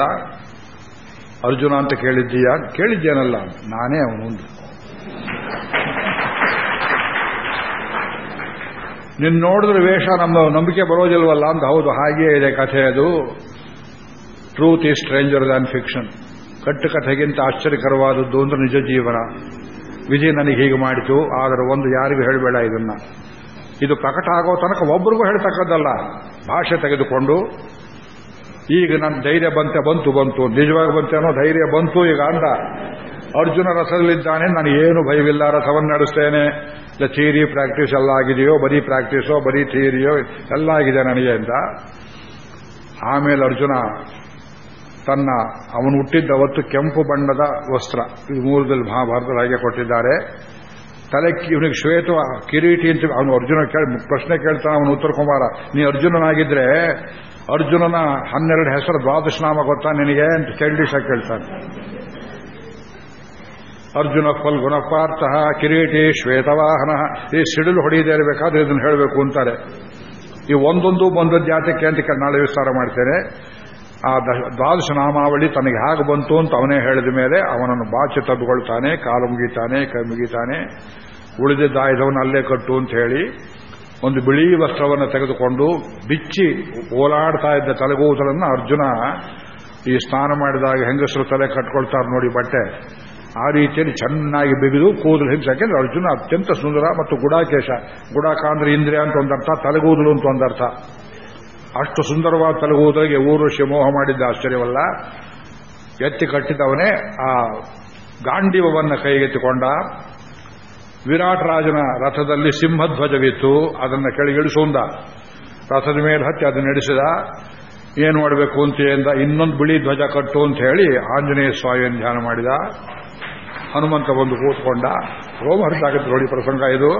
ಅರ್ಜುನ ಅಂತ ಕೇಳಿದ್ದೀಯಾ? ಕೇಳಿದ್ದೇನಲ್ಲ. ನಾನೇ ಅವನು ನಿನ್ನ ನೋಡಿದ್ರೆ ವೇಷ ನಮ್ಮ ನಂಬಿಕೆ ಬರೋದಿಲ್ವಲ್ಲ ಅಂತ. ಹೌದು, ಹಾಗೇ ಇದೆ ಕಥೆ ಅದು. Truth is stranger than fiction ಕಟ್ಟು ಕಥೆಗಿಂತ ಆಶ್ಚರ್ಯಕರವಾದದ್ದು ಅಂದ್ರೆ ನಿಜ ಜೀವನ. ವಿಜಯ್ ನನಗೆ ಹೀಗೆ ಮಾಡಿತು, ಆದರೆ ಒಂದು ಯಾರಿಗೂ ಹೇಳಬೇಡ ಇದನ್ನ. ಇದು ಪ್ರಕಟ ಆಗೋ ತನಕ ಒಬ್ರಿಗೂ ಹೇಳ್ತಕ್ಕದ್ದಲ್ಲ. ಭಾಷೆ ತೆಗೆದುಕೊಂಡು ಈಗ ನನ್ನ ಧೈರ್ಯ ಬಂತೆ, ಬಂತು ಬಂತು. ನಿಜವಾಗಿ ಬಂತೇನೋ ಧೈರ್ಯ ಬಂತು. ಈಗ ಅಂದ, ಅರ್ಜುನ ರಸದಲ್ಲಿದ್ದಾನೆ, ನಾನು ಏನು ಭಯವಿಲ್ಲ ರಸವನ್ನು ನಡೆಸ್ತೇನೆ. ಇಲ್ಲ, ಥಿಯರಿ ಪ್ರಾಕ್ಟೀಸ್ ಎಲ್ಲ ಆಗಿದೆಯೋ, ಬರೀ ಪ್ರಾಕ್ಟೀಸೋ, ಬರೀ ಥಿಯರಿಯೋ, ಎಲ್ಲ ಆಗಿದೆ ನನಗೆ ಅಂತ. ಆಮೇಲೆ ಅರ್ಜುನ ತನ್ನ, ಅವನು ಹುಟ್ಟಿದ್ದ ಅವತ್ತು ಕೆಂಪು ಬಣ್ಣದ ವಸ್ತ್ರ, ಈ ಮೂಲದಲ್ಲಿ ಮಹಾಭಾರತದ ಹಾಗೆ ಕೊಟ್ಟಿದ್ದಾರೆ. ತಲೆ ಇವನಿಗೆ ಶ್ವೇತ, ಕಿರೀಟಿ ಅಂತ, ಅವನು ಅರ್ಜುನ ಕೇಳಿ, ಪ್ರಶ್ನೆ ಕೇಳ್ತಾನೆ, ಅವನು ಉತ್ತರ ಕುಮಾರ, ನೀ ಅರ್ಜುನನಾಗಿದ್ರೆ ಅರ್ಜುನನ ಹನ್ನೆರಡು ಹೆಸರು ದ್ವಾದಶನಾಮ ಗೊತ್ತಾ ನಿನಗೆ ಅಂತ ಚಂಡೀಶ ಕೇಳ್ತಾನೆ. ಅರ್ಜುನ ಫಲ್ಗುಣ ಗುಣಪಾರ್ಥ ಕಿರೀಟಿ ಶ್ವೇತವಾಹನ. ಈ ಸಿಡಿಲು ಹೊಡೆಯದೇ ಇರಬೇಕಾದ್ರೆ ಇದನ್ನು ಹೇಳಬೇಕು ಅಂತಾರೆ. ಈ ಒಂದೊಂದು ಬಂದದ್ದು ಜಾತಕ್ಕೆ ಅಂತ ನಾಳೆ ವಿಸ್ತಾರ ಮಾಡ್ತೇನೆ. ಆ ದ್ವಾದಶ ನಾಮಾವಳಿ ತನಗೆ ಹೇಗೆ ಬಂತು ಅಂತ ಅವನೇ ಹೇಳಿದ ಮೇಲೆ ಅವನನ್ನು ಬಾಚಿ ತಬ್ಬಿಕೊಳ್ತಾನೆ ಕಾಲು ಮುಗಿತಾನೆ ಕೈ ಮುಗಿತಾನೆ ಉಳಿದಿದ್ದ ಆಯುಧವನ್ನು ಅಲ್ಲೇ ಕಟ್ಟು ಅಂತ ಹೇಳಿ ಒಂದು ಬಿಳಿ ವಸ್ತ್ರವನ್ನು ತೆಗೆದುಕೊಂಡು ಬಿಚ್ಚಿ ಓಲಾಡ್ತಾ ಇದ್ದ ತಲೆಗೂದಲನ್ನು ಅರ್ಜುನ ಈ ಸ್ನಾನ ಮಾಡಿದಾಗ ಹೆಂಗಸರು ತಲೆ ಕಟ್ಕೊಳ್ತಾರೆ ನೋಡಿ ಬಟ್ಟೆ. ಆ ರೀತಿಯಲ್ಲಿ ಚೆನ್ನಾಗಿ ಬಿಗಿದು ಕೂದಲು ಹಿಂಸಕ್ಕೆ ಅರ್ಜುನ ಅತ್ಯಂತ ಸುಂದರ ಮತ್ತು ಗುಡಾಕೇಶ. ಗುಡಾಕ ಅಂದ್ರೆ ಇಂದ್ರಿಯ ಅಂತ ಒಂದರ್ಥ, ತಲೆಗೂದಲು ಅಂತ ಒಂದರ್ಥ. ಅಷ್ಟು ಸುಂದರವಾದ ತಲೆಗೂದಲಿಗೆ ಊರು ಶಿಮೋಹ ಮಾಡಿದ್ದ ಆಶ್ಚರ್ಯವಲ್ಲ. ಎತ್ತಿ ಕಟ್ಟಿದವನೇ ಆ ಗಾಂಡಿವವನ್ನು ಕೈಗೆತ್ತಿಕೊಂಡ ವಿರಾಟ್ ರಾಜನ ರಥದಲ್ಲಿ ಸಿಂಹಧ್ವಜವಿತ್ತು. ಅದನ್ನು ಕೆಳಗಿಳಿಸೋಂದ ರಥದ ಮೇಲೆ ಹತ್ತಿ ಅದನ್ನು ನಡೆಸಿದ ಏನು ಮಾಡಬೇಕು ಅಂತ ಎಂದ. ಇನ್ನೊಂದು ಬಿಳಿ ಧ್ವಜ ಕಟ್ಟು ಅಂತ ಹೇಳಿ ಆಂಜನೇಯ ಸ್ವಾಮಿಯನ್ನು ಧ್ಯಾನ ಮಾಡಿದ. ಹನುಮಂತ ಬಂದು ಕೂತ್ಕೊಂಡ. ರೋಮಹರ್ಷಾಗತ್ತೆ ನೋಡಿ ಪ್ರಸಂಗ ಇದು.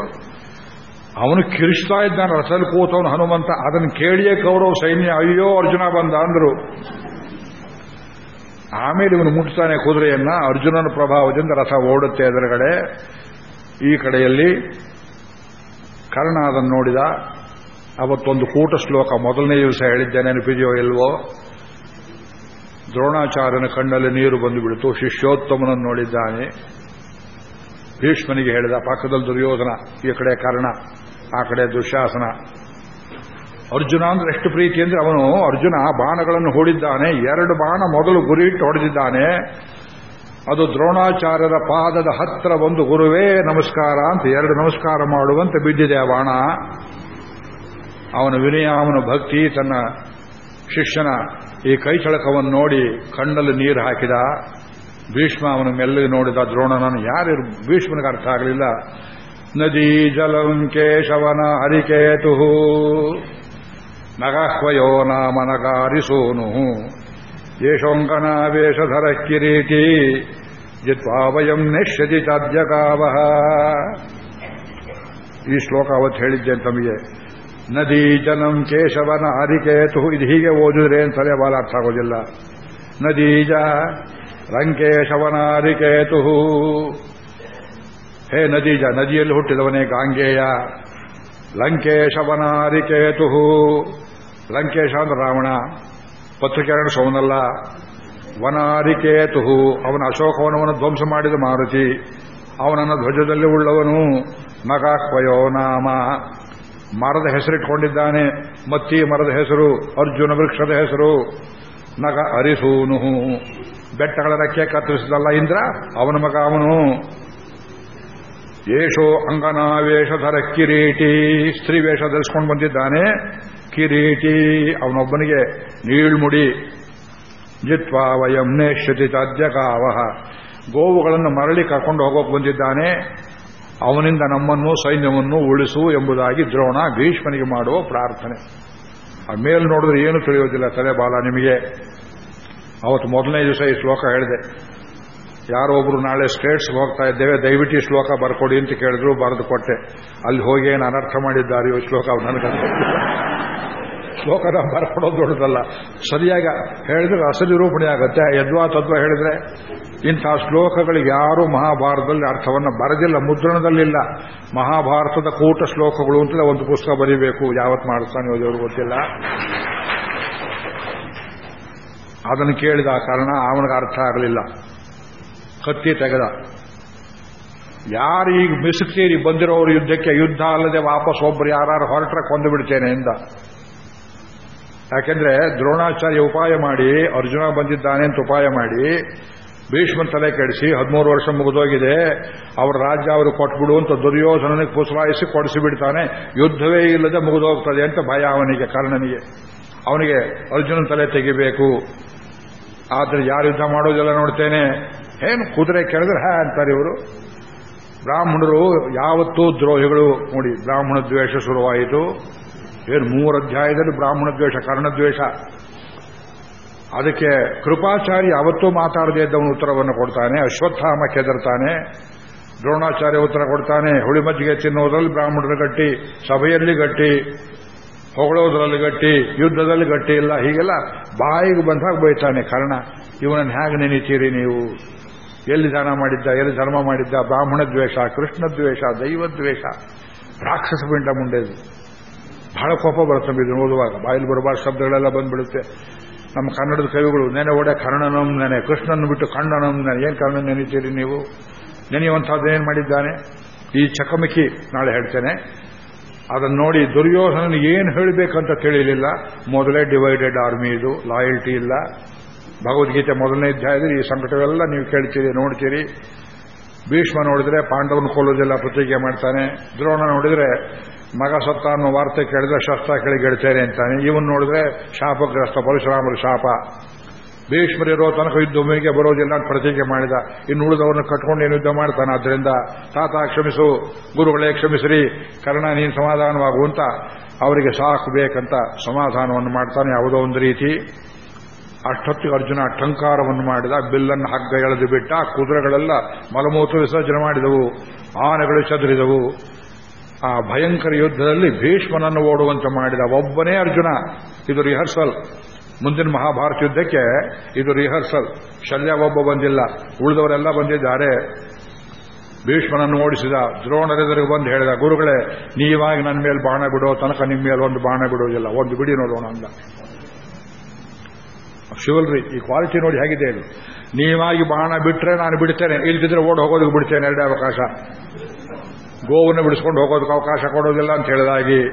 ಅವನು ಕಿರಿಸ್ತಾ ಇದ್ದಾನೆ. ರಥದಲ್ಲಿ ಕೂತವನು ಹನುಮಂತ. ಅದನ್ನು ಕೇಳಿಯೇ ಕೌರವ ಸೈನ್ಯ. ಅಯ್ಯೋ, ಅರ್ಜುನ ಬಂದ ಅಂದ್ರು. ಆಮೇಲೆ ಇವನು ಮುಟ್ತಾನೆ ಕುದುರೆಯನ್ನ. ಅರ್ಜುನನ ಪ್ರಭಾವದಿಂದ ರಥ ಓಡುತ್ತೆ ಎದುರುಗಡೆ. ಈ ಕಡೆಯಲ್ಲಿ ಕರ್ಣ ಅದನ್ನು ನೋಡಿದ, ಅವತ್ತೊಂದು ಕೂಟ ಶ್ಲೋಕ ಮೊದಲನೇ ದಿವಸ ಹೇಳಿದ್ದೆ ನೆನಪಿದೆಯೋ ಇಲ್ವೋ? ದ್ರೋಣಾಚಾರ್ಯನ ಕಣ್ಣಲ್ಲಿ ನೀರು ಬಂದು ಬಿಡಿತು ಶಿಷ್ಯೋತ್ತಮನನ್ನು ನೋಡಿದ್ದಾನೆ. ಭೀಷ್ಮನಿಗೆ ಹೇಳಿದ, ಪಕ್ಕದಲ್ಲಿ ದುರ್ಯೋಧನ, ಈ ಕಡೆ ಕರ್ಣ, ಆ ಕಡೆ ದುಶಾಸನ. ಅರ್ಜುನ ಅಂದ್ರೆ ಎಷ್ಟು ಪ್ರೀತಿ ಅಂದ್ರೆ ಅವನು ಅರ್ಜುನ ಬಾಣಗಳನ್ನು ಹೂಡಿದ್ದಾನೆ, ಎರಡು ಬಾಣ ಮೊದಲು ಗುರಿ ಇಟ್ಟು ಹೊಡೆದಿದ್ದಾನೆ. ಅದು ದ್ರೋಣಾಚಾರ್ಯರ ಪಾದದ ಹತ್ರ ಒಂದು ಗುರುವೇ, ನಮಸ್ಕಾರ ಅಂತ ಎರಡು ನಮಸ್ಕಾರ ಮಾಡುವಂತೆ ಬಿದ್ದಿದೆ ಆ ಬಾಣ. ಅವನ ವಿನಯ, ಅವನ ಭಕ್ತಿ, ತನ್ನ ಶಿಷ್ಯನ ಈ ಕೈಚಳಕವನ್ನು ನೋಡಿ ಕಣ್ಣಲ್ಲಿ ನೀರು ಹಾಕಿದ. ಭೀಷ್ಮ ಅವನ ಮೆಲ್ಲಗೆ ನೋಡಿದ ದ್ರೋಣನನ್ನು, ಯಾರು ಭೀಷ್ಮನಿಗೆ ಅರ್ಥ ಆಗಲಿಲ್ಲ. ನದಿ ಜಲಂ ಕೇಶವನ ಹರಿಕೇತು ನಗಹ್ವಯೋ ನಾಮ ನಗಾರಿಸೋನು. ಯಶೋಂಕನ ವೇಷಧರ ಕಿರೀಟಿ ಜಿತ್ವಾ ವಯಂ ನಿಶ್ಯತಿ ತದ್ಯಕಾವಹ ಈ ಶ್ಲೋಕ ಅವತ್ತು ಹೇಳಿದ್ದೆ ತಮಗೆ. ನದಿ ಜನಂ ಕೇಶವನ ಹರಿಕೇತು ಇದು ಹೀಗೆ ಓದಿದ್ರೆ ಅಂತಲೇ ಅರ್ಥ ಆಗೋದಿಲ್ಲ. ನದೀಜ ರಂಕೇಶವನ ಹರಿಕೇತು ಹೇ ನದೀಜ ನದಿಯಲ್ಲಿ ಹುಟ್ಟಿದವನೇ ಗಾಂಗೇಯ. ಲಂಕೇಶವನ ಹರಿಕೇತು ಲಂಕೇಶ ಅಂದ್ರೆ ರಾವಣ. ಪತ್ರಿಕೆರಣ ಸೋನಲ್ಲ ವನಾರಿಕೇತುಹು ಅವನ ಅಶೋಕವನವನ್ನು ಧ್ವಂಸ ಮಾಡಿದ ಮಾರುತಿ ಅವನನ್ನು ಧ್ವಜದಲ್ಲಿ ಉಳ್ಳವನು ನಗಾಕ್ವಯೋ ನಾಮ. ಮರದ ಹೆಸರಿಟ್ಕೊಂಡಿದ್ದಾನೆ ಮತ್ತಿ ಮರದ ಹೆಸರು, ಅರ್ಜುನ ವೃಕ್ಷದ ಹೆಸರು, ನಗ ಅರಿಸೂನು ಬೆಟ್ಟಗಳ ರೆಕ್ಕೆ ಕತ್ತರಿಸಿದಲ್ಲ ಇಂದ್ರ, ಅವನ ಮಗ ಅವನು. ಏಷೋ ಅಂಗನಾವೇಷಧರ ಕಿರೀಟಿ ಸ್ತ್ರೀ ವೇಷ ಧರಿಸ್ಕೊಂಡು ಬಂದಿದ್ದಾನೆ. ಕಿರೀಟಿ. ಅವನೊಬ್ಬನಿಗೆ ನೀಳ್ಮುಡಿ. ಜಿತ್ವಾ ವಯಂ ನೇಶ್ಯತಿ ತದ್ಯಕಾವಹ. ಗೋವುಗಳನ್ನು ಮರಳಿ ಕರ್ಕೊಂಡು ಹೋಗೋಕೆ ಬಂದಿದ್ದಾನೆ. ಅವನಿಂದ ನಮ್ಮನ್ನು, ಸೈನ್ಯವನ್ನು ಉಳಿಸು ಎಂಬುದಾಗಿ ದ್ರೋಣ ಭೀಷ್ಮನಿಗೆ ಮಾಡುವ ಪ್ರಾರ್ಥನೆ. ಆ ಮೇಲೆ ನೋಡಿದ್ರೆ ಏನು ತಿಳಿಯೋದಿಲ್ಲ ತಲೆ ಬಾಲ ನಿಮಗೆ. ಅವತ್ತು ಮೊದಲನೇ ದಿವಸ ಈ ಶ್ಲೋಕ ಹೇಳಿದೆ. ಯಾರೋ ಒಬ್ರು ನಾಳೆ ಸ್ಟೇಟ್ಸ್ಗೆ ಹೋಗ್ತಾ ಇದ್ದೇವೆ, ದಯವಿಟ್ಟು ಈ ಶ್ಲೋಕ ಬರ್ಕೊಡಿ ಅಂತ ಕೇಳಿದ್ರು, ಬರೆದು ಕೊಟ್ಟೆ. ಅಲ್ಲಿ ಹೋಗಿ ಏನು ಅನರ್ಥ ಮಾಡಿದ್ದಾರೆ ಈ ಶ್ಲೋಕ? ನನಗೆ ಶ್ಲೋಕನ ಬರ್ಕೊಡೋದು ದೊಡ್ಡದಲ್ಲ. ಸರಿಯಾಗಿ ಹೇಳಿದ್ರೆ ಅಸಲಿ ರೂಪಣೆ ಆಗುತ್ತೆ. ಯದ್ವಾ ತತ್ವ ಹೇಳಿದ್ರೆ ಇಂಥ ಶ್ಲೋಕಗಳಿಗೆ ಯಾರೂ ಮಹಾಭಾರತದಲ್ಲಿ ಅರ್ಥವನ್ನು ಬರೆದಿಲ್ಲ, ಮುದ್ರಣದಲ್ಲಿಲ್ಲ. ಮಹಾಭಾರತದ ಕೂಟ ಶ್ಲೋಕಗಳು ಅಂತಲೇ ಒಂದು ಪುಸ್ತಕ ಬರೀಬೇಕು. ಯಾವತ್ತು ಮಾಡಿಸ್ತಾನೆ ಓದೋರು ಗೊತ್ತಿಲ್ಲ. ಅದನ್ನು ಕೇಳಿದ ಕಾರಣ ಅವನಿಗೆ ಅರ್ಥ ಆಗಲಿಲ್ಲ. ಕತ್ತಿ ತೆಗೆದ. ಯಾರು ಈಗ ಮಿಸುಕ್ತೀರಿ ಬಂದಿರೋರು ಯುದ್ಧಕ್ಕೆ, ಯುದ್ಧ ಅಲ್ಲದೆ ವಾಪಸ್ ಒಬ್ಬರು ಯಾರು ಹೊರಟ್ರೆ ಕೊಂದು ಬಿಡ್ತೇನೆ ಎಂದ. ಯಾಕೆಂದ್ರೆ ದ್ರೋಣಾಚಾರ್ಯ ಉಪಾಯ ಮಾಡಿ, ಅರ್ಜುನ ಬಂದಿದ್ದಾನೆ ಅಂತ ಉಪಾಯ ಮಾಡಿ, ಭೀಷ್ಮನ್ ತಲೆ ಕೆಡಿಸಿ ಹದಿಮೂರು ವರ್ಷ ಮುಗಿದೋಗಿದೆ, ಅವರ ರಾಜ್ಯ ಅವರು ಕೊಟ್ಬಿಡು ಅಂತ ದುರ್ಯೋಧನನಿಗೆ ಪುಸಲಾಯಿಸಿ ಕೊಡಿಸಿಬಿಡ್ತಾನೆ ಯುದ್ಧವೇ ಇಲ್ಲದೆ ಮುಗಿದೋಗ್ತದೆ ಅಂತ ಭಯ ಅವನಿಗೆ, ಕರ್ಣನಿಗೆ. ಅವನಿಗೆ ಅರ್ಜುನನ ತಲೆ ತೆಗಿಬೇಕು. ಆದರೆ ಯಾರು ಯುದ್ಧ ಮಾಡೋದೆಲ್ಲ ನೋಡ್ತೇನೆ? ಏನು ಕುದುರೆ ಕೆಳದ್ರೆ ಹ್ಯಾ ಅಂತಾರೆ ಇವರು. ಬ್ರಾಹ್ಮಣರು ಯಾವತ್ತೂ ದ್ರೋಹಿಗಳು ನೋಡಿ, ಬ್ರಾಹ್ಮಣ ದ್ವೇಷ ಶುರುವಾಯಿತು. ಏನು ಮೂರು ಅಧ್ಯಾಯದಲ್ಲಿ ಬ್ರಾಹ್ಮಣ ದ್ವೇಷ ಕರ್ಣದ್ವೇಷ ಅದಕ್ಕೆ ಕೃಪಾಚಾರಿ ಯಾವತ್ತೂ ಮಾತಾಡದೇ ಇದ್ದವನು ಉತ್ತರವನ್ನು ಕೊಡ್ತಾನೆ, ಅಶ್ವತ್ಥಾಮ ಕೆದರ್ತಾನೆ, ದ್ರೋಣಾಚಾರ್ಯ ಉತ್ತರ ಕೊಡ್ತಾನೆ ಹುಳಿ ಮಜ್ಜಿಗೆ ತಿನ್ನೋದ್ರಲ್ಲಿ ಬ್ರಾಹ್ಮಣರು ಗಟ್ಟಿ, ಸಭೆಯಲ್ಲಿ ಗಟ್ಟಿ, ಹೊಗಳೋದ್ರಲ್ಲಿ ಗಟ್ಟಿ, ಯುದ್ಧದಲ್ಲಿ ಗಟ್ಟಿ ಇಲ್ಲ, ಹೀಗೆಲ್ಲ ಬಾಯಿಗೆ ಬಂದಾಗ ಬೈತಾನೆ ಕರ್ಣ, ಇವನನ್ನು ಹೇಗೆ ನೆನೀತೀರಿ ನೀವು? ಎಲ್ಲಿ ದಾನ ಮಾಡಿದ್ದ, ಎಲ್ಲಿ ಧರ್ಮ ಮಾಡಿದ್ದ, ಬ್ರಾಹ್ಮಣ ದ್ವೇಷ, ಕೃಷ್ಣ ದ್ವೇಷ, ದೈವ ದ್ವೇಷ, ರಾಕ್ಷಸ ಪಿಂಡ ಮುಂಡೇದು ಬಹಳ ಕೋಪ ಬರುತ್ತೆ ಇದು ನೋಡುವಾಗ ಬರಬಾರ ಶಬ್ದಗಳೆಲ್ಲ ಬಂದ್ಬಿಡುತ್ತೆ. ನಮ್ಮ ಕನ್ನಡದ ಕವಿಗಳು, ನೆನೆ ಒಡೆ ಕರ್ಣನಂ ನೆನೆ ಕೃಷ್ಣನ್ ಬಿಟ್ಟು ಕಣ್ಣನಂ ನೆನೆ. ಏನು ಕರ್ಣ ನೆನೀತೀರಿ ನೀವು? ನೆನೆಯುವಂಥದ್ದು ಏನು ಮಾಡಿದ್ದಾನೆ? ಈ ಚಕಮಕಿ ನಾಳೆ ಹೇಳ್ತೇನೆ. ಅದನ್ನು ನೋಡಿ ದುರ್ಯೋಧನನಿಗೆ ಏನು ಹೇಳಬೇಕಂತ ತಿಳಿಯಲಿಲ್ಲ ಮೊದಲೇ ಡಿವೈಡೆಡ್ ಆರ್ಮಿ ಇದು ಲಾಯಲ್ಟಿ ಇಲ್ಲ. ಭಗವದ್ಗೀತೆ ಮೊದಲನೇ ಅಧ್ಯಾಯದಲ್ಲಿ ಈ ಸಂಕಟವೆಲ್ಲ ನೀವು ಕೇಳ್ತೀರಿ, ನೋಡ್ತೀರಿ. ಭೀಷ್ಮ ನೋಡಿದ್ರೆ ಪಾಂಡವನ ಕೊಲ್ಲೋದಿಲ್ಲ ಪ್ರತಿಜ್ಞೆ ಮಾಡ್ತಾನೆ. ದ್ರೋಣ ನೋಡಿದ್ರೆ ಮಗ ಸತ್ತ ಅನ್ನೋ ವಾರ್ತೆ ಕೇಳಿದ್ರೆ ಶಸ್ತ್ರ ಕೇಳಿ ಗೆಡ್ತೇನೆ ಅಂತಾನೆ. ಇವನ್ ನೋಡಿದ್ರೆ ಶಾಪಗ್ರಸ್ತ ಪರಶುರಾಮರ ಶಾಪ. ಭೀಷ್ಮರಿರೋ ತನಕ ಯುದ್ಧ ಭೂಮಿಗೆ ಬರೋದಿಲ್ಲ ಅಂತ ಪ್ರತಿಜ್ಞೆ ಮಾಡಿದ. ಇನ್ನು ಉಳಿದವರನ್ನು ಕಟ್ಕೊಂಡು ಏನು ಯುದ್ಧ ಮಾಡ್ತಾನೆ. ಅದರಿಂದ ತಾತ ಕ್ಷಮಿಸು, ಗುರುಗಳೇ ಕ್ಷಮಿಸ್ರಿ, ಕರ್ಣ ನೀನು ಸಮಾಧಾನವಾಗುವಂತ ಅವರಿಗೆ ಸಾಕು ಬೇಕಂತ ಸಮಾಧಾನವನ್ನು ಮಾಡ್ತಾನೆ ಯಾವುದೋ ಒಂದು ರೀತಿ. ಅಷ್ಟೊತ್ತಿಗೆ ಅರ್ಜುನ ಟಂಕಾರವನ್ನು ಮಾಡಿದ, ಬಿಲ್ಲನ್ನು ಹಗ್ಗ ಎಳೆದು ಬಿಟ್ಟ ಕುದುರೆಗಳೆಲ್ಲ ಮಲಮೂತ್ರ ವಿಸರ್ಜನೆ ಮಾಡಿದವು, ಆನೆಗಳು ಚದುರಿದವು. ಆ ಭಯಂಕರ ಯುದ್ಧದಲ್ಲಿ ಭೀಷ್ಮನನ್ನು ಓಡುವಂತೆ ಮಾಡಿದ ಒಬ್ಬನೇ ಅರ್ಜುನ. ಇದು ರಿಹರ್ಸಲ್ ಮುಂದಿನ ಮಹಾಭಾರತ ಯುದ್ಧಕ್ಕೆ ಇದು ರಿಹರ್ಸಲ್ ಶಲ್ಯ ಒಬ್ಬ ಬಂದಿಲ್ಲ. ಉಳಿದವರೆಲ್ಲ ಬಂದಿದ್ದಾರೆ. ಭೀಷ್ಮನನ್ನು ಓಡಿಸಿದ ದ್ರೋಣರೆದುರಿಗೆ ಬಂದು ಹೇಳಿದ, ಗುರುಗಳೇ, ನೀವಾಗಿ ನನ್ನ ಮೇಲೆ ಬಾಣ ಬಿಡೋ ತನಕ ನಿಮ್ಮ ಮೇಲೆ ಒಂದು ಬಾಣ ಬಿಡೋದಿಲ್ಲ ಒಂದು ಬಿಡಿ ನೋಡೋಣ ಅಂದ. ಶಿವಲ್ರಿ, ಈ ಕ್ವಾಲಿಟಿ ನೋಡಿ ಹೇಗಿದೆ ಹೇಳಿ. ನೀವಾಗಿ ಬಾಣ ಬಿಟ್ರೆ ನಾನು ಬಿಡ್ತೇನೆ. ಇಲ್ದಿದ್ರೆ ಓಡ್ ಹೋಗೋದಕ್ಕೆ ಬಿಡ್ತೇನೆ ಎರಡೇ ಅವಕಾಶ. ಗೋವನ್ನು ಬಿಡಿಸ್ಕೊಂಡು ಹೋಗೋದಕ್ಕೆ ಅವಕಾಶ ಕೊಡೋದಿಲ್ಲ ಅಂತ ಹೇಳಿದಾಗಿ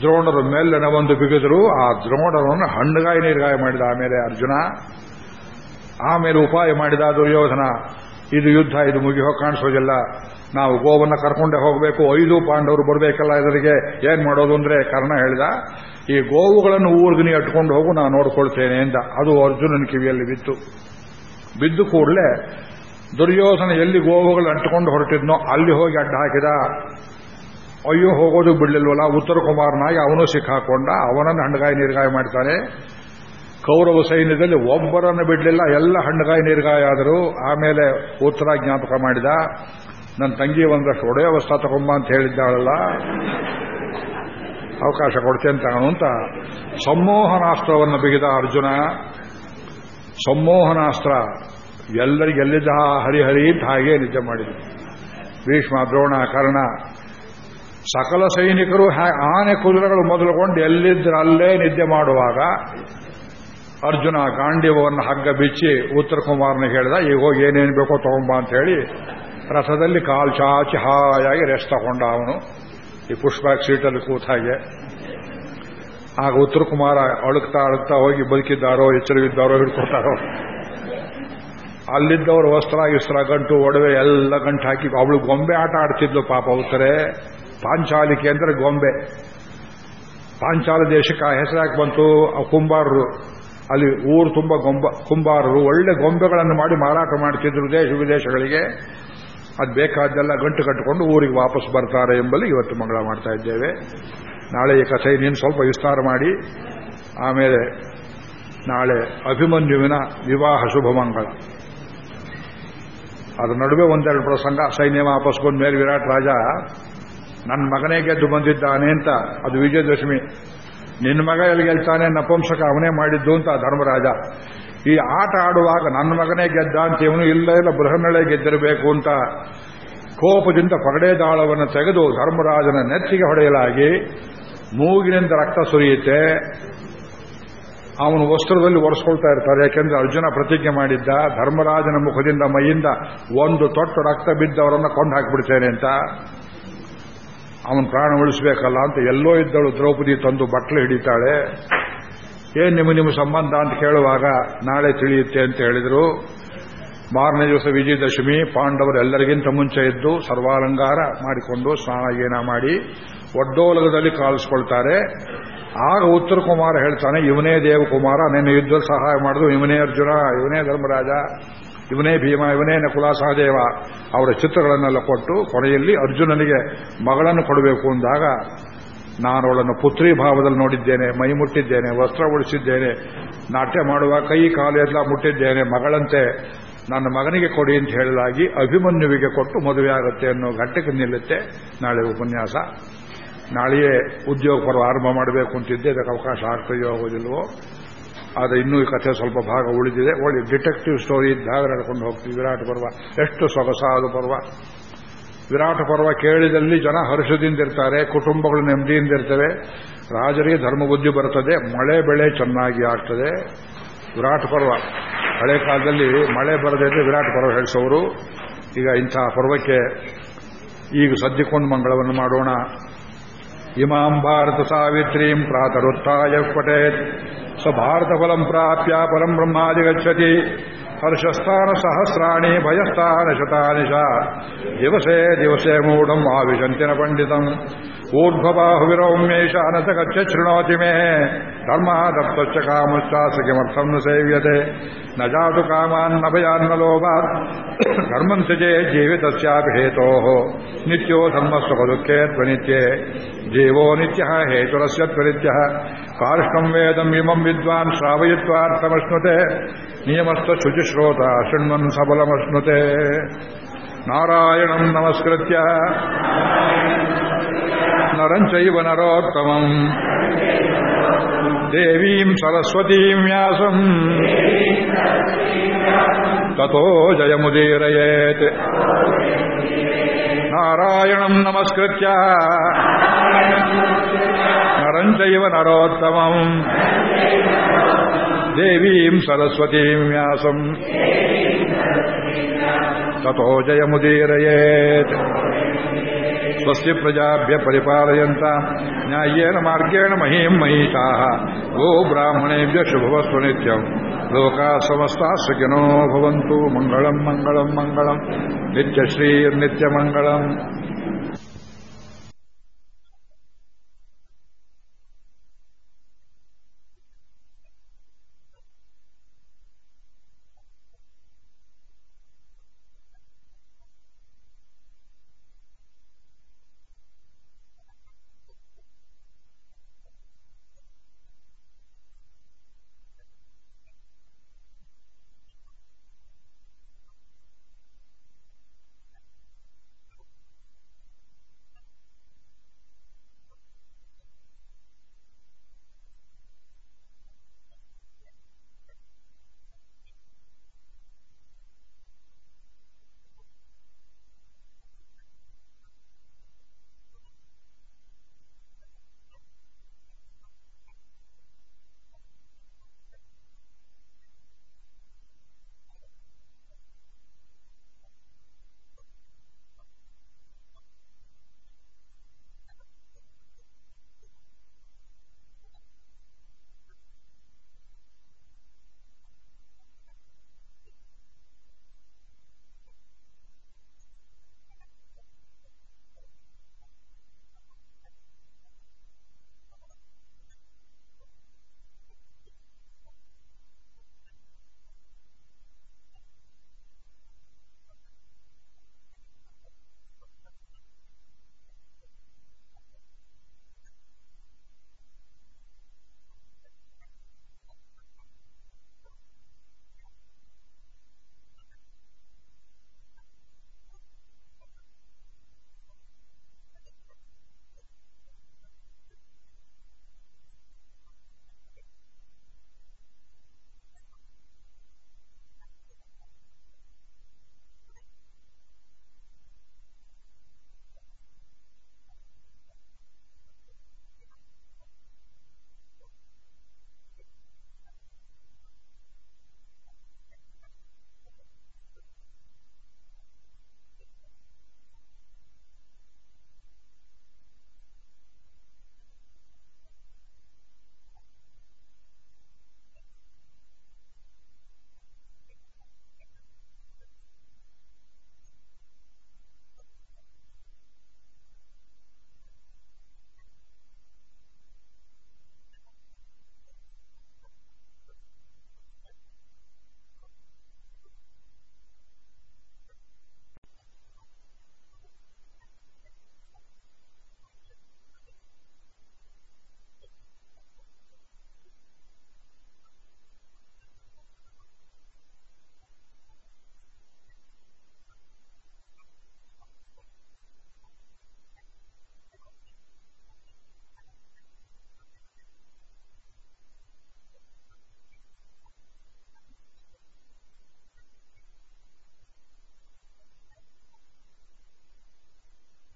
ದ್ರೋಣರು ಮೇಲಿನ ಒಂದು ಬಿಗಿದ್ರು. ಆ ದ್ರೋಣರನ್ನು ಹಣ್ಣುಗಾಯಿ ನೀರ್ಗಾಯ ಮಾಡಿದ ಆಮೇಲೆ ಅರ್ಜುನ. ಆಮೇಲೆ ಉಪಾಯ ಮಾಡಿದ ದುರ್ಯೋಧನ. ಇದು ಯುದ್ಧ, ಇದು ಮುಗಿ ಹೋಗಿ ಕಾಣಿಸೋದಿಲ್ಲ. ನಾವು ಗೋವನ್ನು ಕರ್ಕೊಂಡೇ ಹೋಗಬೇಕು, ಐದು ಪಾಂಡವರು ಬರಬೇಕಲ್ಲ ಇದರಿಗೆ ಏನ್ ಮಾಡೋದು ಅಂದ್ರೆ ಕರ್ಣ ಹೇಳಿದ, ಈ ಗೋವುಗಳನ್ನು ಊರ್ಗಿನಿ ಅಟ್ಕೊಂಡು ಹೋಗು, ನಾನು ನೋಡ್ಕೊಳ್ತೇನೆ ಅಂತ ಅದು ಅರ್ಜುನನ ಕಿವಿಯಲ್ಲಿ ಬಿತ್ತು. ಬಿದ್ದು ಕೂಡಲೇ ದುರ್ಯೋಧನ ಎಲ್ಲಿ ಗೋವುಗಳು ಅಂಟ್ಕೊಂಡು ಹೊರಟಿದ್ನೋ, ಅಲ್ಲಿ ಹೋಗಿ ಅಡ್ಡ ಹಾಕಿದ. ಅಯ್ಯೋ, ಹೋಗೋದು ಬಿಡ್ಲಿಲ್ವಲ್ಲ, ಉತ್ತರ ಕುಮಾರನಾಗಿ ಅವನು ಸಿಕ್ಕಾಕೊಂಡ, ಅವನನ್ನು ಹಣ್ಣುಗಾಯಿ ನೀರ್ಗಾಯಿ ಮಾಡ್ತಾನೆ. ಕೌರವ ಸೈನ್ಯದಲ್ಲಿ ಒಬ್ಬರನ್ನು ಬಿಡಲಿಲ್ಲ, ಎಲ್ಲ ಹಣ್ಣುಗಾಯಿ ನೀರ್ಗಾಯಿ ಆದರು. ಆಮೇಲೆ ಉತ್ತರ ಜ್ಞಾಪಕ ಮಾಡಿದ ನನ್ನ ತಂಗಿ ಒಂದಷ್ಟು ಒಡೆಯ ವಸ್ತ ತಗೊಂಬ ಅಂತ ಹೇಳಿದ್ದಾಳಲ್ಲ. ಅವಕಾಶ ಕೊಡ್ತೇನೆ ತಗೋ ಅಂತ ಸಂಮೋಹನಾಸ್ತ್ರವನ್ನು ಬಿಗಿದ ಅರ್ಜುನ ಸಂಮೋಹನಾಸ್ತ್ರ ಎಲ್ಲರಿಗೆ ಎಲ್ಲಿದ್ದ ಹರಿಹರಿ ಅಂತ ಹಾಗೆ ನಿದ್ದೆ ಮಾಡಿದ್ರು. ಭೀಷ್ಮ, ದ್ರೋಣ, ಕರ್ಣ, ಸಕಲ ಸೈನಿಕರು ಆನೆ ಕುದುರೆಗಳು ಮೊದಲುಕೊಂಡು ಎಲ್ಲಿದ್ರೆ ಅಲ್ಲೇ ನಿದ್ದೆ ಮಾಡುವಾಗ ಅರ್ಜುನ ಗಾಂಡೀವವನ್ನು ಹಗ್ಗ ಬಿಚ್ಚಿ ಉತ್ತರ ಕುಮಾರನ ಹೇಳಿದ, ಈಗ ಹೋಗಿ ಏನೇನು ಬೇಕೋ ತಗೊಂಬ ಅಂತ ಹೇಳಿ ರಥದಲ್ಲಿ ಕಾಲ್ ಚಾಚಿ ಹಾಯಾಗಿ ರೆಸ್ಟ್ ತಗೊಂಡ ಅವನು. ಈ ಪುಷ್ಬ್ಯಾಕ್ ಸೀಟಲ್ಲಿ ಕೂತ ಹಾಗೆ. ಆಗ ಉತ್ತರ ಕುಮಾರ ಅಳುಕ್ತಾ ಅಳುಕ್ತಾ ಹೋಗಿ ಬದುಕಿದ್ದಾರೋ, ಎಚ್ಚರವಿದ್ದಾರೋ ಹಿಡ್ಕೊತಾರೋ ಅಲ್ಲಿದ್ದವರು ವಸ್ತ್ರ ಇಸ್ತ್ರ ಗಂಟು, ಒಡವೆ ಎಲ್ಲ ಗಂಟು ಹಾಕಿ, ಅವಳು ಗೊಂಬೆ ಆಟ ಆಡ್ತಿದ್ಲು ಪಾಪ ಉತ್ತರೆ. ಪಾಂಚಾಲಿಕೆ ಅಂದ್ರೆ ಗೊಂಬೆ. ಪಾಂಚಾಲ ದೇಶಕ್ಕೆ ಆ ಹೆಸರಾಗಿ ಬಂತು? ಆ ಕುಂಬಾರರು. ಅಲ್ಲಿ ಊರು ತುಂಬ ಗೊಂಬ, ಕುಂಬಾರರು ಒಳ್ಳೆ ಗೊಂಬೆಗಳನ್ನು ಮಾಡಿ ಮಾರಾಟ ಮಾಡ್ತಿದ್ರು ದೇಶ ವಿದೇಶಗಳಿಗೆ. ಅದು ಬೇಕಾದ್ದೆಲ್ಲ ಗಂಟು ಕಟ್ಟಿಕೊಂಡು ಊರಿಗೆ ವಾಪಸ್ ಬರ್ತಾರೆ ಎಂಬಲ್ಲಿ ಇವತ್ತು ಮಂಗಳ ಮಾಡ್ತಾ ಇದ್ದೇವೆ. ನಾಳೆ ಈ ಕಥೆ ನೀನು ಸ್ವಲ್ಪ ವಿಸ್ತಾರ ಮಾಡಿ. ಆಮೇಲೆ ನಾಳೆ ಅಭಿಮನ್ಯುವಿನ ವಿವಾಹ ಶುಭ ಮಂಗಳ. ಅದರ ನಡುವೆ ಒಂದೆರಡು ಪ್ರಸಂಗ, ಸೈನ್ಯ ವಾಪಸ್ ಬಂದ ಮೇಲೆ ವಿರಾಟ್ ರಾಜ ನನ್ನ ಮಗನೇ ಗೆದ್ದು ಬಂದಿದ್ದಾನೆ ಅಂತ, ಅದು ವಿಜಯದಶಮಿ. ನಿನ್ನ ಮಗ ಎಲ್ಲಿ ಗೆಲ್ತಾನೆ ನಪಂಸಕ ಅವನೇ ಮಾಡಿದ್ದು ಅಂತ ಧರ್ಮರಾಜ. ಈ ಆಟ ಆಡುವಾಗ ನನ್ನ ಮಗನೇ ಗೆದ್ದ ಅಂತ ಇವನು ಇಲ್ಲ ಇಲ್ಲ ಬೃಹನ್ನಳೆ ಗೆದ್ದಿರಬೇಕು ಅಂತ ಕೋಪದಿಂದ ಪರಡೆ ದಾಳವನ್ನು ತೆಗೆದು ಧರ್ಮರಾಜನ ನೆತ್ತಿಗೆ ಹೊಡೆಯಲಾಗಿ ಮೂಗಿನಿಂದ ರಕ್ತ ಸುರಿಯುತ್ತೆ. ಅವನು ವಸ್ತ್ರದಲ್ಲಿ ಒರೆಸ್ಕೊಳ್ತಾ ಇರ್ತಾರೆ ಯಾಕೆಂದ್ರೆ ಅರ್ಜುನ ಪ್ರತಿಜ್ಞೆ ಮಾಡಿದ್ದ, ಧರ್ಮರಾಜನ ಮುಖದಿಂದ ಮೈಯಿಂದ ಒಂದು ತೊಟ್ಟು ರಕ್ತ ಬಿದ್ದವರನ್ನ ಕೊಂಡು ಹಾಕಿಬಿಡ್ತೇನೆ ಅಂತ. ಅವನು ಪ್ರಾಣ ಉಳಿಸಬೇಕಲ್ಲ ಅಂತ ಎಲ್ಲೋ ಇದ್ದಳು ದ್ರೌಪದಿ ತಂದು ಬಟ್ಲು ಹಿಡಿತಾಳೆ. ಏನ್ ನಿಮ್ಮ ನಿಮ್ಮ ಸಂಬಂಧ ಅಂತ ಕೇಳುವಾಗ ನಾಳೆ ತಿಳಿಯುತ್ತೆ ಅಂತ ಹೇಳಿದರು. ಮಾರನೇ ದಿವಸ ವಿಜಯದಶಮಿ, ಪಾಂಡವರು ಎಲ್ಲರಿಗಿಂತ ಮುಂಚೆ ಇದ್ದು ಸರ್ವಾಲಂಕಾರ ಮಾಡಿಕೊಂಡು ಸ್ನಾನ ಏನ ಮಾಡಿ ಒಡ್ಡೋಲಗದಲ್ಲಿ ಕಾಲಿಸ್ಕೊಳ್ತಾರೆ. ಆಗ ಉತ್ತರ ಕುಮಾರ ಹೇಳ್ತಾನೆ, ಇವನೇ ದೇವಕುಮಾರ, ನಿನ್ನೆ ಯುದ್ಧದಲ್ಲಿ ಸಹಾಯ ಮಾಡಿದ್ರು. ಇವನೇ ಅರ್ಜುನ, ಇವನೇ ಧರ್ಮರಾಜ, ಇವನೇ ಭೀಮ, ಇವನೇ ನಕುಲ ಸಹದೇವ. ಅವರ ಚಿತ್ರಗಳನ್ನೆಲ್ಲ ಕೊಟ್ಟು ಕೊನೆಯಲ್ಲಿ ಅರ್ಜುನನಿಗೆ ಮಗಳನ್ನು ಕೊಡಬೇಕು ಅಂದಾಗ ನಾನು ಅವಳನ್ನು ಪುತ್ರಿ ಭಾವದಲ್ಲಿ ನೋಡಿದ್ದೇನೆ, ಮೈ ಮುಟ್ಟಿದ್ದೇನೆ, ವಸ್ತ್ರ ಉಳಿಸಿದ್ದೇನೆ ನಾಟ್ಯ ಮಾಡುವ ಕೈ, ಕಾಲು ಎಲ್ಲ ಮುಟ್ಟಿದ್ದೇನೆ, ಮಗಳಂತೆ ನನ್ನ ಮಗನಿಗೆ ಕೊಡಿ ಅಂತ ಹೇಳಲಾಗಿ ಅಭಿಮನ್ಯುವಿಗೆ ಕೊಟ್ಟು ಮದುವೆ ಆಗುತ್ತೆ ಅನ್ನೋ ಘಟ್ಟಕ್ಕೆ ನಿಲ್ಲುತ್ತೆ ನಾಳೆ ಉಪನ್ಯಾಸ. ನಾಳೆಯೇ ಉದ್ಯೋಗ ಪರ್ವ ಆರಂಭ ಮಾಡಬೇಕು ಅಂತಿದ್ದೆ ಅದಕ್ಕೆ ಅವಕಾಶ ಆಗ್ತದೆಯೋ ಆಗೋದಿಲ್ವೋ. ಆದರೆ ಇನ್ನೂ ಈ ಕಥೆ ಸ್ವಲ್ಪ ಭಾಗ ಉಳಿದಿದೆ. ಒಳ್ಳೆ ಡಿಟೆಕ್ಟಿವ್ ಸ್ಟೋರಿ ಇದ್ದಾಗ ನಡ್ಕೊಂಡು ಹೋಗ್ತೀವಿ. ವಿರಾಟ್ ಪರ್ವ, ಎಷ್ಟು ಸೊಗಸಾದ ಪರ್ವ. ವಿರಾಟ ಪರ್ವ ಕೇಳಿದಲ್ಲಿ ಜನ ಹರ್ಷದಿಂದಿರ್ತಾರೆ ಕುಟುಂಬಗಳು ನೆಮ್ಮದಿಯಿಂದಿರ್ತವೆ ರಾಜರಿಗೆ ಧರ್ಮಬುದ್ಧಿ ಬರುತ್ತದೆ, ಮಳೆ ಬೆಳೆ ಚೆನ್ನಾಗಿ ಆಗ್ತದೆ. ವಿರಾಟ್ ಪರ್ವ, ಹಳೆ ಕಾಲದಲ್ಲಿ ಮಳೆ ಬರದೇ ವಿರಾಟ್ ಪರ್ವ ಹೇಳಿಸೋರು. ಈಗ ಇಂಥ ಪರ್ವಕ್ಕೆ ಈಗ ಸದ್ಯಕ್ಕೊಂದು ಮಂಗಳವನ್ನು ಮಾಡೋಣ. ಇಮಾಂ ಭಾರತ ಸಾವಿತ್ರೀಂ ಪ್ರಾತರುತ್ಥಾಯ ಪಟೇತ್. ಸ ಭಾರತ ಫಲಂ ಪ್ರಾಪ್ಯ ಪರಂ ಬ್ರಹ್ಮಾದಿಗಚ್ಚತಿ ಹರ್ಷಸ್ಥಾನ ಸಹಸ್ರಾಣಿ ಭಯಸ್ಥಾನ ಶತಾನಿಶ ದಿವಸೇ ದಿವಸೇ ಮೂಢಂ ಆವಿಶಂತಿನ ಪಂಡಿತಂ. ಊರ್ಧ್ವಬಾಹುವಿರೌಮ್ಯೇಷ ಅನಸಗಚ್ಚ ಶೃಣೋತಿ ಮೇ. ಧರ್ಮ ದಪ್ತಶ್ಚ ಕಾಮಶ್ಚಾಸ ಕಿಮರ್ಥಂ ನ ಸೇವ್ಯತೆ. ನ ಜಾತು ಕಾಮಾನ್ನ ಭಯಾನ್ನ ಲೋಭಾತ್ ಧರ್ಮಂ ತ್ಯಜೇ ಜೀವಿತಸ್ಯಾಪಿ ಹೇತೋಃ ನಿತ್ಯೋ ಧರ್ಮ ಸುಖ ದುಃಖೇ ತ್ವನಿತ್ಯೇ. ಜೀವೋ ನಿತ್ಯಃ ಹೇತುರಸ್ಯ ತ್ವನಿತ್ಯಃ. ಕಾರ್ಷ್ಣಂ ವೇದಂ ಇಮಂ ವಿದ್ವಾನ್ ಶ್ರಾವಯಿತ್ವಾರ್ಥಮಶ್ನುತೆ. ನಿಯಮಸ್ಥ ಶುಚಿಷ್ नियमस्थशुचिश्रोता शृण्वन् सबलमश्नुते नारायणम् नमस्कृत्य नरञ्चैव नरोत्तमम् देवीम् सरस्वतीम् व्यासम् ततो जयमुदीरयेत् नारायणम् नमस्कृत्य नरञ्चैव नरोत्तमम् ದೇವೀಂ ಸರಸ್ವತೀಂ ವ್ಯಾಸಂ ತಥೋ ಜಯಮುದೀರಯೇತ್ ಸ್ವಸ್ಯ ಪ್ರಜಾಭ್ಯ ಪರಿಪಾಲಯಂತ ನ್ಯಾಯೇನ ಮಾರ್ಗೇಣ ಮಹೀಂ ಮಹಿತಾಃ ಗೋ ಬ್ರಾಹ್ಮಣೇಭ್ಯ ಶುಭವಸ್ತು ನಿತ್ಯಂ ಲೋಕಾ ಸಮಸ್ತಾ ಸುಖಿನೋ ಭವಂತು ಮಂಗಳಂ ಮಂಗಳಂ ಮಂಗಳಂ ನಿತ್ಯಶ್ರೀರ್ನಿತ್ಯಮಂಗಳಂ